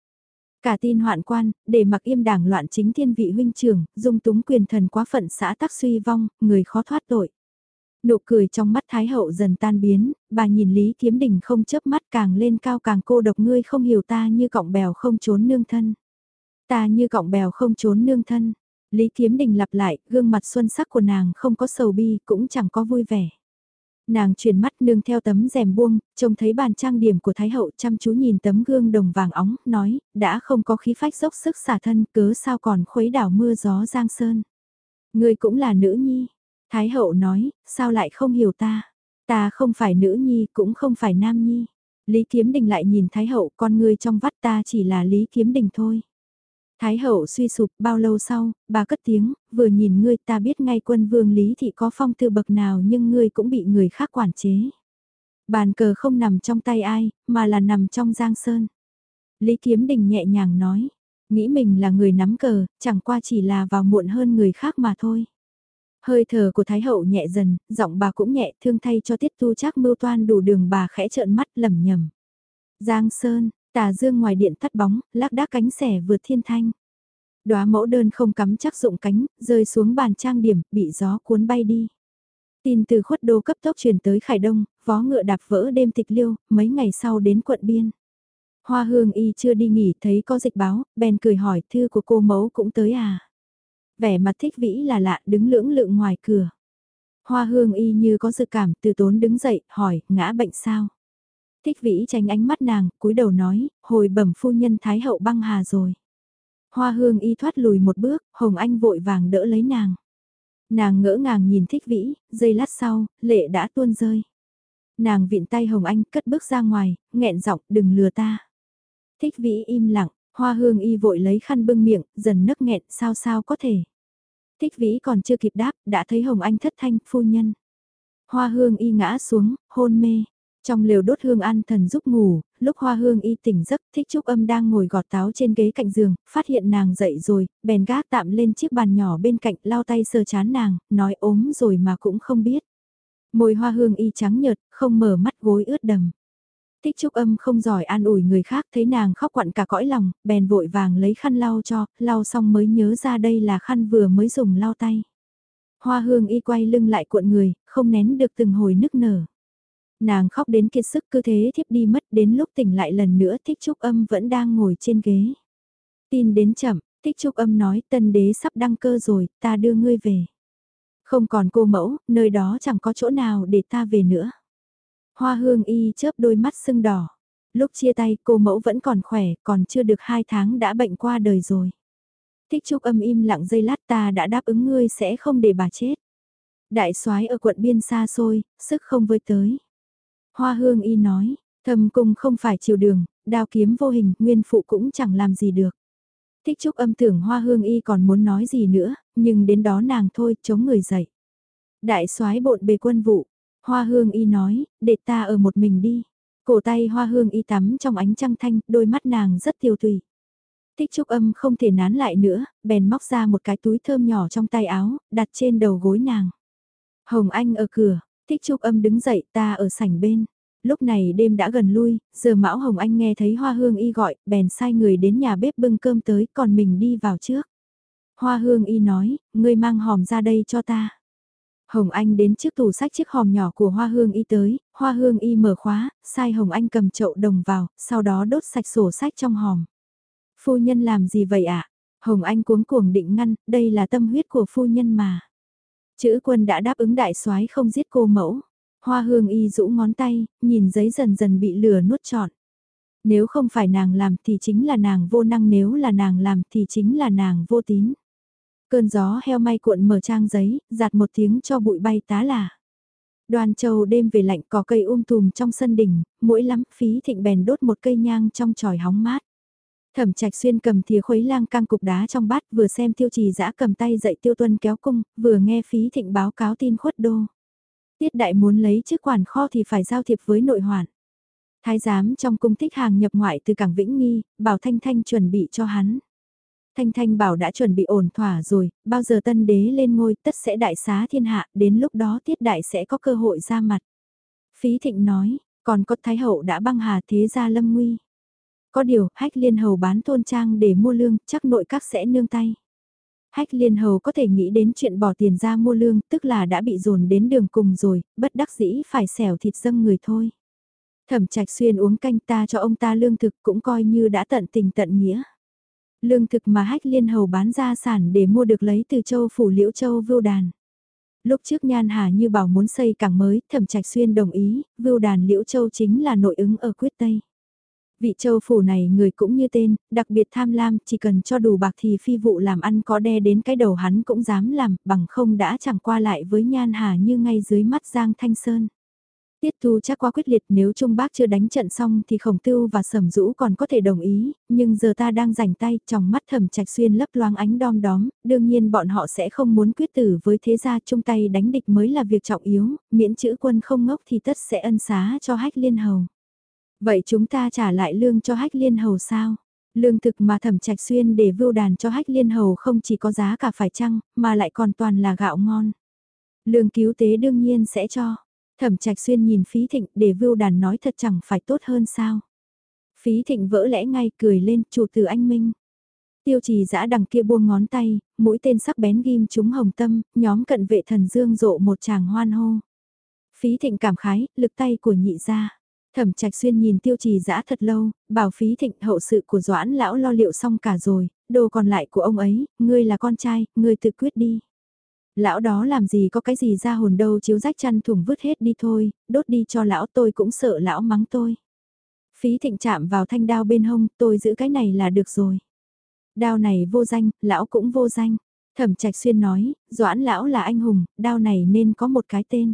Cả tin hoạn quan, để mặc im đảng loạn chính thiên vị huynh trưởng, dung túng quyền thần quá phận xã tắc suy vong, người khó thoát tội. Nụ cười trong mắt Thái Hậu dần tan biến, bà nhìn Lý Kiếm Đình không chớp mắt càng lên cao càng cô độc ngươi không hiểu ta như cọng bèo không trốn nương thân. Ta như cọng bèo không trốn nương thân. Lý Kiếm Đình lặp lại, gương mặt xuân sắc của nàng không có sầu bi, cũng chẳng có vui vẻ. Nàng chuyển mắt nương theo tấm rèm buông, trông thấy bàn trang điểm của Thái Hậu chăm chú nhìn tấm gương đồng vàng óng, nói, đã không có khí phách dốc sức xả thân, cớ sao còn khuấy đảo mưa gió giang sơn. Người cũng là nữ nhi. Thái Hậu nói, sao lại không hiểu ta? Ta không phải nữ nhi, cũng không phải nam nhi. Lý Kiếm Đình lại nhìn Thái Hậu, con người trong vắt ta chỉ là Lý Kiếm Đình thôi. Thái hậu suy sụp bao lâu sau, bà cất tiếng, vừa nhìn ngươi ta biết ngay quân vương Lý Thị có phong tư bậc nào nhưng ngươi cũng bị người khác quản chế. Bàn cờ không nằm trong tay ai, mà là nằm trong giang sơn. Lý Kiếm Đình nhẹ nhàng nói, nghĩ mình là người nắm cờ, chẳng qua chỉ là vào muộn hơn người khác mà thôi. Hơi thở của Thái Hậu nhẹ dần, giọng bà cũng nhẹ thương thay cho tiết tu chắc mưu toan đủ đường bà khẽ trợn mắt lầm nhầm. Giang Sơn, Tà dương ngoài điện tắt bóng, lác đác cánh xẻ vượt thiên thanh. Đóa mẫu đơn không cắm chắc dụng cánh, rơi xuống bàn trang điểm, bị gió cuốn bay đi. Tin từ khuất đô cấp tốc truyền tới Khải Đông, vó ngựa đạp vỡ đêm tịch liêu, mấy ngày sau đến quận biên. Hoa hương y chưa đi nghỉ thấy có dịch báo, bèn cười hỏi thư của cô mẫu cũng tới à. Vẻ mặt thích vĩ là lạ đứng lưỡng lự ngoài cửa. Hoa hương y như có dự cảm từ tốn đứng dậy, hỏi, ngã bệnh sao? Thích vĩ tránh ánh mắt nàng, cúi đầu nói, hồi bẩm phu nhân Thái hậu băng hà rồi. Hoa hương y thoát lùi một bước, Hồng Anh vội vàng đỡ lấy nàng. Nàng ngỡ ngàng nhìn thích vĩ, giây lát sau, lệ đã tuôn rơi. Nàng vịn tay Hồng Anh cất bước ra ngoài, nghẹn giọng đừng lừa ta. Thích vĩ im lặng, hoa hương y vội lấy khăn bưng miệng, dần nấc nghẹn sao sao có thể. Thích vĩ còn chưa kịp đáp, đã thấy Hồng Anh thất thanh, phu nhân. Hoa hương y ngã xuống, hôn mê. Trong lều đốt hương an thần giúp ngủ, lúc hoa hương y tỉnh giấc thích trúc âm đang ngồi gọt táo trên ghế cạnh giường, phát hiện nàng dậy rồi, bèn gác tạm lên chiếc bàn nhỏ bên cạnh lau tay sờ chán nàng, nói ốm rồi mà cũng không biết. Môi hoa hương y trắng nhợt, không mở mắt gối ướt đầm. Thích trúc âm không giỏi an ủi người khác thấy nàng khóc quặn cả cõi lòng, bèn vội vàng lấy khăn lau cho, lau xong mới nhớ ra đây là khăn vừa mới dùng lau tay. Hoa hương y quay lưng lại cuộn người, không nén được từng hồi nức nở. Nàng khóc đến kiệt sức cứ thế thiếp đi mất đến lúc tỉnh lại lần nữa thích trúc âm vẫn đang ngồi trên ghế. Tin đến chậm, thích trúc âm nói tân đế sắp đăng cơ rồi, ta đưa ngươi về. Không còn cô mẫu, nơi đó chẳng có chỗ nào để ta về nữa. Hoa hương y chớp đôi mắt sưng đỏ. Lúc chia tay cô mẫu vẫn còn khỏe, còn chưa được hai tháng đã bệnh qua đời rồi. Thích trúc âm im lặng giây lát ta đã đáp ứng ngươi sẽ không để bà chết. Đại soái ở quận biên xa xôi, sức không với tới. Hoa hương y nói, Thâm cung không phải chiều đường, đao kiếm vô hình, nguyên phụ cũng chẳng làm gì được. Thích Chúc âm tưởng hoa hương y còn muốn nói gì nữa, nhưng đến đó nàng thôi, chống người dậy. Đại soái bộn bề quân vụ, hoa hương y nói, để ta ở một mình đi. Cổ tay hoa hương y tắm trong ánh trăng thanh, đôi mắt nàng rất tiêu tùy. Thích trúc âm không thể nán lại nữa, bèn móc ra một cái túi thơm nhỏ trong tay áo, đặt trên đầu gối nàng. Hồng Anh ở cửa, Thích Trúc Âm đứng dậy ta ở sảnh bên. Lúc này đêm đã gần lui, giờ Mão Hồng Anh nghe thấy Hoa Hương Y gọi, bèn sai người đến nhà bếp bưng cơm tới, còn mình đi vào trước. Hoa Hương Y nói, ngươi mang hòm ra đây cho ta. Hồng Anh đến trước tủ sách chiếc hòm nhỏ của Hoa Hương Y tới, Hoa Hương Y mở khóa, sai Hồng Anh cầm chậu đồng vào, sau đó đốt sạch sổ sách trong hòm. Phu nhân làm gì vậy ạ? À? Hồng Anh cuống cuồng định ngăn, đây là tâm huyết của phu nhân mà. Chữ quân đã đáp ứng đại soái không giết cô mẫu. Hoa hương y rũ ngón tay, nhìn giấy dần dần bị lửa nuốt trọn. Nếu không phải nàng làm thì chính là nàng vô năng nếu là nàng làm thì chính là nàng vô tín. Cơn gió heo may cuộn mở trang giấy, giạt một tiếng cho bụi bay tá là. Đoàn châu đêm về lạnh có cây um tùm trong sân đỉnh, mũi lắm phí thịnh bèn đốt một cây nhang trong tròi hóng mát. Thẩm trạch xuyên cầm thìa khuấy lang căng cục đá trong bát vừa xem tiêu trì dã cầm tay dậy tiêu tuân kéo cung, vừa nghe phí thịnh báo cáo tin khuất đô. Tiết đại muốn lấy chức quản kho thì phải giao thiệp với nội hoạn. Thái giám trong cung thích hàng nhập ngoại từ cảng Vĩnh Nghi, bảo Thanh Thanh chuẩn bị cho hắn. Thanh Thanh bảo đã chuẩn bị ổn thỏa rồi, bao giờ tân đế lên ngôi tất sẽ đại xá thiên hạ, đến lúc đó tiết đại sẽ có cơ hội ra mặt. Phí thịnh nói, còn có thái hậu đã băng hà thế gia lâm nguy. Có điều, hách liên hầu bán thôn trang để mua lương, chắc nội các sẽ nương tay. Hách liên hầu có thể nghĩ đến chuyện bỏ tiền ra mua lương, tức là đã bị dồn đến đường cùng rồi, bất đắc dĩ phải xẻo thịt dâng người thôi. Thẩm trạch xuyên uống canh ta cho ông ta lương thực cũng coi như đã tận tình tận nghĩa. Lương thực mà hách liên hầu bán ra sản để mua được lấy từ châu phủ liễu châu vưu đàn. Lúc trước Nhan Hà như bảo muốn xây cảng mới, thẩm trạch xuyên đồng ý, vưu đàn liễu châu chính là nội ứng ở quyết tây. Vị châu phủ này người cũng như tên, đặc biệt tham lam, chỉ cần cho đủ bạc thì phi vụ làm ăn có đe đến cái đầu hắn cũng dám làm, bằng không đã chẳng qua lại với Nhan Hà như ngay dưới mắt Giang Thanh Sơn. Tiết thu chắc quá quyết liệt nếu Trung Bác chưa đánh trận xong thì khổng tưu và sầm rũ còn có thể đồng ý, nhưng giờ ta đang rảnh tay, trong mắt thầm trạch xuyên lấp loáng ánh đom đóm, đương nhiên bọn họ sẽ không muốn quyết tử với thế gia chung tay đánh địch mới là việc trọng yếu, miễn chữ quân không ngốc thì tất sẽ ân xá cho hách liên hầu. Vậy chúng ta trả lại lương cho hách liên hầu sao? Lương thực mà thẩm trạch xuyên để vưu đàn cho hách liên hầu không chỉ có giá cả phải chăng, mà lại còn toàn là gạo ngon. Lương cứu tế đương nhiên sẽ cho. Thẩm trạch xuyên nhìn phí thịnh để vưu đàn nói thật chẳng phải tốt hơn sao. Phí thịnh vỡ lẽ ngay cười lên chủ từ anh Minh. Tiêu trì giã đằng kia buông ngón tay, mũi tên sắc bén ghim trúng hồng tâm, nhóm cận vệ thần dương rộ một chàng hoan hô. Phí thịnh cảm khái, lực tay của nhị gia. Thẩm trạch xuyên nhìn tiêu trì giã thật lâu, bảo phí thịnh hậu sự của doãn lão lo liệu xong cả rồi, đồ còn lại của ông ấy, ngươi là con trai, ngươi tự quyết đi. Lão đó làm gì có cái gì ra hồn đâu chiếu rách chăn thùng vứt hết đi thôi, đốt đi cho lão tôi cũng sợ lão mắng tôi. Phí thịnh chạm vào thanh đao bên hông, tôi giữ cái này là được rồi. Đao này vô danh, lão cũng vô danh. Thẩm trạch xuyên nói, doãn lão là anh hùng, đao này nên có một cái tên.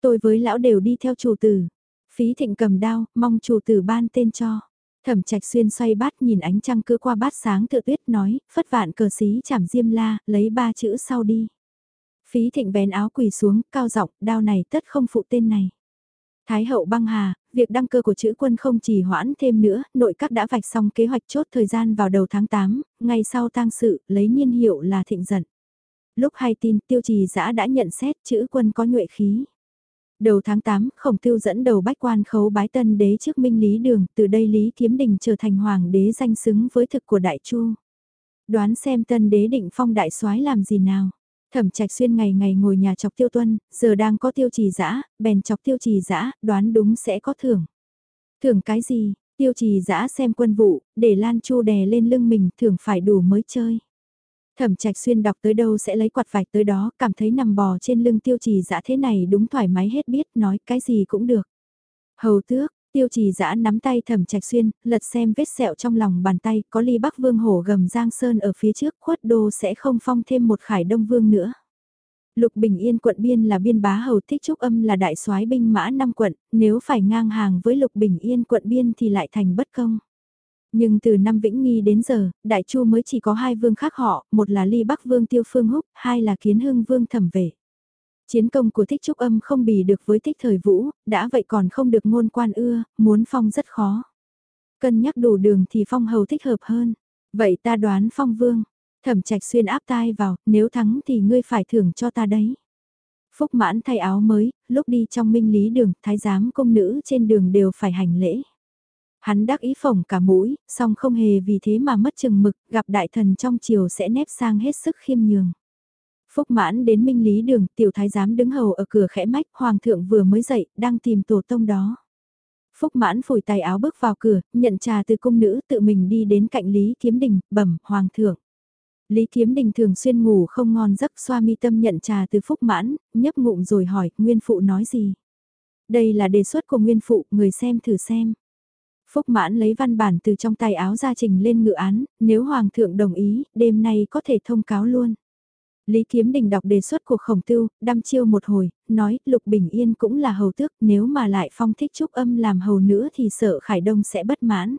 Tôi với lão đều đi theo chủ tử. Phí thịnh cầm đao, mong chủ tử ban tên cho. Thẩm trạch xuyên xoay bát nhìn ánh trăng cứ qua bát sáng tự tuyết nói, phất vạn cờ xí chảm diêm la, lấy ba chữ sau đi. Phí thịnh bén áo quỳ xuống, cao giọng, đao này tất không phụ tên này. Thái hậu băng hà, việc đăng cơ của chữ quân không chỉ hoãn thêm nữa, nội các đã vạch xong kế hoạch chốt thời gian vào đầu tháng 8, ngày sau tang sự, lấy niên hiệu là thịnh giận. Lúc hay tin tiêu trì giã đã nhận xét chữ quân có nhuệ khí. Đầu tháng 8, khổng tiêu dẫn đầu bách quan khấu bái tân đế trước minh lý đường, từ đây Lý Kiếm Đình trở thành hoàng đế danh xứng với thực của đại chu. Đoán xem tân đế định phong đại soái làm gì nào. Thẩm trạch xuyên ngày ngày ngồi nhà chọc tiêu tuân, giờ đang có tiêu trì dã bèn chọc tiêu trì dã đoán đúng sẽ có thưởng. Thưởng cái gì, tiêu trì dã xem quân vụ, để Lan Chu đè lên lưng mình thưởng phải đủ mới chơi. Thẩm trạch xuyên đọc tới đâu sẽ lấy quạt vạch tới đó, cảm thấy nằm bò trên lưng tiêu trì dã thế này đúng thoải mái hết biết, nói cái gì cũng được. Hầu tước, Tiêu trì dã nắm tay thẩm trạch xuyên, lật xem vết sẹo trong lòng bàn tay, có ly bắc vương hổ gầm giang sơn ở phía trước, khuất đô sẽ không phong thêm một khải đông vương nữa. Lục Bình Yên quận biên là biên bá hầu thích trúc âm là đại soái binh mã năm quận, nếu phải ngang hàng với Lục Bình Yên quận biên thì lại thành bất công. Nhưng từ năm Vĩnh Nghi đến giờ, Đại Chu mới chỉ có hai vương khác họ, một là Ly Bắc Vương Tiêu Phương Húc, hai là Kiến Hưng Vương Thẩm Vệ. Chiến công của thích trúc âm không bì được với thích thời vũ, đã vậy còn không được ngôn quan ưa, muốn phong rất khó. Cân nhắc đủ đường thì phong hầu thích hợp hơn. Vậy ta đoán phong vương, thẩm trạch xuyên áp tai vào, nếu thắng thì ngươi phải thưởng cho ta đấy. Phúc mãn thay áo mới, lúc đi trong minh lý đường, thái giám công nữ trên đường đều phải hành lễ. Hắn đắc ý phỏng cả mũi, song không hề vì thế mà mất chừng mực, gặp đại thần trong chiều sẽ nép sang hết sức khiêm nhường. Phúc mãn đến minh lý đường, tiểu thái giám đứng hầu ở cửa khẽ mách, hoàng thượng vừa mới dậy, đang tìm tổ tông đó. Phúc mãn phủi tay áo bước vào cửa, nhận trà từ cung nữ tự mình đi đến cạnh Lý Kiếm Đình, bẩm, hoàng thượng. Lý Kiếm Đình thường xuyên ngủ không ngon giấc xoa mi tâm nhận trà từ Phúc mãn, nhấp ngụm rồi hỏi, nguyên phụ nói gì? Đây là đề xuất của nguyên phụ, người xem thử xem. Phúc mãn lấy văn bản từ trong tay áo ra trình lên ngự án, nếu hoàng thượng đồng ý, đêm nay có thể thông cáo luôn. Lý Kiếm Đình đọc đề xuất của khổng tưu, đăm chiêu một hồi, nói Lục Bình Yên cũng là hầu tước, nếu mà lại phong thích trúc âm làm hầu nữa thì sợ Khải Đông sẽ bất mãn.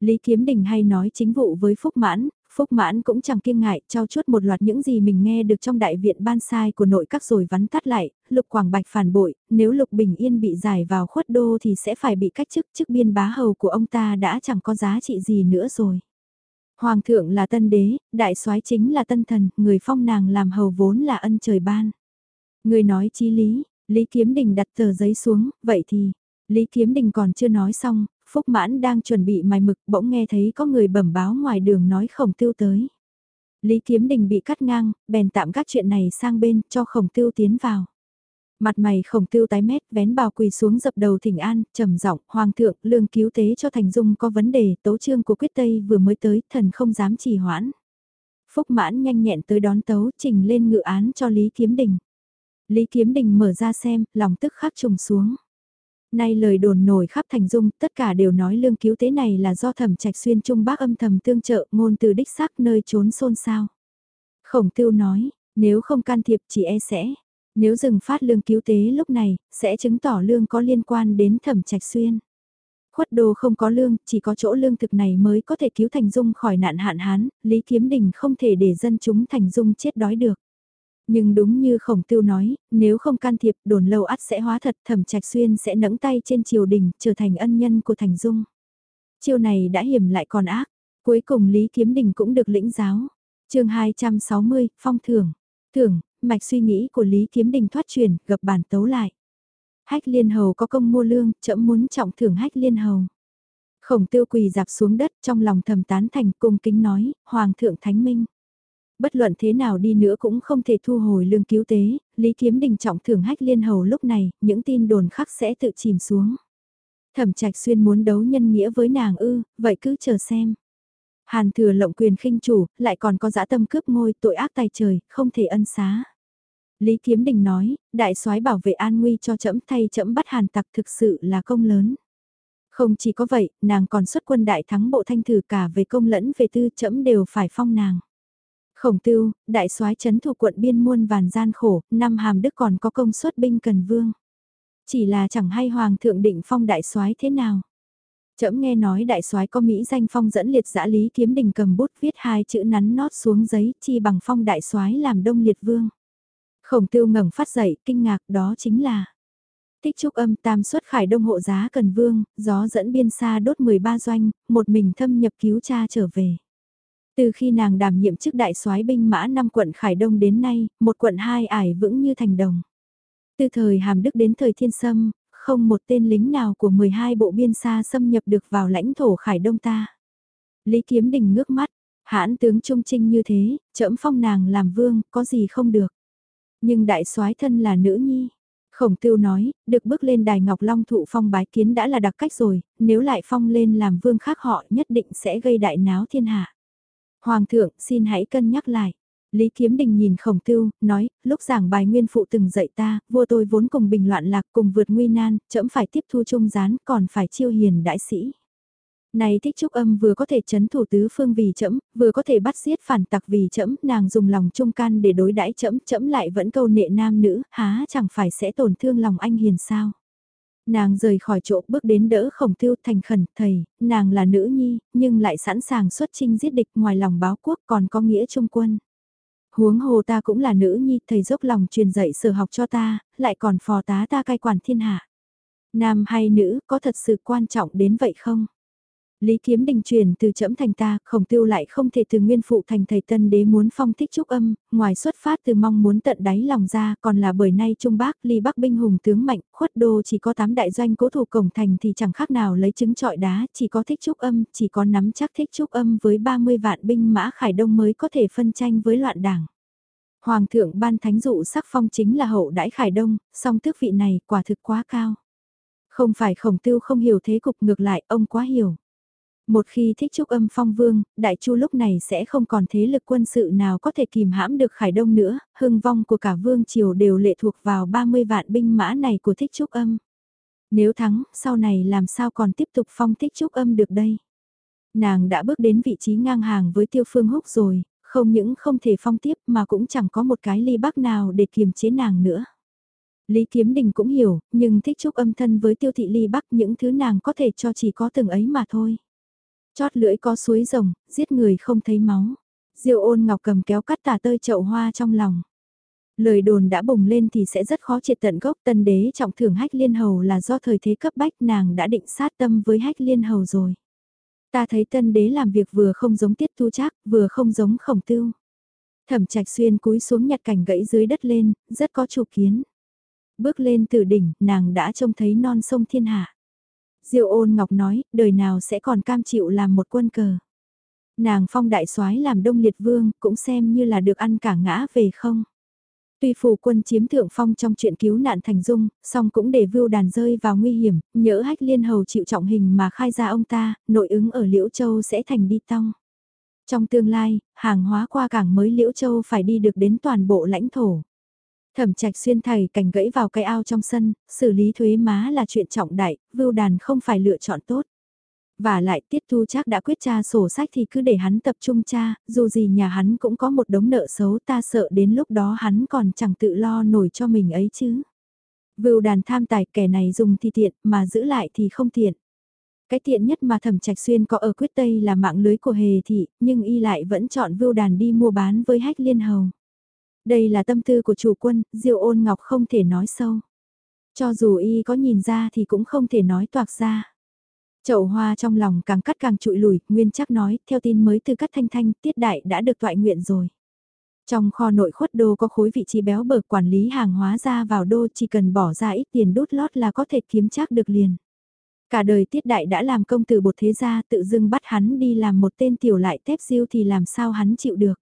Lý Kiếm Đình hay nói chính vụ với Phúc Mãn, Phúc Mãn cũng chẳng kiêng ngại, trao chuốt một loạt những gì mình nghe được trong đại viện ban sai của nội các rồi vắn tắt lại, Lục Quảng Bạch phản bội, nếu Lục Bình Yên bị giải vào khuất đô thì sẽ phải bị cách chức, chức biên bá hầu của ông ta đã chẳng có giá trị gì nữa rồi. Hoàng thượng là tân đế, đại soái chính là tân thần, người phong nàng làm hầu vốn là ân trời ban. Người nói chí lý, Lý Kiếm Đình đặt tờ giấy xuống, vậy thì, Lý Kiếm Đình còn chưa nói xong, Phúc Mãn đang chuẩn bị mài mực bỗng nghe thấy có người bẩm báo ngoài đường nói khổng tiêu tới. Lý Kiếm Đình bị cắt ngang, bèn tạm các chuyện này sang bên cho khổng tiêu tiến vào. Mặt mày khổng tiêu tái mét, vén bào quỳ xuống dập đầu thỉnh an, trầm giọng Hoàng thượng, lương cứu tế cho Thành Dung có vấn đề, tấu trương của quyết tây vừa mới tới, thần không dám trì hoãn. Phúc mãn nhanh nhẹn tới đón tấu, trình lên ngự án cho Lý Kiếm Đình. Lý Kiếm Đình mở ra xem, lòng tức khắc trùng xuống. Nay lời đồn nổi khắp thành dung, tất cả đều nói lương cứu tế này là do thẩm trạch xuyên trung bác âm thầm tương trợ, ngôn từ đích xác nơi trốn xôn xao. Khổng tiêu nói, nếu không can thiệp chỉ e sẽ, nếu dừng phát lương cứu tế lúc này, sẽ chứng tỏ lương có liên quan đến thẩm trạch xuyên. Khuất đồ không có lương, chỉ có chỗ lương thực này mới có thể cứu Thành Dung khỏi nạn hạn hán, Lý Kiếm Đình không thể để dân chúng Thành Dung chết đói được. Nhưng đúng như khổng tiêu nói, nếu không can thiệp đồn lâu ắt sẽ hóa thật thẩm trạch xuyên sẽ nẫng tay trên triều đình trở thành ân nhân của Thành Dung. Chiêu này đã hiểm lại còn ác, cuối cùng Lý Kiếm Đình cũng được lĩnh giáo. chương 260, Phong Thưởng. Thưởng, mạch suy nghĩ của Lý Kiếm Đình thoát truyền, gặp bản tấu lại. Hách liên hầu có công mua lương, chậm muốn trọng thưởng hách liên hầu. Khổng tiêu quỳ dạp xuống đất trong lòng thầm tán thành cung kính nói, Hoàng thượng Thánh Minh bất luận thế nào đi nữa cũng không thể thu hồi lương cứu tế, Lý Kiếm Đình trọng thưởng hách liên hầu lúc này, những tin đồn khắc sẽ tự chìm xuống. Thẩm trạch xuyên muốn đấu nhân nghĩa với nàng ư, vậy cứ chờ xem. Hàn thừa lộng quyền khinh chủ, lại còn có dã tâm cướp ngôi tội ác tài trời, không thể ân xá. Lý Kiếm Đình nói, đại soái bảo vệ an nguy cho trẫm thay trẫm bắt hàn tặc thực sự là công lớn. Không chỉ có vậy, nàng còn xuất quân đại thắng bộ thanh thử cả về công lẫn về tư trẫm đều phải phong nàng. Khổng tưu, đại soái chấn thủ quận biên muôn vàn gian khổ, năm hàm đức còn có công suất binh cần vương. Chỉ là chẳng hay hoàng thượng định phong đại soái thế nào. Trẫm nghe nói đại soái có mỹ danh phong dẫn liệt giã lý kiếm đình cầm bút viết hai chữ nắn nót xuống giấy chi bằng phong đại soái làm đông liệt vương. Khổng tưu ngẩng phát dậy kinh ngạc đó chính là Tích trúc âm tam xuất khải đông hộ giá cần vương, gió dẫn biên xa đốt 13 doanh, một mình thâm nhập cứu cha trở về. Từ khi nàng đảm nhiệm chức đại soái binh mã năm quận Khải Đông đến nay, một quận hai ải vững như thành đồng. Từ thời Hàm Đức đến thời Thiên Sâm, không một tên lính nào của 12 bộ biên xa xâm nhập được vào lãnh thổ Khải Đông ta. Lý Kiếm Đình ngước mắt, hãn tướng trung trinh như thế, trẫm phong nàng làm vương, có gì không được. Nhưng đại soái thân là nữ nhi. Khổng tưu nói, được bước lên đài Ngọc Long thụ phong bái kiến đã là đặc cách rồi, nếu lại phong lên làm vương khác họ nhất định sẽ gây đại náo thiên hạ. Hoàng thượng, xin hãy cân nhắc lại. Lý Kiếm Đình nhìn khổng tưu, nói, lúc giảng bài nguyên phụ từng dạy ta, vua tôi vốn cùng bình loạn lạc cùng vượt nguy nan, trẫm phải tiếp thu trung gián, còn phải chiêu hiền đại sĩ. Này thích trúc âm vừa có thể chấn thủ tứ phương vì trẫm, vừa có thể bắt giết phản tặc vì trẫm, nàng dùng lòng trung can để đối đãi trẫm, trẫm lại vẫn câu nệ nam nữ, há chẳng phải sẽ tổn thương lòng anh hiền sao? Nàng rời khỏi chỗ bước đến đỡ khổng tiêu thành khẩn, thầy, nàng là nữ nhi, nhưng lại sẵn sàng xuất chinh giết địch ngoài lòng báo quốc còn có nghĩa trung quân. Huống hồ ta cũng là nữ nhi, thầy dốc lòng truyền dạy sở học cho ta, lại còn phò tá ta cai quản thiên hạ. Nam hay nữ, có thật sự quan trọng đến vậy không? Lý Kiếm Đình truyền từ trẫm thành ta, khổng tiêu lại không thể từ nguyên phụ thành thầy tân đế muốn phong thích trúc âm, ngoài xuất phát từ mong muốn tận đáy lòng ra còn là bởi nay Trung Bắc ly Bắc binh hùng tướng mạnh, khuất đô chỉ có 8 đại doanh cố thủ cổng thành thì chẳng khác nào lấy trứng trọi đá, chỉ có thích trúc âm, chỉ có nắm chắc thích trúc âm với 30 vạn binh mã khải đông mới có thể phân tranh với loạn đảng. Hoàng thượng ban thánh dụ sắc phong chính là hậu đãi khải đông, song tước vị này quả thực quá cao. Không phải khổng tiêu không hiểu thế cục ngược lại ông quá hiểu. Một khi thích trúc âm phong vương, đại chu lúc này sẽ không còn thế lực quân sự nào có thể kìm hãm được Khải Đông nữa, hưng vong của cả vương triều đều lệ thuộc vào 30 vạn binh mã này của thích trúc âm. Nếu thắng, sau này làm sao còn tiếp tục phong thích trúc âm được đây? Nàng đã bước đến vị trí ngang hàng với tiêu phương húc rồi, không những không thể phong tiếp mà cũng chẳng có một cái ly bắc nào để kiềm chế nàng nữa. Lý Kiếm Đình cũng hiểu, nhưng thích trúc âm thân với tiêu thị ly bắc những thứ nàng có thể cho chỉ có từng ấy mà thôi. Chót lưỡi có suối rồng, giết người không thấy máu. Diêu ôn ngọc cầm kéo cắt tả tơi chậu hoa trong lòng. Lời đồn đã bùng lên thì sẽ rất khó triệt tận gốc tân đế trọng thưởng hách liên hầu là do thời thế cấp bách nàng đã định sát tâm với hách liên hầu rồi. Ta thấy tân đế làm việc vừa không giống tiết thu trác, vừa không giống khổng tưu. Thẩm trạch xuyên cúi xuống nhặt cảnh gãy dưới đất lên, rất có chủ kiến. Bước lên từ đỉnh, nàng đã trông thấy non sông thiên hạ. Diêu ôn ngọc nói, đời nào sẽ còn cam chịu làm một quân cờ. Nàng phong đại soái làm đông liệt vương, cũng xem như là được ăn cả ngã về không. Tuy phù quân chiếm thượng phong trong chuyện cứu nạn thành dung, song cũng để vưu đàn rơi vào nguy hiểm, nhỡ hách liên hầu chịu trọng hình mà khai ra ông ta, nội ứng ở Liễu Châu sẽ thành đi tong. Trong tương lai, hàng hóa qua cảng mới Liễu Châu phải đi được đến toàn bộ lãnh thổ. Thẩm trạch xuyên thầy cành gãy vào cái ao trong sân, xử lý thuế má là chuyện trọng đại, vưu đàn không phải lựa chọn tốt. Và lại tiết thu chắc đã quyết tra sổ sách thì cứ để hắn tập trung tra, dù gì nhà hắn cũng có một đống nợ xấu ta sợ đến lúc đó hắn còn chẳng tự lo nổi cho mình ấy chứ. Vưu đàn tham tài kẻ này dùng thì tiện mà giữ lại thì không tiện. Cái tiện nhất mà thẩm trạch xuyên có ở quyết tây là mạng lưới của hề thị, nhưng y lại vẫn chọn vưu đàn đi mua bán với hách liên hầu. Đây là tâm tư của chủ quân, diêu ôn ngọc không thể nói sâu. Cho dù y có nhìn ra thì cũng không thể nói toạc ra. Chậu hoa trong lòng càng cắt càng trụi lùi, Nguyên chắc nói, theo tin mới từ các thanh thanh, tiết đại đã được toại nguyện rồi. Trong kho nội khuất đô có khối vị trí béo bở quản lý hàng hóa ra vào đô chỉ cần bỏ ra ít tiền đút lót là có thể kiếm chắc được liền. Cả đời tiết đại đã làm công từ bột thế gia tự dưng bắt hắn đi làm một tên tiểu lại tép diêu thì làm sao hắn chịu được.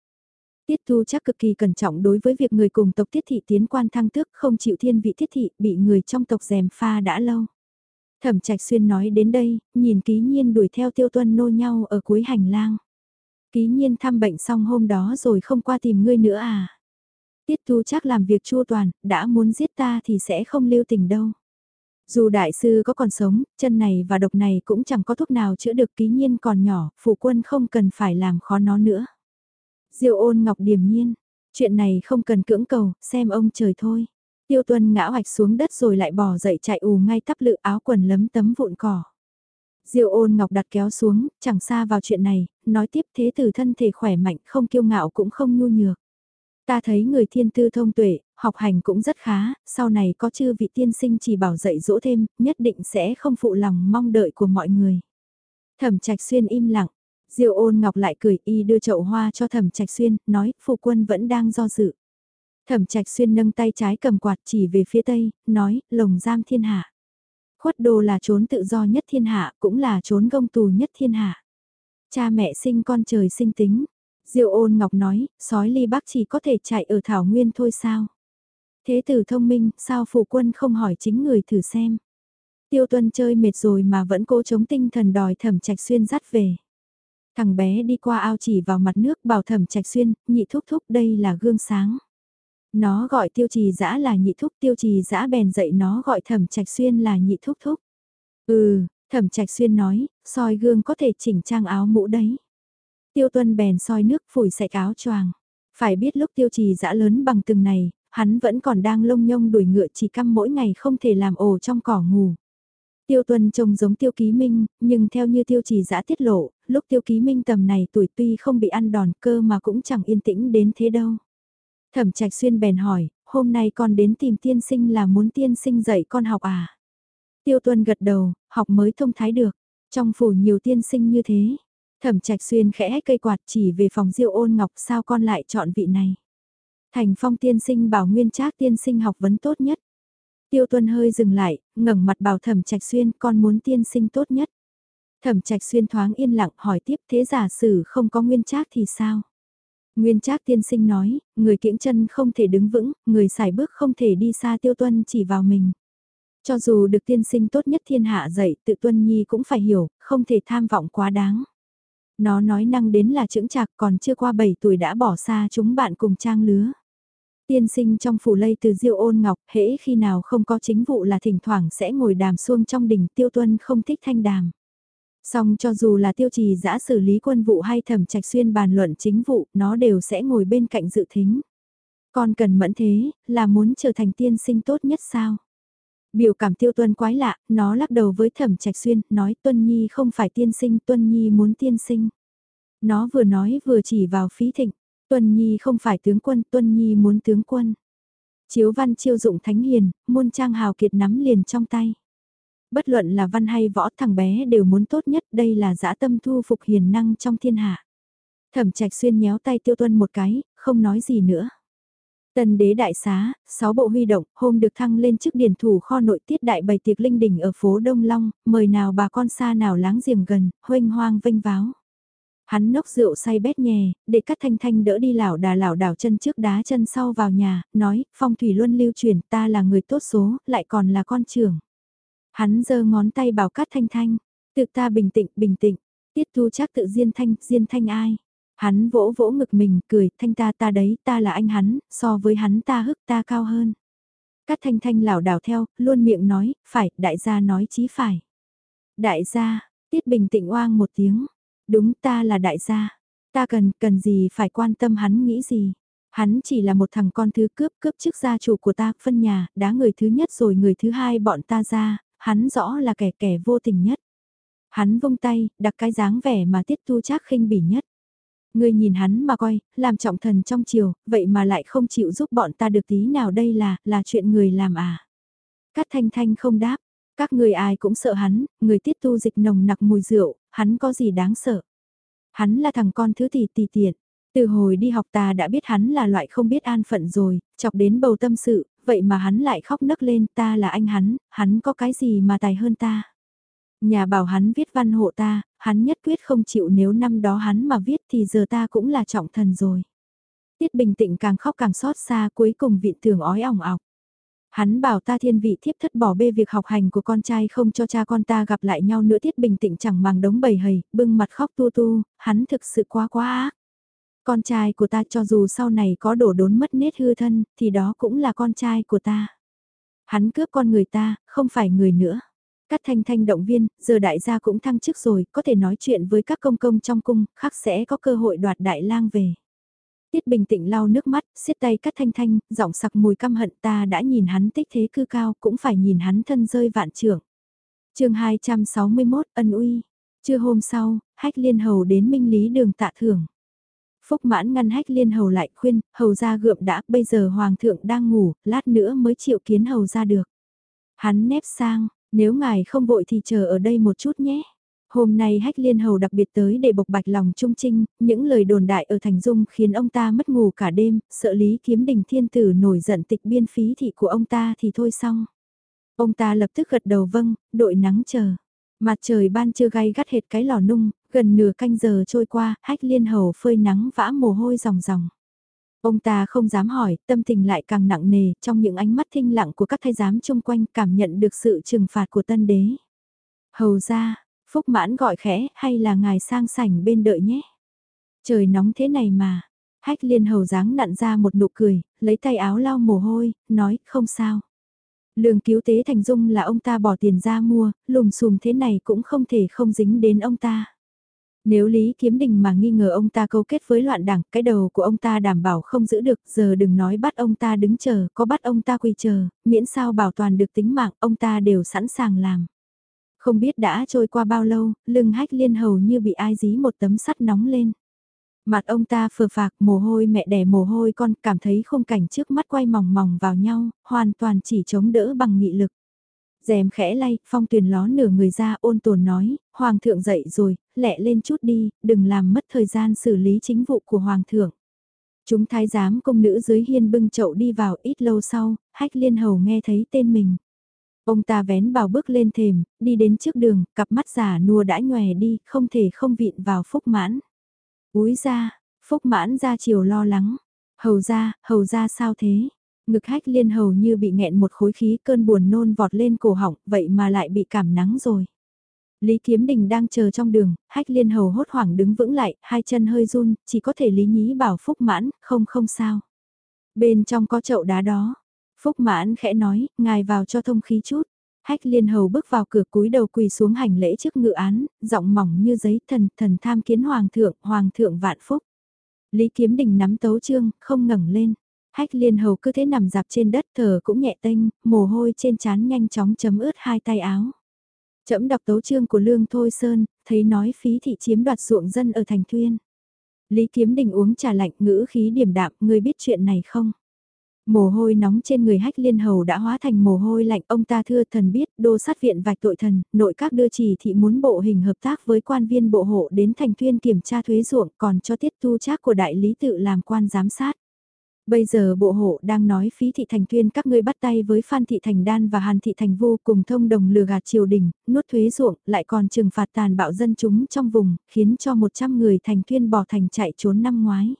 Tiết Thu chắc cực kỳ cẩn trọng đối với việc người cùng tộc Tiết Thị tiến quan thăng tước không chịu thiên vị Tiết Thị bị người trong tộc dèm pha đã lâu. Thẩm Trạch Xuyên nói đến đây, nhìn ký nhiên đuổi theo tiêu tuân nô nhau ở cuối hành lang. Ký nhiên thăm bệnh xong hôm đó rồi không qua tìm ngươi nữa à. Tiết Thu chắc làm việc chua toàn, đã muốn giết ta thì sẽ không lưu tình đâu. Dù đại sư có còn sống, chân này và độc này cũng chẳng có thuốc nào chữa được ký nhiên còn nhỏ, phụ quân không cần phải làm khó nó nữa. Diêu ôn ngọc điềm nhiên, chuyện này không cần cưỡng cầu, xem ông trời thôi. Tiêu tuân ngã hoạch xuống đất rồi lại bò dậy chạy ù ngay tắp lự áo quần lấm tấm vụn cỏ. Diêu ôn ngọc đặt kéo xuống, chẳng xa vào chuyện này, nói tiếp thế từ thân thể khỏe mạnh không kiêu ngạo cũng không nhu nhược. Ta thấy người thiên tư thông tuệ, học hành cũng rất khá, sau này có chư vị tiên sinh chỉ bảo dạy dỗ thêm, nhất định sẽ không phụ lòng mong đợi của mọi người. Thẩm trạch xuyên im lặng, Diêu ôn ngọc lại cười y đưa chậu hoa cho thẩm trạch xuyên, nói phụ quân vẫn đang do dự. Thẩm trạch xuyên nâng tay trái cầm quạt chỉ về phía tây, nói, lồng giam thiên hạ. Khuất đồ là trốn tự do nhất thiên hạ, cũng là trốn gông tù nhất thiên hạ. Cha mẹ sinh con trời sinh tính. Diêu ôn ngọc nói, sói ly bắc chỉ có thể chạy ở thảo nguyên thôi sao. Thế tử thông minh, sao phụ quân không hỏi chính người thử xem. Tiêu tuân chơi mệt rồi mà vẫn cố chống tinh thần đòi thẩm trạch xuyên dắt về. Thằng bé đi qua ao chỉ vào mặt nước bảo thẩm trạch xuyên, nhị thúc thúc đây là gương sáng. Nó gọi tiêu trì dã là nhị thúc tiêu trì dã bèn dậy nó gọi thẩm trạch xuyên là nhị thúc thúc. Ừ, thẩm trạch xuyên nói, soi gương có thể chỉnh trang áo mũ đấy. Tiêu tuân bèn soi nước phủi sạch áo choàng. Phải biết lúc tiêu trì dã lớn bằng từng này, hắn vẫn còn đang lông nhông đuổi ngựa chỉ căm mỗi ngày không thể làm ổ trong cỏ ngủ. Tiêu tuân trông giống tiêu ký minh, nhưng theo như tiêu Chỉ giã tiết lộ, lúc tiêu ký minh tầm này tuổi tuy không bị ăn đòn cơ mà cũng chẳng yên tĩnh đến thế đâu. Thẩm trạch xuyên bèn hỏi, hôm nay con đến tìm tiên sinh là muốn tiên sinh dạy con học à? Tiêu tuân gật đầu, học mới thông thái được, trong phủ nhiều tiên sinh như thế. Thẩm trạch xuyên khẽ cây quạt chỉ về phòng diêu ôn ngọc sao con lại chọn vị này. Thành phong tiên sinh bảo nguyên trác tiên sinh học vấn tốt nhất. Tiêu tuân hơi dừng lại, ngẩng mặt bảo thẩm trạch xuyên con muốn tiên sinh tốt nhất. Thẩm trạch xuyên thoáng yên lặng hỏi tiếp thế giả sử không có nguyên trác thì sao? Nguyên trác tiên sinh nói, người kiễng chân không thể đứng vững, người xài bước không thể đi xa tiêu tuân chỉ vào mình. Cho dù được tiên sinh tốt nhất thiên hạ dạy, tự tuân nhi cũng phải hiểu, không thể tham vọng quá đáng. Nó nói năng đến là chững chạc còn chưa qua 7 tuổi đã bỏ xa chúng bạn cùng trang lứa. Tiên sinh trong phủ lây từ diêu ôn ngọc, hễ khi nào không có chính vụ là thỉnh thoảng sẽ ngồi đàm xuông trong đỉnh tiêu tuân không thích thanh đàm. Song cho dù là tiêu trì giã xử lý quân vụ hay thẩm trạch xuyên bàn luận chính vụ, nó đều sẽ ngồi bên cạnh dự thính. Con cần mẫn thế, là muốn trở thành tiên sinh tốt nhất sao? Biểu cảm tiêu tuân quái lạ, nó lắc đầu với thẩm trạch xuyên, nói tuân nhi không phải tiên sinh, tuân nhi muốn tiên sinh. Nó vừa nói vừa chỉ vào phí thịnh, tuân nhi không phải tướng quân, tuân nhi muốn tướng quân. Chiếu văn chiêu dụng thánh hiền, muôn trang hào kiệt nắm liền trong tay. Bất luận là văn hay võ thằng bé đều muốn tốt nhất, đây là dã tâm thu phục hiền năng trong thiên hạ. Thẩm trạch xuyên nhéo tay tiêu tuân một cái, không nói gì nữa. Tần đế đại xá, sáu bộ huy động, hôm được thăng lên chức điển thủ kho nội tiết đại bày tiệc linh đỉnh ở phố Đông Long, mời nào bà con xa nào láng giềng gần, hoanh hoang vinh váo. Hắn nốc rượu say bét nhè, để cắt thanh thanh đỡ đi lảo đà lảo đảo chân trước đá chân sau vào nhà, nói, phong thủy luân lưu truyền, ta là người tốt số, lại còn là con trưởng. Hắn giơ ngón tay bảo cắt thanh thanh, tự ta bình tĩnh, bình tĩnh, tiết thu chắc tự diên thanh, diên thanh ai. Hắn vỗ vỗ ngực mình, cười, thanh ta ta đấy, ta là anh hắn, so với hắn ta hức ta cao hơn. Cát thanh thanh lảo đảo theo, luôn miệng nói, phải, đại gia nói chí phải. Đại gia, tiết bình tĩnh oang một tiếng. Đúng ta là đại gia. Ta cần, cần gì phải quan tâm hắn nghĩ gì. Hắn chỉ là một thằng con thứ cướp cướp chức gia chủ của ta, phân nhà, đá người thứ nhất rồi người thứ hai bọn ta ra, hắn rõ là kẻ kẻ vô tình nhất. Hắn vung tay, đặt cái dáng vẻ mà tiết tu chắc khinh bỉ nhất. Ngươi nhìn hắn mà coi, làm trọng thần trong chiều, vậy mà lại không chịu giúp bọn ta được tí nào đây là, là chuyện người làm à. Cát thanh thanh không đáp, các người ai cũng sợ hắn, người tiết tu dịch nồng nặc mùi rượu, hắn có gì đáng sợ. Hắn là thằng con thứ tỷ tỷ tiện. Từ hồi đi học ta đã biết hắn là loại không biết an phận rồi, chọc đến bầu tâm sự, vậy mà hắn lại khóc nấc lên ta là anh hắn, hắn có cái gì mà tài hơn ta. Nhà bảo hắn viết văn hộ ta, hắn nhất quyết không chịu nếu năm đó hắn mà viết thì giờ ta cũng là trọng thần rồi. Tiết bình tĩnh càng khóc càng xót xa cuối cùng viện thường ói ỏng ọc. Hắn bảo ta thiên vị thiếp thất bỏ bê việc học hành của con trai không cho cha con ta gặp lại nhau nữa tiết bình tĩnh chẳng màng đống bầy hầy, bưng mặt khóc tu tu, hắn thực sự quá quá ác. Con trai của ta cho dù sau này có đổ đốn mất nết hư thân, thì đó cũng là con trai của ta. Hắn cướp con người ta, không phải người nữa. Cát thanh thanh động viên, giờ đại gia cũng thăng chức rồi, có thể nói chuyện với các công công trong cung, khác sẽ có cơ hội đoạt đại lang về. Tiết bình tĩnh lau nước mắt, xiết tay cắt thanh thanh, giọng sặc mùi căm hận ta đã nhìn hắn tích thế cư cao, cũng phải nhìn hắn thân rơi vạn trưởng. chương 261, ân uy. Trưa hôm sau, hách liên hầu đến minh lý đường tạ thưởng. Phúc mãn ngăn hách liên hầu lại khuyên, hầu ra gượm đã, bây giờ hoàng thượng đang ngủ, lát nữa mới chịu kiến hầu ra được. Hắn nép sang, nếu ngài không vội thì chờ ở đây một chút nhé. Hôm nay hách liên hầu đặc biệt tới để bộc bạch lòng trung trinh, những lời đồn đại ở Thành Dung khiến ông ta mất ngủ cả đêm, sợ lý kiếm đình thiên tử nổi giận tịch biên phí thị của ông ta thì thôi xong. Ông ta lập tức gật đầu vâng, đội nắng chờ. Mặt trời ban chưa gai gắt hệt cái lò nung, gần nửa canh giờ trôi qua, hách liên hầu phơi nắng vã mồ hôi ròng ròng. Ông ta không dám hỏi, tâm tình lại càng nặng nề, trong những ánh mắt thinh lặng của các thái giám chung quanh cảm nhận được sự trừng phạt của tân đế. Hầu ra, Phúc mãn gọi khẽ, hay là ngài sang sảnh bên đợi nhé. Trời nóng thế này mà. Hách liên hầu dáng nặn ra một nụ cười, lấy tay áo lau mồ hôi, nói, không sao. Lương cứu tế thành dung là ông ta bỏ tiền ra mua, lùm xùm thế này cũng không thể không dính đến ông ta. Nếu Lý Kiếm Đình mà nghi ngờ ông ta câu kết với loạn đảng, cái đầu của ông ta đảm bảo không giữ được, giờ đừng nói bắt ông ta đứng chờ, có bắt ông ta quỳ chờ, miễn sao bảo toàn được tính mạng, ông ta đều sẵn sàng làm. Không biết đã trôi qua bao lâu, lưng hách liên hầu như bị ai dí một tấm sắt nóng lên. Mặt ông ta phờ phạc mồ hôi mẹ đẻ mồ hôi con cảm thấy khung cảnh trước mắt quay mỏng mỏng vào nhau, hoàn toàn chỉ chống đỡ bằng nghị lực. rèm khẽ lay, phong tuyền ló nửa người ra ôn tồn nói, Hoàng thượng dậy rồi, lẹ lên chút đi, đừng làm mất thời gian xử lý chính vụ của Hoàng thượng. Chúng thái giám công nữ dưới hiên bưng chậu đi vào ít lâu sau, hách liên hầu nghe thấy tên mình. Ông ta vén vào bước lên thềm, đi đến trước đường, cặp mắt giả nua đã nhòe đi, không thể không vịn vào phúc mãn. Úi ra, phúc mãn ra chiều lo lắng. Hầu ra, hầu ra sao thế? Ngực hách liên hầu như bị nghẹn một khối khí cơn buồn nôn vọt lên cổ họng, vậy mà lại bị cảm nắng rồi. Lý Kiếm Đình đang chờ trong đường, hách liên hầu hốt hoảng đứng vững lại, hai chân hơi run, chỉ có thể lý nhí bảo phúc mãn, không không sao. Bên trong có chậu đá đó, Phúc mãn khẽ nói, ngài vào cho thông khí chút. Hách liên hầu bước vào cửa cúi đầu quỳ xuống hành lễ trước ngự án, giọng mỏng như giấy thần thần tham kiến hoàng thượng, hoàng thượng vạn phúc. Lý kiếm đình nắm tấu chương, không ngẩng lên. Hách liên hầu cứ thế nằm dạp trên đất thở cũng nhẹ tênh, mồ hôi trên trán nhanh chóng chấm ướt hai tay áo. Chấm đọc tấu chương của Lương Thôi Sơn, thấy nói phí thị chiếm đoạt ruộng dân ở thành thuyên. Lý Kiếm Đình uống trà lạnh ngữ khí điểm đạm, ngươi biết chuyện này không? Mồ hôi nóng trên người hách liên hầu đã hóa thành mồ hôi lạnh ông ta thưa thần biết đô sát viện vạch tội thần, nội các đưa chỉ thị muốn bộ hình hợp tác với quan viên bộ hộ đến thành tuyên kiểm tra thuế ruộng còn cho tiết tu trác của đại lý tự làm quan giám sát. Bây giờ bộ hộ đang nói phí thị thành tuyên các ngươi bắt tay với Phan thị thành đan và Hàn thị thành vô cùng thông đồng lừa gạt triều đình, nuốt thuế ruộng, lại còn trừng phạt tàn bạo dân chúng trong vùng, khiến cho 100 người thành tuyên bỏ thành chạy trốn năm ngoái.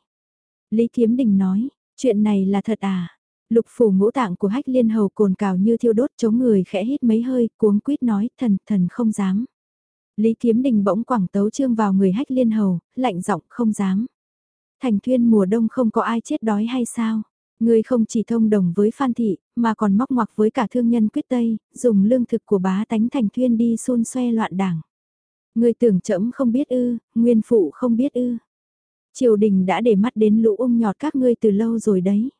Lý Kiếm Đình nói, chuyện này là thật à? Lục phủ ngũ tạng của hách liên hầu cồn cào như thiêu đốt chống người khẽ hít mấy hơi, cuống quýt nói, thần, thần không dám. Lý Kiếm Đình bỗng quẳng tấu trương vào người hách liên hầu, lạnh giọng không dám. Thành thuyên mùa đông không có ai chết đói hay sao? ngươi không chỉ thông đồng với Phan Thị, mà còn móc ngoặc với cả thương nhân quyết Tây, dùng lương thực của bá tánh thành thuyên đi xôn xoe loạn đảng. ngươi tưởng chậm không biết ư, nguyên phụ không biết ư. Triều đình đã để mắt đến lũ ung nhọt các ngươi từ lâu rồi đấy.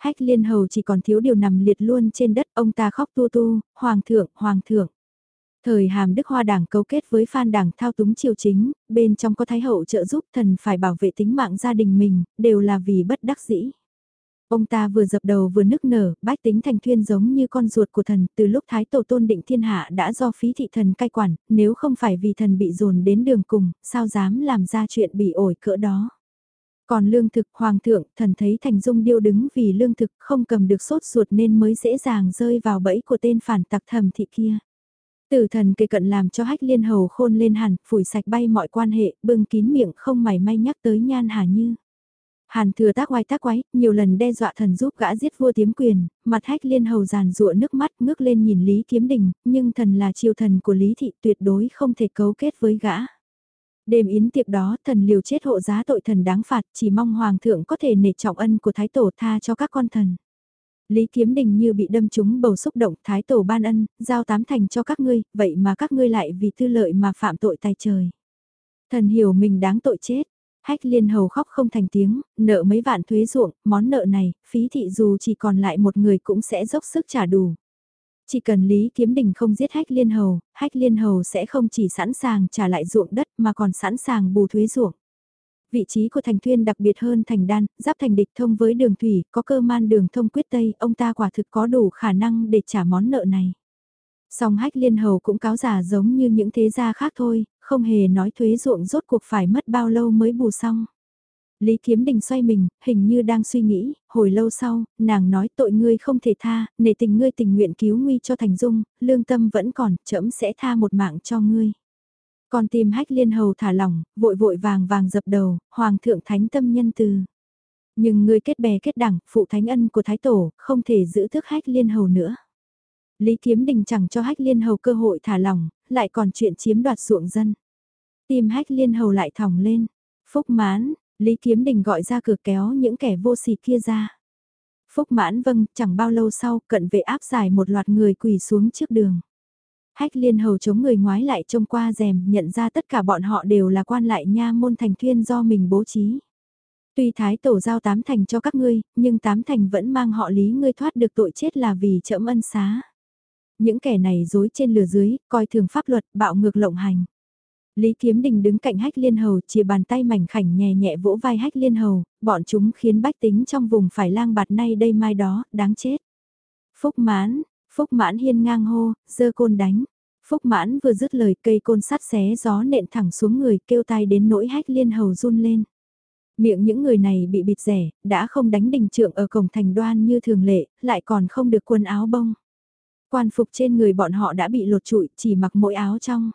Hách liên hầu chỉ còn thiếu điều nằm liệt luôn trên đất ông ta khóc tu tu, hoàng thượng, hoàng thượng. Thời hàm Đức Hoa Đảng cấu kết với Phan Đảng thao túng triều chính, bên trong có Thái Hậu trợ giúp thần phải bảo vệ tính mạng gia đình mình, đều là vì bất đắc dĩ. Ông ta vừa dập đầu vừa nức nở, bách tính thành thuyên giống như con ruột của thần, từ lúc Thái Tổ tôn định thiên hạ đã do phí thị thần cai quản, nếu không phải vì thần bị dồn đến đường cùng, sao dám làm ra chuyện bị ổi cỡ đó. Còn lương thực, hoàng thượng, thần thấy thành dung điêu đứng vì lương thực không cầm được sốt ruột nên mới dễ dàng rơi vào bẫy của tên phản tặc thầm thị kia. Tử thần kề cận làm cho hách liên hầu khôn lên hẳn, phủi sạch bay mọi quan hệ, bưng kín miệng không mảy may nhắc tới nhan hà như. Hàn thừa tác oai tác quái, nhiều lần đe dọa thần giúp gã giết vua tiếm quyền, mặt hách liên hầu giàn rụa nước mắt ngước lên nhìn Lý Kiếm Đình, nhưng thần là triều thần của Lý Thị tuyệt đối không thể cấu kết với gã. Đêm yến tiệc đó thần liều chết hộ giá tội thần đáng phạt chỉ mong hoàng thượng có thể nể trọng ân của thái tổ tha cho các con thần. Lý Kiếm Đình như bị đâm trúng bầu xúc động thái tổ ban ân, giao tám thành cho các ngươi, vậy mà các ngươi lại vì tư lợi mà phạm tội tài trời. Thần hiểu mình đáng tội chết, hách liên hầu khóc không thành tiếng, nợ mấy vạn thuế ruộng, món nợ này, phí thị dù chỉ còn lại một người cũng sẽ dốc sức trả đủ. Chỉ cần Lý Kiếm Đình không giết hách liên hầu, hách liên hầu sẽ không chỉ sẵn sàng trả lại ruộng đất mà còn sẵn sàng bù thuế ruộng. Vị trí của thành thuyên đặc biệt hơn thành đan, giáp thành địch thông với đường thủy, có cơ man đường thông quyết tây, ông ta quả thực có đủ khả năng để trả món nợ này. Song hách liên hầu cũng cáo giả giống như những thế gia khác thôi, không hề nói thuế ruộng rốt cuộc phải mất bao lâu mới bù xong. Lý Kiếm Đình xoay mình, hình như đang suy nghĩ, hồi lâu sau, nàng nói tội ngươi không thể tha, nể tình ngươi tình nguyện cứu nguy cho Thành Dung, lương tâm vẫn còn, trẫm sẽ tha một mạng cho ngươi. Còn tìm hách liên hầu thả lỏng, vội vội vàng vàng dập đầu, Hoàng thượng thánh tâm nhân từ. Nhưng ngươi kết bè kết đẳng, phụ thánh ân của Thái Tổ, không thể giữ thức hách liên hầu nữa. Lý Kiếm Đình chẳng cho hách liên hầu cơ hội thả lỏng, lại còn chuyện chiếm đoạt ruộng dân. Tìm hách liên hầu lại thòng lên. Phúc mãn, Lý Kiếm Đình gọi ra cửa kéo những kẻ vô sỉ kia ra. Phúc mãn vâng, chẳng bao lâu sau, cận vệ áp giải một loạt người quỳ xuống trước đường. Hách liên hầu chống người ngoái lại trông qua rèm, nhận ra tất cả bọn họ đều là quan lại nha môn thành thuyên do mình bố trí. Tuy thái tổ giao tám thành cho các ngươi, nhưng tám thành vẫn mang họ lý ngươi thoát được tội chết là vì trẫm ân xá. Những kẻ này dối trên lừa dưới, coi thường pháp luật, bạo ngược lộng hành. Lý Kiếm Đình đứng cạnh hách liên hầu chia bàn tay mảnh khảnh nhẹ nhẹ vỗ vai hách liên hầu, bọn chúng khiến bách tính trong vùng phải lang bạt nay đây mai đó, đáng chết. Phúc mãn, phúc mãn hiên ngang hô, dơ côn đánh. Phúc mãn vừa dứt lời cây côn sắt xé gió nện thẳng xuống người kêu tai đến nỗi hách liên hầu run lên. Miệng những người này bị bịt rẻ, đã không đánh đình trượng ở cổng thành đoan như thường lệ, lại còn không được quần áo bông. Quan phục trên người bọn họ đã bị lột trụi, chỉ mặc mỗi áo trong.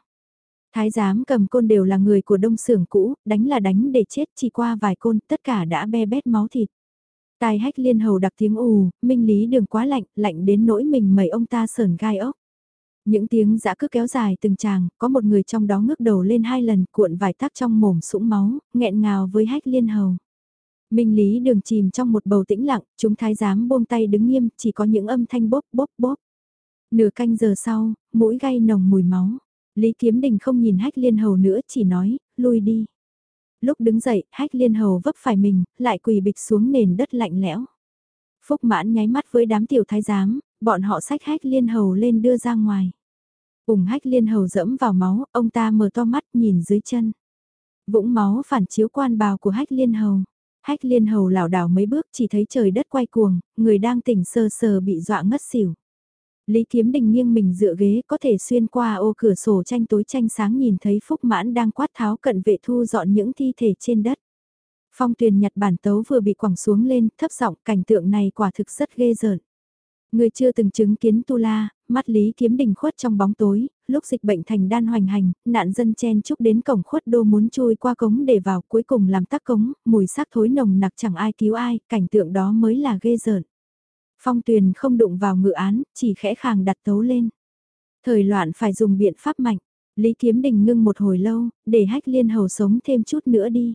Thái giám cầm côn đều là người của đông xưởng cũ, đánh là đánh để chết chỉ qua vài côn, tất cả đã be bét máu thịt. Tài hách liên hầu đặc tiếng ù, minh lý đường quá lạnh, lạnh đến nỗi mình mẩy ông ta sờn gai ốc. Những tiếng giã cứ kéo dài từng tràng, có một người trong đó ngước đầu lên hai lần cuộn vài tác trong mồm sũng máu, nghẹn ngào với hách liên hầu. Minh lý đường chìm trong một bầu tĩnh lặng, chúng thái giám buông tay đứng nghiêm, chỉ có những âm thanh bốp bốp bốp. Nửa canh giờ sau, mũi gai nồng mùi máu. Lý Kiếm Đình không nhìn hách liên hầu nữa chỉ nói, lui đi. Lúc đứng dậy, hách liên hầu vấp phải mình, lại quỳ bịch xuống nền đất lạnh lẽo. Phúc mãn nháy mắt với đám tiểu thái giám, bọn họ xách hách liên hầu lên đưa ra ngoài. Ủng hách liên hầu dẫm vào máu, ông ta mở to mắt nhìn dưới chân. Vũng máu phản chiếu quan bào của hách liên hầu. Hách liên hầu lảo đảo mấy bước chỉ thấy trời đất quay cuồng, người đang tỉnh sờ sờ bị dọa ngất xỉu. Lý Kiếm Đình nghiêng mình dựa ghế có thể xuyên qua ô cửa sổ tranh tối tranh sáng nhìn thấy Phúc Mãn đang quát tháo cận vệ thu dọn những thi thể trên đất. Phong tuyền nhặt bản tấu vừa bị quẳng xuống lên, thấp giọng cảnh tượng này quả thực rất ghê rợn. Người chưa từng chứng kiến Tu La, mắt Lý Kiếm Đình khuất trong bóng tối, lúc dịch bệnh thành đan hoành hành, nạn dân chen chúc đến cổng khuất đô muốn chui qua cống để vào cuối cùng làm tắc cống, mùi xác thối nồng nặc chẳng ai cứu ai, cảnh tượng đó mới là ghê rợn. Phong tuyền không đụng vào ngự án, chỉ khẽ khàng đặt tấu lên. Thời loạn phải dùng biện pháp mạnh, Lý Kiếm Đình ngưng một hồi lâu, để hách liên hầu sống thêm chút nữa đi.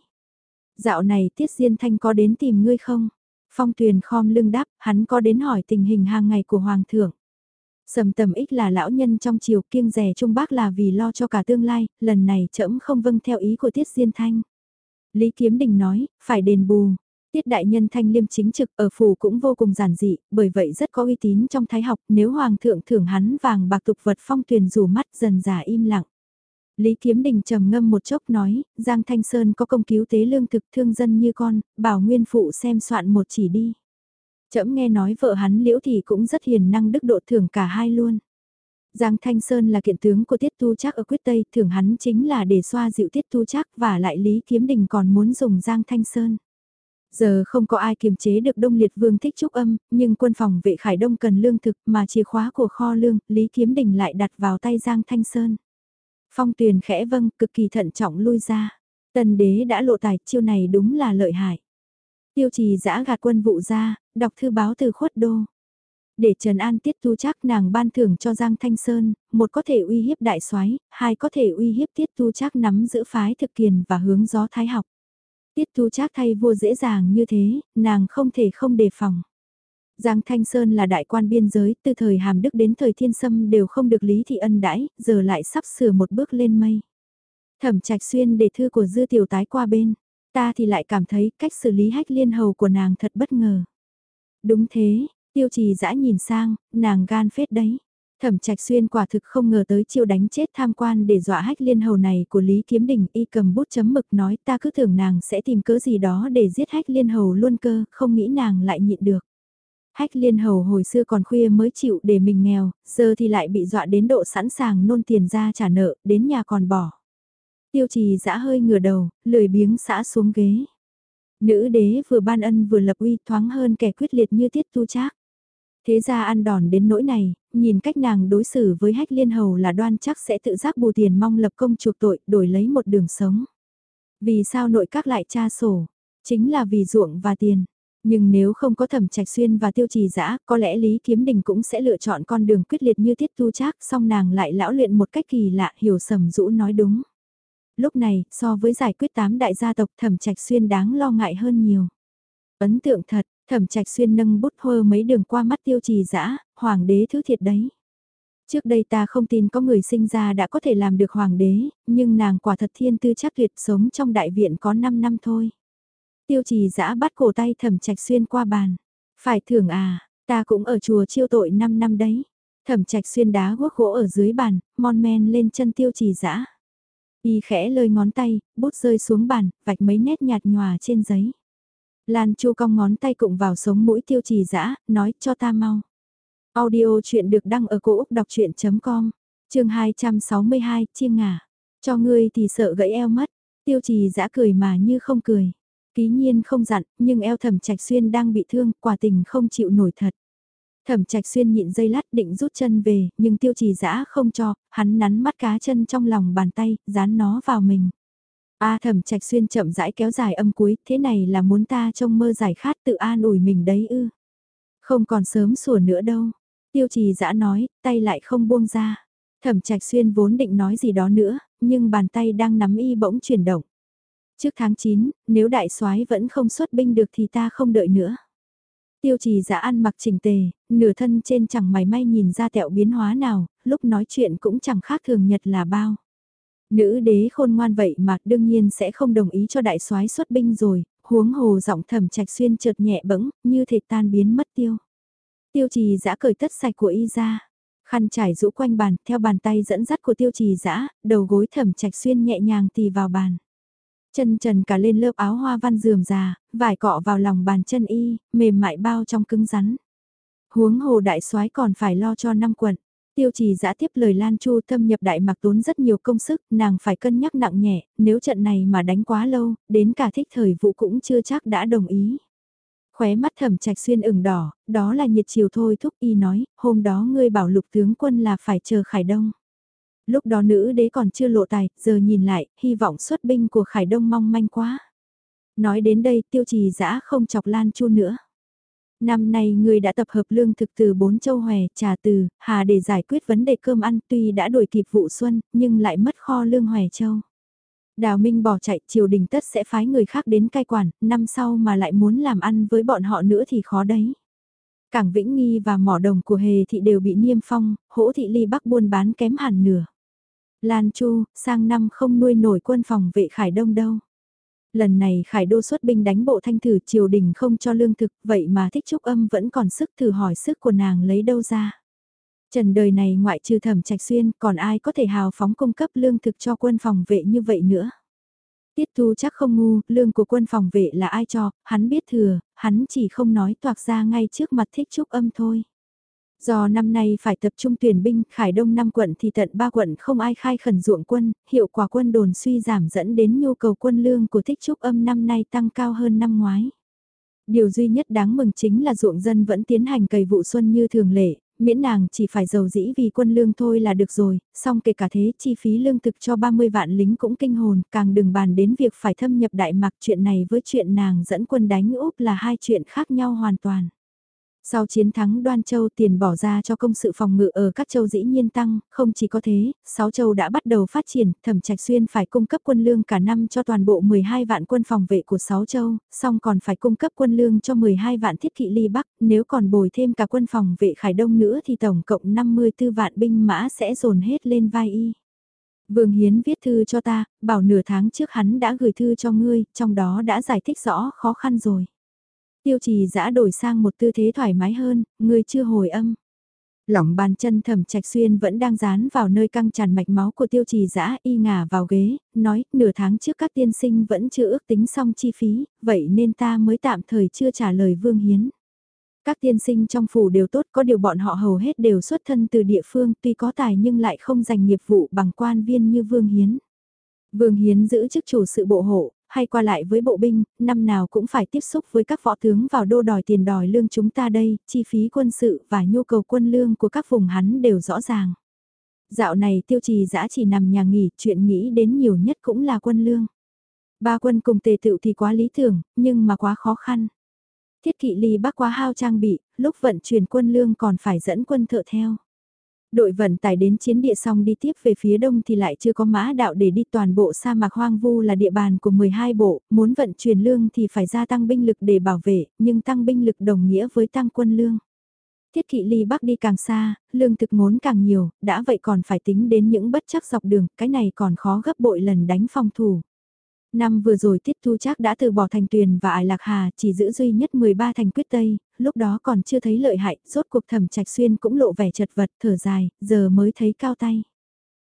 Dạo này Tiết Diên Thanh có đến tìm ngươi không? Phong tuyền khom lưng đáp, hắn có đến hỏi tình hình hàng ngày của Hoàng thượng. Sầm tầm ích là lão nhân trong chiều kiêng rẻ trung bác là vì lo cho cả tương lai, lần này trẫm không vâng theo ý của Tiết Diên Thanh. Lý Kiếm Đình nói, phải đền bù. Tiết đại nhân thanh liêm chính trực ở phủ cũng vô cùng giản dị, bởi vậy rất có uy tín trong thái học, nếu hoàng thượng thưởng hắn vàng bạc tục vật phong tuyền dù mắt dần già im lặng. Lý Kiếm Đình trầm ngâm một chốc nói, Giang Thanh Sơn có công cứu tế lương thực thương dân như con, bảo nguyên phụ xem soạn một chỉ đi. Chậm nghe nói vợ hắn liễu thì cũng rất hiền năng đức độ thưởng cả hai luôn. Giang Thanh Sơn là kiện tướng của Tiết Tu Trác ở quyết Tây, thưởng hắn chính là để xoa dịu Tiết Tu Trác và lại Lý Kiếm Đình còn muốn dùng Giang Thanh Sơn. Giờ không có ai kiềm chế được Đông Liệt Vương thích trúc âm, nhưng quân phòng vệ Khải Đông cần lương thực mà chìa khóa của kho lương, Lý Kiếm Đình lại đặt vào tay Giang Thanh Sơn. Phong tuyền khẽ vâng, cực kỳ thận trọng lui ra. Tần đế đã lộ tài, chiêu này đúng là lợi hại. Tiêu trì giã gạt quân vụ ra, đọc thư báo từ khuất đô. Để Trần An tiết tu chắc nàng ban thưởng cho Giang Thanh Sơn, một có thể uy hiếp đại soái hai có thể uy hiếp tiết tu chắc nắm giữ phái thực kiền và hướng gió thái học. Tiết tu chác thay vua dễ dàng như thế, nàng không thể không đề phòng. Giang Thanh Sơn là đại quan biên giới, từ thời Hàm Đức đến thời Thiên Sâm đều không được Lý Thị Ân đãi, giờ lại sắp sửa một bước lên mây. Thẩm Trạch Xuyên để thư của Dư Tiểu Tái qua bên, ta thì lại cảm thấy cách xử lý hách liên hầu của nàng thật bất ngờ. Đúng thế, tiêu trì dã nhìn sang, nàng gan phết đấy. Thẩm Trạch Xuyên quả thực không ngờ tới chiêu đánh chết tham quan để dọa hách liên hầu này của Lý Kiếm Đình y cầm bút chấm mực nói ta cứ tưởng nàng sẽ tìm cớ gì đó để giết hách liên hầu luôn cơ, không nghĩ nàng lại nhịn được. Hách liên hầu hồi xưa còn khuya mới chịu để mình nghèo, giờ thì lại bị dọa đến độ sẵn sàng nôn tiền ra trả nợ, đến nhà còn bỏ. Tiêu trì dã hơi ngửa đầu, lười biếng xã xuống ghế. Nữ đế vừa ban ân vừa lập uy thoáng hơn kẻ quyết liệt như tiết tu trác. Thế ra ăn đòn đến nỗi này, nhìn cách nàng đối xử với hách liên hầu là đoan chắc sẽ tự giác bù tiền mong lập công chuộc tội, đổi lấy một đường sống. Vì sao nội các lại tra sổ? Chính là vì ruộng và tiền. Nhưng nếu không có thẩm trạch xuyên và tiêu trì dã có lẽ Lý Kiếm Đình cũng sẽ lựa chọn con đường quyết liệt như tiết tu trác, song nàng lại lão luyện một cách kỳ lạ, hiểu sầm rũ nói đúng. Lúc này, so với giải quyết tám đại gia tộc thẩm trạch xuyên đáng lo ngại hơn nhiều. Ấn tượng thật, thẩm trạch xuyên nâng bút hơ mấy đường qua mắt tiêu trì dã hoàng đế thứ thiệt đấy. Trước đây ta không tin có người sinh ra đã có thể làm được hoàng đế, nhưng nàng quả thật thiên tư chắc tuyệt sống trong đại viện có 5 năm thôi. Tiêu trì dã bắt cổ tay thẩm trạch xuyên qua bàn. Phải thưởng à, ta cũng ở chùa chiêu tội 5 năm đấy. Thẩm trạch xuyên đá guốc gỗ ở dưới bàn, mon men lên chân tiêu trì dã Y khẽ lơi ngón tay, bút rơi xuống bàn, vạch mấy nét nhạt nhòa trên giấy. Lan Chu cong ngón tay cụng vào sống mũi tiêu trì dã nói cho ta mau. Audio chuyện được đăng ở cổ Úc đọc chuyện.com, trường 262, chiêng ngả. Cho ngươi thì sợ gãy eo mất, tiêu trì dã cười mà như không cười. Ký nhiên không dặn, nhưng eo thẩm trạch xuyên đang bị thương, quả tình không chịu nổi thật. Thẩm trạch xuyên nhịn dây lát định rút chân về, nhưng tiêu trì dã không cho, hắn nắn mắt cá chân trong lòng bàn tay, dán nó vào mình. A thẩm trạch xuyên chậm rãi kéo dài âm cuối, thế này là muốn ta trông mơ giải khát tự an ủi mình đấy ư. Không còn sớm sủa nữa đâu. Tiêu trì dã nói, tay lại không buông ra. Thẩm trạch xuyên vốn định nói gì đó nữa, nhưng bàn tay đang nắm y bỗng chuyển động. Trước tháng 9, nếu đại soái vẫn không xuất binh được thì ta không đợi nữa. Tiêu trì giả ăn mặc chỉnh tề, nửa thân trên chẳng mày may nhìn ra tẹo biến hóa nào, lúc nói chuyện cũng chẳng khác thường nhật là bao. Nữ đế khôn ngoan vậy mà đương nhiên sẽ không đồng ý cho đại soái xuất binh rồi, huống hồ giọng thẩm trạch xuyên chợt nhẹ bẫng, như thể tan biến mất tiêu. Tiêu trì giã cởi tất sạch của y ra. Khăn trải rũ quanh bàn, theo bàn tay dẫn dắt của tiêu trì giã, đầu gối thẩm trạch xuyên nhẹ nhàng tì vào bàn. Chân trần cả lên lớp áo hoa văn dườm già, vải cọ vào lòng bàn chân y, mềm mại bao trong cứng rắn. Huống hồ đại soái còn phải lo cho năm quận. Tiêu trì giã tiếp lời Lan Chu thâm nhập đại mặc tốn rất nhiều công sức, nàng phải cân nhắc nặng nhẹ, nếu trận này mà đánh quá lâu, đến cả thích thời vụ cũng chưa chắc đã đồng ý. Khóe mắt thẩm trạch xuyên ửng đỏ, đó là nhiệt chiều thôi thúc y nói, hôm đó ngươi bảo lục tướng quân là phải chờ Khải Đông. Lúc đó nữ đế còn chưa lộ tài, giờ nhìn lại, hy vọng xuất binh của Khải Đông mong manh quá. Nói đến đây tiêu trì giã không chọc Lan Chu nữa. Năm nay người đã tập hợp lương thực từ bốn châu hòe, trà từ, hà để giải quyết vấn đề cơm ăn tuy đã đổi kịp vụ xuân, nhưng lại mất kho lương hòe châu. Đào Minh bỏ chạy, triều đình tất sẽ phái người khác đến cai quản, năm sau mà lại muốn làm ăn với bọn họ nữa thì khó đấy. Cảng Vĩnh Nghi và mỏ đồng của Hề thị đều bị niêm phong, hỗ thị ly bắc buôn bán kém hẳn nửa. Lan Chu, sang năm không nuôi nổi quân phòng vệ Khải Đông đâu. Lần này Khải Đô xuất binh đánh bộ thanh thử triều đình không cho lương thực, vậy mà thích trúc âm vẫn còn sức thử hỏi sức của nàng lấy đâu ra. Trần đời này ngoại trừ thẩm trạch xuyên còn ai có thể hào phóng cung cấp lương thực cho quân phòng vệ như vậy nữa. Tiết thu chắc không ngu, lương của quân phòng vệ là ai cho, hắn biết thừa, hắn chỉ không nói toạc ra ngay trước mặt thích trúc âm thôi. Do năm nay phải tập trung tuyển binh, Khải Đông 5 quận thì tận 3 quận không ai khai khẩn ruộng quân, hiệu quả quân đồn suy giảm dẫn đến nhu cầu quân lương của thích trúc âm năm nay tăng cao hơn năm ngoái. Điều duy nhất đáng mừng chính là ruộng dân vẫn tiến hành cày vụ xuân như thường lệ, miễn nàng chỉ phải giàu dĩ vì quân lương thôi là được rồi, song kể cả thế chi phí lương thực cho 30 vạn lính cũng kinh hồn, càng đừng bàn đến việc phải thâm nhập Đại Mạc chuyện này với chuyện nàng dẫn quân đánh Úc là hai chuyện khác nhau hoàn toàn. Sau chiến thắng Đoan Châu tiền bỏ ra cho công sự phòng ngự ở các châu dĩ nhiên tăng, không chỉ có thế, sáu châu đã bắt đầu phát triển, thẩm trạch xuyên phải cung cấp quân lương cả năm cho toàn bộ 12 vạn quân phòng vệ của sáu châu, song còn phải cung cấp quân lương cho 12 vạn thiết kỵ ly Bắc, nếu còn bồi thêm cả quân phòng vệ Khải Đông nữa thì tổng cộng 54 vạn binh mã sẽ dồn hết lên vai y. Vương Hiến viết thư cho ta, bảo nửa tháng trước hắn đã gửi thư cho ngươi, trong đó đã giải thích rõ khó khăn rồi. Tiêu trì giã đổi sang một tư thế thoải mái hơn, người chưa hồi âm. Lỏng bàn chân thẩm trạch xuyên vẫn đang dán vào nơi căng tràn mạch máu của tiêu trì giã y ngả vào ghế, nói nửa tháng trước các tiên sinh vẫn chưa ước tính xong chi phí, vậy nên ta mới tạm thời chưa trả lời Vương Hiến. Các tiên sinh trong phủ đều tốt có điều bọn họ hầu hết đều xuất thân từ địa phương tuy có tài nhưng lại không giành nghiệp vụ bằng quan viên như Vương Hiến. Vương Hiến giữ chức chủ sự bộ hộ, hay qua lại với bộ binh, năm nào cũng phải tiếp xúc với các võ tướng vào đô đòi tiền đòi lương chúng ta đây, chi phí quân sự và nhu cầu quân lương của các vùng hắn đều rõ ràng. Dạo này tiêu trì giã chỉ nằm nhà nghỉ, chuyện nghĩ đến nhiều nhất cũng là quân lương. Ba quân cùng tề tựu thì quá lý tưởng, nhưng mà quá khó khăn. Thiết kỵ ly bác quá hao trang bị, lúc vận chuyển quân lương còn phải dẫn quân thợ theo. Đội vận tải đến chiến địa xong đi tiếp về phía đông thì lại chưa có mã đạo để đi toàn bộ sa mạc hoang vu là địa bàn của 12 bộ, muốn vận chuyển lương thì phải gia tăng binh lực để bảo vệ, nhưng tăng binh lực đồng nghĩa với tăng quân lương. Thiết kỵ ly bắc đi càng xa, lương thực ngốn càng nhiều, đã vậy còn phải tính đến những bất chắc dọc đường, cái này còn khó gấp bội lần đánh phòng thủ. Năm vừa rồi Tiết Thu Trác đã từ bỏ thành tuyền và ải lạc hà chỉ giữ duy nhất 13 thành quyết tây, lúc đó còn chưa thấy lợi hại, rốt cuộc thẩm trạch xuyên cũng lộ vẻ chật vật, thở dài, giờ mới thấy cao tay.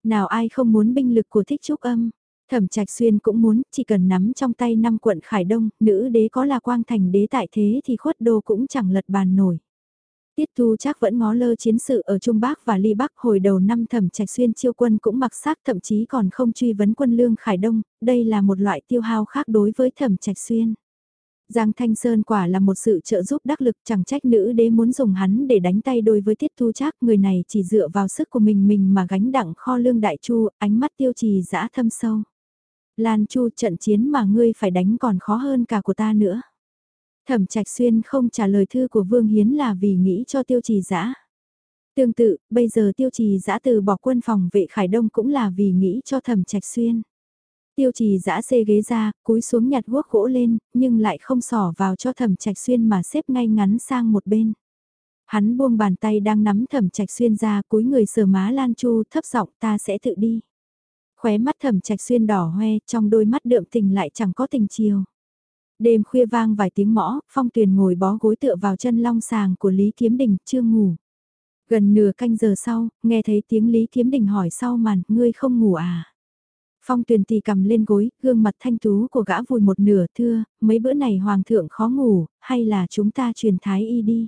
Nào ai không muốn binh lực của thích trúc âm, thẩm trạch xuyên cũng muốn, chỉ cần nắm trong tay năm quận Khải Đông, nữ đế có là quang thành đế tại thế thì khuất đô cũng chẳng lật bàn nổi. Tiết Thu chắc vẫn ngó lơ chiến sự ở Trung Bắc và Ly Bắc hồi đầu năm thẩm trạch xuyên chiêu quân cũng mặc xác thậm chí còn không truy vấn quân lương Khải Đông, đây là một loại tiêu hao khác đối với thẩm trạch xuyên. Giang Thanh Sơn quả là một sự trợ giúp đắc lực chẳng trách nữ đế muốn dùng hắn để đánh tay đôi với Tiết Thu Trác người này chỉ dựa vào sức của mình mình mà gánh đặng kho lương đại chu, ánh mắt tiêu trì dã thâm sâu. Lan Chu trận chiến mà ngươi phải đánh còn khó hơn cả của ta nữa. Thẩm Trạch Xuyên không trả lời thư của Vương Hiến là vì nghĩ cho tiêu trì dã Tương tự, bây giờ tiêu trì dã từ bỏ quân phòng vệ Khải Đông cũng là vì nghĩ cho Thẩm Trạch Xuyên. Tiêu trì giã xê ghế ra, cúi xuống nhặt guốc gỗ lên, nhưng lại không sỏ vào cho thẩm trạch xuyên mà xếp ngay ngắn sang một bên. Hắn buông bàn tay đang nắm thẩm trạch xuyên ra cúi người sờ má Lan Chu thấp giọng ta sẽ tự đi. Khóe mắt thẩm trạch xuyên đỏ hoe trong đôi mắt đượm tình lại chẳng có tình chiều. Đêm khuya vang vài tiếng mõ, phong tuyền ngồi bó gối tựa vào chân long sàng của Lý Kiếm Đình, chưa ngủ. Gần nửa canh giờ sau, nghe thấy tiếng Lý Kiếm Đình hỏi sau màn, ngươi không ngủ à? Phong tuyền tì cầm lên gối, gương mặt thanh tú của gã vùi một nửa thưa, mấy bữa này hoàng thượng khó ngủ, hay là chúng ta truyền thái y đi.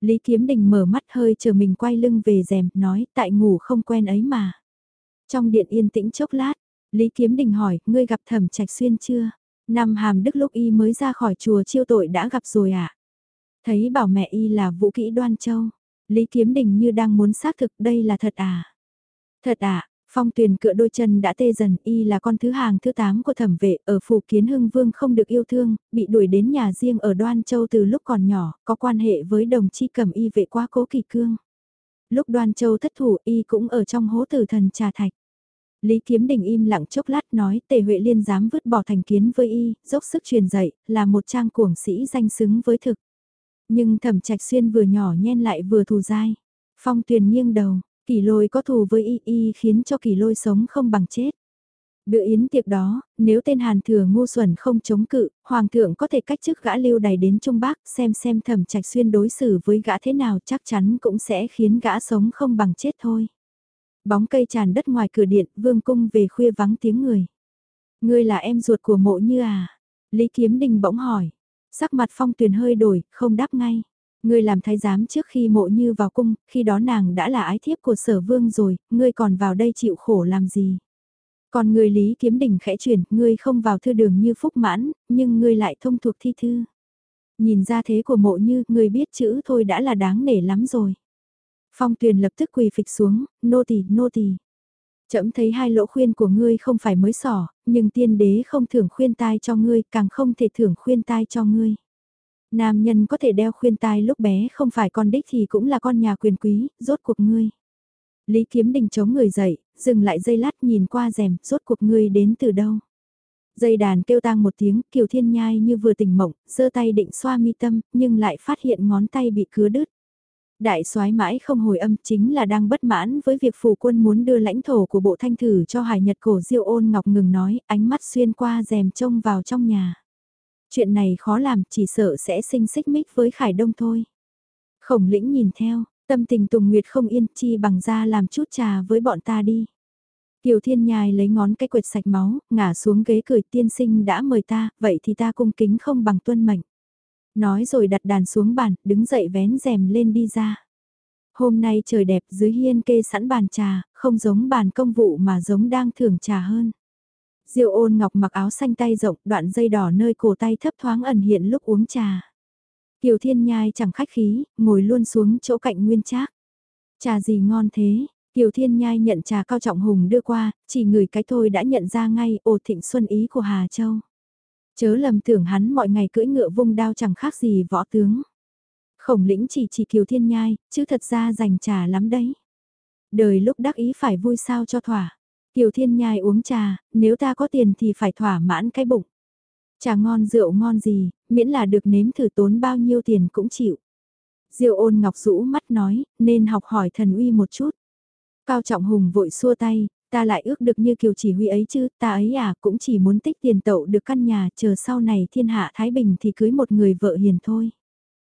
Lý Kiếm Đình mở mắt hơi chờ mình quay lưng về rèm, nói tại ngủ không quen ấy mà. Trong điện yên tĩnh chốc lát, Lý Kiếm Đình hỏi, ngươi gặp thẩm trạch xuyên chưa? Năm hàm đức lúc y mới ra khỏi chùa chiêu tội đã gặp rồi. À? Thấy bảo mẹ y là vũ kỹ đoan châu. Lý Kiếm Đình như đang muốn xác thực đây là thật à? Thật à, Phong tuyền cựa đôi chân đã tê dần, y là con thứ hàng thứ 8 của thẩm vệ, ở phủ kiến hưng vương không được yêu thương, bị đuổi đến nhà riêng ở Đoan Châu từ lúc còn nhỏ, có quan hệ với đồng chi cầm y vệ quá cố kỳ cương. Lúc Đoan Châu thất thủ y cũng ở trong hố tử thần trà thạch. Lý Kiếm Đình im lặng chốc lát nói tề Huệ Liên dám vứt bỏ thành kiến với y, dốc sức truyền dạy, là một trang cuồng sĩ danh xứng với thực. Nhưng thẩm trạch xuyên vừa nhỏ nhen lại vừa thù dai. Phong tuyền nghiêng đầu, Kỳ lôi có thù với y y khiến cho kỳ lôi sống không bằng chết. Bữa yến tiệc đó, nếu tên Hàn Thừa ngu xuẩn không chống cự, Hoàng thượng có thể cách chức gã lưu đày đến Trung Bắc xem xem thẩm trạch xuyên đối xử với gã thế nào chắc chắn cũng sẽ khiến gã sống không bằng chết thôi. Bóng cây tràn đất ngoài cửa điện, vương cung về khuya vắng tiếng người. Ngươi là em ruột của mộ như à? Lý Kiếm Đình bỗng hỏi. Sắc mặt phong tuyền hơi đổi, không đáp ngay. Ngươi làm thái giám trước khi mộ như vào cung, khi đó nàng đã là ái thiếp của sở vương rồi, ngươi còn vào đây chịu khổ làm gì? Còn người lý kiếm đình khẽ chuyển, ngươi không vào thư đường như phúc mãn, nhưng ngươi lại thông thuộc thi thư. Nhìn ra thế của mộ như, ngươi biết chữ thôi đã là đáng nể lắm rồi. Phong tuyền lập tức quỳ phịch xuống, nô tỳ nô tỳ Chậm thấy hai lỗ khuyên của ngươi không phải mới sỏ, nhưng tiên đế không thưởng khuyên tai cho ngươi, càng không thể thưởng khuyên tai cho ngươi. Nam nhân có thể đeo khuyên tai lúc bé không phải con đích thì cũng là con nhà quyền quý, rốt cuộc ngươi. Lý Kiếm Đình chống người dậy, dừng lại dây lát nhìn qua rèm, rốt cuộc ngươi đến từ đâu. Dây đàn kêu tang một tiếng, Kiều Thiên Nhai như vừa tỉnh mộng, giơ tay định xoa mi tâm, nhưng lại phát hiện ngón tay bị cứa đứt. Đại soái mãi không hồi âm chính là đang bất mãn với việc phủ quân muốn đưa lãnh thổ của bộ thanh thử cho hải nhật cổ diêu ôn ngọc ngừng nói, ánh mắt xuyên qua rèm trông vào trong nhà. Chuyện này khó làm, chỉ sợ sẽ sinh xích mích với Khải Đông thôi. Khổng lĩnh nhìn theo, tâm tình Tùng Nguyệt không yên chi bằng ra làm chút trà với bọn ta đi. Kiều Thiên Nhai lấy ngón cái quệt sạch máu, ngả xuống ghế cười tiên sinh đã mời ta, vậy thì ta cung kính không bằng tuân mệnh. Nói rồi đặt đàn xuống bàn, đứng dậy vén rèm lên đi ra. Hôm nay trời đẹp dưới hiên kê sẵn bàn trà, không giống bàn công vụ mà giống đang thưởng trà hơn. Diêu ôn ngọc mặc áo xanh tay rộng, đoạn dây đỏ nơi cổ tay thấp thoáng ẩn hiện lúc uống trà. Kiều Thiên Nhai chẳng khách khí, ngồi luôn xuống chỗ cạnh Nguyên Trác. Trà gì ngon thế? Kiều Thiên Nhai nhận trà cao trọng hùng đưa qua, chỉ người cái thôi đã nhận ra ngay ồ thịnh xuân ý của Hà Châu. Chớ lầm tưởng hắn mọi ngày cưỡi ngựa vung đao chẳng khác gì võ tướng. Khổng lĩnh chỉ chỉ Kiều Thiên Nhai, chứ thật ra dành trà lắm đấy. Đời lúc đắc ý phải vui sao cho thỏa. Kiều Thiên Nhai uống trà, nếu ta có tiền thì phải thỏa mãn cái bụng. Trà ngon rượu ngon gì, miễn là được nếm thử tốn bao nhiêu tiền cũng chịu. Diệu ôn ngọc rũ mắt nói, nên học hỏi thần uy một chút. Cao Trọng Hùng vội xua tay, ta lại ước được như kiều chỉ huy ấy chứ, ta ấy à cũng chỉ muốn tích tiền tậu được căn nhà, chờ sau này thiên hạ Thái Bình thì cưới một người vợ hiền thôi.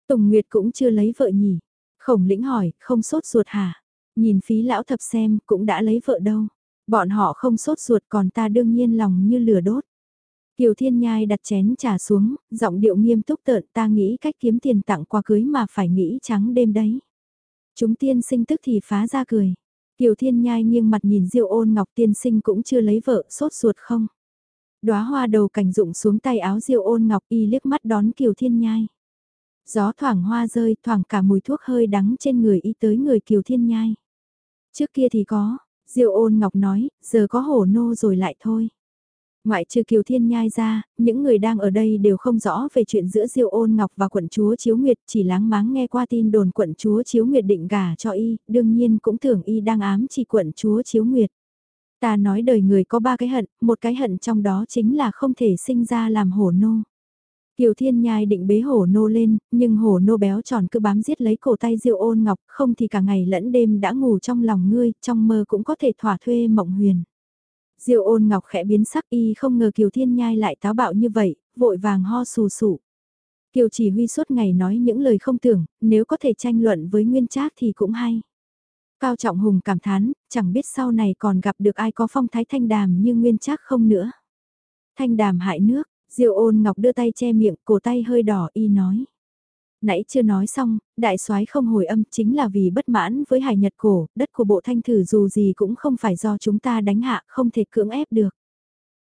Tùng Nguyệt cũng chưa lấy vợ nhỉ. Khổng lĩnh hỏi, không sốt ruột hả? Nhìn phí lão thập xem, cũng đã lấy vợ đâu. Bọn họ không sốt ruột còn ta đương nhiên lòng như lửa đốt. Kiều Thiên Nhai đặt chén trà xuống, giọng điệu nghiêm túc tợn ta nghĩ cách kiếm tiền tặng quà cưới mà phải nghĩ trắng đêm đấy. Chúng tiên sinh tức thì phá ra cười. Kiều Thiên Nhai nghiêng mặt nhìn Diêu ôn ngọc tiên sinh cũng chưa lấy vợ, sốt ruột không? đóa hoa đầu cảnh rụng xuống tay áo Diêu ôn ngọc y liếc mắt đón Kiều Thiên Nhai. Gió thoảng hoa rơi, thoảng cả mùi thuốc hơi đắng trên người y tới người Kiều Thiên Nhai. Trước kia thì có, Diêu ôn ngọc nói, giờ có hổ nô rồi lại thôi. Ngoại trừ Kiều Thiên Nhai ra, những người đang ở đây đều không rõ về chuyện giữa Diêu ôn ngọc và quận chúa Chiếu Nguyệt, chỉ láng máng nghe qua tin đồn quận chúa Chiếu Nguyệt định gả cho y, đương nhiên cũng tưởng y đang ám chỉ quận chúa Chiếu Nguyệt. Ta nói đời người có ba cái hận, một cái hận trong đó chính là không thể sinh ra làm hổ nô. Kiều Thiên Nhai định bế hổ nô lên, nhưng hổ nô béo tròn cứ bám giết lấy cổ tay Diêu Ôn Ngọc, không thì cả ngày lẫn đêm đã ngủ trong lòng ngươi, trong mơ cũng có thể thỏa thuê mộng huyền. Diêu Ôn Ngọc khẽ biến sắc y không ngờ Kiều Thiên Nhai lại táo bạo như vậy, vội vàng ho sù sụ. Kiều chỉ huy suốt ngày nói những lời không tưởng, nếu có thể tranh luận với Nguyên Trác thì cũng hay. Cao Trọng Hùng cảm thán, chẳng biết sau này còn gặp được ai có phong thái thanh đàm như Nguyên Trác không nữa. Thanh đàm hại nước, Diêu ôn ngọc đưa tay che miệng, cổ tay hơi đỏ y nói. Nãy chưa nói xong, đại soái không hồi âm chính là vì bất mãn với hải nhật cổ, đất của bộ thanh thử dù gì cũng không phải do chúng ta đánh hạ, không thể cưỡng ép được.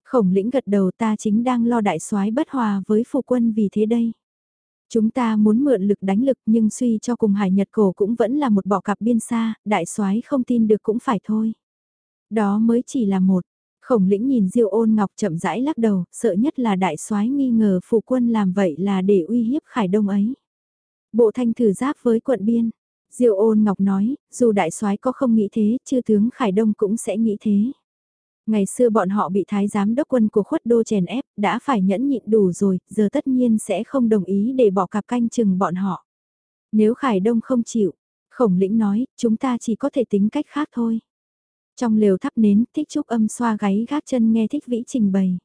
Khổng lĩnh gật đầu ta chính đang lo đại soái bất hòa với phụ quân vì thế đây. Chúng ta muốn mượn lực đánh lực nhưng suy cho cùng hải nhật cổ cũng vẫn là một bọ cặp biên xa, đại soái không tin được cũng phải thôi. Đó mới chỉ là một, khổng lĩnh nhìn diêu ôn ngọc chậm rãi lắc đầu, sợ nhất là đại soái nghi ngờ phụ quân làm vậy là để uy hiếp khải đông ấy. Bộ thanh thử giáp với quận biên, diêu ôn ngọc nói, dù đại soái có không nghĩ thế, chư tướng khải đông cũng sẽ nghĩ thế. Ngày xưa bọn họ bị thái giám đốc quân của khuất đô chèn ép, đã phải nhẫn nhịn đủ rồi, giờ tất nhiên sẽ không đồng ý để bỏ cặp canh chừng bọn họ. Nếu Khải Đông không chịu, khổng lĩnh nói, chúng ta chỉ có thể tính cách khác thôi. Trong lều thắp nến, thích trúc âm xoa gáy gác chân nghe thích vĩ trình bày.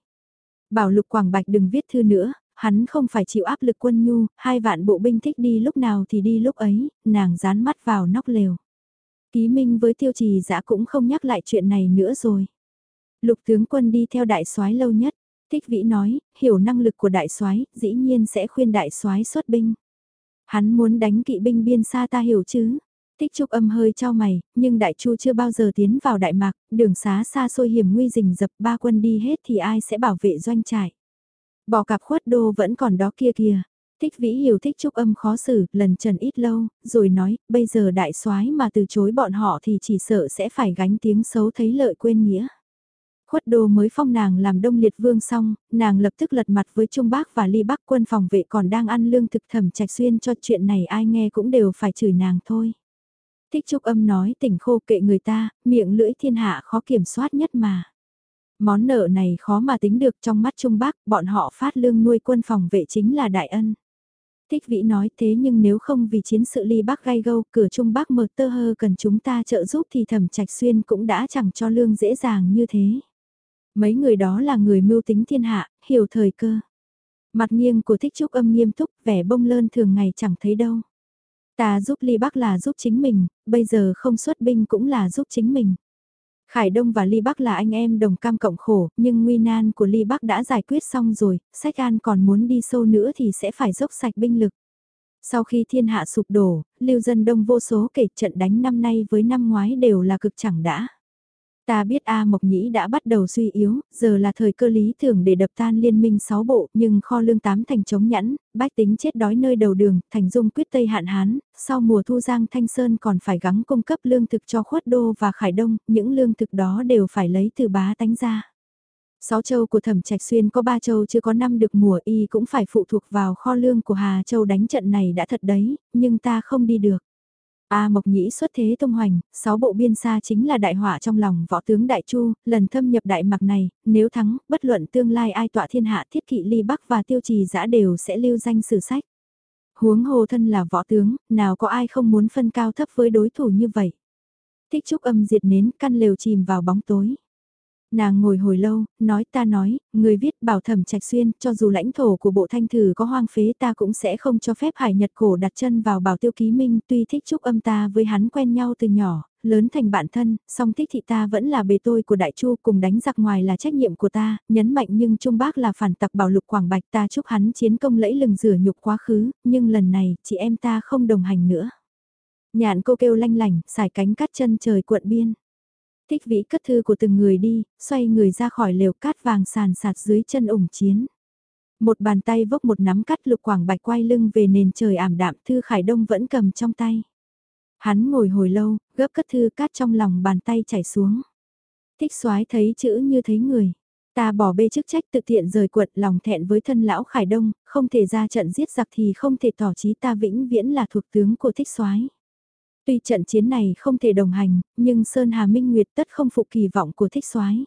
Bảo lục quảng bạch đừng viết thư nữa, hắn không phải chịu áp lực quân nhu, hai vạn bộ binh thích đi lúc nào thì đi lúc ấy, nàng dán mắt vào nóc lều. Ký minh với tiêu trì dã cũng không nhắc lại chuyện này nữa rồi. Lục tướng quân đi theo đại soái lâu nhất, Thích Vĩ nói, hiểu năng lực của đại soái, dĩ nhiên sẽ khuyên đại soái xuất binh. Hắn muốn đánh kỵ binh biên xa ta hiểu chứ? Thích Trúc âm hơi cho mày, nhưng đại chu chưa bao giờ tiến vào đại mạc, đường xá xa xôi hiểm nguy rình dập ba quân đi hết thì ai sẽ bảo vệ doanh trại. Bỏ cặp khuất đô vẫn còn đó kia kìa. Thích Vĩ hiểu thích Trúc âm khó xử, lần trần ít lâu, rồi nói, bây giờ đại soái mà từ chối bọn họ thì chỉ sợ sẽ phải gánh tiếng xấu thấy lợi quên nghĩa. Khuất đô mới phong nàng làm đông liệt vương xong, nàng lập tức lật mặt với Trung Bắc và Ly Bắc quân phòng vệ còn đang ăn lương thực thẩm trạch xuyên cho chuyện này ai nghe cũng đều phải chửi nàng thôi. Thích Trúc âm nói tỉnh khô kệ người ta, miệng lưỡi thiên hạ khó kiểm soát nhất mà. Món nợ này khó mà tính được trong mắt Trung Bắc, bọn họ phát lương nuôi quân phòng vệ chính là đại ân. Thích Vĩ nói thế nhưng nếu không vì chiến sự ly Bắc gai gâu, cửa Trung Bắc mở tơ hơ cần chúng ta trợ giúp thì thẩm trạch xuyên cũng đã chẳng cho lương dễ dàng như thế. Mấy người đó là người mưu tính thiên hạ, hiểu thời cơ. Mặt nghiêng của thích trúc âm nghiêm túc, vẻ bông lơn thường ngày chẳng thấy đâu. Ta giúp Ly Bắc là giúp chính mình, bây giờ không xuất binh cũng là giúp chính mình. Khải Đông và Ly Bắc là anh em đồng cam cộng khổ, nhưng nguy nan của Ly Bắc đã giải quyết xong rồi, Sách An còn muốn đi sâu nữa thì sẽ phải dốc sạch binh lực. Sau khi thiên hạ sụp đổ, lưu dân đông vô số kể trận đánh năm nay với năm ngoái đều là cực chẳng đã. Ta biết A Mộc Nhĩ đã bắt đầu suy yếu, giờ là thời cơ lý thường để đập tan liên minh 6 bộ, nhưng kho lương tám thành chống nhẵn, bách tính chết đói nơi đầu đường, thành dung quyết Tây hạn hán, sau mùa thu giang Thanh Sơn còn phải gắng cung cấp lương thực cho khuất đô và khải đông, những lương thực đó đều phải lấy từ bá tánh ra. Sáu châu của thẩm trạch xuyên có ba châu chưa có năm được mùa y cũng phải phụ thuộc vào kho lương của Hà Châu đánh trận này đã thật đấy, nhưng ta không đi được. A Mộc Nhĩ xuất thế tung hoành, sáu bộ biên xa chính là đại họa trong lòng võ tướng Đại Chu, lần thâm nhập đại mạc này, nếu thắng, bất luận tương lai ai tọa thiên hạ thiết kỵ ly bắc và tiêu trì giã đều sẽ lưu danh sử sách. Huống hồ thân là võ tướng, nào có ai không muốn phân cao thấp với đối thủ như vậy. Thích trúc âm diệt nến, căn lều chìm vào bóng tối. Nàng ngồi hồi lâu, nói ta nói, người viết bảo thẩm trạch xuyên, cho dù lãnh thổ của bộ thanh thử có hoang phế ta cũng sẽ không cho phép hải nhật cổ đặt chân vào bảo tiêu ký minh, tuy thích chúc âm ta với hắn quen nhau từ nhỏ, lớn thành bạn thân, song thích thị ta vẫn là bề tôi của đại chu cùng đánh giặc ngoài là trách nhiệm của ta, nhấn mạnh nhưng trung bác là phản tặc bảo lục quảng bạch ta chúc hắn chiến công lẫy lừng rửa nhục quá khứ, nhưng lần này chị em ta không đồng hành nữa. Nhạn cô kêu lanh lành, xài cánh cắt chân trời cuộn biên. Thích vĩ cất thư của từng người đi, xoay người ra khỏi lều cát vàng sàn sạt dưới chân ủng chiến. Một bàn tay vốc một nắm cắt lục quảng bạch quay lưng về nền trời ảm đạm thư khải đông vẫn cầm trong tay. Hắn ngồi hồi lâu, gấp cất thư cát trong lòng bàn tay chảy xuống. Thích soái thấy chữ như thấy người. Ta bỏ bê chức trách tự tiện rời quật lòng thẹn với thân lão Khải Đông, không thể ra trận giết giặc thì không thể tỏ trí ta vĩnh viễn là thuộc tướng của thích soái Tuy trận chiến này không thể đồng hành, nhưng Sơn Hà Minh Nguyệt tất không phụ kỳ vọng của thích soái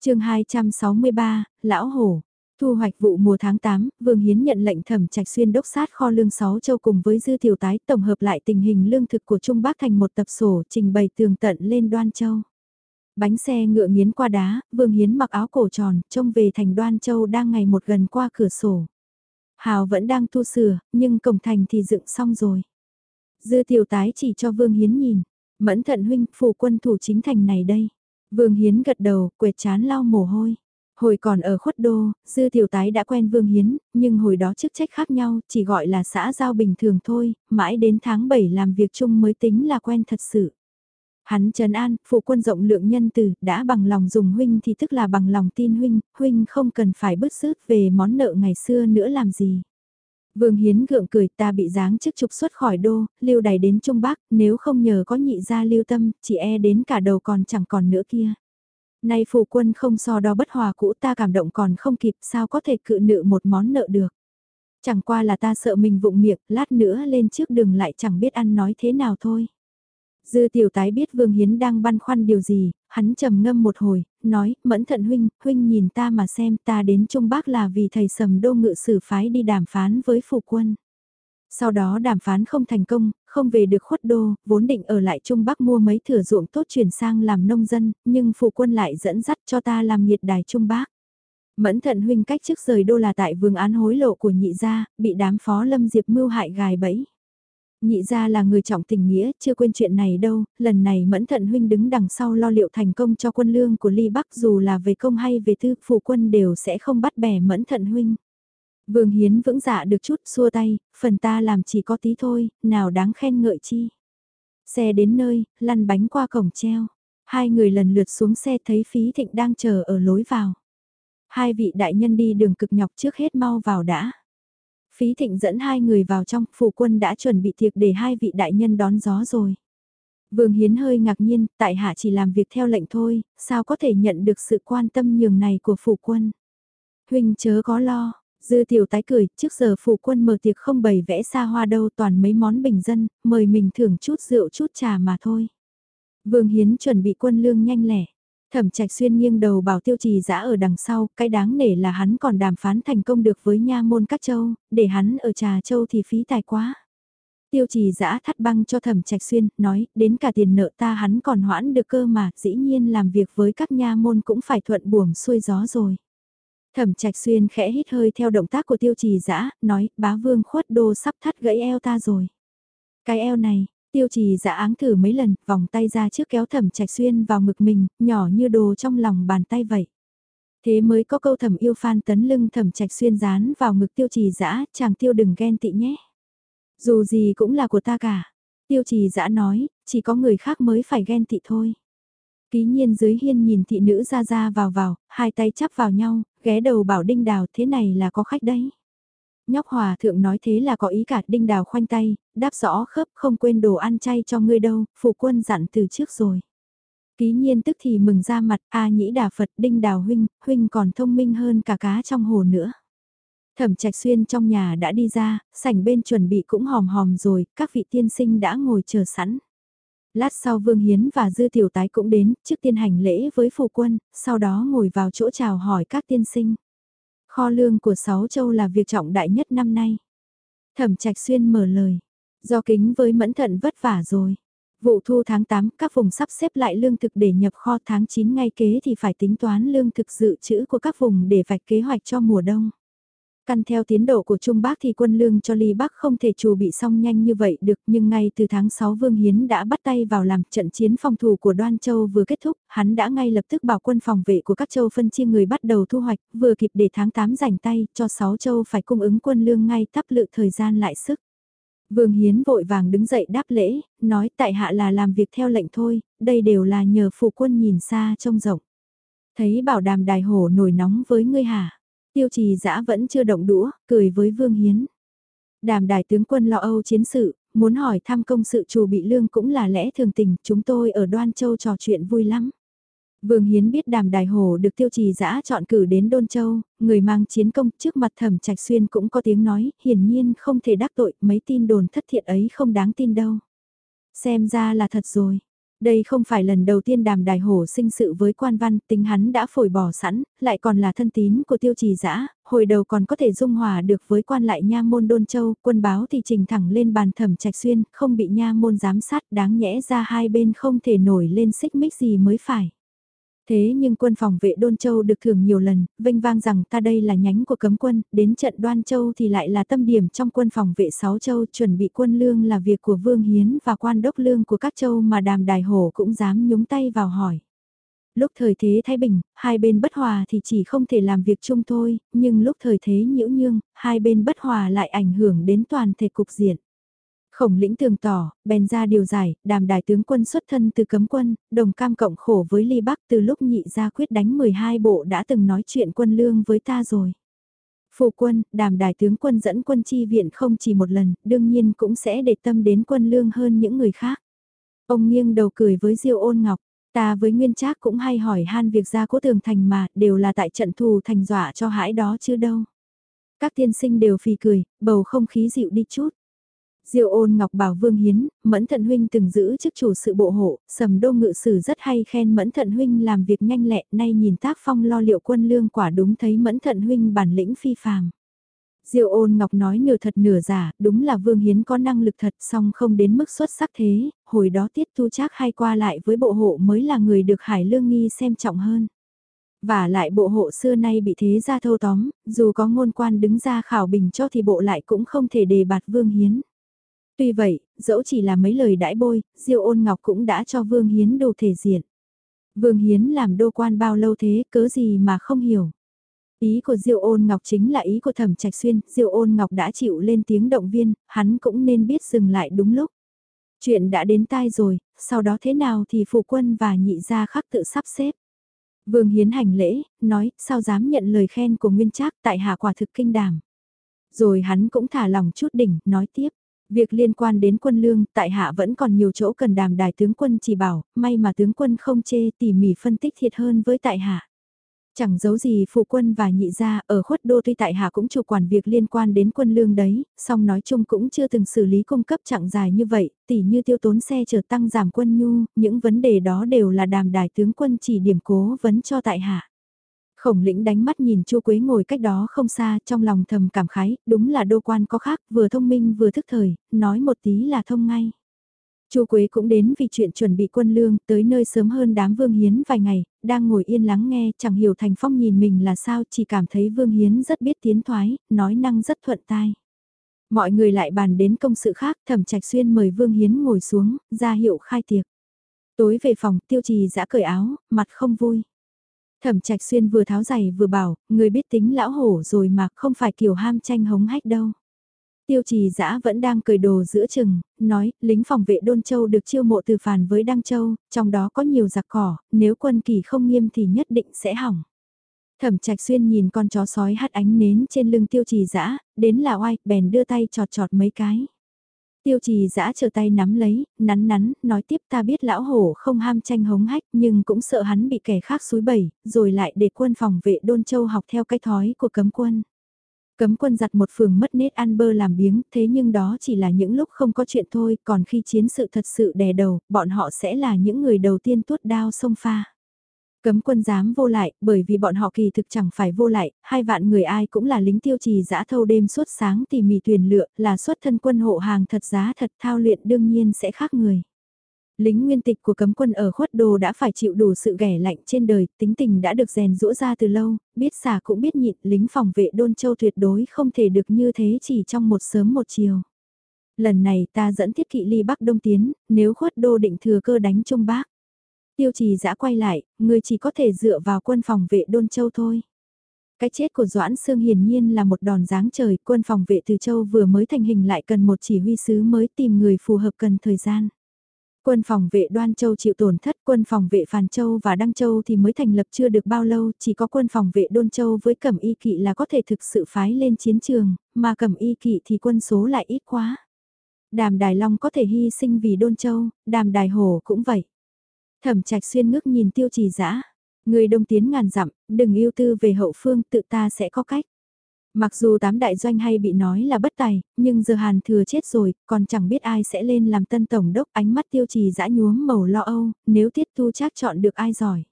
chương 263, Lão Hổ Thu hoạch vụ mùa tháng 8, Vương Hiến nhận lệnh thẩm trạch xuyên đốc sát kho lương 6 châu cùng với dư tiểu tái tổng hợp lại tình hình lương thực của Trung Bắc thành một tập sổ trình bày tường tận lên đoan châu. Bánh xe ngựa nghiến qua đá, Vương Hiến mặc áo cổ tròn, trông về thành Đoan Châu đang ngày một gần qua cửa sổ. Hào vẫn đang tu sửa, nhưng cổng thành thì dựng xong rồi. Dư tiểu tái chỉ cho Vương Hiến nhìn. Mẫn thận huynh, phủ quân thủ chính thành này đây. Vương Hiến gật đầu, quệt chán lau mồ hôi. Hồi còn ở khuất đô, dư tiểu tái đã quen Vương Hiến, nhưng hồi đó chức trách khác nhau, chỉ gọi là xã giao bình thường thôi, mãi đến tháng 7 làm việc chung mới tính là quen thật sự. Hắn trấn an, phụ quân rộng lượng nhân từ, đã bằng lòng dùng huynh thì tức là bằng lòng tin huynh, huynh không cần phải bứt rứt về món nợ ngày xưa nữa làm gì. Vương Hiến gượng cười ta bị giáng chức trục xuất khỏi đô, lưu đày đến Trung Bắc, nếu không nhờ có nhị gia lưu tâm, chỉ e đến cả đầu còn chẳng còn nữa kia. Nay phụ quân không so đo bất hòa cũ ta cảm động còn không kịp sao có thể cự nự một món nợ được. Chẳng qua là ta sợ mình vụng miệng, lát nữa lên trước đường lại chẳng biết ăn nói thế nào thôi. Dư tiểu tái biết Vương Hiến đang băn khoăn điều gì, hắn trầm ngâm một hồi, nói, mẫn thận huynh, huynh nhìn ta mà xem ta đến Trung Bắc là vì thầy sầm đô ngự sử phái đi đàm phán với phụ quân. Sau đó đàm phán không thành công, không về được khuất đô, vốn định ở lại Trung Bắc mua mấy thửa ruộng tốt chuyển sang làm nông dân, nhưng phụ quân lại dẫn dắt cho ta làm nhiệt đài Trung Bắc. Mẫn thận huynh cách trước rời đô là tại vương án hối lộ của nhị gia, bị đám phó lâm diệp mưu hại gài bẫy. Nhị gia là người trọng tình nghĩa, chưa quên chuyện này đâu, lần này mẫn thận huynh đứng đằng sau lo liệu thành công cho quân lương của Ly Bắc dù là về công hay về tư, phụ quân đều sẽ không bắt bẻ mẫn thận huynh. Vương Hiến vững dạ được chút xua tay, phần ta làm chỉ có tí thôi, nào đáng khen ngợi chi. Xe đến nơi, lăn bánh qua cổng treo. Hai người lần lượt xuống xe thấy phí thịnh đang chờ ở lối vào. Hai vị đại nhân đi đường cực nhọc trước hết mau vào đã. Phí thịnh dẫn hai người vào trong, phủ quân đã chuẩn bị tiệc để hai vị đại nhân đón gió rồi. Vương Hiến hơi ngạc nhiên, tại hạ chỉ làm việc theo lệnh thôi, sao có thể nhận được sự quan tâm nhường này của phủ quân. Huynh chớ có lo, dư tiểu tái cười, trước giờ phủ quân mở tiệc không bày vẽ xa hoa đâu toàn mấy món bình dân, mời mình thưởng chút rượu chút trà mà thôi. Vương Hiến chuẩn bị quân lương nhanh lẻ. Thẩm trạch xuyên nghiêng đầu bảo tiêu trì giã ở đằng sau, cái đáng nể là hắn còn đàm phán thành công được với nha môn các châu, để hắn ở trà châu thì phí tài quá. Tiêu trì giã thắt băng cho thẩm trạch xuyên, nói, đến cả tiền nợ ta hắn còn hoãn được cơ mà, dĩ nhiên làm việc với các nha môn cũng phải thuận buồm xuôi gió rồi. Thẩm trạch xuyên khẽ hít hơi theo động tác của tiêu trì giã, nói, bá vương khuất đô sắp thắt gãy eo ta rồi. Cái eo này, Tiêu trì dạ áng thử mấy lần, vòng tay ra trước kéo thẩm trạch xuyên vào ngực mình, nhỏ như đồ trong lòng bàn tay vậy. Thế mới có câu thẩm yêu phan tấn lưng thẩm trạch xuyên dán vào ngực tiêu trì dã chàng tiêu đừng ghen tị nhé. Dù gì cũng là của ta cả. Tiêu trì dã nói, chỉ có người khác mới phải ghen tị thôi. Ký nhiên dưới hiên nhìn thị nữ ra ra vào vào, hai tay chắp vào nhau, ghé đầu bảo đinh đào thế này là có khách đấy. Nhóc hòa thượng nói thế là có ý cả đinh đào khoanh tay, đáp rõ khớp không quên đồ ăn chay cho ngươi đâu, phụ quân dặn từ trước rồi. Ký nhiên tức thì mừng ra mặt, a nhĩ đà Phật đinh đào huynh, huynh còn thông minh hơn cả cá trong hồ nữa. Thẩm trạch xuyên trong nhà đã đi ra, sảnh bên chuẩn bị cũng hòm hòm rồi, các vị tiên sinh đã ngồi chờ sẵn. Lát sau Vương Hiến và Dư Tiểu Tái cũng đến, trước tiên hành lễ với phụ quân, sau đó ngồi vào chỗ chào hỏi các tiên sinh. Kho lương của Sáu Châu là việc trọng đại nhất năm nay. Thẩm Trạch Xuyên mở lời. Do kính với mẫn thận vất vả rồi. Vụ thu tháng 8, các vùng sắp xếp lại lương thực để nhập kho tháng 9 ngay kế thì phải tính toán lương thực dự trữ của các vùng để vạch kế hoạch cho mùa đông. Căn theo tiến độ của Trung Bắc thì quân lương cho Ly Bắc không thể chủ bị xong nhanh như vậy được nhưng ngay từ tháng 6 Vương Hiến đã bắt tay vào làm trận chiến phòng thủ của Đoan Châu vừa kết thúc, hắn đã ngay lập tức bảo quân phòng vệ của các châu phân chia người bắt đầu thu hoạch, vừa kịp để tháng 8 rảnh tay cho 6 châu phải cung ứng quân lương ngay tắp lự thời gian lại sức. Vương Hiến vội vàng đứng dậy đáp lễ, nói tại hạ là làm việc theo lệnh thôi, đây đều là nhờ phụ quân nhìn xa trông rộng. Thấy bảo đàm đài hổ nổi nóng với ngươi hả? Tiêu trì dã vẫn chưa động đũa, cười với Vương Hiến. Đàm đại tướng quân lo âu chiến sự, muốn hỏi thăm công sự chủ bị lương cũng là lẽ thường tình, chúng tôi ở Đoan Châu trò chuyện vui lắm. Vương Hiến biết đàm đài hồ được tiêu trì dã chọn cử đến Đôn Châu, người mang chiến công trước mặt thẩm trạch xuyên cũng có tiếng nói, hiển nhiên không thể đắc tội, mấy tin đồn thất thiệt ấy không đáng tin đâu. Xem ra là thật rồi. Đây không phải lần đầu tiên đàm đài hổ sinh sự với quan văn, tính hắn đã phổi bỏ sẵn, lại còn là thân tín của tiêu trì dã hồi đầu còn có thể dung hòa được với quan lại nha môn đôn châu, quân báo thì trình thẳng lên bàn thẩm trạch xuyên, không bị nha môn giám sát đáng nhẽ ra hai bên không thể nổi lên xích mích gì mới phải. Thế nhưng quân phòng vệ Đôn Châu được thưởng nhiều lần, vinh vang rằng ta đây là nhánh của cấm quân, đến trận Đoan Châu thì lại là tâm điểm trong quân phòng vệ Sáu Châu chuẩn bị quân lương là việc của Vương Hiến và quan đốc lương của các châu mà đàm đài hổ cũng dám nhúng tay vào hỏi. Lúc thời thế Thái Bình, hai bên bất hòa thì chỉ không thể làm việc chung thôi, nhưng lúc thời thế nhiễu nhương, hai bên bất hòa lại ảnh hưởng đến toàn thể cục diện. Khổng lĩnh tường tỏ, bèn ra điều giải, đàm đại tướng quân xuất thân từ cấm quân, đồng cam cộng khổ với ly bắc từ lúc nhị ra quyết đánh 12 bộ đã từng nói chuyện quân lương với ta rồi. Phụ quân, đàm đại tướng quân dẫn quân chi viện không chỉ một lần, đương nhiên cũng sẽ để tâm đến quân lương hơn những người khác. Ông nghiêng đầu cười với Diêu ôn ngọc, ta với Nguyên Trác cũng hay hỏi han việc ra cố tường thành mà, đều là tại trận thù thành dọa cho hãi đó chứ đâu. Các tiên sinh đều phì cười, bầu không khí dịu đi chút. Diêu ôn ngọc bảo Vương Hiến, Mẫn Thận Huynh từng giữ chức chủ sự bộ hộ, sầm đô ngự sử rất hay khen Mẫn Thận Huynh làm việc nhanh lẹ, nay nhìn tác phong lo liệu quân lương quả đúng thấy Mẫn Thận Huynh bản lĩnh phi phàm. Diêu ôn ngọc nói nửa thật nửa giả, đúng là Vương Hiến có năng lực thật song không đến mức xuất sắc thế, hồi đó tiết tu chắc hay qua lại với bộ hộ mới là người được Hải Lương Nghi xem trọng hơn. Và lại bộ hộ xưa nay bị thế ra thâu tóm, dù có ngôn quan đứng ra khảo bình cho thì bộ lại cũng không thể đề bạt Vương Hiến. Tuy vậy, dẫu chỉ là mấy lời đãi bôi, Diêu ôn ngọc cũng đã cho Vương Hiến đồ thể diện. Vương Hiến làm đô quan bao lâu thế, cớ gì mà không hiểu. Ý của Diêu ôn ngọc chính là ý của thẩm trạch xuyên, Diêu ôn ngọc đã chịu lên tiếng động viên, hắn cũng nên biết dừng lại đúng lúc. Chuyện đã đến tai rồi, sau đó thế nào thì phụ quân và nhị gia khắc tự sắp xếp. Vương Hiến hành lễ, nói, sao dám nhận lời khen của Nguyên Trác tại hạ quả thực kinh đàm. Rồi hắn cũng thả lòng chút đỉnh, nói tiếp. Việc liên quan đến quân lương, tại hạ vẫn còn nhiều chỗ cần đàm đài tướng quân chỉ bảo, may mà tướng quân không chê tỉ mỉ phân tích thiệt hơn với tại hạ. Chẳng giấu gì phụ quân và nhị gia ở khuất đô tuy tại hạ cũng chủ quản việc liên quan đến quân lương đấy, song nói chung cũng chưa từng xử lý cung cấp chặng dài như vậy, tỉ như tiêu tốn xe chở tăng giảm quân nhu, những vấn đề đó đều là đàm đài tướng quân chỉ điểm cố vấn cho tại hạ. Khổng lĩnh đánh mắt nhìn Chu Quế ngồi cách đó không xa trong lòng thầm cảm khái, đúng là đô quan có khác, vừa thông minh vừa thức thời, nói một tí là thông ngay. Chu Quế cũng đến vì chuyện chuẩn bị quân lương, tới nơi sớm hơn đám Vương Hiến vài ngày, đang ngồi yên lắng nghe, chẳng hiểu Thành Phong nhìn mình là sao, chỉ cảm thấy Vương Hiến rất biết tiến thoái, nói năng rất thuận tai. Mọi người lại bàn đến công sự khác, Thẩm Trạch Xuyên mời Vương Hiến ngồi xuống, ra hiệu khai tiệc. Tối về phòng, Tiêu Trì giã cởi áo, mặt không vui. Thẩm Trạch Xuyên vừa tháo giày vừa bảo, người biết tính lão hổ rồi mà không phải kiểu ham tranh hống hách đâu. Tiêu trì dã vẫn đang cười đồ giữa chừng, nói, lính phòng vệ Đôn Châu được chiêu mộ từ phàn với Đăng Châu, trong đó có nhiều giặc cỏ, nếu quân kỳ không nghiêm thì nhất định sẽ hỏng. Thẩm trạch xuyên nhìn con chó sói hắt ánh nến trên lưng tiêu trì dã đến là oai, bèn đưa tay trọt trọt mấy cái. Tiêu trì giã chờ tay nắm lấy, nắn nắn, nói tiếp ta biết lão hổ không ham tranh hống hách nhưng cũng sợ hắn bị kẻ khác suối bẩy, rồi lại để quân phòng vệ đôn châu học theo cái thói của cấm quân. Cấm quân giặt một phường mất nết ăn bơ làm biếng, thế nhưng đó chỉ là những lúc không có chuyện thôi, còn khi chiến sự thật sự đè đầu, bọn họ sẽ là những người đầu tiên tuốt đao sông pha. Cấm quân dám vô lại, bởi vì bọn họ kỳ thực chẳng phải vô lại, hai vạn người ai cũng là lính tiêu trì dã thâu đêm suốt sáng tỉ mỉ tuyển lựa, là xuất thân quân hộ hàng thật giá thật thao luyện đương nhiên sẽ khác người. Lính nguyên tịch của cấm quân ở khuất đồ đã phải chịu đủ sự ghẻ lạnh trên đời, tính tình đã được rèn rũa ra từ lâu, biết xả cũng biết nhịn, lính phòng vệ đôn châu tuyệt đối không thể được như thế chỉ trong một sớm một chiều. Lần này ta dẫn thiết kỵ ly bắc đông tiến, nếu khuất đô định thừa cơ đánh trung bác. Tiêu trì giã quay lại, người chỉ có thể dựa vào quân phòng vệ đôn châu thôi. Cái chết của Doãn Sương hiển nhiên là một đòn giáng trời, quân phòng vệ từ châu vừa mới thành hình lại cần một chỉ huy sứ mới tìm người phù hợp cần thời gian. Quân phòng vệ Đoan Châu chịu tổn thất, quân phòng vệ Phàn Châu và Đăng Châu thì mới thành lập chưa được bao lâu, chỉ có quân phòng vệ Đôn Châu với Cẩm Y Kỵ là có thể thực sự phái lên chiến trường, mà Cẩm Y Kỵ thì quân số lại ít quá. Đàm Đài Long có thể hy sinh vì Đôn Châu, Đàm Đài Hồ cũng vậy. Thẩm Trạch xuyên ngước nhìn Tiêu Trì Dã, người đông tiến ngàn dặm, đừng yêu tư về hậu phương, tự ta sẽ có cách. Mặc dù tám đại doanh hay bị nói là bất tài, nhưng giờ Hàn thừa chết rồi, còn chẳng biết ai sẽ lên làm tân tổng đốc ánh mắt tiêu trì dã nhuốm màu lo âu, nếu tiết tu chắc chọn được ai giỏi.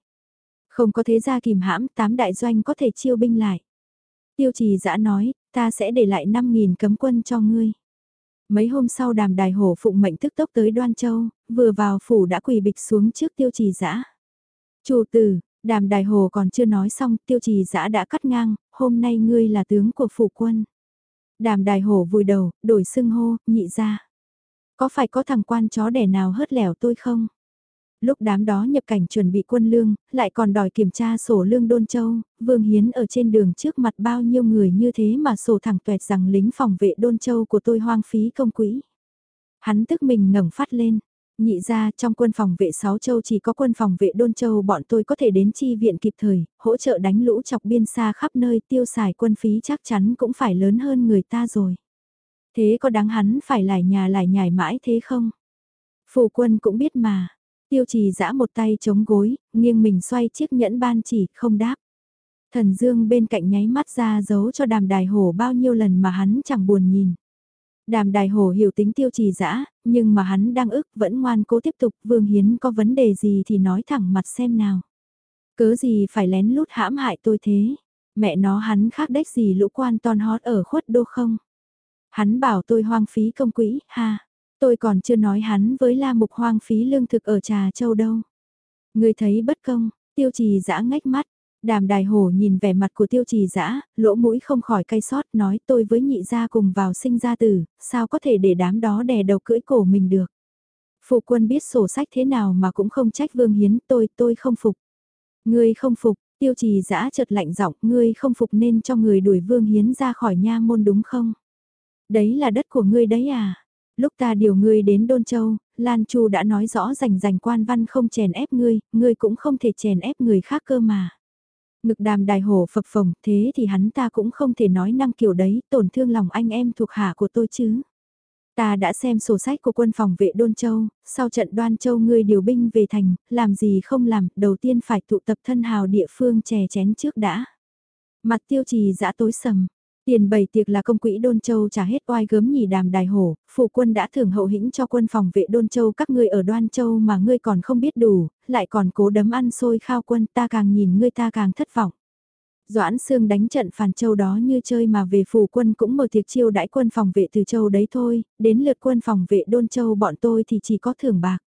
Không có thế ra kìm hãm, tám đại doanh có thể chiêu binh lại. Tiêu trì dã nói, ta sẽ để lại 5.000 cấm quân cho ngươi. Mấy hôm sau đàm đài hổ phụng mệnh tức tốc tới Đoan Châu, vừa vào phủ đã quỳ bịch xuống trước tiêu trì dã Chủ tử, Đàm Đài Hồ còn chưa nói xong, tiêu trì dã đã cắt ngang, hôm nay ngươi là tướng của phủ quân. Đàm Đài Hồ vùi đầu, đổi xưng hô, nhị ra. Có phải có thằng quan chó đẻ nào hớt lẻo tôi không? Lúc đám đó nhập cảnh chuẩn bị quân lương, lại còn đòi kiểm tra sổ lương Đôn Châu, Vương Hiến ở trên đường trước mặt bao nhiêu người như thế mà sổ thẳng tuẹt rằng lính phòng vệ Đôn Châu của tôi hoang phí công quỹ. Hắn tức mình ngẩng phát lên, nhị ra trong quân phòng vệ Sáu Châu chỉ có quân phòng vệ Đôn Châu bọn tôi có thể đến chi viện kịp thời, hỗ trợ đánh lũ chọc biên xa khắp nơi tiêu xài quân phí chắc chắn cũng phải lớn hơn người ta rồi. Thế có đáng hắn phải lại nhà lại nhảy mãi thế không? Phủ quân cũng biết mà. Tiêu trì giã một tay chống gối, nghiêng mình xoay chiếc nhẫn ban chỉ, không đáp. Thần Dương bên cạnh nháy mắt ra giấu cho đàm đài hổ bao nhiêu lần mà hắn chẳng buồn nhìn. Đàm đài hổ hiểu tính tiêu trì dã nhưng mà hắn đang ức vẫn ngoan cố tiếp tục, Vương Hiến có vấn đề gì thì nói thẳng mặt xem nào. Cớ gì phải lén lút hãm hại tôi thế, mẹ nó hắn khác đếch gì lũ quan ton hót ở khuất đô không. Hắn bảo tôi hoang phí công quỹ, ha, tôi còn chưa nói hắn với la mục hoang phí lương thực ở Trà Châu đâu. Người thấy bất công, tiêu trì dã ngách mắt, Đàm đài hổ nhìn vẻ mặt của tiêu trì dã lỗ mũi không khỏi cay sót nói tôi với nhị gia cùng vào sinh ra tử, sao có thể để đám đó đè đầu cưỡi cổ mình được. Phụ quân biết sổ sách thế nào mà cũng không trách vương hiến tôi, tôi không phục. Ngươi không phục, tiêu trì dã chợt lạnh giọng ngươi không phục nên cho người đuổi vương hiến ra khỏi nha môn đúng không? Đấy là đất của ngươi đấy à? Lúc ta điều ngươi đến Đôn Châu, Lan Chu đã nói rõ rành rành quan văn không chèn ép ngươi, ngươi cũng không thể chèn ép người khác cơ mà. Ngực đàm đài hổ phập phồng, thế thì hắn ta cũng không thể nói năng kiểu đấy, tổn thương lòng anh em thuộc hạ của tôi chứ. Ta đã xem sổ sách của quân phòng vệ Đôn Châu, sau trận đoan châu ngươi điều binh về thành, làm gì không làm, đầu tiên phải tụ tập thân hào địa phương chè chén trước đã. Mặt tiêu trì dã tối sầm, Tiền bày tiệc là công quỹ Đôn Châu trả hết oai gớm nhì đàm đài hổ, phụ quân đã thưởng hậu hĩnh cho quân phòng vệ Đôn Châu các ngươi ở Đoan Châu mà ngươi còn không biết đủ, lại còn cố đấm ăn xôi khao quân ta càng nhìn ngươi ta càng thất vọng. Doãn Sương đánh trận phàn châu đó như chơi mà về phủ quân cũng mở tiệc chiêu đãi quân phòng vệ từ châu đấy thôi, đến lượt quân phòng vệ Đôn Châu bọn tôi thì chỉ có thưởng bạc.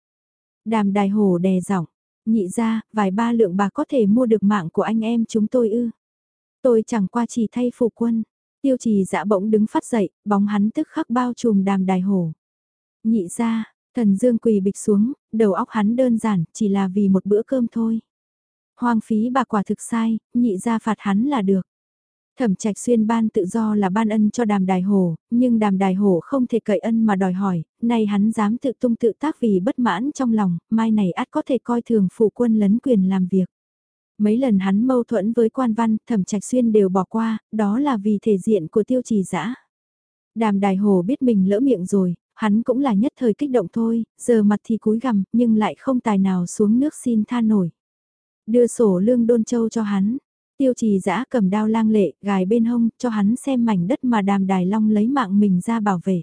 Đàm đài hổ đè giọng, nhị ra, vài ba lượng bạc có thể mua được mạng của anh em chúng tôi ư. Tôi chẳng qua chỉ thay phủ quân Tiêu trì dã bỗng đứng phát dậy, bóng hắn tức khắc bao trùm đàm đài hổ. Nhị ra, thần dương quỳ bịch xuống, đầu óc hắn đơn giản, chỉ là vì một bữa cơm thôi. Hoang phí bà quả thực sai, nhị ra phạt hắn là được. Thẩm trạch xuyên ban tự do là ban ân cho đàm đài hổ, nhưng đàm đài hổ không thể cậy ân mà đòi hỏi, nay hắn dám tự tung tự tác vì bất mãn trong lòng, mai này át có thể coi thường phủ quân lấn quyền làm việc. Mấy lần hắn mâu thuẫn với quan văn, thẩm trạch xuyên đều bỏ qua, đó là vì thể diện của tiêu trì dã Đàm đài hồ biết mình lỡ miệng rồi, hắn cũng là nhất thời kích động thôi, giờ mặt thì cúi gằm, nhưng lại không tài nào xuống nước xin tha nổi. Đưa sổ lương đôn châu cho hắn, tiêu trì dã cầm đao lang lệ, gài bên hông, cho hắn xem mảnh đất mà đàm đài long lấy mạng mình ra bảo vệ.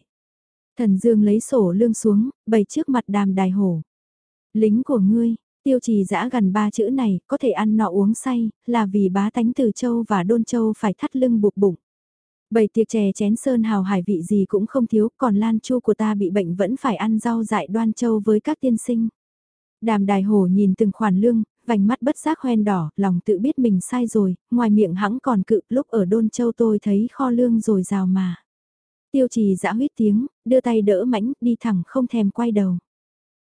Thần Dương lấy sổ lương xuống, bày trước mặt đàm đài hổ. Lính của ngươi, Tiêu trì dã gần ba chữ này, có thể ăn nọ uống say, là vì bá tánh từ châu và đôn châu phải thắt lưng buộc bụng. Bảy tiệc chè chén sơn hào hải vị gì cũng không thiếu, còn Lan Chu của ta bị bệnh vẫn phải ăn rau dại đoan châu với các tiên sinh. Đàm đài hổ nhìn từng khoản lương, vành mắt bất giác hoen đỏ, lòng tự biết mình sai rồi, ngoài miệng hãng còn cự, lúc ở đôn châu tôi thấy kho lương rồi rào mà. Tiêu trì dã huyết tiếng, đưa tay đỡ mãnh, đi thẳng không thèm quay đầu.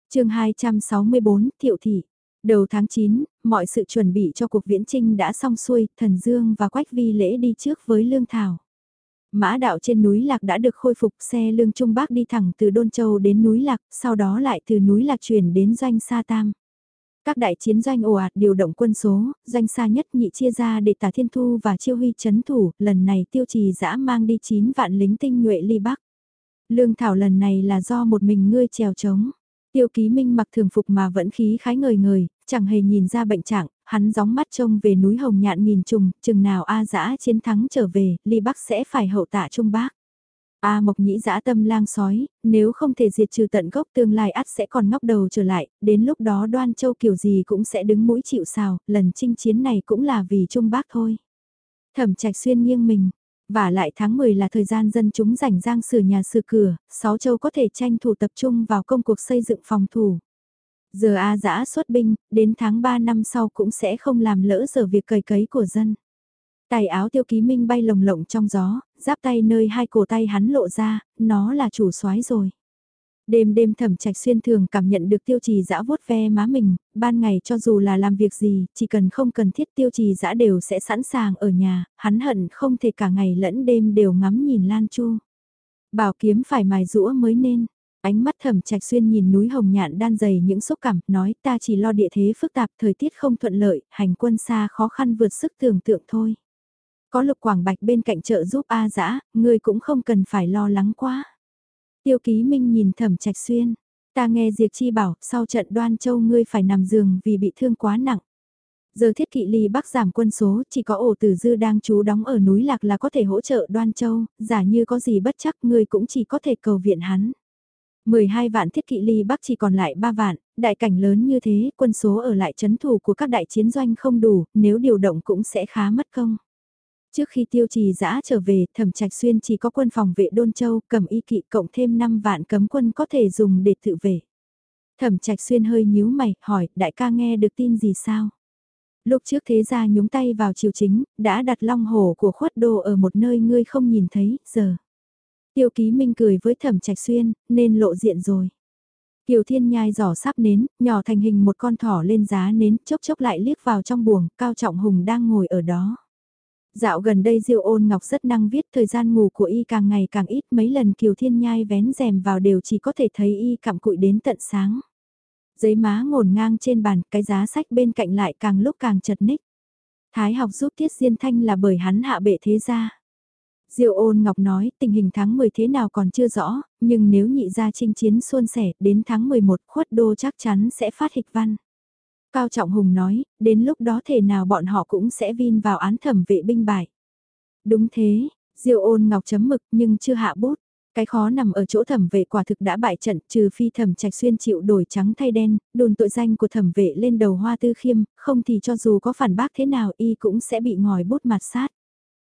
chương 264, Thiệu Thị Đầu tháng 9, mọi sự chuẩn bị cho cuộc viễn trinh đã xong xuôi, Thần Dương và Quách Vi lễ đi trước với Lương Thảo. Mã đạo trên núi Lạc đã được khôi phục xe lương Trung Bắc đi thẳng từ Đôn Châu đến núi Lạc, sau đó lại từ núi Lạc chuyển đến doanh Sa Tam. Các đại chiến doanh ồ ạt điều động quân số, doanh xa nhất nhị chia ra để tả thiên thu và chiêu huy chấn thủ, lần này tiêu trì dã mang đi 9 vạn lính tinh nhuệ ly bắc. Lương Thảo lần này là do một mình ngươi trèo trống. Tiêu ký minh mặc thường phục mà vẫn khí khái ngời ngời, chẳng hề nhìn ra bệnh trạng, hắn gióng mắt trông về núi hồng nhạn nghìn trùng, chừng nào A dã chiến thắng trở về, ly bắc sẽ phải hậu tạ trung bác. A mộc nhĩ dã tâm lang sói, nếu không thể diệt trừ tận gốc tương lai ắt sẽ còn ngóc đầu trở lại, đến lúc đó đoan châu kiểu gì cũng sẽ đứng mũi chịu sào, lần chinh chiến này cũng là vì trung bác thôi. Thẩm trạch xuyên nghiêng mình, và lại tháng 10 là thời gian dân chúng rảnh rang sửa nhà sửa cửa, sáu châu có thể tranh thủ tập trung vào công cuộc xây dựng phòng thủ. Giờ A dã xuất binh, đến tháng 3 năm sau cũng sẽ không làm lỡ giờ việc cày cấy của dân. Tài áo tiêu ký minh bay lồng lộng trong gió, giáp tay nơi hai cổ tay hắn lộ ra, nó là chủ soái rồi. Đêm đêm thẩm trạch xuyên thường cảm nhận được tiêu trì dã vuốt ve má mình, ban ngày cho dù là làm việc gì, chỉ cần không cần thiết tiêu trì dã đều sẽ sẵn sàng ở nhà, hắn hận không thể cả ngày lẫn đêm đều ngắm nhìn Lan Chu. Bảo kiếm phải mài rũa mới nên, ánh mắt thẩm trạch xuyên nhìn núi hồng nhạn đan dày những xúc cảm, nói ta chỉ lo địa thế phức tạp, thời tiết không thuận lợi, hành quân xa khó khăn vượt sức tưởng tượng thôi. Có lục quảng bạch bên cạnh trợ giúp A dã, ngươi cũng không cần phải lo lắng quá. Tiêu ký minh nhìn thẩm trạch xuyên. Ta nghe Diệp Chi bảo, sau trận đoan châu ngươi phải nằm giường vì bị thương quá nặng. Giờ thiết kỵ ly bắc giảm quân số, chỉ có ổ tử dư đang trú đóng ở núi Lạc là có thể hỗ trợ đoan châu, giả như có gì bất chắc ngươi cũng chỉ có thể cầu viện hắn. 12 vạn thiết kỵ ly bắc chỉ còn lại 3 vạn, đại cảnh lớn như thế, quân số ở lại chấn thủ của các đại chiến doanh không đủ, nếu điều động cũng sẽ khá mất công. Trước khi tiêu trì giã trở về, thẩm trạch xuyên chỉ có quân phòng vệ Đôn Châu cầm y kỵ cộng thêm 5 vạn cấm quân có thể dùng để tự vệ. Thẩm trạch xuyên hơi nhíu mày, hỏi, đại ca nghe được tin gì sao? Lúc trước thế gia nhúng tay vào triều chính, đã đặt long hổ của khuất đô ở một nơi ngươi không nhìn thấy, giờ. Tiêu ký minh cười với thẩm trạch xuyên, nên lộ diện rồi. Kiều Thiên Nhai giỏ sắp nến, nhỏ thành hình một con thỏ lên giá nến, chốc chốc lại liếc vào trong buồng, Cao Trọng Hùng đang ngồi ở đó. Dạo gần đây Diêu ôn ngọc rất năng viết thời gian ngủ của y càng ngày càng ít mấy lần Kiều Thiên Nhai vén rèm vào đều chỉ có thể thấy y cặm cụi đến tận sáng. Giấy má ngổn ngang trên bàn, cái giá sách bên cạnh lại càng lúc càng chật ních. Thái học giúp Tiết Diên Thanh là bởi hắn hạ bệ thế gia. Diêu ôn ngọc nói tình hình tháng 10 thế nào còn chưa rõ, nhưng nếu nhị gia chinh chiến xuôn sẻ đến tháng 11 khuất đô chắc chắn sẽ phát hịch văn. Cao Trọng Hùng nói, đến lúc đó thể nào bọn họ cũng sẽ vin vào án thẩm vệ binh bại. Đúng thế, Diêu ôn ngọc chấm mực nhưng chưa hạ bút. Cái khó nằm ở chỗ thẩm vệ quả thực đã bại trận trừ phi thẩm trạch xuyên chịu đổi trắng thay đen, đồn tội danh của thẩm vệ lên đầu hoa tư khiêm, không thì cho dù có phản bác thế nào y cũng sẽ bị ngòi bút mặt sát.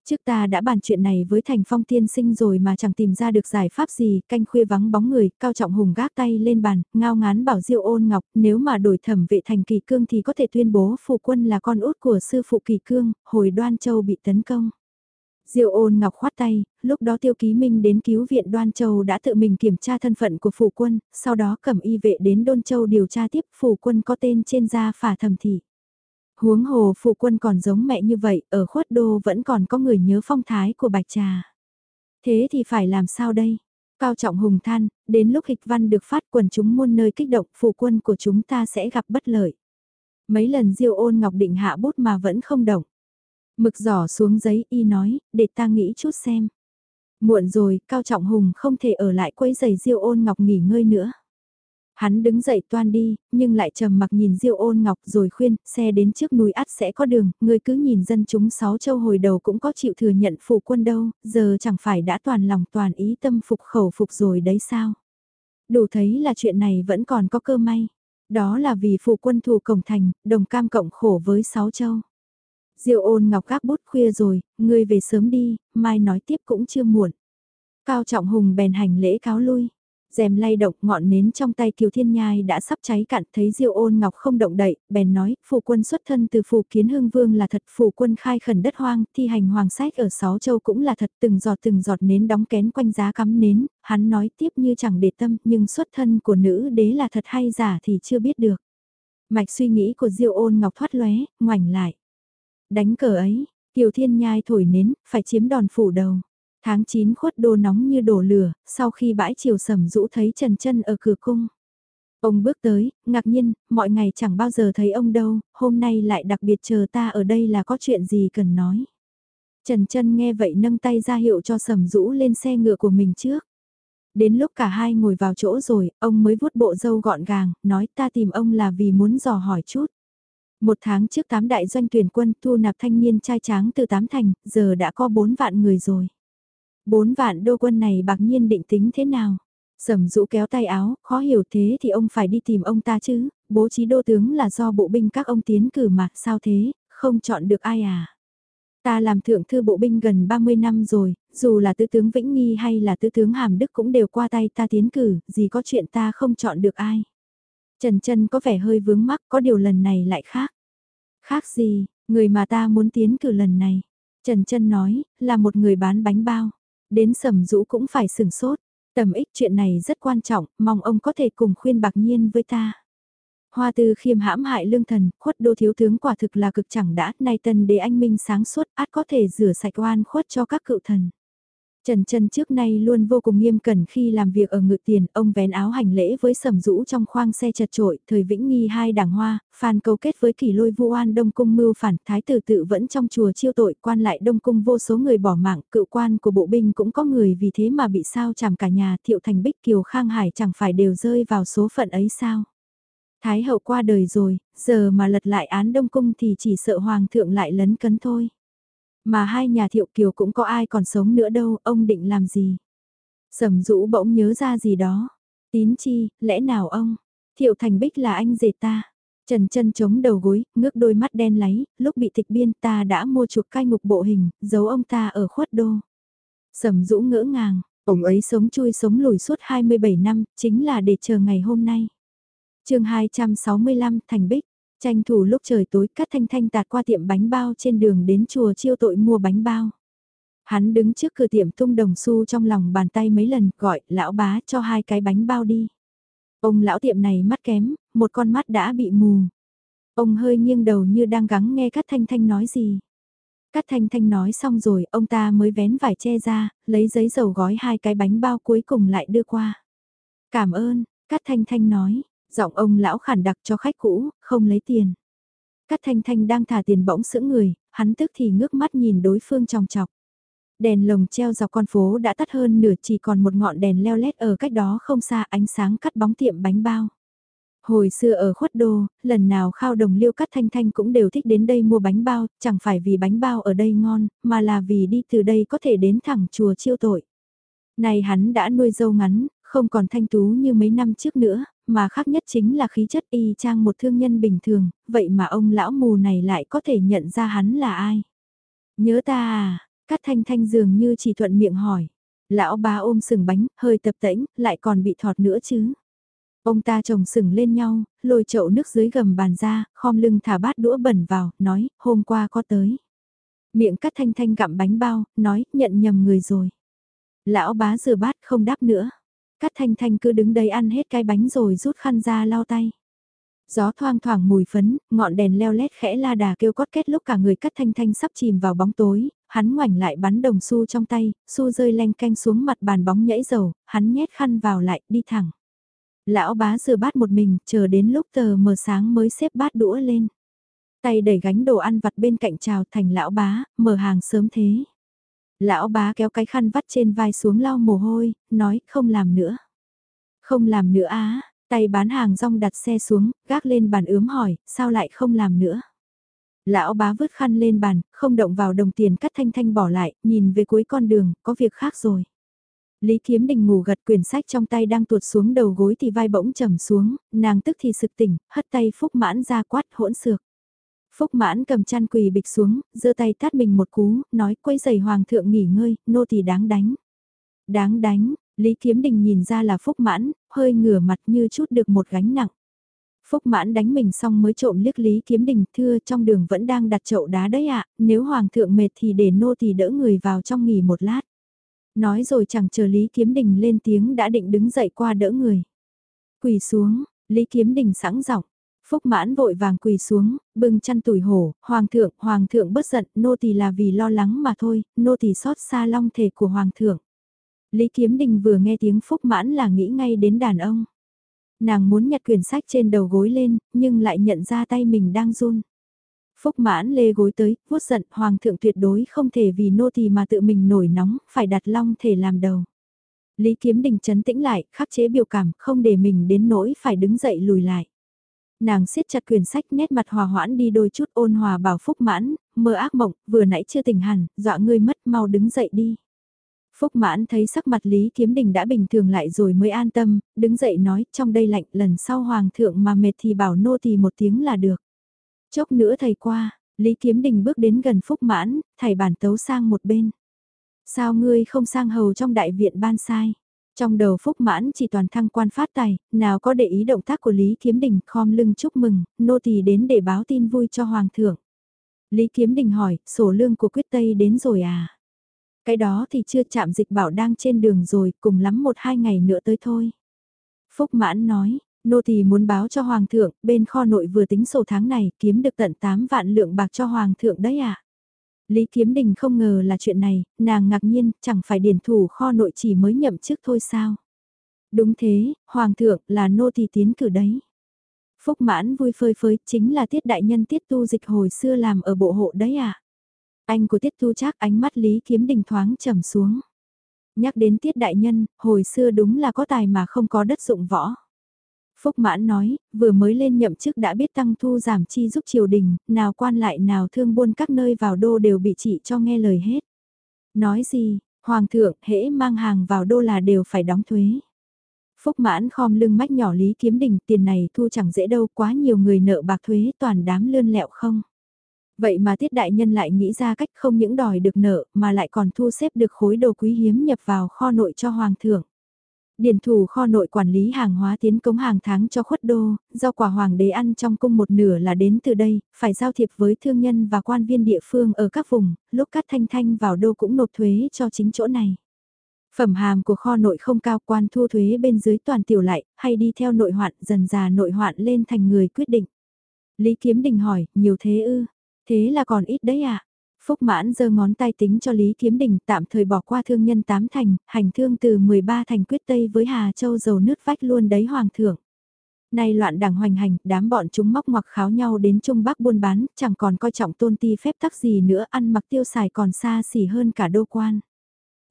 Trước ta đã bàn chuyện này với Thành Phong tiên sinh rồi mà chẳng tìm ra được giải pháp gì, canh khuya vắng bóng người, cao trọng hùng gác tay lên bàn, ngao ngán bảo Diêu ôn ngọc, nếu mà đổi thẩm vệ thành kỳ cương thì có thể tuyên bố phụ quân là con út của sư phụ kỳ cương, hồi đoan châu bị tấn công. Diêu ôn ngọc khoát tay, lúc đó tiêu ký minh đến cứu viện đoan châu đã tự mình kiểm tra thân phận của phụ quân, sau đó cầm y vệ đến đôn châu điều tra tiếp phụ quân có tên trên gia phả thẩm thị. Huống hồ phụ quân còn giống mẹ như vậy, ở khuất đô vẫn còn có người nhớ phong thái của bạch trà. Thế thì phải làm sao đây? Cao trọng hùng than, đến lúc hịch văn được phát quần chúng muôn nơi kích động phụ quân của chúng ta sẽ gặp bất lợi. Mấy lần diêu ôn ngọc định hạ bút mà vẫn không động. Mực giỏ xuống giấy y nói, để ta nghĩ chút xem. Muộn rồi, Cao Trọng Hùng không thể ở lại quấy giày diêu ôn ngọc nghỉ ngơi nữa. Hắn đứng dậy toan đi, nhưng lại trầm mặc nhìn Diêu Ôn Ngọc rồi khuyên, xe đến trước núi ắt sẽ có đường, người cứ nhìn dân chúng sáu châu hồi đầu cũng có chịu thừa nhận phụ quân đâu, giờ chẳng phải đã toàn lòng toàn ý tâm phục khẩu phục rồi đấy sao. Đủ thấy là chuyện này vẫn còn có cơ may. Đó là vì phụ quân thủ cổng thành, đồng cam cộng khổ với sáu châu. Diêu ôn ngọc gác bút khuya rồi, ngươi về sớm đi, mai nói tiếp cũng chưa muộn. Cao Trọng Hùng bèn hành lễ cáo lui rèm lay động ngọn nến trong tay Kiều Thiên Nhai đã sắp cháy cạn thấy Diêu ôn ngọc không động đậy, bèn nói, phù quân xuất thân từ phù kiến hương vương là thật, phù quân khai khẩn đất hoang, thi hành hoàng sách ở sáu châu cũng là thật, từng giọt từng giọt nến đóng kén quanh giá cắm nến, hắn nói tiếp như chẳng để tâm, nhưng xuất thân của nữ đế là thật hay giả thì chưa biết được. Mạch suy nghĩ của Diêu ôn ngọc thoát lóe, ngoảnh lại. Đánh cờ ấy, Kiều Thiên Nhai thổi nến, phải chiếm đòn phủ đầu. Tháng 9 khuất đô nóng như đổ lửa, sau khi bãi chiều sầm rũ thấy Trần chân ở cửa cung. Ông bước tới, ngạc nhiên, mọi ngày chẳng bao giờ thấy ông đâu, hôm nay lại đặc biệt chờ ta ở đây là có chuyện gì cần nói. Trần chân nghe vậy nâng tay ra hiệu cho sầm rũ lên xe ngựa của mình trước. Đến lúc cả hai ngồi vào chỗ rồi, ông mới vuốt bộ dâu gọn gàng, nói ta tìm ông là vì muốn dò hỏi chút. Một tháng trước tám đại doanh tuyển quân thu nạp thanh niên trai tráng từ tám thành, giờ đã có bốn vạn người rồi. Bốn vạn đô quân này bạc nhiên định tính thế nào? Sầm rũ kéo tay áo, khó hiểu thế thì ông phải đi tìm ông ta chứ, bố trí đô tướng là do bộ binh các ông tiến cử mà, sao thế, không chọn được ai à? Ta làm thượng thư bộ binh gần 30 năm rồi, dù là tư tướng Vĩnh Nghi hay là tư tướng Hàm Đức cũng đều qua tay ta tiến cử, gì có chuyện ta không chọn được ai. Trần Trân có vẻ hơi vướng mắc, có điều lần này lại khác. Khác gì, người mà ta muốn tiến cử lần này. Trần Trân nói, là một người bán bánh bao. Đến sầm rũ cũng phải sừng sốt. Tầm ích chuyện này rất quan trọng, mong ông có thể cùng khuyên bạc nhiên với ta. Hoa tư khiêm hãm hại lương thần, khuất đô thiếu tướng quả thực là cực chẳng đã, nay tần đế anh minh sáng suốt, át có thể rửa sạch oan khuất cho các cựu thần. Trần Trân trước nay luôn vô cùng nghiêm cẩn khi làm việc ở ngự tiền, ông vén áo hành lễ với sầm rũ trong khoang xe chật trội, thời vĩnh nghi hai đảng hoa, phan cấu kết với kỷ lôi vu oan đông cung mưu phản, thái tử tự vẫn trong chùa chiêu tội, quan lại đông cung vô số người bỏ mạng, cựu quan của bộ binh cũng có người vì thế mà bị sao chảm cả nhà, thiệu thành bích kiều khang hải chẳng phải đều rơi vào số phận ấy sao. Thái hậu qua đời rồi, giờ mà lật lại án đông cung thì chỉ sợ hoàng thượng lại lấn cấn thôi. Mà hai nhà thiệu kiều cũng có ai còn sống nữa đâu, ông định làm gì? Sầm rũ bỗng nhớ ra gì đó. Tín chi, lẽ nào ông? Thiệu thành bích là anh rể ta. Trần chân chống đầu gối, ngước đôi mắt đen láy, lúc bị tịch biên ta đã mua chuộc cai ngục bộ hình, giấu ông ta ở khuất đô. Sầm rũ ngỡ ngàng, ông ấy sống chui sống lùi suốt 27 năm, chính là để chờ ngày hôm nay. chương 265 Thành Bích, Tranh thủ lúc trời tối cắt thanh thanh tạt qua tiệm bánh bao trên đường đến chùa chiêu tội mua bánh bao. Hắn đứng trước cửa tiệm tung đồng xu trong lòng bàn tay mấy lần gọi lão bá cho hai cái bánh bao đi. Ông lão tiệm này mắt kém, một con mắt đã bị mù. Ông hơi nghiêng đầu như đang gắng nghe Cát Thanh Thanh nói gì. Cát Thanh Thanh nói xong rồi, ông ta mới vén vải che ra, lấy giấy dầu gói hai cái bánh bao cuối cùng lại đưa qua. Cảm ơn, Cát Thanh Thanh nói, Giọng ông lão khản đặc cho khách cũ, không lấy tiền. Cát Thanh Thanh đang thả tiền bỗng sững người, hắn tức thì ngước mắt nhìn đối phương trong chọc. Đèn lồng treo dọc con phố đã tắt hơn nửa chỉ còn một ngọn đèn leo lét ở cách đó không xa ánh sáng cắt bóng tiệm bánh bao. Hồi xưa ở khuất đô, lần nào khao đồng liêu cắt thanh thanh cũng đều thích đến đây mua bánh bao, chẳng phải vì bánh bao ở đây ngon, mà là vì đi từ đây có thể đến thẳng chùa chiêu tội. Này hắn đã nuôi dâu ngắn, không còn thanh tú như mấy năm trước nữa, mà khác nhất chính là khí chất y chang một thương nhân bình thường, vậy mà ông lão mù này lại có thể nhận ra hắn là ai. Nhớ ta à, Cát Thanh Thanh dường như chỉ thuận miệng hỏi. Lão bá ôm sừng bánh, hơi tập tễnh, lại còn bị thọt nữa chứ. Ông ta chồng sừng lên nhau, lôi chậu nước dưới gầm bàn ra, khom lưng thả bát đũa bẩn vào, nói, hôm qua có tới. Miệng cắt Thanh Thanh gặm bánh bao, nói, nhận nhầm người rồi. Lão bá rửa bát không đáp nữa. Cát Thanh Thanh cứ đứng đấy ăn hết cái bánh rồi rút khăn ra lau tay. Gió thoang thoảng mùi phấn, ngọn đèn leo lét khẽ la đà kêu cót kết lúc cả người Cát Thanh Thanh sắp chìm vào bóng tối, hắn ngoảnh lại bắn đồng xu trong tay, xu rơi leng canh xuống mặt bàn bóng nhảy dầu, hắn nhét khăn vào lại, đi thẳng. Lão bá rửa bát một mình, chờ đến lúc tờ mờ sáng mới xếp bát đũa lên. Tay đẩy gánh đồ ăn vặt bên cạnh chào thành lão bá, mở hàng sớm thế. Lão bá kéo cái khăn vắt trên vai xuống lau mồ hôi, nói không làm nữa. Không làm nữa á, tay bán hàng rong đặt xe xuống, gác lên bàn ướm hỏi, sao lại không làm nữa. Lão bá vứt khăn lên bàn, không động vào đồng tiền cắt thanh thanh bỏ lại, nhìn về cuối con đường, có việc khác rồi. Lý Kiếm Đình ngủ gật quyển sách trong tay đang tuột xuống đầu gối thì vai bỗng trầm xuống, nàng tức thì sực tỉnh, hất tay phúc mãn ra quát hỗn xược. Phúc mãn cầm chăn quỳ bịch xuống, giơ tay tát mình một cú, nói quấy giày hoàng thượng nghỉ ngơi, nô thì đáng đánh. Đáng đánh, Lý Kiếm Đình nhìn ra là Phúc mãn, hơi ngửa mặt như chút được một gánh nặng. Phúc mãn đánh mình xong mới trộm liếc Lý Kiếm Đình thưa trong đường vẫn đang đặt chậu đá đấy ạ, nếu hoàng thượng mệt thì để nô thì đỡ người vào trong nghỉ một lát. Nói rồi chẳng chờ Lý Kiếm Đình lên tiếng đã định đứng dậy qua đỡ người. Quỳ xuống, Lý Kiếm Đình sẵn giọng Phúc mãn vội vàng quỳ xuống, bưng chăn tủi hổ, hoàng thượng, hoàng thượng bất giận, nô tỳ là vì lo lắng mà thôi, nô tỳ xót xa long thể của hoàng thượng. Lý Kiếm Đình vừa nghe tiếng phúc mãn là nghĩ ngay đến đàn ông. Nàng muốn nhặt quyển sách trên đầu gối lên, nhưng lại nhận ra tay mình đang run. Phúc mãn lê gối tới, vuốt giận, hoàng thượng tuyệt đối không thể vì nô tỳ mà tự mình nổi nóng, phải đặt long thể làm đầu. Lý Kiếm Đình chấn tĩnh lại, khắc chế biểu cảm, không để mình đến nỗi phải đứng dậy lùi lại. Nàng siết chặt quyển sách nét mặt hòa hoãn đi đôi chút ôn hòa bảo Phúc mãn, mơ ác mộng, vừa nãy chưa tỉnh hẳn, dọa ngươi mất mau đứng dậy đi. Phúc mãn thấy sắc mặt Lý Kiếm Đình đã bình thường lại rồi mới an tâm, đứng dậy nói trong đây lạnh lần sau hoàng thượng mà mệt thì bảo nô thì một tiếng là được. Chốc nữa thầy qua, Lý Kiếm Đình bước đến gần Phúc mãn, thầy bản tấu sang một bên. Sao ngươi không sang hầu trong đại viện ban sai? Trong đầu Phúc Mãn chỉ toàn thăng quan phát tài, nào có để ý động tác của Lý Kiếm Đình khom lưng chúc mừng, nô tỳ đến để báo tin vui cho Hoàng thượng. Lý Kiếm Đình hỏi, sổ lương của Quyết Tây đến rồi à? Cái đó thì chưa chạm dịch bảo đang trên đường rồi, cùng lắm một hai ngày nữa tới thôi. Phúc Mãn nói, nô tỳ muốn báo cho Hoàng thượng, bên kho nội vừa tính sổ tháng này, kiếm được tận 8 vạn lượng bạc cho Hoàng thượng đấy à? Lý Kiếm Đình không ngờ là chuyện này, nàng ngạc nhiên, chẳng phải điển thủ kho nội chỉ mới nhậm chức thôi sao? Đúng thế, Hoàng thượng là nô thì tiến cử đấy. Phúc mãn vui phơi phới chính là tiết đại nhân tiết tu dịch hồi xưa làm ở bộ hộ đấy à? Anh của tiết tu chắc ánh mắt Lý Kiếm Đình thoáng trầm xuống. Nhắc đến tiết đại nhân, hồi xưa đúng là có tài mà không có đất dụng võ. Phúc Mãn nói, vừa mới lên nhậm chức đã biết tăng thu giảm chi giúp triều đình, nào quan lại nào thương buôn các nơi vào đô đều bị trị cho nghe lời hết. Nói gì, Hoàng thượng hễ mang hàng vào đô là đều phải đóng thuế. Phúc Mãn khom lưng mách nhỏ Lý Kiếm Đình tiền này thu chẳng dễ đâu quá nhiều người nợ bạc thuế toàn đám lươn lẹo không. Vậy mà Tiết Đại Nhân lại nghĩ ra cách không những đòi được nợ mà lại còn thu xếp được khối đồ quý hiếm nhập vào kho nội cho Hoàng thượng điền thủ kho nội quản lý hàng hóa tiến cống hàng tháng cho khuất đô, do quả hoàng đế ăn trong cung một nửa là đến từ đây, phải giao thiệp với thương nhân và quan viên địa phương ở các vùng, lúc cắt thanh thanh vào đô cũng nộp thuế cho chính chỗ này. Phẩm hàm của kho nội không cao quan thu thuế bên dưới toàn tiểu lại, hay đi theo nội hoạn dần già nội hoạn lên thành người quyết định. Lý Kiếm Đình hỏi, nhiều thế ư, thế là còn ít đấy à? Phúc mãn giơ ngón tay tính cho Lý Kiếm Đình tạm thời bỏ qua thương nhân tám thành, hành thương từ 13 thành quyết tây với Hà Châu dầu nước vách luôn đấy hoàng thượng. Nay loạn đảng hoành hành, đám bọn chúng móc ngoặc kháo nhau đến Trung Bắc buôn bán, chẳng còn coi trọng tôn ti phép tắc gì nữa, ăn mặc tiêu xài còn xa xỉ hơn cả đô quan.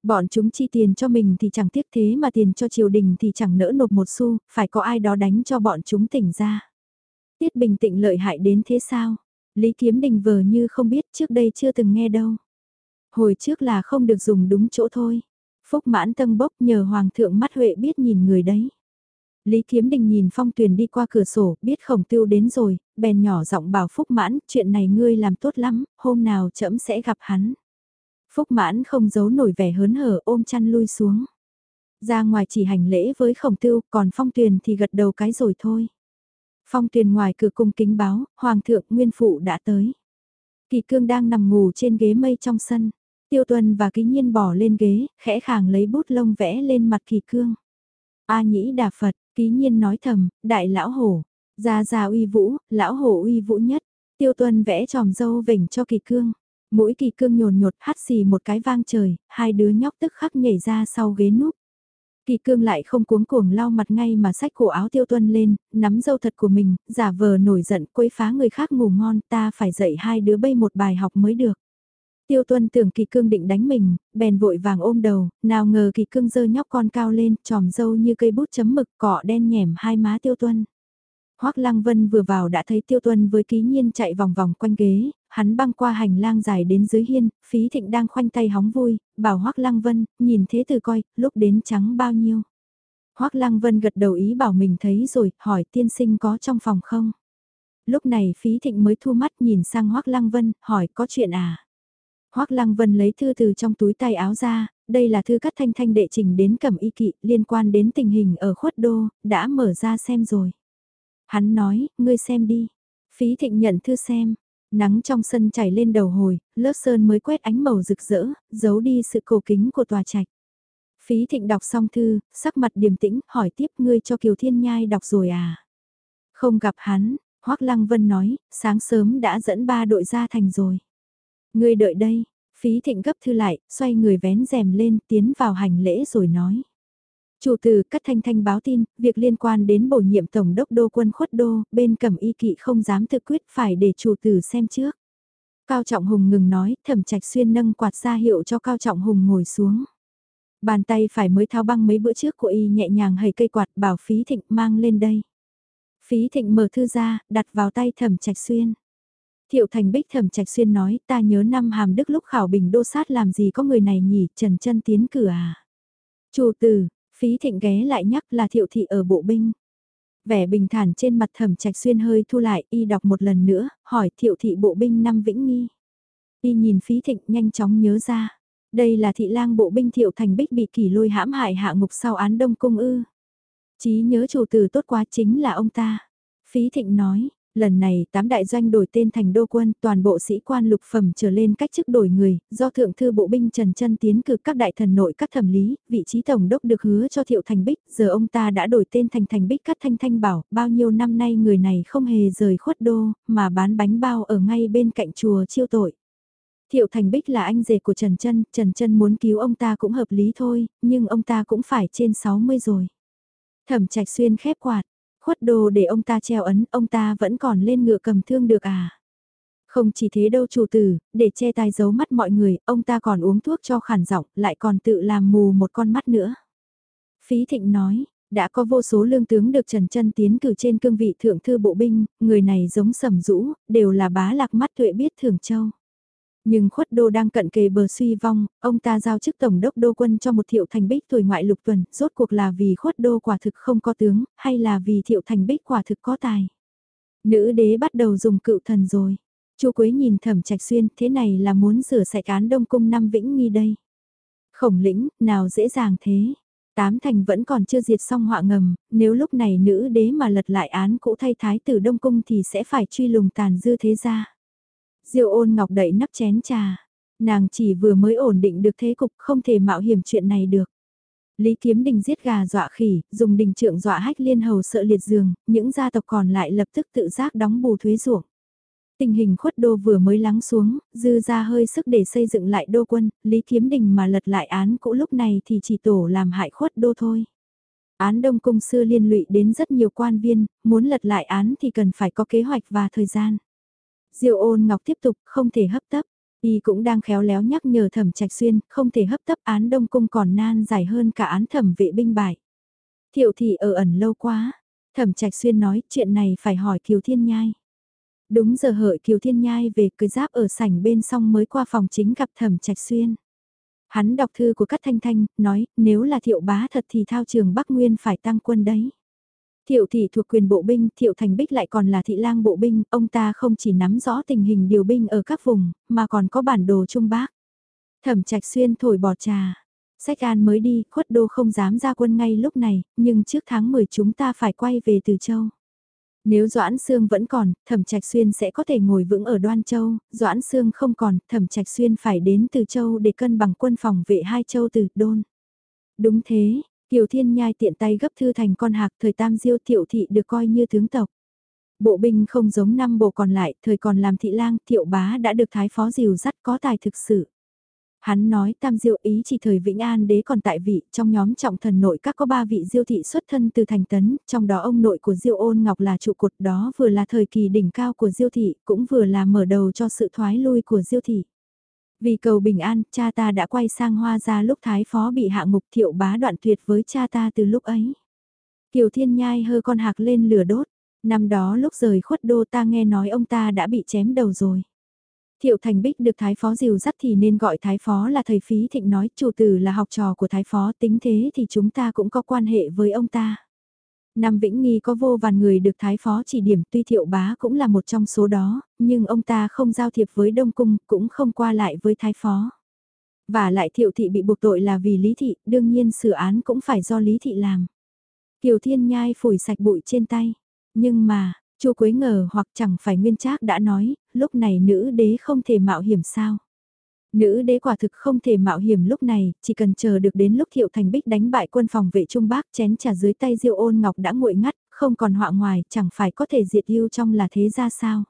Bọn chúng chi tiền cho mình thì chẳng tiếc thế mà tiền cho triều đình thì chẳng nỡ nộp một xu, phải có ai đó đánh cho bọn chúng tỉnh ra. Tiết bình tĩnh lợi hại đến thế sao? Lý Kiếm Đình vờ như không biết trước đây chưa từng nghe đâu. Hồi trước là không được dùng đúng chỗ thôi. Phúc mãn tâm bốc nhờ Hoàng thượng mắt huệ biết nhìn người đấy. Lý Kiếm Đình nhìn phong tuyền đi qua cửa sổ, biết khổng tiêu đến rồi, bèn nhỏ giọng bảo Phúc mãn, chuyện này ngươi làm tốt lắm, hôm nào trẫm sẽ gặp hắn. Phúc mãn không giấu nổi vẻ hớn hở ôm chăn lui xuống. Ra ngoài chỉ hành lễ với khổng tiêu, còn phong tuyền thì gật đầu cái rồi thôi. Phong tuyền ngoài cửa cung kính báo, Hoàng thượng Nguyên Phụ đã tới. Kỳ cương đang nằm ngủ trên ghế mây trong sân. Tiêu tuần và ký nhiên bỏ lên ghế, khẽ khàng lấy bút lông vẽ lên mặt kỳ cương. A nhĩ đà Phật, ký nhiên nói thầm, đại lão hổ. Gia gia uy vũ, lão hổ uy vũ nhất. Tiêu tuần vẽ tròm dâu vỉnh cho kỳ cương. Mũi kỳ cương nhồn nhột hát xì một cái vang trời, hai đứa nhóc tức khắc nhảy ra sau ghế núp. Kỳ cương lại không cuống cuồng lau mặt ngay mà xách cổ áo tiêu tuân lên, nắm dâu thật của mình, giả vờ nổi giận quấy phá người khác ngủ ngon ta phải dạy hai đứa bay một bài học mới được. Tiêu tuân tưởng kỳ cương định đánh mình, bèn vội vàng ôm đầu, nào ngờ kỳ cương dơ nhóc con cao lên, tròm dâu như cây bút chấm mực cọ đen nhẻm hai má tiêu tuân. Hoác Lăng Vân vừa vào đã thấy Tiêu Tuân với Ký Nhiên chạy vòng vòng quanh ghế, hắn băng qua hành lang dài đến dưới hiên, Phí Thịnh đang khoanh tay hóng vui, bảo Hoác Lăng Vân, nhìn thế từ coi, lúc đến trắng bao nhiêu. Hoác Lăng Vân gật đầu ý bảo mình thấy rồi, hỏi tiên sinh có trong phòng không? Lúc này Phí Thịnh mới thu mắt nhìn sang Hoác Lăng Vân, hỏi có chuyện à? Hoác Lăng Vân lấy thư từ trong túi tay áo ra, đây là thư cắt thanh thanh đệ trình đến cẩm y kỵ liên quan đến tình hình ở khuất đô, đã mở ra xem rồi. Hắn nói, ngươi xem đi. Phí thịnh nhận thư xem. Nắng trong sân chảy lên đầu hồi, lớp sơn mới quét ánh màu rực rỡ, giấu đi sự cổ kính của tòa trạch. Phí thịnh đọc xong thư, sắc mặt điềm tĩnh, hỏi tiếp ngươi cho Kiều Thiên Nhai đọc rồi à? Không gặp hắn, Hoác Lăng Vân nói, sáng sớm đã dẫn ba đội ra thành rồi. Ngươi đợi đây, phí thịnh gấp thư lại, xoay người vén rèm lên, tiến vào hành lễ rồi nói. Chủ từ cắt thanh thanh báo tin, việc liên quan đến bổ nhiệm tổng đốc đô quân khuất đô, bên cẩm y kỵ không dám thực quyết phải để chủ tử xem trước. Cao Trọng Hùng ngừng nói, thẩm trạch xuyên nâng quạt ra hiệu cho Cao Trọng Hùng ngồi xuống. Bàn tay phải mới tháo băng mấy bữa trước của y nhẹ nhàng hầy cây quạt bảo phí thịnh mang lên đây. Phí thịnh mở thư ra, đặt vào tay thẩm trạch xuyên. Thiệu thành bích thẩm trạch xuyên nói ta nhớ năm hàm đức lúc khảo bình đô sát làm gì có người này nhỉ, trần chân tiến cửa à. Chủ tử, Phí thịnh ghé lại nhắc là thiệu thị ở bộ binh. Vẻ bình thản trên mặt thẩm trạch xuyên hơi thu lại y đọc một lần nữa, hỏi thiệu thị bộ binh năm vĩnh nghi. Y nhìn phí thịnh nhanh chóng nhớ ra. Đây là thị lang bộ binh thiệu thành bích bị kỷ lôi hãm hại hạ ngục sau án đông cung ư. Chí nhớ chủ tử tốt quá chính là ông ta. Phí thịnh nói, Lần này, tám đại doanh đổi tên thành đô quân, toàn bộ sĩ quan lục phẩm trở lên cách chức đổi người, do thượng thư bộ binh Trần Chân tiến cử các đại thần nội các thẩm lý, vị trí tổng đốc được hứa cho Thiệu Thành Bích, giờ ông ta đã đổi tên thành Thành Bích Cắt Thanh Thanh bảo, bao nhiêu năm nay người này không hề rời khuất đô, mà bán bánh bao ở ngay bên cạnh chùa chiêu tội. Thiệu Thành Bích là anh rể của Trần Chân, Trần Chân muốn cứu ông ta cũng hợp lý thôi, nhưng ông ta cũng phải trên 60 rồi. Thẩm Trạch Xuyên khép quạt, khuất đồ để ông ta treo ấn, ông ta vẫn còn lên ngựa cầm thương được à. Không chỉ thế đâu chủ tử, để che tai giấu mắt mọi người, ông ta còn uống thuốc cho khản giọng, lại còn tự làm mù một con mắt nữa. Phí Thịnh nói, đã có vô số lương tướng được Trần Chân tiến cử trên cương vị thượng thư bộ binh, người này giống sầm rũ, đều là bá lạc mắt tuệ biết thường châu. Nhưng khuất đô đang cận kề bờ suy vong, ông ta giao chức tổng đốc đô quân cho một thiệu thành bích tuổi ngoại lục tuần, rốt cuộc là vì khuất đô quả thực không có tướng, hay là vì thiệu thành bích quả thực có tài. Nữ đế bắt đầu dùng cựu thần rồi. Chu Quế nhìn thẩm trạch xuyên, thế này là muốn rửa sạch án đông cung năm vĩnh nghi đây. Khổng lĩnh, nào dễ dàng thế. Tám thành vẫn còn chưa diệt xong họa ngầm, nếu lúc này nữ đế mà lật lại án cũ thay thái tử Đông Cung thì sẽ phải truy lùng tàn dư thế gia. Diêu ôn ngọc đẩy nắp chén trà. Nàng chỉ vừa mới ổn định được thế cục không thể mạo hiểm chuyện này được. Lý Kiếm Đình giết gà dọa khỉ, dùng đình trượng dọa hách liên hầu sợ liệt giường, những gia tộc còn lại lập tức tự giác đóng bù thuế ruộng. Tình hình khuất đô vừa mới lắng xuống, dư ra hơi sức để xây dựng lại đô quân, Lý Kiếm Đình mà lật lại án cũ lúc này thì chỉ tổ làm hại khuất đô thôi. Án đông cung xưa liên lụy đến rất nhiều quan viên, muốn lật lại án thì cần phải có kế hoạch và thời gian. Diêu ôn ngọc tiếp tục, không thể hấp tấp. Y cũng đang khéo léo nhắc nhở thẩm trạch xuyên, không thể hấp tấp án đông cung còn nan dài hơn cả án thẩm vệ binh bại. Thiệu thị ở ẩn lâu quá. Thẩm trạch xuyên nói chuyện này phải hỏi Kiều Thiên Nhai. Đúng giờ hợi Kiều Thiên Nhai về cười giáp ở sảnh bên xong mới qua phòng chính gặp thẩm trạch xuyên. Hắn đọc thư của các Thanh Thanh, nói nếu là thiệu bá thật thì thao trường Bắc Nguyên phải tăng quân đấy. Thiệu thị thuộc quyền bộ binh, Thiệu Thành Bích lại còn là thị lang bộ binh, ông ta không chỉ nắm rõ tình hình điều binh ở các vùng, mà còn có bản đồ Trung Bắc. Thẩm Trạch Xuyên thổi bọt trà. Sách An mới đi, khuất đô không dám ra quân ngay lúc này, nhưng trước tháng 10 chúng ta phải quay về Từ Châu. Nếu Doãn Sương vẫn còn, Thẩm Trạch Xuyên sẽ có thể ngồi vững ở Đoan Châu, Doãn Sương không còn, Thẩm Trạch Xuyên phải đến Từ Châu để cân bằng quân phòng vệ hai châu từ Đôn. Đúng thế, Kiều Thiên Nhai tiện tay gấp thư thành con hạc thời tam diêu thiệu thị được coi như tướng tộc. Bộ binh không giống năm bộ còn lại, thời còn làm thị lang, thiệu bá đã được thái phó dìu dắt có tài thực sự. Hắn nói tam diêu ý chỉ thời Vĩnh An đế còn tại vị, trong nhóm trọng thần nội các có ba vị diêu thị xuất thân từ thành tấn, trong đó ông nội của diêu ôn ngọc là trụ cột đó vừa là thời kỳ đỉnh cao của diêu thị, cũng vừa là mở đầu cho sự thoái lui của diêu thị. Vì cầu bình an, cha ta đã quay sang hoa ra lúc thái phó bị hạ ngục thiệu bá đoạn tuyệt với cha ta từ lúc ấy. Kiều Thiên Nhai hơ con hạc lên lửa đốt. Năm đó lúc rời khuất đô ta nghe nói ông ta đã bị chém đầu rồi. Thiệu Thành Bích được Thái Phó dìu dắt thì nên gọi Thái Phó là thầy Phí Thịnh nói chủ tử là học trò của Thái Phó tính thế thì chúng ta cũng có quan hệ với ông ta. Nam Vĩnh Nghi có vô vàn người được Thái Phó chỉ điểm tuy thiệu bá cũng là một trong số đó, nhưng ông ta không giao thiệp với Đông Cung, cũng không qua lại với Thái Phó. Và lại thiệu thị bị buộc tội là vì Lý Thị, đương nhiên xử án cũng phải do Lý Thị làm. Kiều Thiên Nhai phủi sạch bụi trên tay. Nhưng mà, Chu Quế ngờ hoặc chẳng phải Nguyên Trác đã nói, lúc này nữ đế không thể mạo hiểm sao. Nữ đế quả thực không thể mạo hiểm lúc này, chỉ cần chờ được đến lúc Thiệu Thành Bích đánh bại quân phòng vệ Trung Bắc chén trà dưới tay Diêu Ôn Ngọc đã nguội ngắt, không còn họa ngoài, chẳng phải có thể diệt yêu trong là thế ra sao.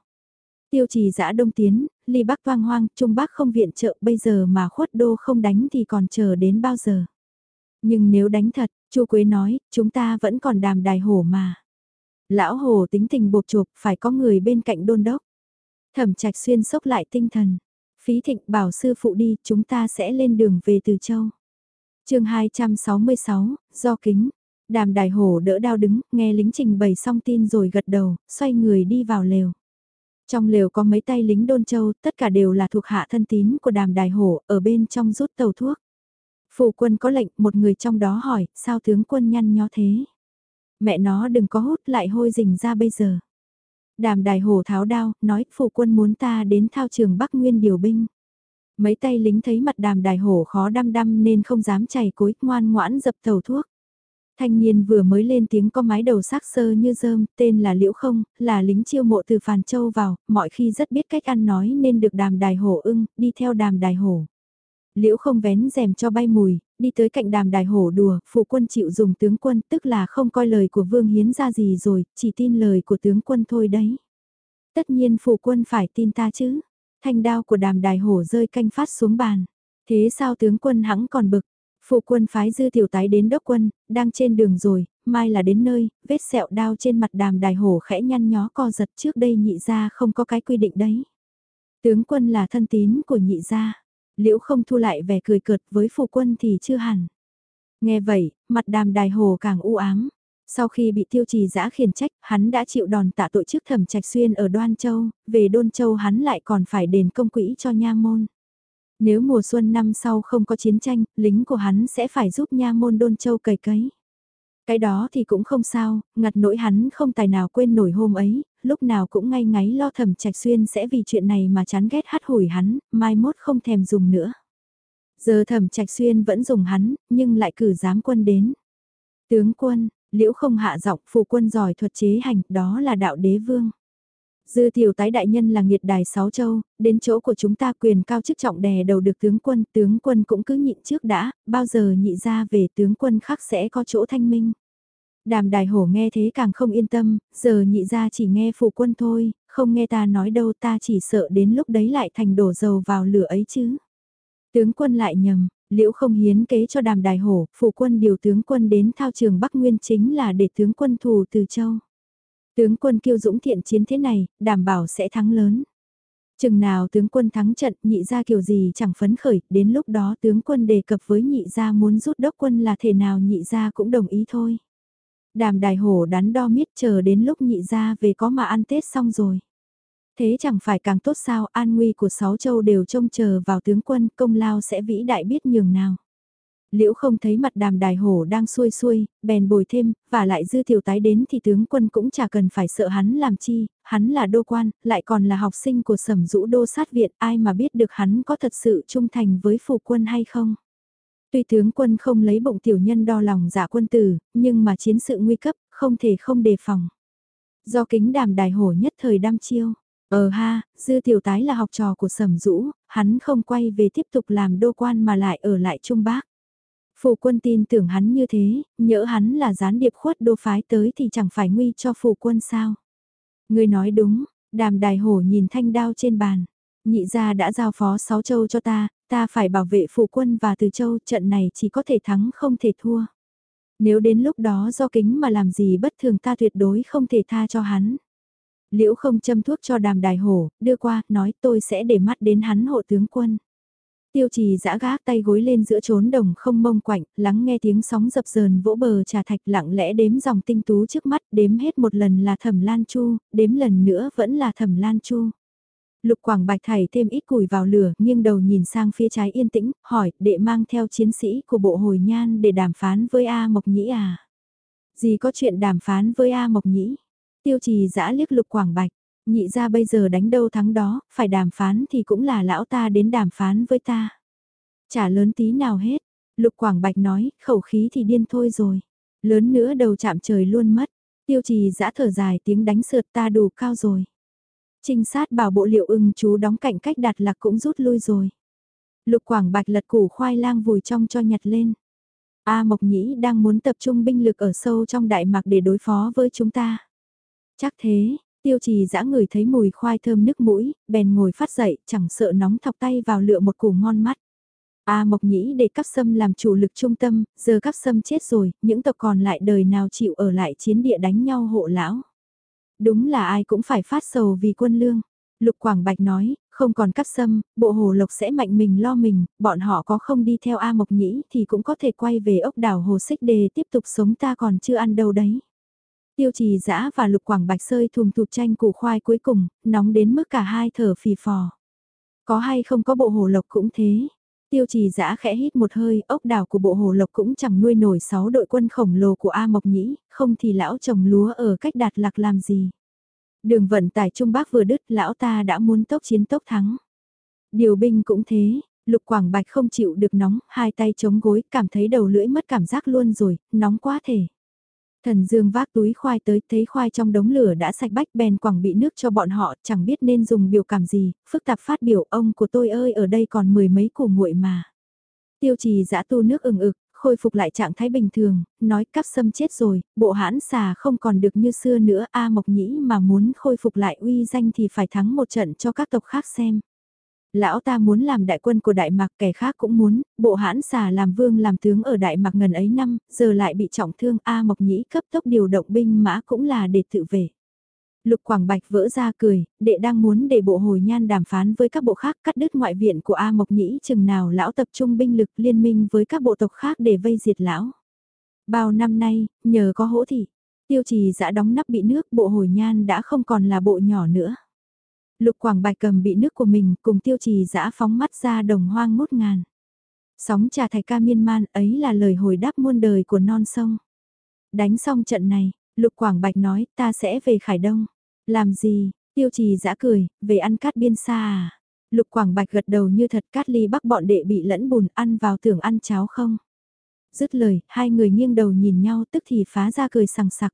Tiêu trì giã đông tiến, ly Bắc vang hoang, Trung Bắc không viện trợ bây giờ mà khuất đô không đánh thì còn chờ đến bao giờ. Nhưng nếu đánh thật, Chu Quế nói, chúng ta vẫn còn đàm đài hổ mà. Lão hổ tính tình bột chụp phải có người bên cạnh đôn đốc. Thẩm trạch xuyên sốc lại tinh thần Phí thịnh bảo sư phụ đi, chúng ta sẽ lên đường về từ châu. chương 266, do kính. Đàm đài hổ đỡ đao đứng, nghe lính trình bày xong tin rồi gật đầu, xoay người đi vào lều. Trong lều có mấy tay lính đôn châu, tất cả đều là thuộc hạ thân tín của đàm đài hổ, ở bên trong rút tàu thuốc. Phụ quân có lệnh, một người trong đó hỏi, sao tướng quân nhăn nhó thế? Mẹ nó đừng có hút lại hôi rình ra bây giờ. Đàm đài hồ tháo đao, nói phụ quân muốn ta đến thao trường Bắc Nguyên điều binh. Mấy tay lính thấy mặt đàm đài hổ khó đăm đăm nên không dám chảy cối, ngoan ngoãn dập tàu thuốc. Thanh niên vừa mới lên tiếng có mái đầu sắc sơ như dơm, tên là Liễu Không, là lính chiêu mộ từ Phàn Châu vào, mọi khi rất biết cách ăn nói nên được đàm đài hổ ưng, đi theo đàm đài hổ. Liễu Không vén rèm cho bay mùi, đi tới cạnh đàm đài hổ đùa, phụ quân chịu dùng tướng quân tức là không coi lời của Vương Hiến ra gì rồi, chỉ tin lời của tướng quân thôi đấy. Tất nhiên phụ quân phải tin ta chứ, thanh đao của đàm đài hổ rơi canh phát xuống bàn. Thế sao tướng quân hãng còn bực, Phụ quân phái dư tiểu tái đến đốc quân, đang trên đường rồi, mai là đến nơi, vết sẹo đao trên mặt đàm đài hổ khẽ nhăn nhó co giật trước đây nhị ra không có cái quy định đấy. Tướng quân là thân tín của nhị gia, liễu không thu lại vẻ cười cợt với phụ quân thì chưa hẳn. Nghe vậy, mặt đàm đài hồ càng u ám. Sau khi bị tiêu trì giã khiển trách, hắn đã chịu đòn tạ tội trước thẩm trạch xuyên ở Đoan Châu, về Đôn Châu hắn lại còn phải đền công quỹ cho nha môn. Nếu mùa xuân năm sau không có chiến tranh, lính của hắn sẽ phải giúp nha môn đôn châu cày cấy. Cái đó thì cũng không sao, ngặt nỗi hắn không tài nào quên nổi hôm ấy, lúc nào cũng ngay ngáy lo thầm trạch xuyên sẽ vì chuyện này mà chán ghét hắt hủi hắn, mai mốt không thèm dùng nữa. Giờ thẩm trạch xuyên vẫn dùng hắn, nhưng lại cử giám quân đến. Tướng quân, liễu không hạ giọng phụ quân giỏi thuật chế hành, đó là đạo đế vương. Dư tiểu tái đại nhân là nghiệt đài sáu châu, đến chỗ của chúng ta quyền cao chức trọng đè đầu được tướng quân, tướng quân cũng cứ nhịn trước đã, bao giờ nhị ra về tướng quân khác sẽ có chỗ thanh minh. Đàm đài hổ nghe thế càng không yên tâm, giờ nhị ra chỉ nghe phụ quân thôi, không nghe ta nói đâu ta chỉ sợ đến lúc đấy lại thành đổ dầu vào lửa ấy chứ. Tướng quân lại nhầm, liễu không hiến kế cho đàm đài hổ, phụ quân điều tướng quân đến thao trường Bắc Nguyên chính là để tướng quân thù từ châu. Tướng quân kiêu dũng thiện chiến thế này, đảm bảo sẽ thắng lớn. Chừng nào tướng quân thắng trận, nhị ra kiểu gì chẳng phấn khởi, đến lúc đó tướng quân đề cập với nhị ra muốn rút đốc quân là thể nào nhị ra cũng đồng ý thôi. Đàm đài hổ đắn đo miết chờ đến lúc nhị ra về có mà ăn Tết xong rồi. Thế chẳng phải càng tốt sao an nguy của sáu châu đều trông chờ vào tướng quân công lao sẽ vĩ đại biết nhường nào. Liễu không thấy mặt đàm đài hổ đang xuôi xuôi, bèn bồi thêm, và lại dư tiểu tái đến thì tướng quân cũng chả cần phải sợ hắn làm chi, hắn là đô quan, lại còn là học sinh của sầm rũ đô sát viện, ai mà biết được hắn có thật sự trung thành với phụ quân hay không. Tuy tướng quân không lấy bụng tiểu nhân đo lòng giả quân tử, nhưng mà chiến sự nguy cấp, không thể không đề phòng. Do kính đàm đài hổ nhất thời đam chiêu. Ờ ha, dư tiểu tái là học trò của sầm rũ, hắn không quay về tiếp tục làm đô quan mà lại ở lại Trung Bắc. Phù quân tin tưởng hắn như thế, nhỡ hắn là gián điệp khuất đô phái tới thì chẳng phải nguy cho phù quân sao. Người nói đúng, đàm đài hổ nhìn thanh đao trên bàn. Nhị gia đã giao phó sáu châu cho ta, ta phải bảo vệ phụ quân và từ châu trận này chỉ có thể thắng không thể thua. Nếu đến lúc đó do kính mà làm gì bất thường ta tuyệt đối không thể tha cho hắn. Liễu không châm thuốc cho đàm đài hổ, đưa qua, nói tôi sẽ để mắt đến hắn hộ tướng quân. Tiêu trì giã gác tay gối lên giữa trốn đồng không mông quạnh, lắng nghe tiếng sóng dập dờn vỗ bờ trà thạch lặng lẽ đếm dòng tinh tú trước mắt, đếm hết một lần là thẩm lan chu, đếm lần nữa vẫn là thẩm lan chu. Lục Quảng Bạch thảy thêm ít củi vào lửa, nghiêng đầu nhìn sang phía trái yên tĩnh, hỏi, đệ mang theo chiến sĩ của bộ hồi nhan để đàm phán với A Mộc Nhĩ à? Gì có chuyện đàm phán với A Mộc Nhĩ? Tiêu trì giã liếc Lục Quảng Bạch, nhị ra bây giờ đánh đâu thắng đó, phải đàm phán thì cũng là lão ta đến đàm phán với ta. Chả lớn tí nào hết, Lục Quảng Bạch nói, khẩu khí thì điên thôi rồi. Lớn nữa đầu chạm trời luôn mất, tiêu trì giã thở dài tiếng đánh sượt ta đủ cao rồi. Trinh sát bảo bộ liệu ưng chú đóng cạnh cách đặt lạc cũng rút lui rồi. Lục Quảng Bạch lật củ khoai lang vùi trong cho nhặt lên. A Mộc Nhĩ đang muốn tập trung binh lực ở sâu trong Đại Mạc để đối phó với chúng ta. Chắc thế, Tiêu trì dã người thấy mùi khoai thơm nước mũi, bèn ngồi phát dậy, chẳng sợ nóng thọc tay vào lựa một củ ngon mắt. A Mộc Nhĩ để cắp sâm làm chủ lực trung tâm, giờ cắp sâm chết rồi, những tộc còn lại đời nào chịu ở lại chiến địa đánh nhau hộ lão. Đúng là ai cũng phải phát sầu vì quân lương. Lục Quảng Bạch nói, không còn cắp sâm, bộ hồ lộc sẽ mạnh mình lo mình, bọn họ có không đi theo A Mộc Nhĩ thì cũng có thể quay về ốc đảo Hồ Xích Đề tiếp tục sống ta còn chưa ăn đâu đấy. Tiêu trì dã và lục quảng bạch sơi thùm thụp tranh củ khoai cuối cùng, nóng đến mức cả hai thở phì phò. Có hay không có bộ hồ lộc cũng thế. Tiêu trì giã khẽ hít một hơi, ốc đảo của bộ hồ lộc cũng chẳng nuôi nổi 6 đội quân khổng lồ của A Mộc Nhĩ, không thì lão trồng lúa ở cách đạt lạc làm gì. Đường vận tải Trung Bắc vừa đứt, lão ta đã muốn tốc chiến tốc thắng. Điều binh cũng thế, Lục Quảng Bạch không chịu được nóng, hai tay chống gối, cảm thấy đầu lưỡi mất cảm giác luôn rồi, nóng quá thể. Thần Dương vác túi khoai tới, thấy khoai trong đống lửa đã sạch bách bèn quảng bị nước cho bọn họ, chẳng biết nên dùng biểu cảm gì, phức tạp phát biểu ông của tôi ơi ở đây còn mười mấy củ nguội mà. Tiêu trì giã tu nước ừng ực, khôi phục lại trạng thái bình thường, nói cắp sâm chết rồi, bộ hãn xà không còn được như xưa nữa, A Mộc Nhĩ mà muốn khôi phục lại uy danh thì phải thắng một trận cho các tộc khác xem. Lão ta muốn làm đại quân của Đại Mạc kẻ khác cũng muốn, bộ hãn xà làm vương làm tướng ở Đại Mạc ngần ấy năm, giờ lại bị trọng thương A Mộc Nhĩ cấp tốc điều động binh mã cũng là để tự vệ. Lục Quảng Bạch vỡ ra cười, đệ đang muốn để bộ hồi nhan đàm phán với các bộ khác cắt đứt ngoại viện của A Mộc Nhĩ chừng nào lão tập trung binh lực liên minh với các bộ tộc khác để vây diệt lão. Bao năm nay, nhờ có hỗ thị, tiêu trì giã đóng nắp bị nước bộ hồi nhan đã không còn là bộ nhỏ nữa. Lục Quảng Bạch cầm bị nước của mình cùng tiêu trì dã phóng mắt ra đồng hoang ngút ngàn. Sóng trà thạch ca miên man ấy là lời hồi đáp muôn đời của non sông. Đánh xong trận này, Lục Quảng Bạch nói ta sẽ về Khải Đông. Làm gì, tiêu trì dã cười, về ăn cát biên xa à. Lục Quảng Bạch gật đầu như thật cát ly bắc bọn đệ bị lẫn bùn ăn vào tưởng ăn cháo không. Dứt lời, hai người nghiêng đầu nhìn nhau tức thì phá ra cười sằng sặc.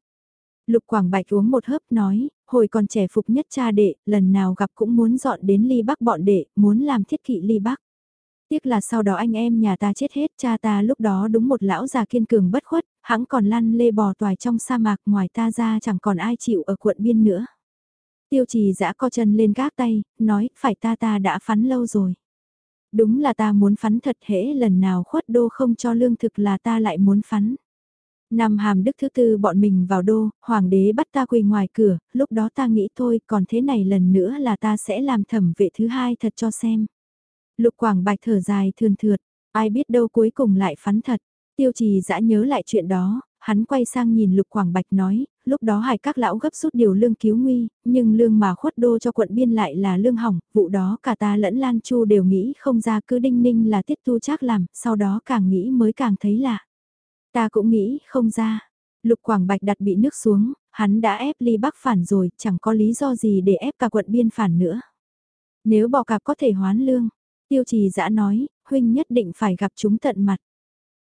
Lục Quảng Bạch uống một hớp nói, hồi còn trẻ phục nhất cha đệ, lần nào gặp cũng muốn dọn đến ly bắc bọn đệ, muốn làm thiết kỵ ly bắc. Tiếc là sau đó anh em nhà ta chết hết, cha ta lúc đó đúng một lão già kiên cường bất khuất, hãng còn lăn lê bò toài trong sa mạc ngoài ta ra chẳng còn ai chịu ở quận biên nữa. Tiêu trì giã co chân lên gác tay, nói, phải ta ta đã phắn lâu rồi. Đúng là ta muốn phắn thật hễ lần nào khuất đô không cho lương thực là ta lại muốn phắn. Năm hàm đức thứ tư bọn mình vào đô, hoàng đế bắt ta quỳ ngoài cửa, lúc đó ta nghĩ thôi còn thế này lần nữa là ta sẽ làm thẩm vệ thứ hai thật cho xem. Lục quảng bạch thở dài thườn thượt, ai biết đâu cuối cùng lại phắn thật. Tiêu trì dã nhớ lại chuyện đó, hắn quay sang nhìn lục quảng bạch nói, lúc đó hải các lão gấp rút điều lương cứu nguy, nhưng lương mà khuất đô cho quận biên lại là lương hỏng, vụ đó cả ta lẫn Lan Chu đều nghĩ không ra cứ đinh ninh là tiết tu chắc làm, sau đó càng nghĩ mới càng thấy lạ. Ta cũng nghĩ không ra. Lục Quảng Bạch đặt bị nước xuống, hắn đã ép ly bắc phản rồi, chẳng có lý do gì để ép cả quận biên phản nữa. Nếu bỏ cạp có thể hoán lương, tiêu trì dã nói, huynh nhất định phải gặp chúng tận mặt.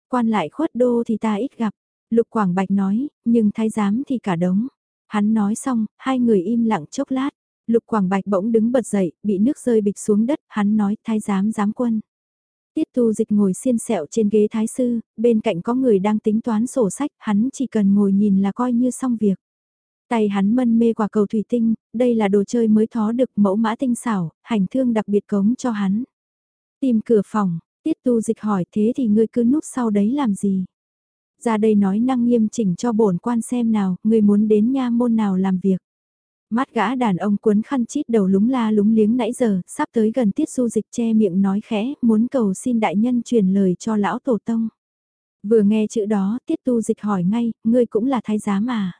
Quan lại khuất đô thì ta ít gặp, Lục Quảng Bạch nói, nhưng thái giám thì cả đống. Hắn nói xong, hai người im lặng chốc lát. Lục Quảng Bạch bỗng đứng bật dậy, bị nước rơi bịch xuống đất, hắn nói thái giám giám quân. Tiết tu dịch ngồi xiên sẹo trên ghế thái sư, bên cạnh có người đang tính toán sổ sách, hắn chỉ cần ngồi nhìn là coi như xong việc. Tay hắn mân mê quả cầu thủy tinh, đây là đồ chơi mới thó được mẫu mã tinh xảo, hành thương đặc biệt cống cho hắn. Tìm cửa phòng, tiết tu dịch hỏi thế thì ngươi cứ núp sau đấy làm gì? Ra đây nói năng nghiêm chỉnh cho bổn quan xem nào, ngươi muốn đến nha môn nào làm việc. Mắt gã đàn ông cuốn khăn chít đầu lúng la lúng liếng nãy giờ, sắp tới gần tiết du dịch che miệng nói khẽ, muốn cầu xin đại nhân truyền lời cho lão tổ tông. Vừa nghe chữ đó, tiết tu dịch hỏi ngay, ngươi cũng là thái giám à?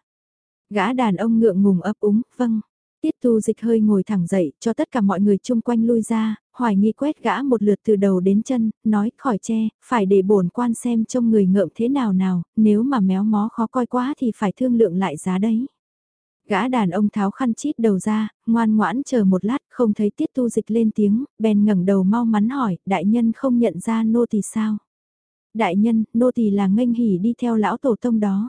Gã đàn ông ngượng ngùng ấp úng, vâng. Tiết tu dịch hơi ngồi thẳng dậy, cho tất cả mọi người chung quanh lui ra, hoài nghi quét gã một lượt từ đầu đến chân, nói khỏi che, phải để bổn quan xem trông người ngợm thế nào nào, nếu mà méo mó khó coi quá thì phải thương lượng lại giá đấy. Gã đàn ông tháo khăn chít đầu ra, ngoan ngoãn chờ một lát, không thấy tiết tu dịch lên tiếng, bèn ngẩng đầu mau mắn hỏi, đại nhân không nhận ra nô tỳ sao? Đại nhân, nô tỳ là nghênh hỉ đi theo lão tổ tông đó.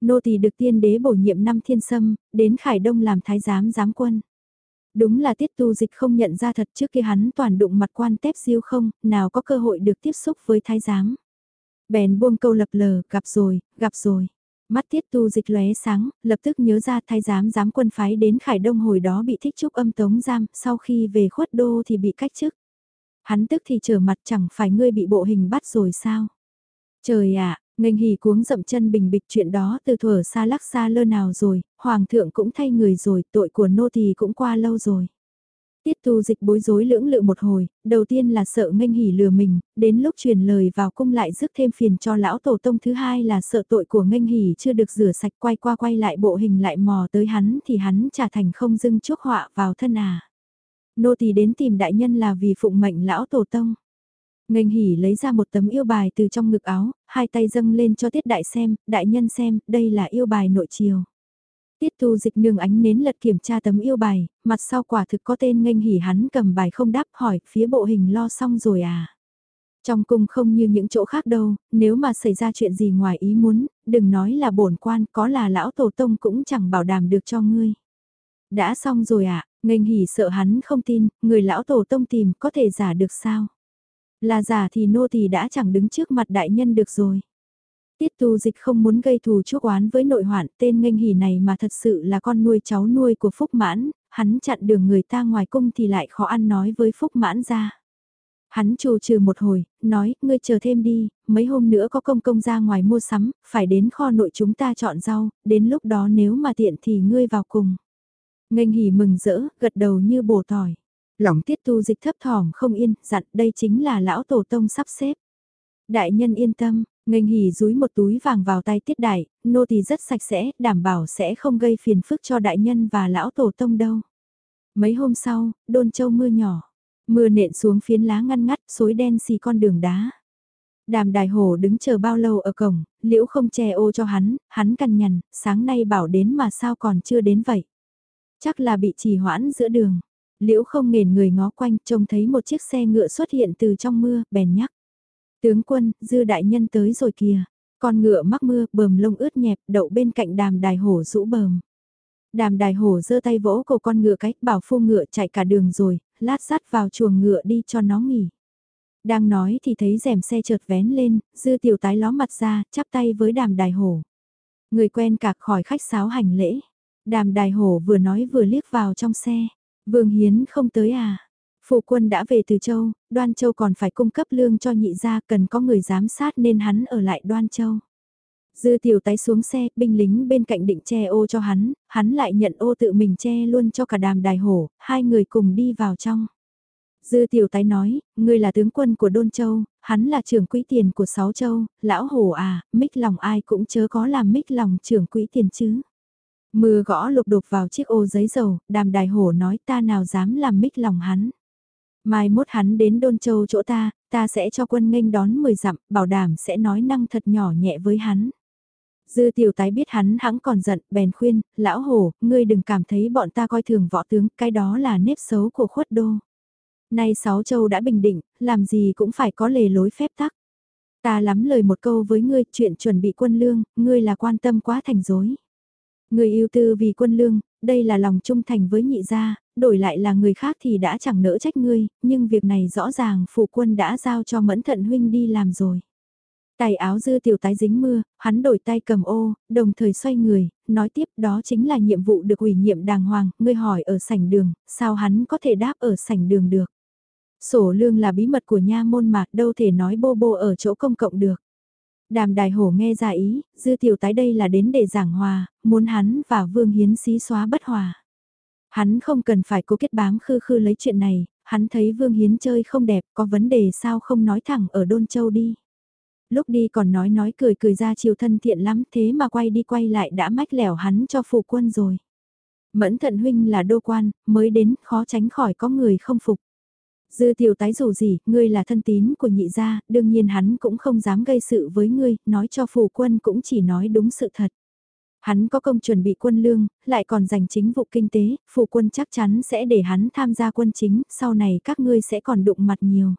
Nô tỳ được tiên đế bổ nhiệm năm thiên sâm, đến Khải Đông làm thái giám giám quân. Đúng là tiết tu dịch không nhận ra thật trước kia hắn toàn đụng mặt quan tép siêu không, nào có cơ hội được tiếp xúc với thái giám. Bèn buông câu lập lờ, gặp rồi, gặp rồi. Mắt tiết tu dịch lóe sáng, lập tức nhớ ra thái giám giám quân phái đến Khải Đông hồi đó bị thích trúc âm tống giam, sau khi về khuất đô thì bị cách chức. Hắn tức thì trở mặt chẳng phải ngươi bị bộ hình bắt rồi sao? Trời ạ, nghênh hỉ cuống dậm chân bình bịch chuyện đó từ thuở xa lắc xa lơ nào rồi, hoàng thượng cũng thay người rồi, tội của nô thì cũng qua lâu rồi. Tiết tu dịch bối rối lưỡng lự một hồi, đầu tiên là sợ nghênh hỉ lừa mình, đến lúc truyền lời vào cung lại rước thêm phiền cho lão tổ tông thứ hai là sợ tội của nghênh hỉ chưa được rửa sạch quay qua quay lại bộ hình lại mò tới hắn thì hắn trả thành không dưng chuốc họa vào thân à. Nô tỳ đến tìm đại nhân là vì phụng mệnh lão tổ tông. Nghênh hỉ lấy ra một tấm yêu bài từ trong ngực áo, hai tay dâng lên cho tiết đại xem, đại nhân xem, đây là yêu bài nội triều. Tiết tu dịch nương ánh nến lật kiểm tra tấm yêu bài, mặt sau quả thực có tên nghênh hỉ hắn cầm bài không đáp hỏi phía bộ hình lo xong rồi à. Trong cung không như những chỗ khác đâu, nếu mà xảy ra chuyện gì ngoài ý muốn, đừng nói là bổn quan có là lão tổ tông cũng chẳng bảo đảm được cho ngươi. Đã xong rồi ạ, à, nghênh hỉ sợ hắn không tin, người lão tổ tông tìm có thể giả được sao? Là giả thì nô thì đã chẳng đứng trước mặt đại nhân được rồi. Tiết tu dịch không muốn gây thù chuốc oán với nội hoạn tên nghênh hỉ này mà thật sự là con nuôi cháu nuôi của Phúc Mãn, hắn chặn đường người ta ngoài cung thì lại khó ăn nói với Phúc Mãn ra. Hắn trù trừ một hồi, nói, ngươi chờ thêm đi, mấy hôm nữa có công công ra ngoài mua sắm, phải đến kho nội chúng ta chọn rau, đến lúc đó nếu mà tiện thì ngươi vào cùng. Nghênh hỉ mừng rỡ, gật đầu như bổ tỏi. Lòng tiết tu dịch thấp thỏm không yên, dặn đây chính là lão tổ tông sắp xếp. Đại nhân yên tâm, Ngành hỉ rúi một túi vàng vào tay tiết đại, nô tỳ rất sạch sẽ, đảm bảo sẽ không gây phiền phức cho đại nhân và lão tổ tông đâu. Mấy hôm sau, đôn châu mưa nhỏ, mưa nện xuống phiến lá ngăn ngắt, xối đen xì con đường đá. Đàm đài hổ đứng chờ bao lâu ở cổng, liễu không che ô cho hắn, hắn cằn nhằn, sáng nay bảo đến mà sao còn chưa đến vậy. Chắc là bị trì hoãn giữa đường. Liễu không nghền người ngó quanh, trông thấy một chiếc xe ngựa xuất hiện từ trong mưa, bèn nhắc. Tướng quân, dư đại nhân tới rồi kìa. Con ngựa mắc mưa, bờm lông ướt nhẹp, đậu bên cạnh đàm đài hổ rũ bờm. Đàm đài hổ giơ tay vỗ cổ con ngựa cách, bảo phu ngựa chạy cả đường rồi, lát sát vào chuồng ngựa đi cho nó nghỉ. Đang nói thì thấy rèm xe chợt vén lên, dư tiểu tái ló mặt ra, chắp tay với đàm đài hổ. Người quen cạc khỏi khách sáo hành lễ. Đàm đài hổ vừa nói vừa liếc vào trong xe. Vương Hiến không tới à? Phụ quân đã về từ châu, đoan châu còn phải cung cấp lương cho nhị gia cần có người giám sát nên hắn ở lại đoan châu. Dư tiểu tái xuống xe, binh lính bên cạnh định che ô cho hắn, hắn lại nhận ô tự mình che luôn cho cả đàm đài hổ, hai người cùng đi vào trong. Dư tiểu tái nói, ngươi là tướng quân của Đôn Châu, hắn là trưởng quỹ tiền của Sáu Châu, lão hổ à, mít lòng ai cũng chớ có làm mít lòng trưởng quỹ tiền chứ. Mưa gõ lục đục vào chiếc ô giấy dầu, đàm đài hổ nói ta nào dám làm mít lòng hắn. Mai mốt hắn đến Đôn Châu chỗ ta, ta sẽ cho quân nghênh đón 10 dặm, bảo đảm sẽ nói năng thật nhỏ nhẹ với hắn. Dư tiểu tái biết hắn hãng còn giận, bèn khuyên, lão hổ, ngươi đừng cảm thấy bọn ta coi thường võ tướng, cái đó là nếp xấu của khuất đô. Nay sáu châu đã bình định, làm gì cũng phải có lề lối phép tắc. Ta lắm lời một câu với ngươi, chuyện chuẩn bị quân lương, ngươi là quan tâm quá thành dối. Ngươi yêu tư vì quân lương, đây là lòng trung thành với nhị gia, đổi lại là người khác thì đã chẳng nỡ trách ngươi, nhưng việc này rõ ràng phụ quân đã giao cho mẫn thận huynh đi làm rồi. Tài áo dư tiểu tái dính mưa, hắn đổi tay cầm ô, đồng thời xoay người, nói tiếp đó chính là nhiệm vụ được ủy nhiệm đàng hoàng, ngươi hỏi ở sảnh đường, sao hắn có thể đáp ở sảnh đường được. Sổ lương là bí mật của nha môn mạc đâu thể nói bô bô ở chỗ công cộng được. Đàm đài hổ nghe ra ý, dư tiểu tái đây là đến để giảng hòa, muốn hắn và vương hiến xí xóa bất hòa. Hắn không cần phải cố kết bám khư khư lấy chuyện này, hắn thấy vương hiến chơi không đẹp, có vấn đề sao không nói thẳng ở Đôn Châu đi. Lúc đi còn nói nói cười cười ra chiều thân thiện lắm thế mà quay đi quay lại đã mách lẻo hắn cho phụ quân rồi. Mẫn thận huynh là đô quan, mới đến khó tránh khỏi có người không phục. Dư tiểu tái dù gì, ngươi là thân tín của nhị gia, đương nhiên hắn cũng không dám gây sự với ngươi, nói cho phủ quân cũng chỉ nói đúng sự thật. Hắn có công chuẩn bị quân lương, lại còn giành chính vụ kinh tế, phủ quân chắc chắn sẽ để hắn tham gia quân chính, sau này các ngươi sẽ còn đụng mặt nhiều.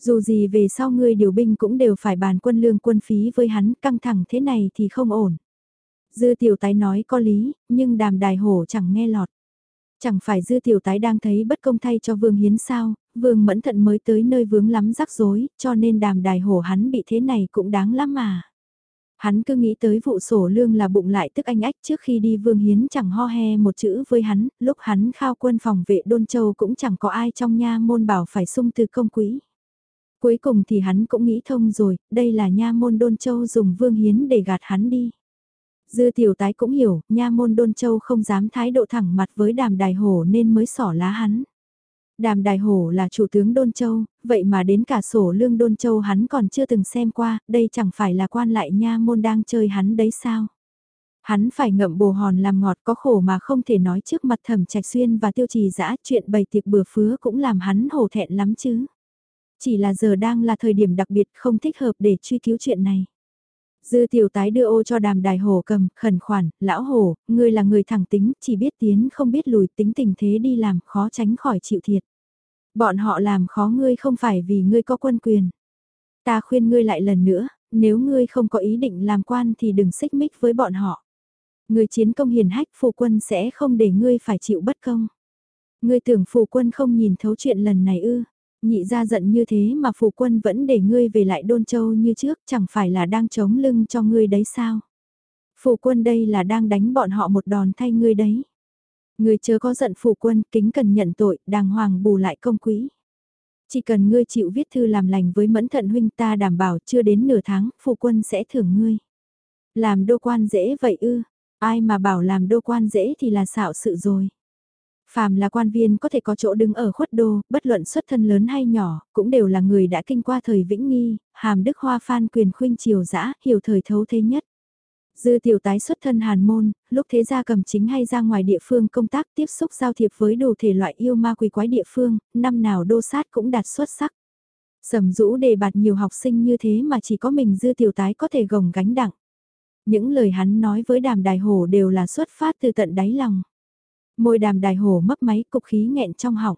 Dù gì về sau ngươi điều binh cũng đều phải bàn quân lương quân phí với hắn, căng thẳng thế này thì không ổn. Dư tiểu tái nói có lý, nhưng đàm đài hổ chẳng nghe lọt. Chẳng phải dư tiểu tái đang thấy bất công thay cho Vương Hiến sao, Vương Mẫn Thận mới tới nơi vướng lắm rắc rối, cho nên đàm đài hổ hắn bị thế này cũng đáng lắm mà. Hắn cứ nghĩ tới vụ sổ lương là bụng lại tức anh ách trước khi đi Vương Hiến chẳng ho he một chữ với hắn, lúc hắn khao quân phòng vệ Đôn Châu cũng chẳng có ai trong nha môn bảo phải sung từ công quỹ. Cuối cùng thì hắn cũng nghĩ thông rồi, đây là nha môn Đôn Châu dùng Vương Hiến để gạt hắn đi. Dư tiểu tái cũng hiểu, nha môn Đôn Châu không dám thái độ thẳng mặt với đàm đài hổ nên mới sỏ lá hắn. Đàm Đài Hổ là chủ tướng Đôn Châu, vậy mà đến cả sổ lương Đôn Châu hắn còn chưa từng xem qua, đây chẳng phải là quan lại nha môn đang chơi hắn đấy sao? Hắn phải ngậm bồ hòn làm ngọt có khổ mà không thể nói trước mặt thẩm trạch xuyên và tiêu trì dã chuyện bày tiệc bừa phứa cũng làm hắn hổ thẹn lắm chứ. Chỉ là giờ đang là thời điểm đặc biệt không thích hợp để truy cứu chuyện này. Dư tiểu tái đưa ô cho đàm đài hổ cầm, khẩn khoản, lão hổ, ngươi là người thẳng tính, chỉ biết tiến không biết lùi tính tình thế đi làm, khó tránh khỏi chịu thiệt. Bọn họ làm khó ngươi không phải vì ngươi có quân quyền. Ta khuyên ngươi lại lần nữa, nếu ngươi không có ý định làm quan thì đừng xích mích với bọn họ. Ngươi chiến công hiền hách phụ quân sẽ không để ngươi phải chịu bất công. Ngươi tưởng phụ quân không nhìn thấu chuyện lần này ư. Nhị ra giận như thế mà phụ quân vẫn để ngươi về lại đôn châu như trước chẳng phải là đang chống lưng cho ngươi đấy sao. Phụ quân đây là đang đánh bọn họ một đòn thay ngươi đấy. Ngươi chớ có giận phụ quân kính cần nhận tội đàng hoàng bù lại công quỹ. Chỉ cần ngươi chịu viết thư làm lành với mẫn thận huynh ta đảm bảo chưa đến nửa tháng phụ quân sẽ thưởng ngươi. Làm đô quan dễ vậy ư, ai mà bảo làm đô quan dễ thì là xạo sự rồi. Phàm là quan viên có thể có chỗ đứng ở khuất đô, bất luận xuất thân lớn hay nhỏ, cũng đều là người đã kinh qua thời vĩnh nghi, hàm đức hoa phan quyền khuynh triều dã hiểu thời thấu thế nhất. Dư tiểu tái xuất thân hàn môn, lúc thế gia cầm chính hay ra ngoài địa phương công tác tiếp xúc giao thiệp với đủ thể loại yêu ma quỷ quái địa phương, năm nào đô sát cũng đạt xuất sắc. Sầm rũ đề bạt nhiều học sinh như thế mà chỉ có mình dư tiểu tái có thể gồng gánh đặng. Những lời hắn nói với đàm đài hổ đều là xuất phát từ tận đáy lòng. Môi đàm đài hồ mấp máy cục khí nghẹn trong họng.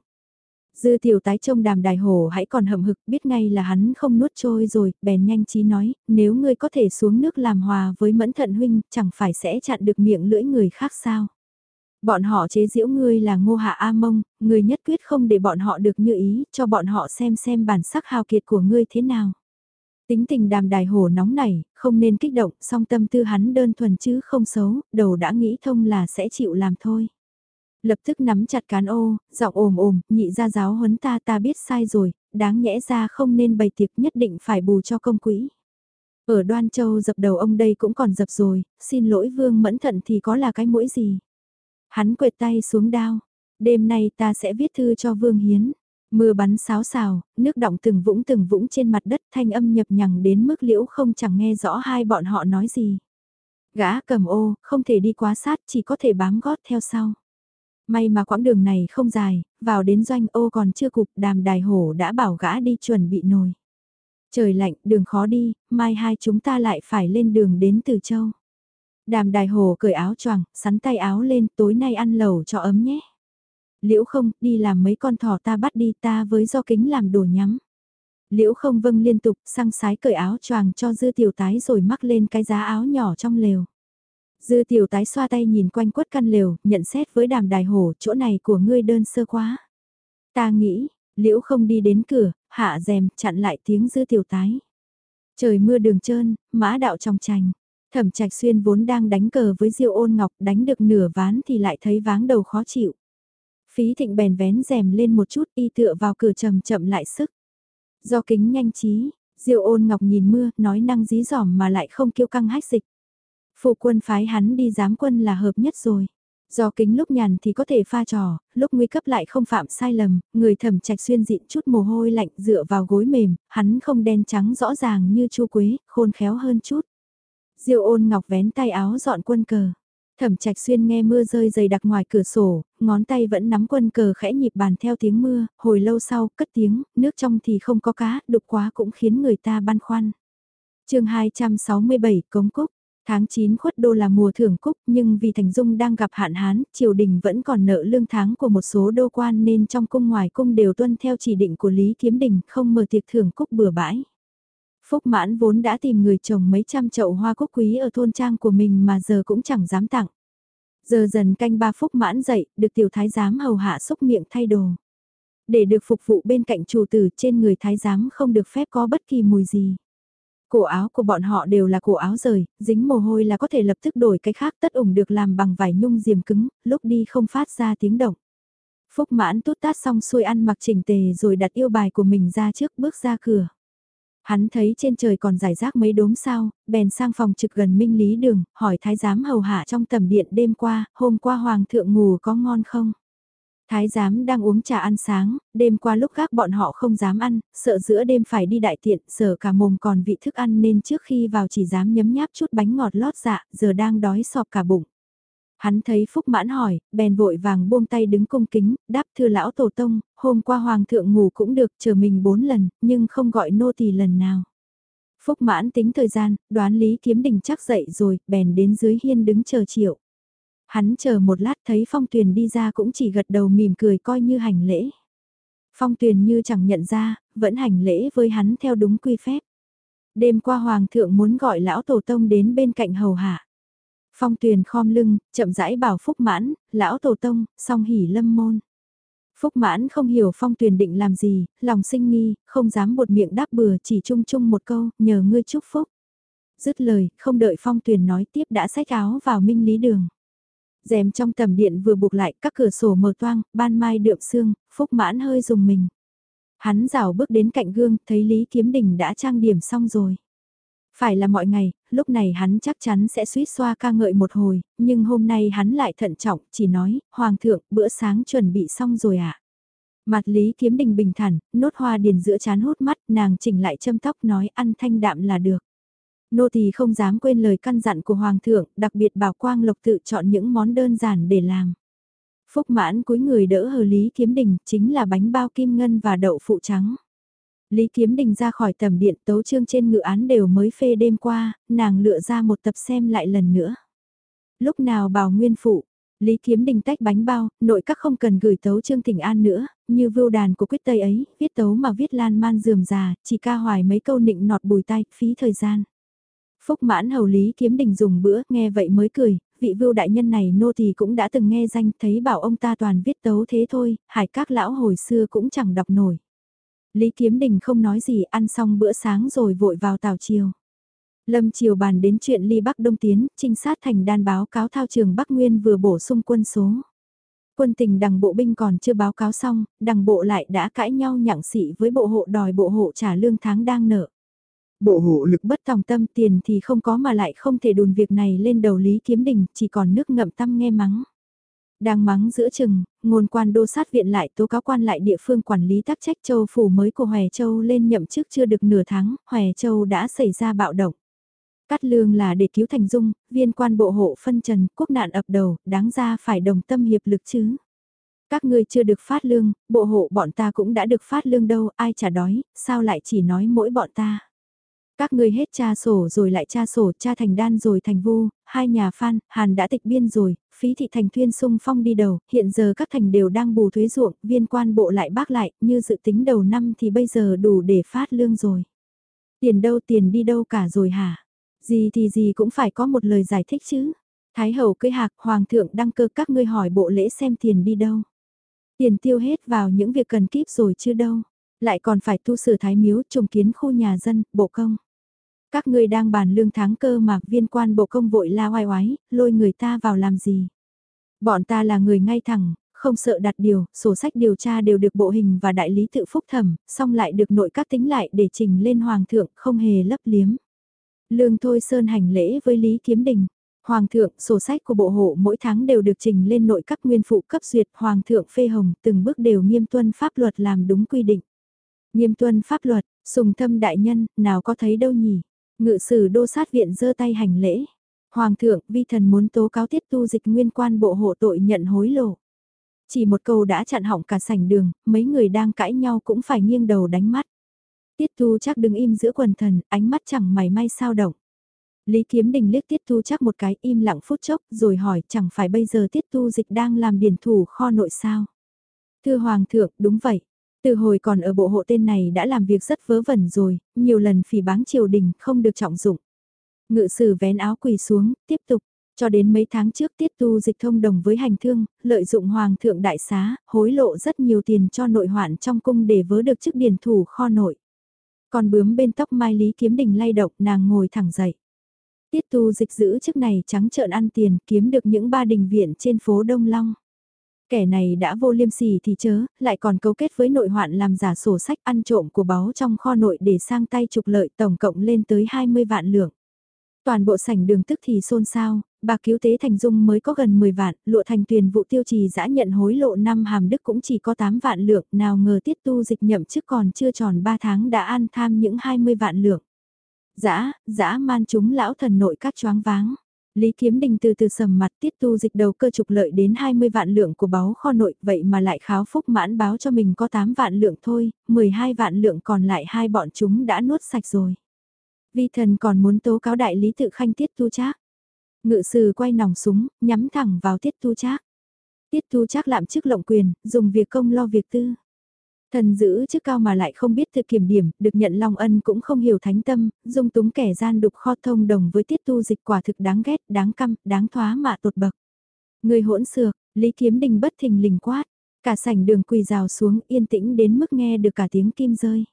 Dư tiểu tái trông đàm đài hồ hãy còn hậm hực biết ngay là hắn không nuốt trôi rồi, bèn nhanh trí nói, nếu ngươi có thể xuống nước làm hòa với mẫn thận huynh, chẳng phải sẽ chặn được miệng lưỡi người khác sao. Bọn họ chế giễu ngươi là ngô hạ A mông, ngươi nhất quyết không để bọn họ được như ý, cho bọn họ xem xem bản sắc hào kiệt của ngươi thế nào. Tính tình đàm đài hồ nóng nảy, không nên kích động, song tâm tư hắn đơn thuần chứ không xấu, đầu đã nghĩ thông là sẽ chịu làm thôi lập tức nắm chặt cán ô, giọng ồm ồm, nhị ra giáo huấn ta ta biết sai rồi, đáng nhẽ ra không nên bày tiệc nhất định phải bù cho công quỹ. Ở đoan châu dập đầu ông đây cũng còn dập rồi, xin lỗi vương mẫn thận thì có là cái mũi gì. Hắn quệt tay xuống đao, đêm nay ta sẽ viết thư cho vương hiến. Mưa bắn sáo xào, nước động từng vũng từng vũng trên mặt đất thanh âm nhập nhằng đến mức liễu không chẳng nghe rõ hai bọn họ nói gì. Gã cầm ô, không thể đi quá sát, chỉ có thể bám gót theo sau. May mà quãng đường này không dài, vào đến doanh ô còn chưa cục đàm đài hổ đã bảo gã đi chuẩn bị nồi. Trời lạnh, đường khó đi, mai hai chúng ta lại phải lên đường đến Từ Châu. Đàm đài hồ cởi áo choàng, sắn tay áo lên, tối nay ăn lẩu cho ấm nhé. Liễu không, đi làm mấy con thỏ ta bắt đi ta với do kính làm đồ nhắm. Liễu không vâng liên tục, sang sái cởi áo choàng cho dư tiểu tái rồi mắc lên cái giá áo nhỏ trong lều. Dư tiểu tái xoa tay nhìn quanh quất căn lều, nhận xét với đàm đài hổ, chỗ này của ngươi đơn sơ quá. Ta nghĩ, liễu không đi đến cửa, hạ rèm, chặn lại tiếng dư tiểu tái. Trời mưa đường trơn, mã đạo trong trành. Thẩm trạch xuyên vốn đang đánh cờ với diêu ôn ngọc đánh được nửa ván thì lại thấy váng đầu khó chịu. Phí thịnh bèn vén rèm lên một chút y tựa vào cửa chậm chậm lại sức. Do kính nhanh trí, diêu ôn ngọc nhìn mưa, nói năng dí dỏm mà lại không kiêu căng hách dịch. Phụ quân phái hắn đi giám quân là hợp nhất rồi. Do kính lúc nhàn thì có thể pha trò, lúc nguy cấp lại không phạm sai lầm, người thẩm trạch xuyên dịn chút mồ hôi lạnh dựa vào gối mềm, hắn không đen trắng rõ ràng như chu quế, khôn khéo hơn chút. Diêu ôn ngọc vén tay áo dọn quân cờ. Thẩm trạch xuyên nghe mưa rơi dày đặc ngoài cửa sổ, ngón tay vẫn nắm quân cờ khẽ nhịp bàn theo tiếng mưa, hồi lâu sau, cất tiếng, nước trong thì không có cá, đục quá cũng khiến người ta băn khoăn. chương 267, Cống Cúc Tháng 9 khuất đô là mùa thưởng cúc nhưng vì Thành Dung đang gặp hạn hán, triều đình vẫn còn nợ lương tháng của một số đô quan nên trong cung ngoài cung đều tuân theo chỉ định của Lý Kiếm Đình không mở tiệc thưởng cúc bừa bãi. Phúc mãn vốn đã tìm người chồng mấy trăm chậu hoa cúc quý ở thôn trang của mình mà giờ cũng chẳng dám tặng. Giờ dần canh ba phúc mãn dậy, được tiểu thái giám hầu hạ xúc miệng thay đồ. Để được phục vụ bên cạnh chủ tử trên người thái giám không được phép có bất kỳ mùi gì. Cổ áo của bọn họ đều là cổ áo rời, dính mồ hôi là có thể lập tức đổi cái khác tất ủng được làm bằng vải nhung diềm cứng, lúc đi không phát ra tiếng động. Phúc mãn tút tát xong xuôi ăn mặc chỉnh tề rồi đặt yêu bài của mình ra trước bước ra cửa. Hắn thấy trên trời còn giải rác mấy đốm sao, bèn sang phòng trực gần minh lý đường, hỏi thái giám hầu hạ trong tầm điện đêm qua, hôm qua hoàng thượng ngủ có ngon không? Thái giám đang uống trà ăn sáng, đêm qua lúc khác bọn họ không dám ăn, sợ giữa đêm phải đi đại tiện, sợ cả mồm còn vị thức ăn nên trước khi vào chỉ dám nhấm nháp chút bánh ngọt lót dạ, giờ đang đói sọp cả bụng. Hắn thấy Phúc mãn hỏi, bèn vội vàng buông tay đứng cung kính, đáp thưa lão tổ tông, hôm qua hoàng thượng ngủ cũng được chờ mình bốn lần, nhưng không gọi nô tỳ lần nào. Phúc mãn tính thời gian, đoán Lý Kiếm Đình chắc dậy rồi, bèn đến dưới hiên đứng chờ triệu. Hắn chờ một lát thấy Phong Tuyền đi ra cũng chỉ gật đầu mỉm cười coi như hành lễ. Phong Tuyền như chẳng nhận ra, vẫn hành lễ với hắn theo đúng quy phép. Đêm qua Hoàng thượng muốn gọi lão tổ tông đến bên cạnh hầu hạ. Phong Tuyền khom lưng, chậm rãi bảo Phúc Mãn, lão tổ tông, song hỉ lâm môn. Phúc mãn không hiểu phong tuyền định làm gì, lòng sinh nghi, không dám một miệng đáp bừa chỉ chung chung một câu, nhờ ngươi chúc phúc. Dứt lời, không đợi phong tuyền nói tiếp đã xách áo vào minh lý đường rèm trong tầm điện vừa buộc lại các cửa sổ mở toang, ban mai đượm sương, phúc mãn hơi dùng mình. Hắn rào bước đến cạnh gương, thấy Lý Kiếm Đình đã trang điểm xong rồi. Phải là mọi ngày, lúc này hắn chắc chắn sẽ suýt xoa ca ngợi một hồi, nhưng hôm nay hắn lại thận trọng, chỉ nói, Hoàng thượng, bữa sáng chuẩn bị xong rồi ạ. À? Mặt Lý Kiếm Đình bình thản, nốt hoa điền giữa chán hút mắt, nàng chỉnh lại châm tóc nói ăn thanh đạm là được. Nô tỳ không dám quên lời căn dặn của Hoàng thượng, đặc biệt bảo Quang Lộc tự chọn những món đơn giản để làm. Phúc mãn cuối người đỡ hờ Lý Kiếm Đình, chính là bánh bao kim ngân và đậu phụ trắng. Lý Kiếm Đình ra khỏi tầm điện tấu chương trên ngự án đều mới phê đêm qua, nàng lựa ra một tập xem lại lần nữa. Lúc nào bảo nguyên phụ, Lý Kiếm Đình tách bánh bao, nội các không cần gửi tấu chương thỉnh an nữa, như vưu đàn của quyết tây ấy, viết tấu mà viết lan man dườm già, chỉ ca hoài mấy câu nịnh nọt bùi tay, phí thời gian. Phúc mãn hầu Lý Kiếm Đình dùng bữa, nghe vậy mới cười, vị vưu đại nhân này nô thì cũng đã từng nghe danh, thấy bảo ông ta toàn viết tấu thế thôi, hải các lão hồi xưa cũng chẳng đọc nổi. Lý Kiếm Đình không nói gì ăn xong bữa sáng rồi vội vào tào chiều. Lâm chiều bàn đến chuyện ly Bắc Đông Tiến, trinh sát thành đan báo cáo thao trường Bắc Nguyên vừa bổ sung quân số. Quân tình đằng bộ binh còn chưa báo cáo xong, đằng bộ lại đã cãi nhau nhặng xị với bộ hộ đòi bộ hộ trả lương tháng đang nợ. Bộ hộ lực bất tòng tâm tiền thì không có mà lại không thể đùn việc này lên đầu Lý Kiếm Đình, chỉ còn nước ngậm tâm nghe mắng. Đang mắng giữa chừng, ngôn quan đô sát viện lại tố cáo quan lại địa phương quản lý tác trách châu phủ mới của Hòe Châu lên nhậm chức chưa được nửa tháng, Hòe Châu đã xảy ra bạo động. Cắt lương là để cứu Thành Dung, viên quan bộ hộ phân trần, quốc nạn ập đầu, đáng ra phải đồng tâm hiệp lực chứ. Các ngươi chưa được phát lương, bộ hộ bọn ta cũng đã được phát lương đâu, ai trả đói, sao lại chỉ nói mỗi bọn ta. Các ngươi hết tra sổ rồi lại tra sổ, tra thành đan rồi thành vu, hai nhà phan, hàn đã tịch biên rồi, phí thị thành thuyên sung phong đi đầu, hiện giờ các thành đều đang bù thuế ruộng, viên quan bộ lại bác lại, như dự tính đầu năm thì bây giờ đủ để phát lương rồi. Tiền đâu tiền đi đâu cả rồi hả? Gì thì gì cũng phải có một lời giải thích chứ. Thái hậu cưới hạc, hoàng thượng đăng cơ các ngươi hỏi bộ lễ xem tiền đi đâu. Tiền tiêu hết vào những việc cần kíp rồi chứ đâu. Lại còn phải tu sửa thái miếu, trùng kiến khu nhà dân, bộ công. Các ngươi đang bàn lương tháng cơ mà viên quan bộ công vội la oai oái, lôi người ta vào làm gì. Bọn ta là người ngay thẳng, không sợ đặt điều, sổ sách điều tra đều được bộ hình và đại lý tự phúc thẩm, xong lại được nội các tính lại để trình lên hoàng thượng, không hề lấp liếm. Lương Thôi Sơn hành lễ với Lý Kiếm Đình. Hoàng thượng, sổ sách của bộ hộ mỗi tháng đều được trình lên nội các nguyên phụ cấp duyệt. Hoàng thượng phê hồng, từng bước đều nghiêm tuân pháp luật làm đúng quy định. Nghiêm tuân pháp luật, sùng thâm đại nhân, nào có thấy đâu nhỉ? Ngự sử đô sát viện giơ tay hành lễ. Hoàng thượng, vi thần muốn tố cáo tiết tu dịch nguyên quan bộ hộ tội nhận hối lộ. Chỉ một câu đã chặn hỏng cả sảnh đường, mấy người đang cãi nhau cũng phải nghiêng đầu đánh mắt. Tiết tu chắc đứng im giữa quần thần, ánh mắt chẳng mày may sao động. Lý Kiếm Đình liếc Tiết Tu chắc một cái im lặng phút chốc rồi hỏi chẳng phải bây giờ Tiết Tu dịch đang làm điển thủ kho nội sao. Thưa Hoàng thượng, đúng vậy. Từ hồi còn ở bộ hộ tên này đã làm việc rất vớ vẩn rồi, nhiều lần phỉ báng triều đình không được trọng dụng. Ngự sử vén áo quỳ xuống, tiếp tục, cho đến mấy tháng trước tiết tu dịch thông đồng với hành thương, lợi dụng hoàng thượng đại xá, hối lộ rất nhiều tiền cho nội hoạn trong cung để vớ được chức điển thủ kho nội. Còn bướm bên tóc mai lý kiếm đình lay động nàng ngồi thẳng dậy. Tiết tu dịch giữ chức này trắng trợn ăn tiền kiếm được những ba đình viện trên phố Đông Long. Kẻ này đã vô liêm sỉ thì chớ, lại còn cấu kết với nội hoạn làm giả sổ sách ăn trộm của báo trong kho nội để sang tay trục lợi tổng cộng lên tới 20 vạn lượng. Toàn bộ sảnh đường tức thì xôn xao, bà cứu tế thành dung mới có gần 10 vạn, lụa thành tuyền vụ tiêu trì giã nhận hối lộ năm hàm đức cũng chỉ có 8 vạn lượng, nào ngờ tiết tu dịch nhậm chức còn chưa tròn 3 tháng đã ăn tham những 20 vạn lượng. Dã, dã man chúng lão thần nội các choáng váng. Lý Kiếm Đình từ từ sầm mặt tiết tu dịch đầu cơ trục lợi đến 20 vạn lượng của báo kho nội, vậy mà lại kháo phúc mãn báo cho mình có 8 vạn lượng thôi, 12 vạn lượng còn lại hai bọn chúng đã nuốt sạch rồi. Vi thần còn muốn tố cáo đại lý tự khanh tiết tu trác. Ngự sử quay nòng súng, nhắm thẳng vào tiết tu trác. Tiết tu trác lạm chức lộng quyền, dùng việc công lo việc tư. Thần giữ chức cao mà lại không biết tự kiểm điểm, được nhận long ân cũng không hiểu thánh tâm, dung túng kẻ gian đục kho thông đồng với tiết tu dịch quả thực đáng ghét, đáng căm, đáng thoá mạ tột bậc. Người hỗn xược, Lý Kiếm Đình bất thình lình quát, cả sảnh đường quỳ rào xuống yên tĩnh đến mức nghe được cả tiếng kim rơi.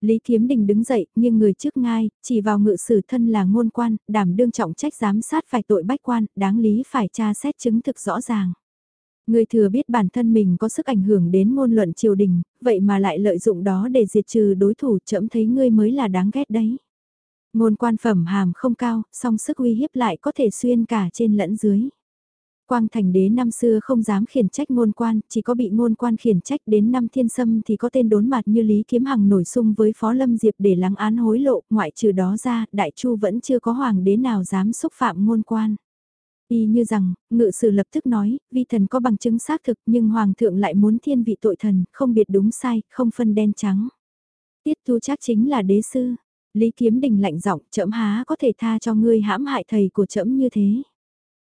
Lý Kiếm Đình đứng dậy, nhưng người trước ngai, chỉ vào ngự sử thân là ngôn quan, đảm đương trọng trách giám sát phải tội bách quan, đáng lý phải tra xét chứng thực rõ ràng. Người thừa biết bản thân mình có sức ảnh hưởng đến ngôn luận triều đình, vậy mà lại lợi dụng đó để diệt trừ đối thủ chậm thấy ngươi mới là đáng ghét đấy. Ngôn quan phẩm hàm không cao, song sức uy hiếp lại có thể xuyên cả trên lẫn dưới. Quang thành đế năm xưa không dám khiển trách ngôn quan, chỉ có bị ngôn quan khiển trách đến năm thiên sâm thì có tên đốn mặt như Lý Kiếm Hằng nổi sung với Phó Lâm Diệp để lắng án hối lộ, ngoại trừ đó ra, Đại Chu vẫn chưa có hoàng đế nào dám xúc phạm ngôn quan. Y như rằng, ngự sử lập tức nói, vi thần có bằng chứng xác thực nhưng hoàng thượng lại muốn thiên vị tội thần, không biệt đúng sai, không phân đen trắng. Tiết tu chắc chính là đế sư. Lý Kiếm Đình lạnh giọng, trẫm há có thể tha cho ngươi hãm hại thầy của trẫm như thế.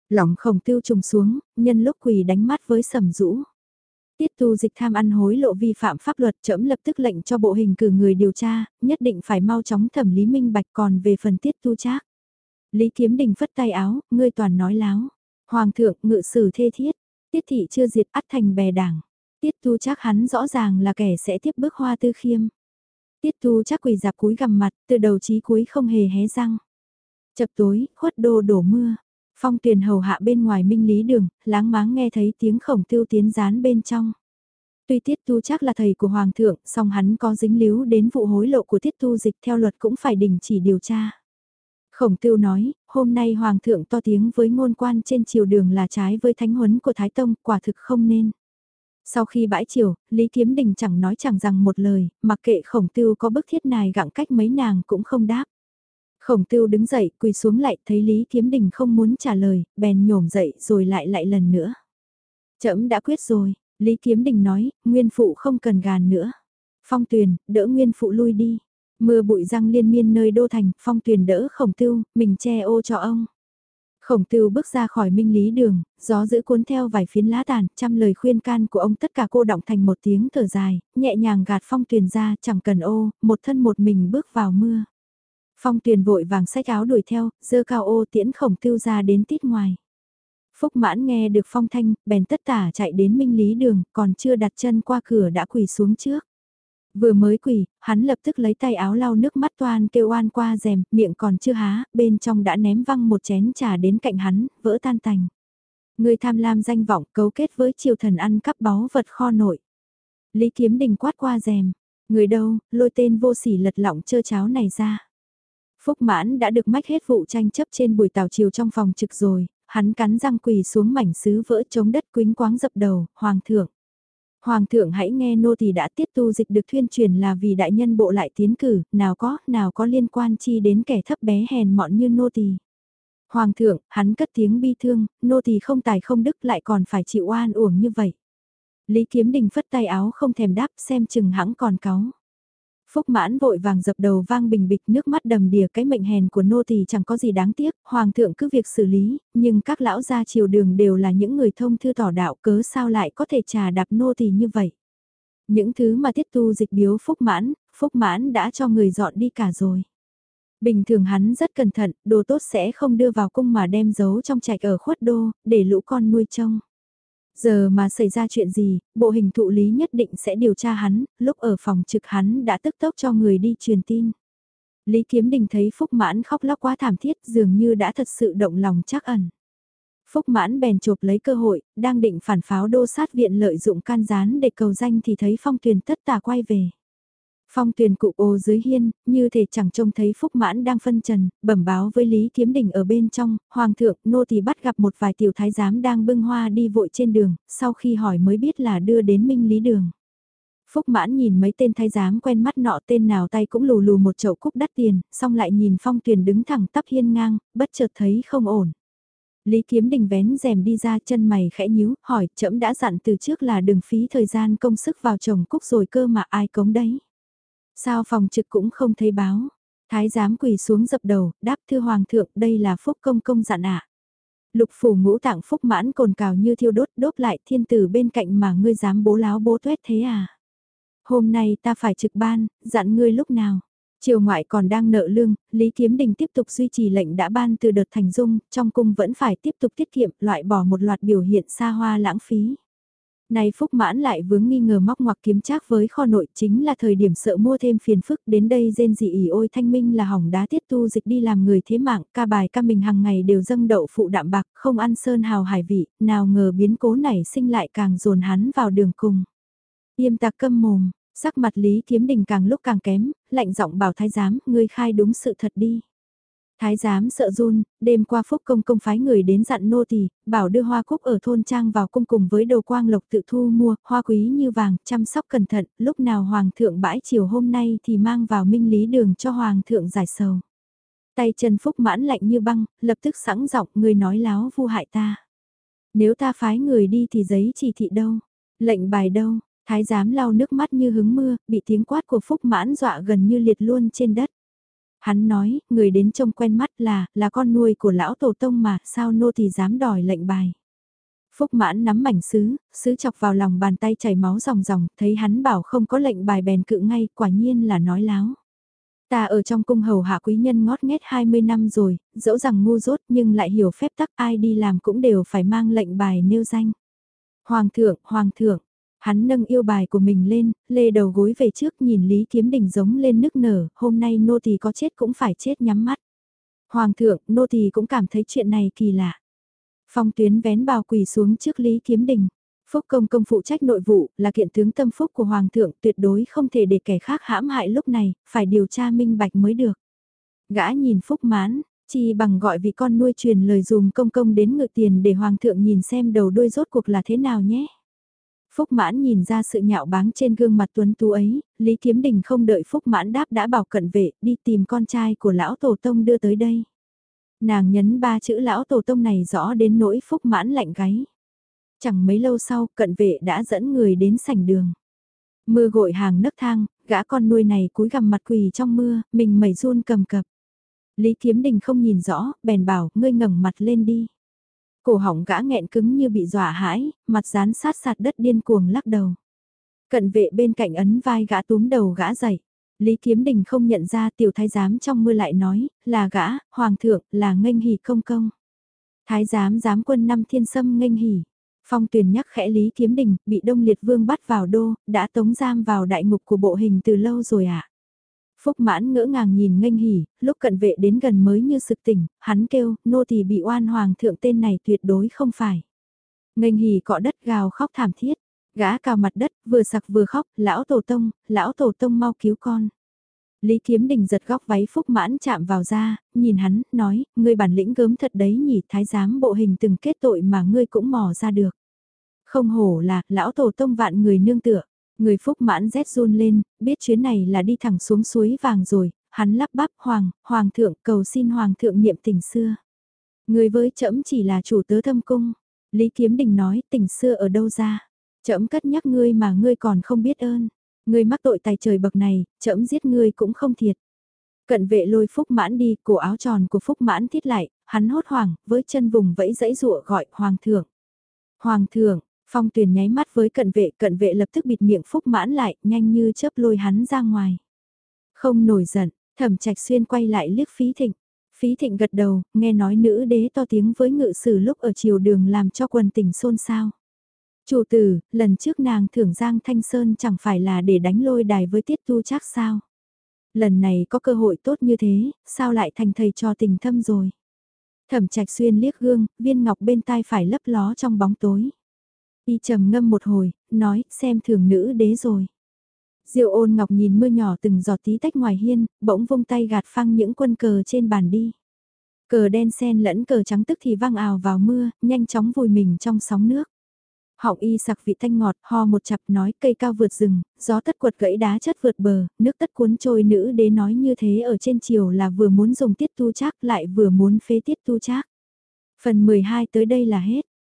Lòng khổng tiêu trùng xuống, nhân lúc quỳ đánh mắt với sầm rũ. Tiết tu dịch tham ăn hối lộ vi phạm pháp luật trẫm lập tức lệnh cho bộ hình cử người điều tra, nhất định phải mau chóng thẩm lý minh bạch còn về phần tiết tu trác. Lý Kiếm Đình phất tay áo, ngươi toàn nói láo. Hoàng thượng ngự sử thê thiết, tiết thị chưa diệt ắt thành bè đảng. Tiết tu chắc hắn rõ ràng là kẻ sẽ tiếp bước hoa tư khiêm. Tiết tu chắc quỳ dạp cúi gằm mặt, từ đầu chí cuối không hề hé răng. Chập tối, khuất đô đổ mưa. Phong tuyển hầu hạ bên ngoài minh lý đường, láng máng nghe thấy tiếng khổng tiêu tiến rán bên trong. Tuy Tiết Tu chắc là thầy của Hoàng thượng, song hắn có dính líu đến vụ hối lộ của Tiết Tu dịch theo luật cũng phải đình chỉ điều tra. Khổng tiêu nói, hôm nay Hoàng thượng to tiếng với ngôn quan trên triều đường là trái với thánh huấn của Thái Tông, quả thực không nên. Sau khi bãi triều, Lý Kiếm Đình chẳng nói chẳng rằng một lời, mặc kệ khổng tiêu có bức thiết này gặng cách mấy nàng cũng không đáp. Khổng tiêu đứng dậy, quỳ xuống lại, thấy Lý Kiếm Đình không muốn trả lời, bèn nhổm dậy rồi lại lại lần nữa. Trẫm đã quyết rồi, Lý Kiếm Đình nói, nguyên phụ không cần gàn nữa. Phong tuyền, đỡ nguyên phụ lui đi. Mưa bụi răng liên miên nơi đô thành, phong tuyền đỡ khổng tiêu, mình che ô cho ông. Khổng tiêu bước ra khỏi minh lý đường, gió giữ cuốn theo vài phiến lá tàn, trăm lời khuyên can của ông tất cả cô động thành một tiếng thở dài, nhẹ nhàng gạt phong tuyền ra, chẳng cần ô, một thân một mình bước vào mưa. Phong tuyền vội vàng sách áo đuổi theo, dơ cao ô tiễn khổng tiêu ra đến tít ngoài. Phúc mãn nghe được phong thanh, bèn tất tả chạy đến minh lý đường, còn chưa đặt chân qua cửa đã quỳ xuống trước. Vừa mới quỳ, hắn lập tức lấy tay áo lau nước mắt toan kêu oan qua rèm, miệng còn chưa há, bên trong đã ném văng một chén trà đến cạnh hắn, vỡ tan tành. Người tham lam danh vọng cấu kết với triều thần ăn cắp báu vật kho nội. Lý kiếm đình quát qua rèm, người đâu, lôi tên vô sỉ lật lọng chơ cháo này ra. Phúc mãn đã được mách hết vụ tranh chấp trên buổi tàu chiều trong phòng trực rồi, hắn cắn răng quỳ xuống mảnh sứ vỡ chống đất quính quáng dập đầu, hoàng thượng. Hoàng thượng hãy nghe nô tỳ đã tiết tu dịch được thuyên truyền là vì đại nhân bộ lại tiến cử, nào có, nào có liên quan chi đến kẻ thấp bé hèn mọn như nô tỳ. Hoàng thượng, hắn cất tiếng bi thương, nô tỳ không tài không đức lại còn phải chịu oan uổng như vậy. Lý Kiếm Đình phất tay áo không thèm đáp xem chừng hãng còn cáu. Phúc mãn vội vàng dập đầu vang bình bịch nước mắt đầm đìa cái mệnh hèn của nô tỳ chẳng có gì đáng tiếc, hoàng thượng cứ việc xử lý, nhưng các lão gia triều đường đều là những người thông thư tỏ đạo cớ sao lại có thể trà đạp nô tỳ như vậy. Những thứ mà tiết tu dịch biếu phúc mãn, phúc mãn đã cho người dọn đi cả rồi. Bình thường hắn rất cẩn thận, đồ tốt sẽ không đưa vào cung mà đem giấu trong trạch ở khuất đô, để lũ con nuôi trông. Giờ mà xảy ra chuyện gì, bộ hình thụ lý nhất định sẽ điều tra hắn, lúc ở phòng trực hắn đã tức tốc cho người đi truyền tin. Lý Kiếm Đình thấy Phúc Mãn khóc lóc quá thảm thiết dường như đã thật sự động lòng chắc ẩn. Phúc Mãn bèn chộp lấy cơ hội, đang định phản pháo đô sát viện lợi dụng can gián để cầu danh thì thấy phong tuyền tất tà quay về. Phong tuyền cụ ô dưới hiên, như thể chẳng trông thấy Phúc Mãn đang phân trần, bẩm báo với Lý Kiếm Đình ở bên trong, Hoàng thượng, nô thì bắt gặp một vài tiểu thái giám đang bưng hoa đi vội trên đường, sau khi hỏi mới biết là đưa đến Minh Lý Đường. Phúc Mãn nhìn mấy tên thái giám quen mắt nọ tên nào tay cũng lù lù một chậu cúc đắt tiền, xong lại nhìn Phong tuyền đứng thẳng tắp hiên ngang, bất chợt thấy không ổn. Lý Kiếm Đình vén rèm đi ra chân mày khẽ nhíu, hỏi, trẫm đã dặn từ trước là đừng phí thời gian công sức vào trồng cúc rồi cơ mà ai cống đấy. Sao phòng trực cũng không thấy báo. Thái giám quỳ xuống dập đầu, đáp thư hoàng thượng, đây là phúc công công dặn ạ. Lục phủ ngũ tạng phúc mãn cồn cào như thiêu đốt đốt lại thiên tử bên cạnh mà ngươi dám bố láo bố tuét thế à. Hôm nay ta phải trực ban, dặn ngươi lúc nào. Triều ngoại còn đang nợ lương, Lý Kiếm Đình tiếp tục duy trì lệnh đã ban từ đợt thành dung, trong cung vẫn phải tiếp tục tiết kiệm, loại bỏ một loạt biểu hiện xa hoa lãng phí. Này Phúc Mãn lại vướng nghi ngờ móc ngoặc kiếm trác với kho nội chính là thời điểm sợ mua thêm phiền phức đến đây rên dị ỉ ôi thanh minh là hỏng đá tiết tu dịch đi làm người thế mạng, ca bài ca mình hàng ngày đều dâng đậu phụ đạm bạc, không ăn sơn hào hải vị, nào ngờ biến cố này sinh lại càng dồn hắn vào đường cùng. Yêm tạc câm mồm, sắc mặt Lý Kiếm Đình càng lúc càng kém, lạnh giọng bảo thái giám, ngươi khai đúng sự thật đi. Thái giám sợ run, đêm qua phúc công công phái người đến dặn nô tỳ, bảo đưa hoa cúc ở thôn trang vào cung cùng với đồ quang lộc tự thu mua, hoa quý như vàng, chăm sóc cẩn thận, lúc nào hoàng thượng bãi chiều hôm nay thì mang vào minh lý đường cho hoàng thượng giải sầu. Tay chân phúc mãn lạnh như băng, lập tức sẵn giọng người nói láo vu hại ta. Nếu ta phái người đi thì giấy chỉ thị đâu, lệnh bài đâu, thái giám lau nước mắt như hứng mưa, bị tiếng quát của phúc mãn dọa gần như liệt luôn trên đất. Hắn nói, người đến trông quen mắt là, là con nuôi của lão tổ tông mà, sao nô thì dám đòi lệnh bài. Phúc mãn nắm mảnh sứ, sứ chọc vào lòng bàn tay chảy máu ròng ròng, thấy hắn bảo không có lệnh bài bèn cự ngay, quả nhiên là nói láo. Ta ở trong cung hầu hạ quý nhân ngót nghét 20 năm rồi, dẫu rằng ngu dốt nhưng lại hiểu phép tắc ai đi làm cũng đều phải mang lệnh bài nêu danh. Hoàng thượng, hoàng thượng, Hắn nâng yêu bài của mình lên, lê đầu gối về trước nhìn Lý Kiếm Đình giống lên nức nở, hôm nay nô tỳ có chết cũng phải chết nhắm mắt. Hoàng thượng, nô tỳ cũng cảm thấy chuyện này kỳ lạ. Phong tuyến vén bào quỳ xuống trước Lý Kiếm Đình. Phúc công công phụ trách nội vụ, là kiện tướng tâm phúc của Hoàng thượng tuyệt đối không thể để kẻ khác hãm hại lúc này, phải điều tra minh bạch mới được. Gã nhìn Phúc mãn, chi bằng gọi vị con nuôi truyền lời dùm công công đến ngự tiền để Hoàng thượng nhìn xem đầu đuôi rốt cuộc là thế nào nhé. Phúc Mãn nhìn ra sự nhạo báng trên gương mặt tuấn tú ấy, Lý Kiếm Đình không đợi Phúc Mãn đáp đã bảo cận vệ đi tìm con trai của lão tổ tông đưa tới đây. Nàng nhấn ba chữ lão tổ tông này rõ đến nỗi Phúc Mãn lạnh gáy. Chẳng mấy lâu sau, cận vệ đã dẫn người đến sảnh đường. Mưa gội hàng nấc thang, gã con nuôi này cúi gằm mặt quỳ trong mưa, mình mẩy run cầm cập. Lý Kiếm Đình không nhìn rõ, bèn bảo, ngươi ngẩng mặt lên đi. Cổ họng gã nghẹn cứng như bị dọa hãi, mặt dán sát sạt đất điên cuồng lắc đầu. Cận vệ bên cạnh ấn vai gã túm đầu gã dậy. Lý Kiếm Đình không nhận ra tiểu thái giám trong mưa lại nói, là gã, hoàng thượng, là nghênh hỉ công công. Thái giám giám quân năm thiên sâm nghênh hỉ. Phong tuyển nhắc khẽ Lý Kiếm Đình, bị Đông Liệt Vương bắt vào đô, đã tống giam vào đại ngục của bộ hình từ lâu rồi ạ. À? Phúc mãn ngỡ ngàng nhìn nghênh hỉ, lúc cận vệ đến gần mới như sực tỉnh, hắn kêu, nô tỳ bị oan hoàng thượng tên này tuyệt đối không phải. Nghênh hỉ cọ đất gào khóc thảm thiết, gã cào mặt đất, vừa sặc vừa khóc, lão tổ tông, lão tổ tông mau cứu con. Lý Kiếm Đình giật góc váy Phúc Mãn chạm vào da, nhìn hắn, nói, ngươi bản lĩnh gớm thật đấy nhỉ, thái giám bộ hình từng kết tội mà ngươi cũng mò ra được. Không hổ là, lão tổ tông vạn người nương tựa. Người phúc mãn rét run lên, biết chuyến này là đi thẳng xuống suối vàng rồi, hắn lắp bắp hoàng, hoàng thượng cầu xin hoàng thượng niệm tình xưa. Người với trẫm chỉ là chủ tớ thâm cung. Lý Kiếm Đình nói tình xưa ở đâu ra. Trẫm cất nhắc ngươi mà ngươi còn không biết ơn. Ngươi mắc tội tài trời bậc này, trẫm giết ngươi cũng không thiệt. Cận vệ lôi phúc mãn đi, cổ áo tròn của phúc mãn thiết lại, hắn hốt hoảng, với chân vùng vẫy dãy rụa gọi hoàng thượng. Hoàng thượng, Phong tuyền nháy mắt với cận vệ, cận vệ lập tức bịt miệng phúc mãn lại, nhanh như chớp lôi hắn ra ngoài. Không nổi giận, thẩm trạch xuyên quay lại liếc phí thịnh. Phí thịnh gật đầu, nghe nói nữ đế to tiếng với ngự sử lúc ở chiều đường làm cho quần tình xôn xao. Chủ tử, lần trước nàng thưởng Giang Thanh Sơn chẳng phải là để đánh lôi đài với tiết tu chắc sao. Lần này có cơ hội tốt như thế, sao lại thành thầy cho tình thâm rồi. Thẩm trạch xuyên liếc gương, viên ngọc bên tai phải lấp ló trong bóng tối. Y trầm ngâm một hồi, nói, xem thường nữ đế rồi. Diệu ôn ngọc nhìn mưa nhỏ từng giọt tí tách ngoài hiên, bỗng vung tay gạt phăng những quân cờ trên bàn đi. Cờ đen sen lẫn cờ trắng tức thì văng ào vào mưa, nhanh chóng vùi mình trong sóng nước. Họng y sặc vị thanh ngọt, ho một chặp nói cây cao vượt rừng, gió tất quật gãy đá chất vượt bờ, nước tất cuốn trôi nữ đế nói như thế ở trên chiều là vừa muốn dùng tiết tu trác lại vừa muốn phế tiết tu trác. Phần 12 tới đây là hết.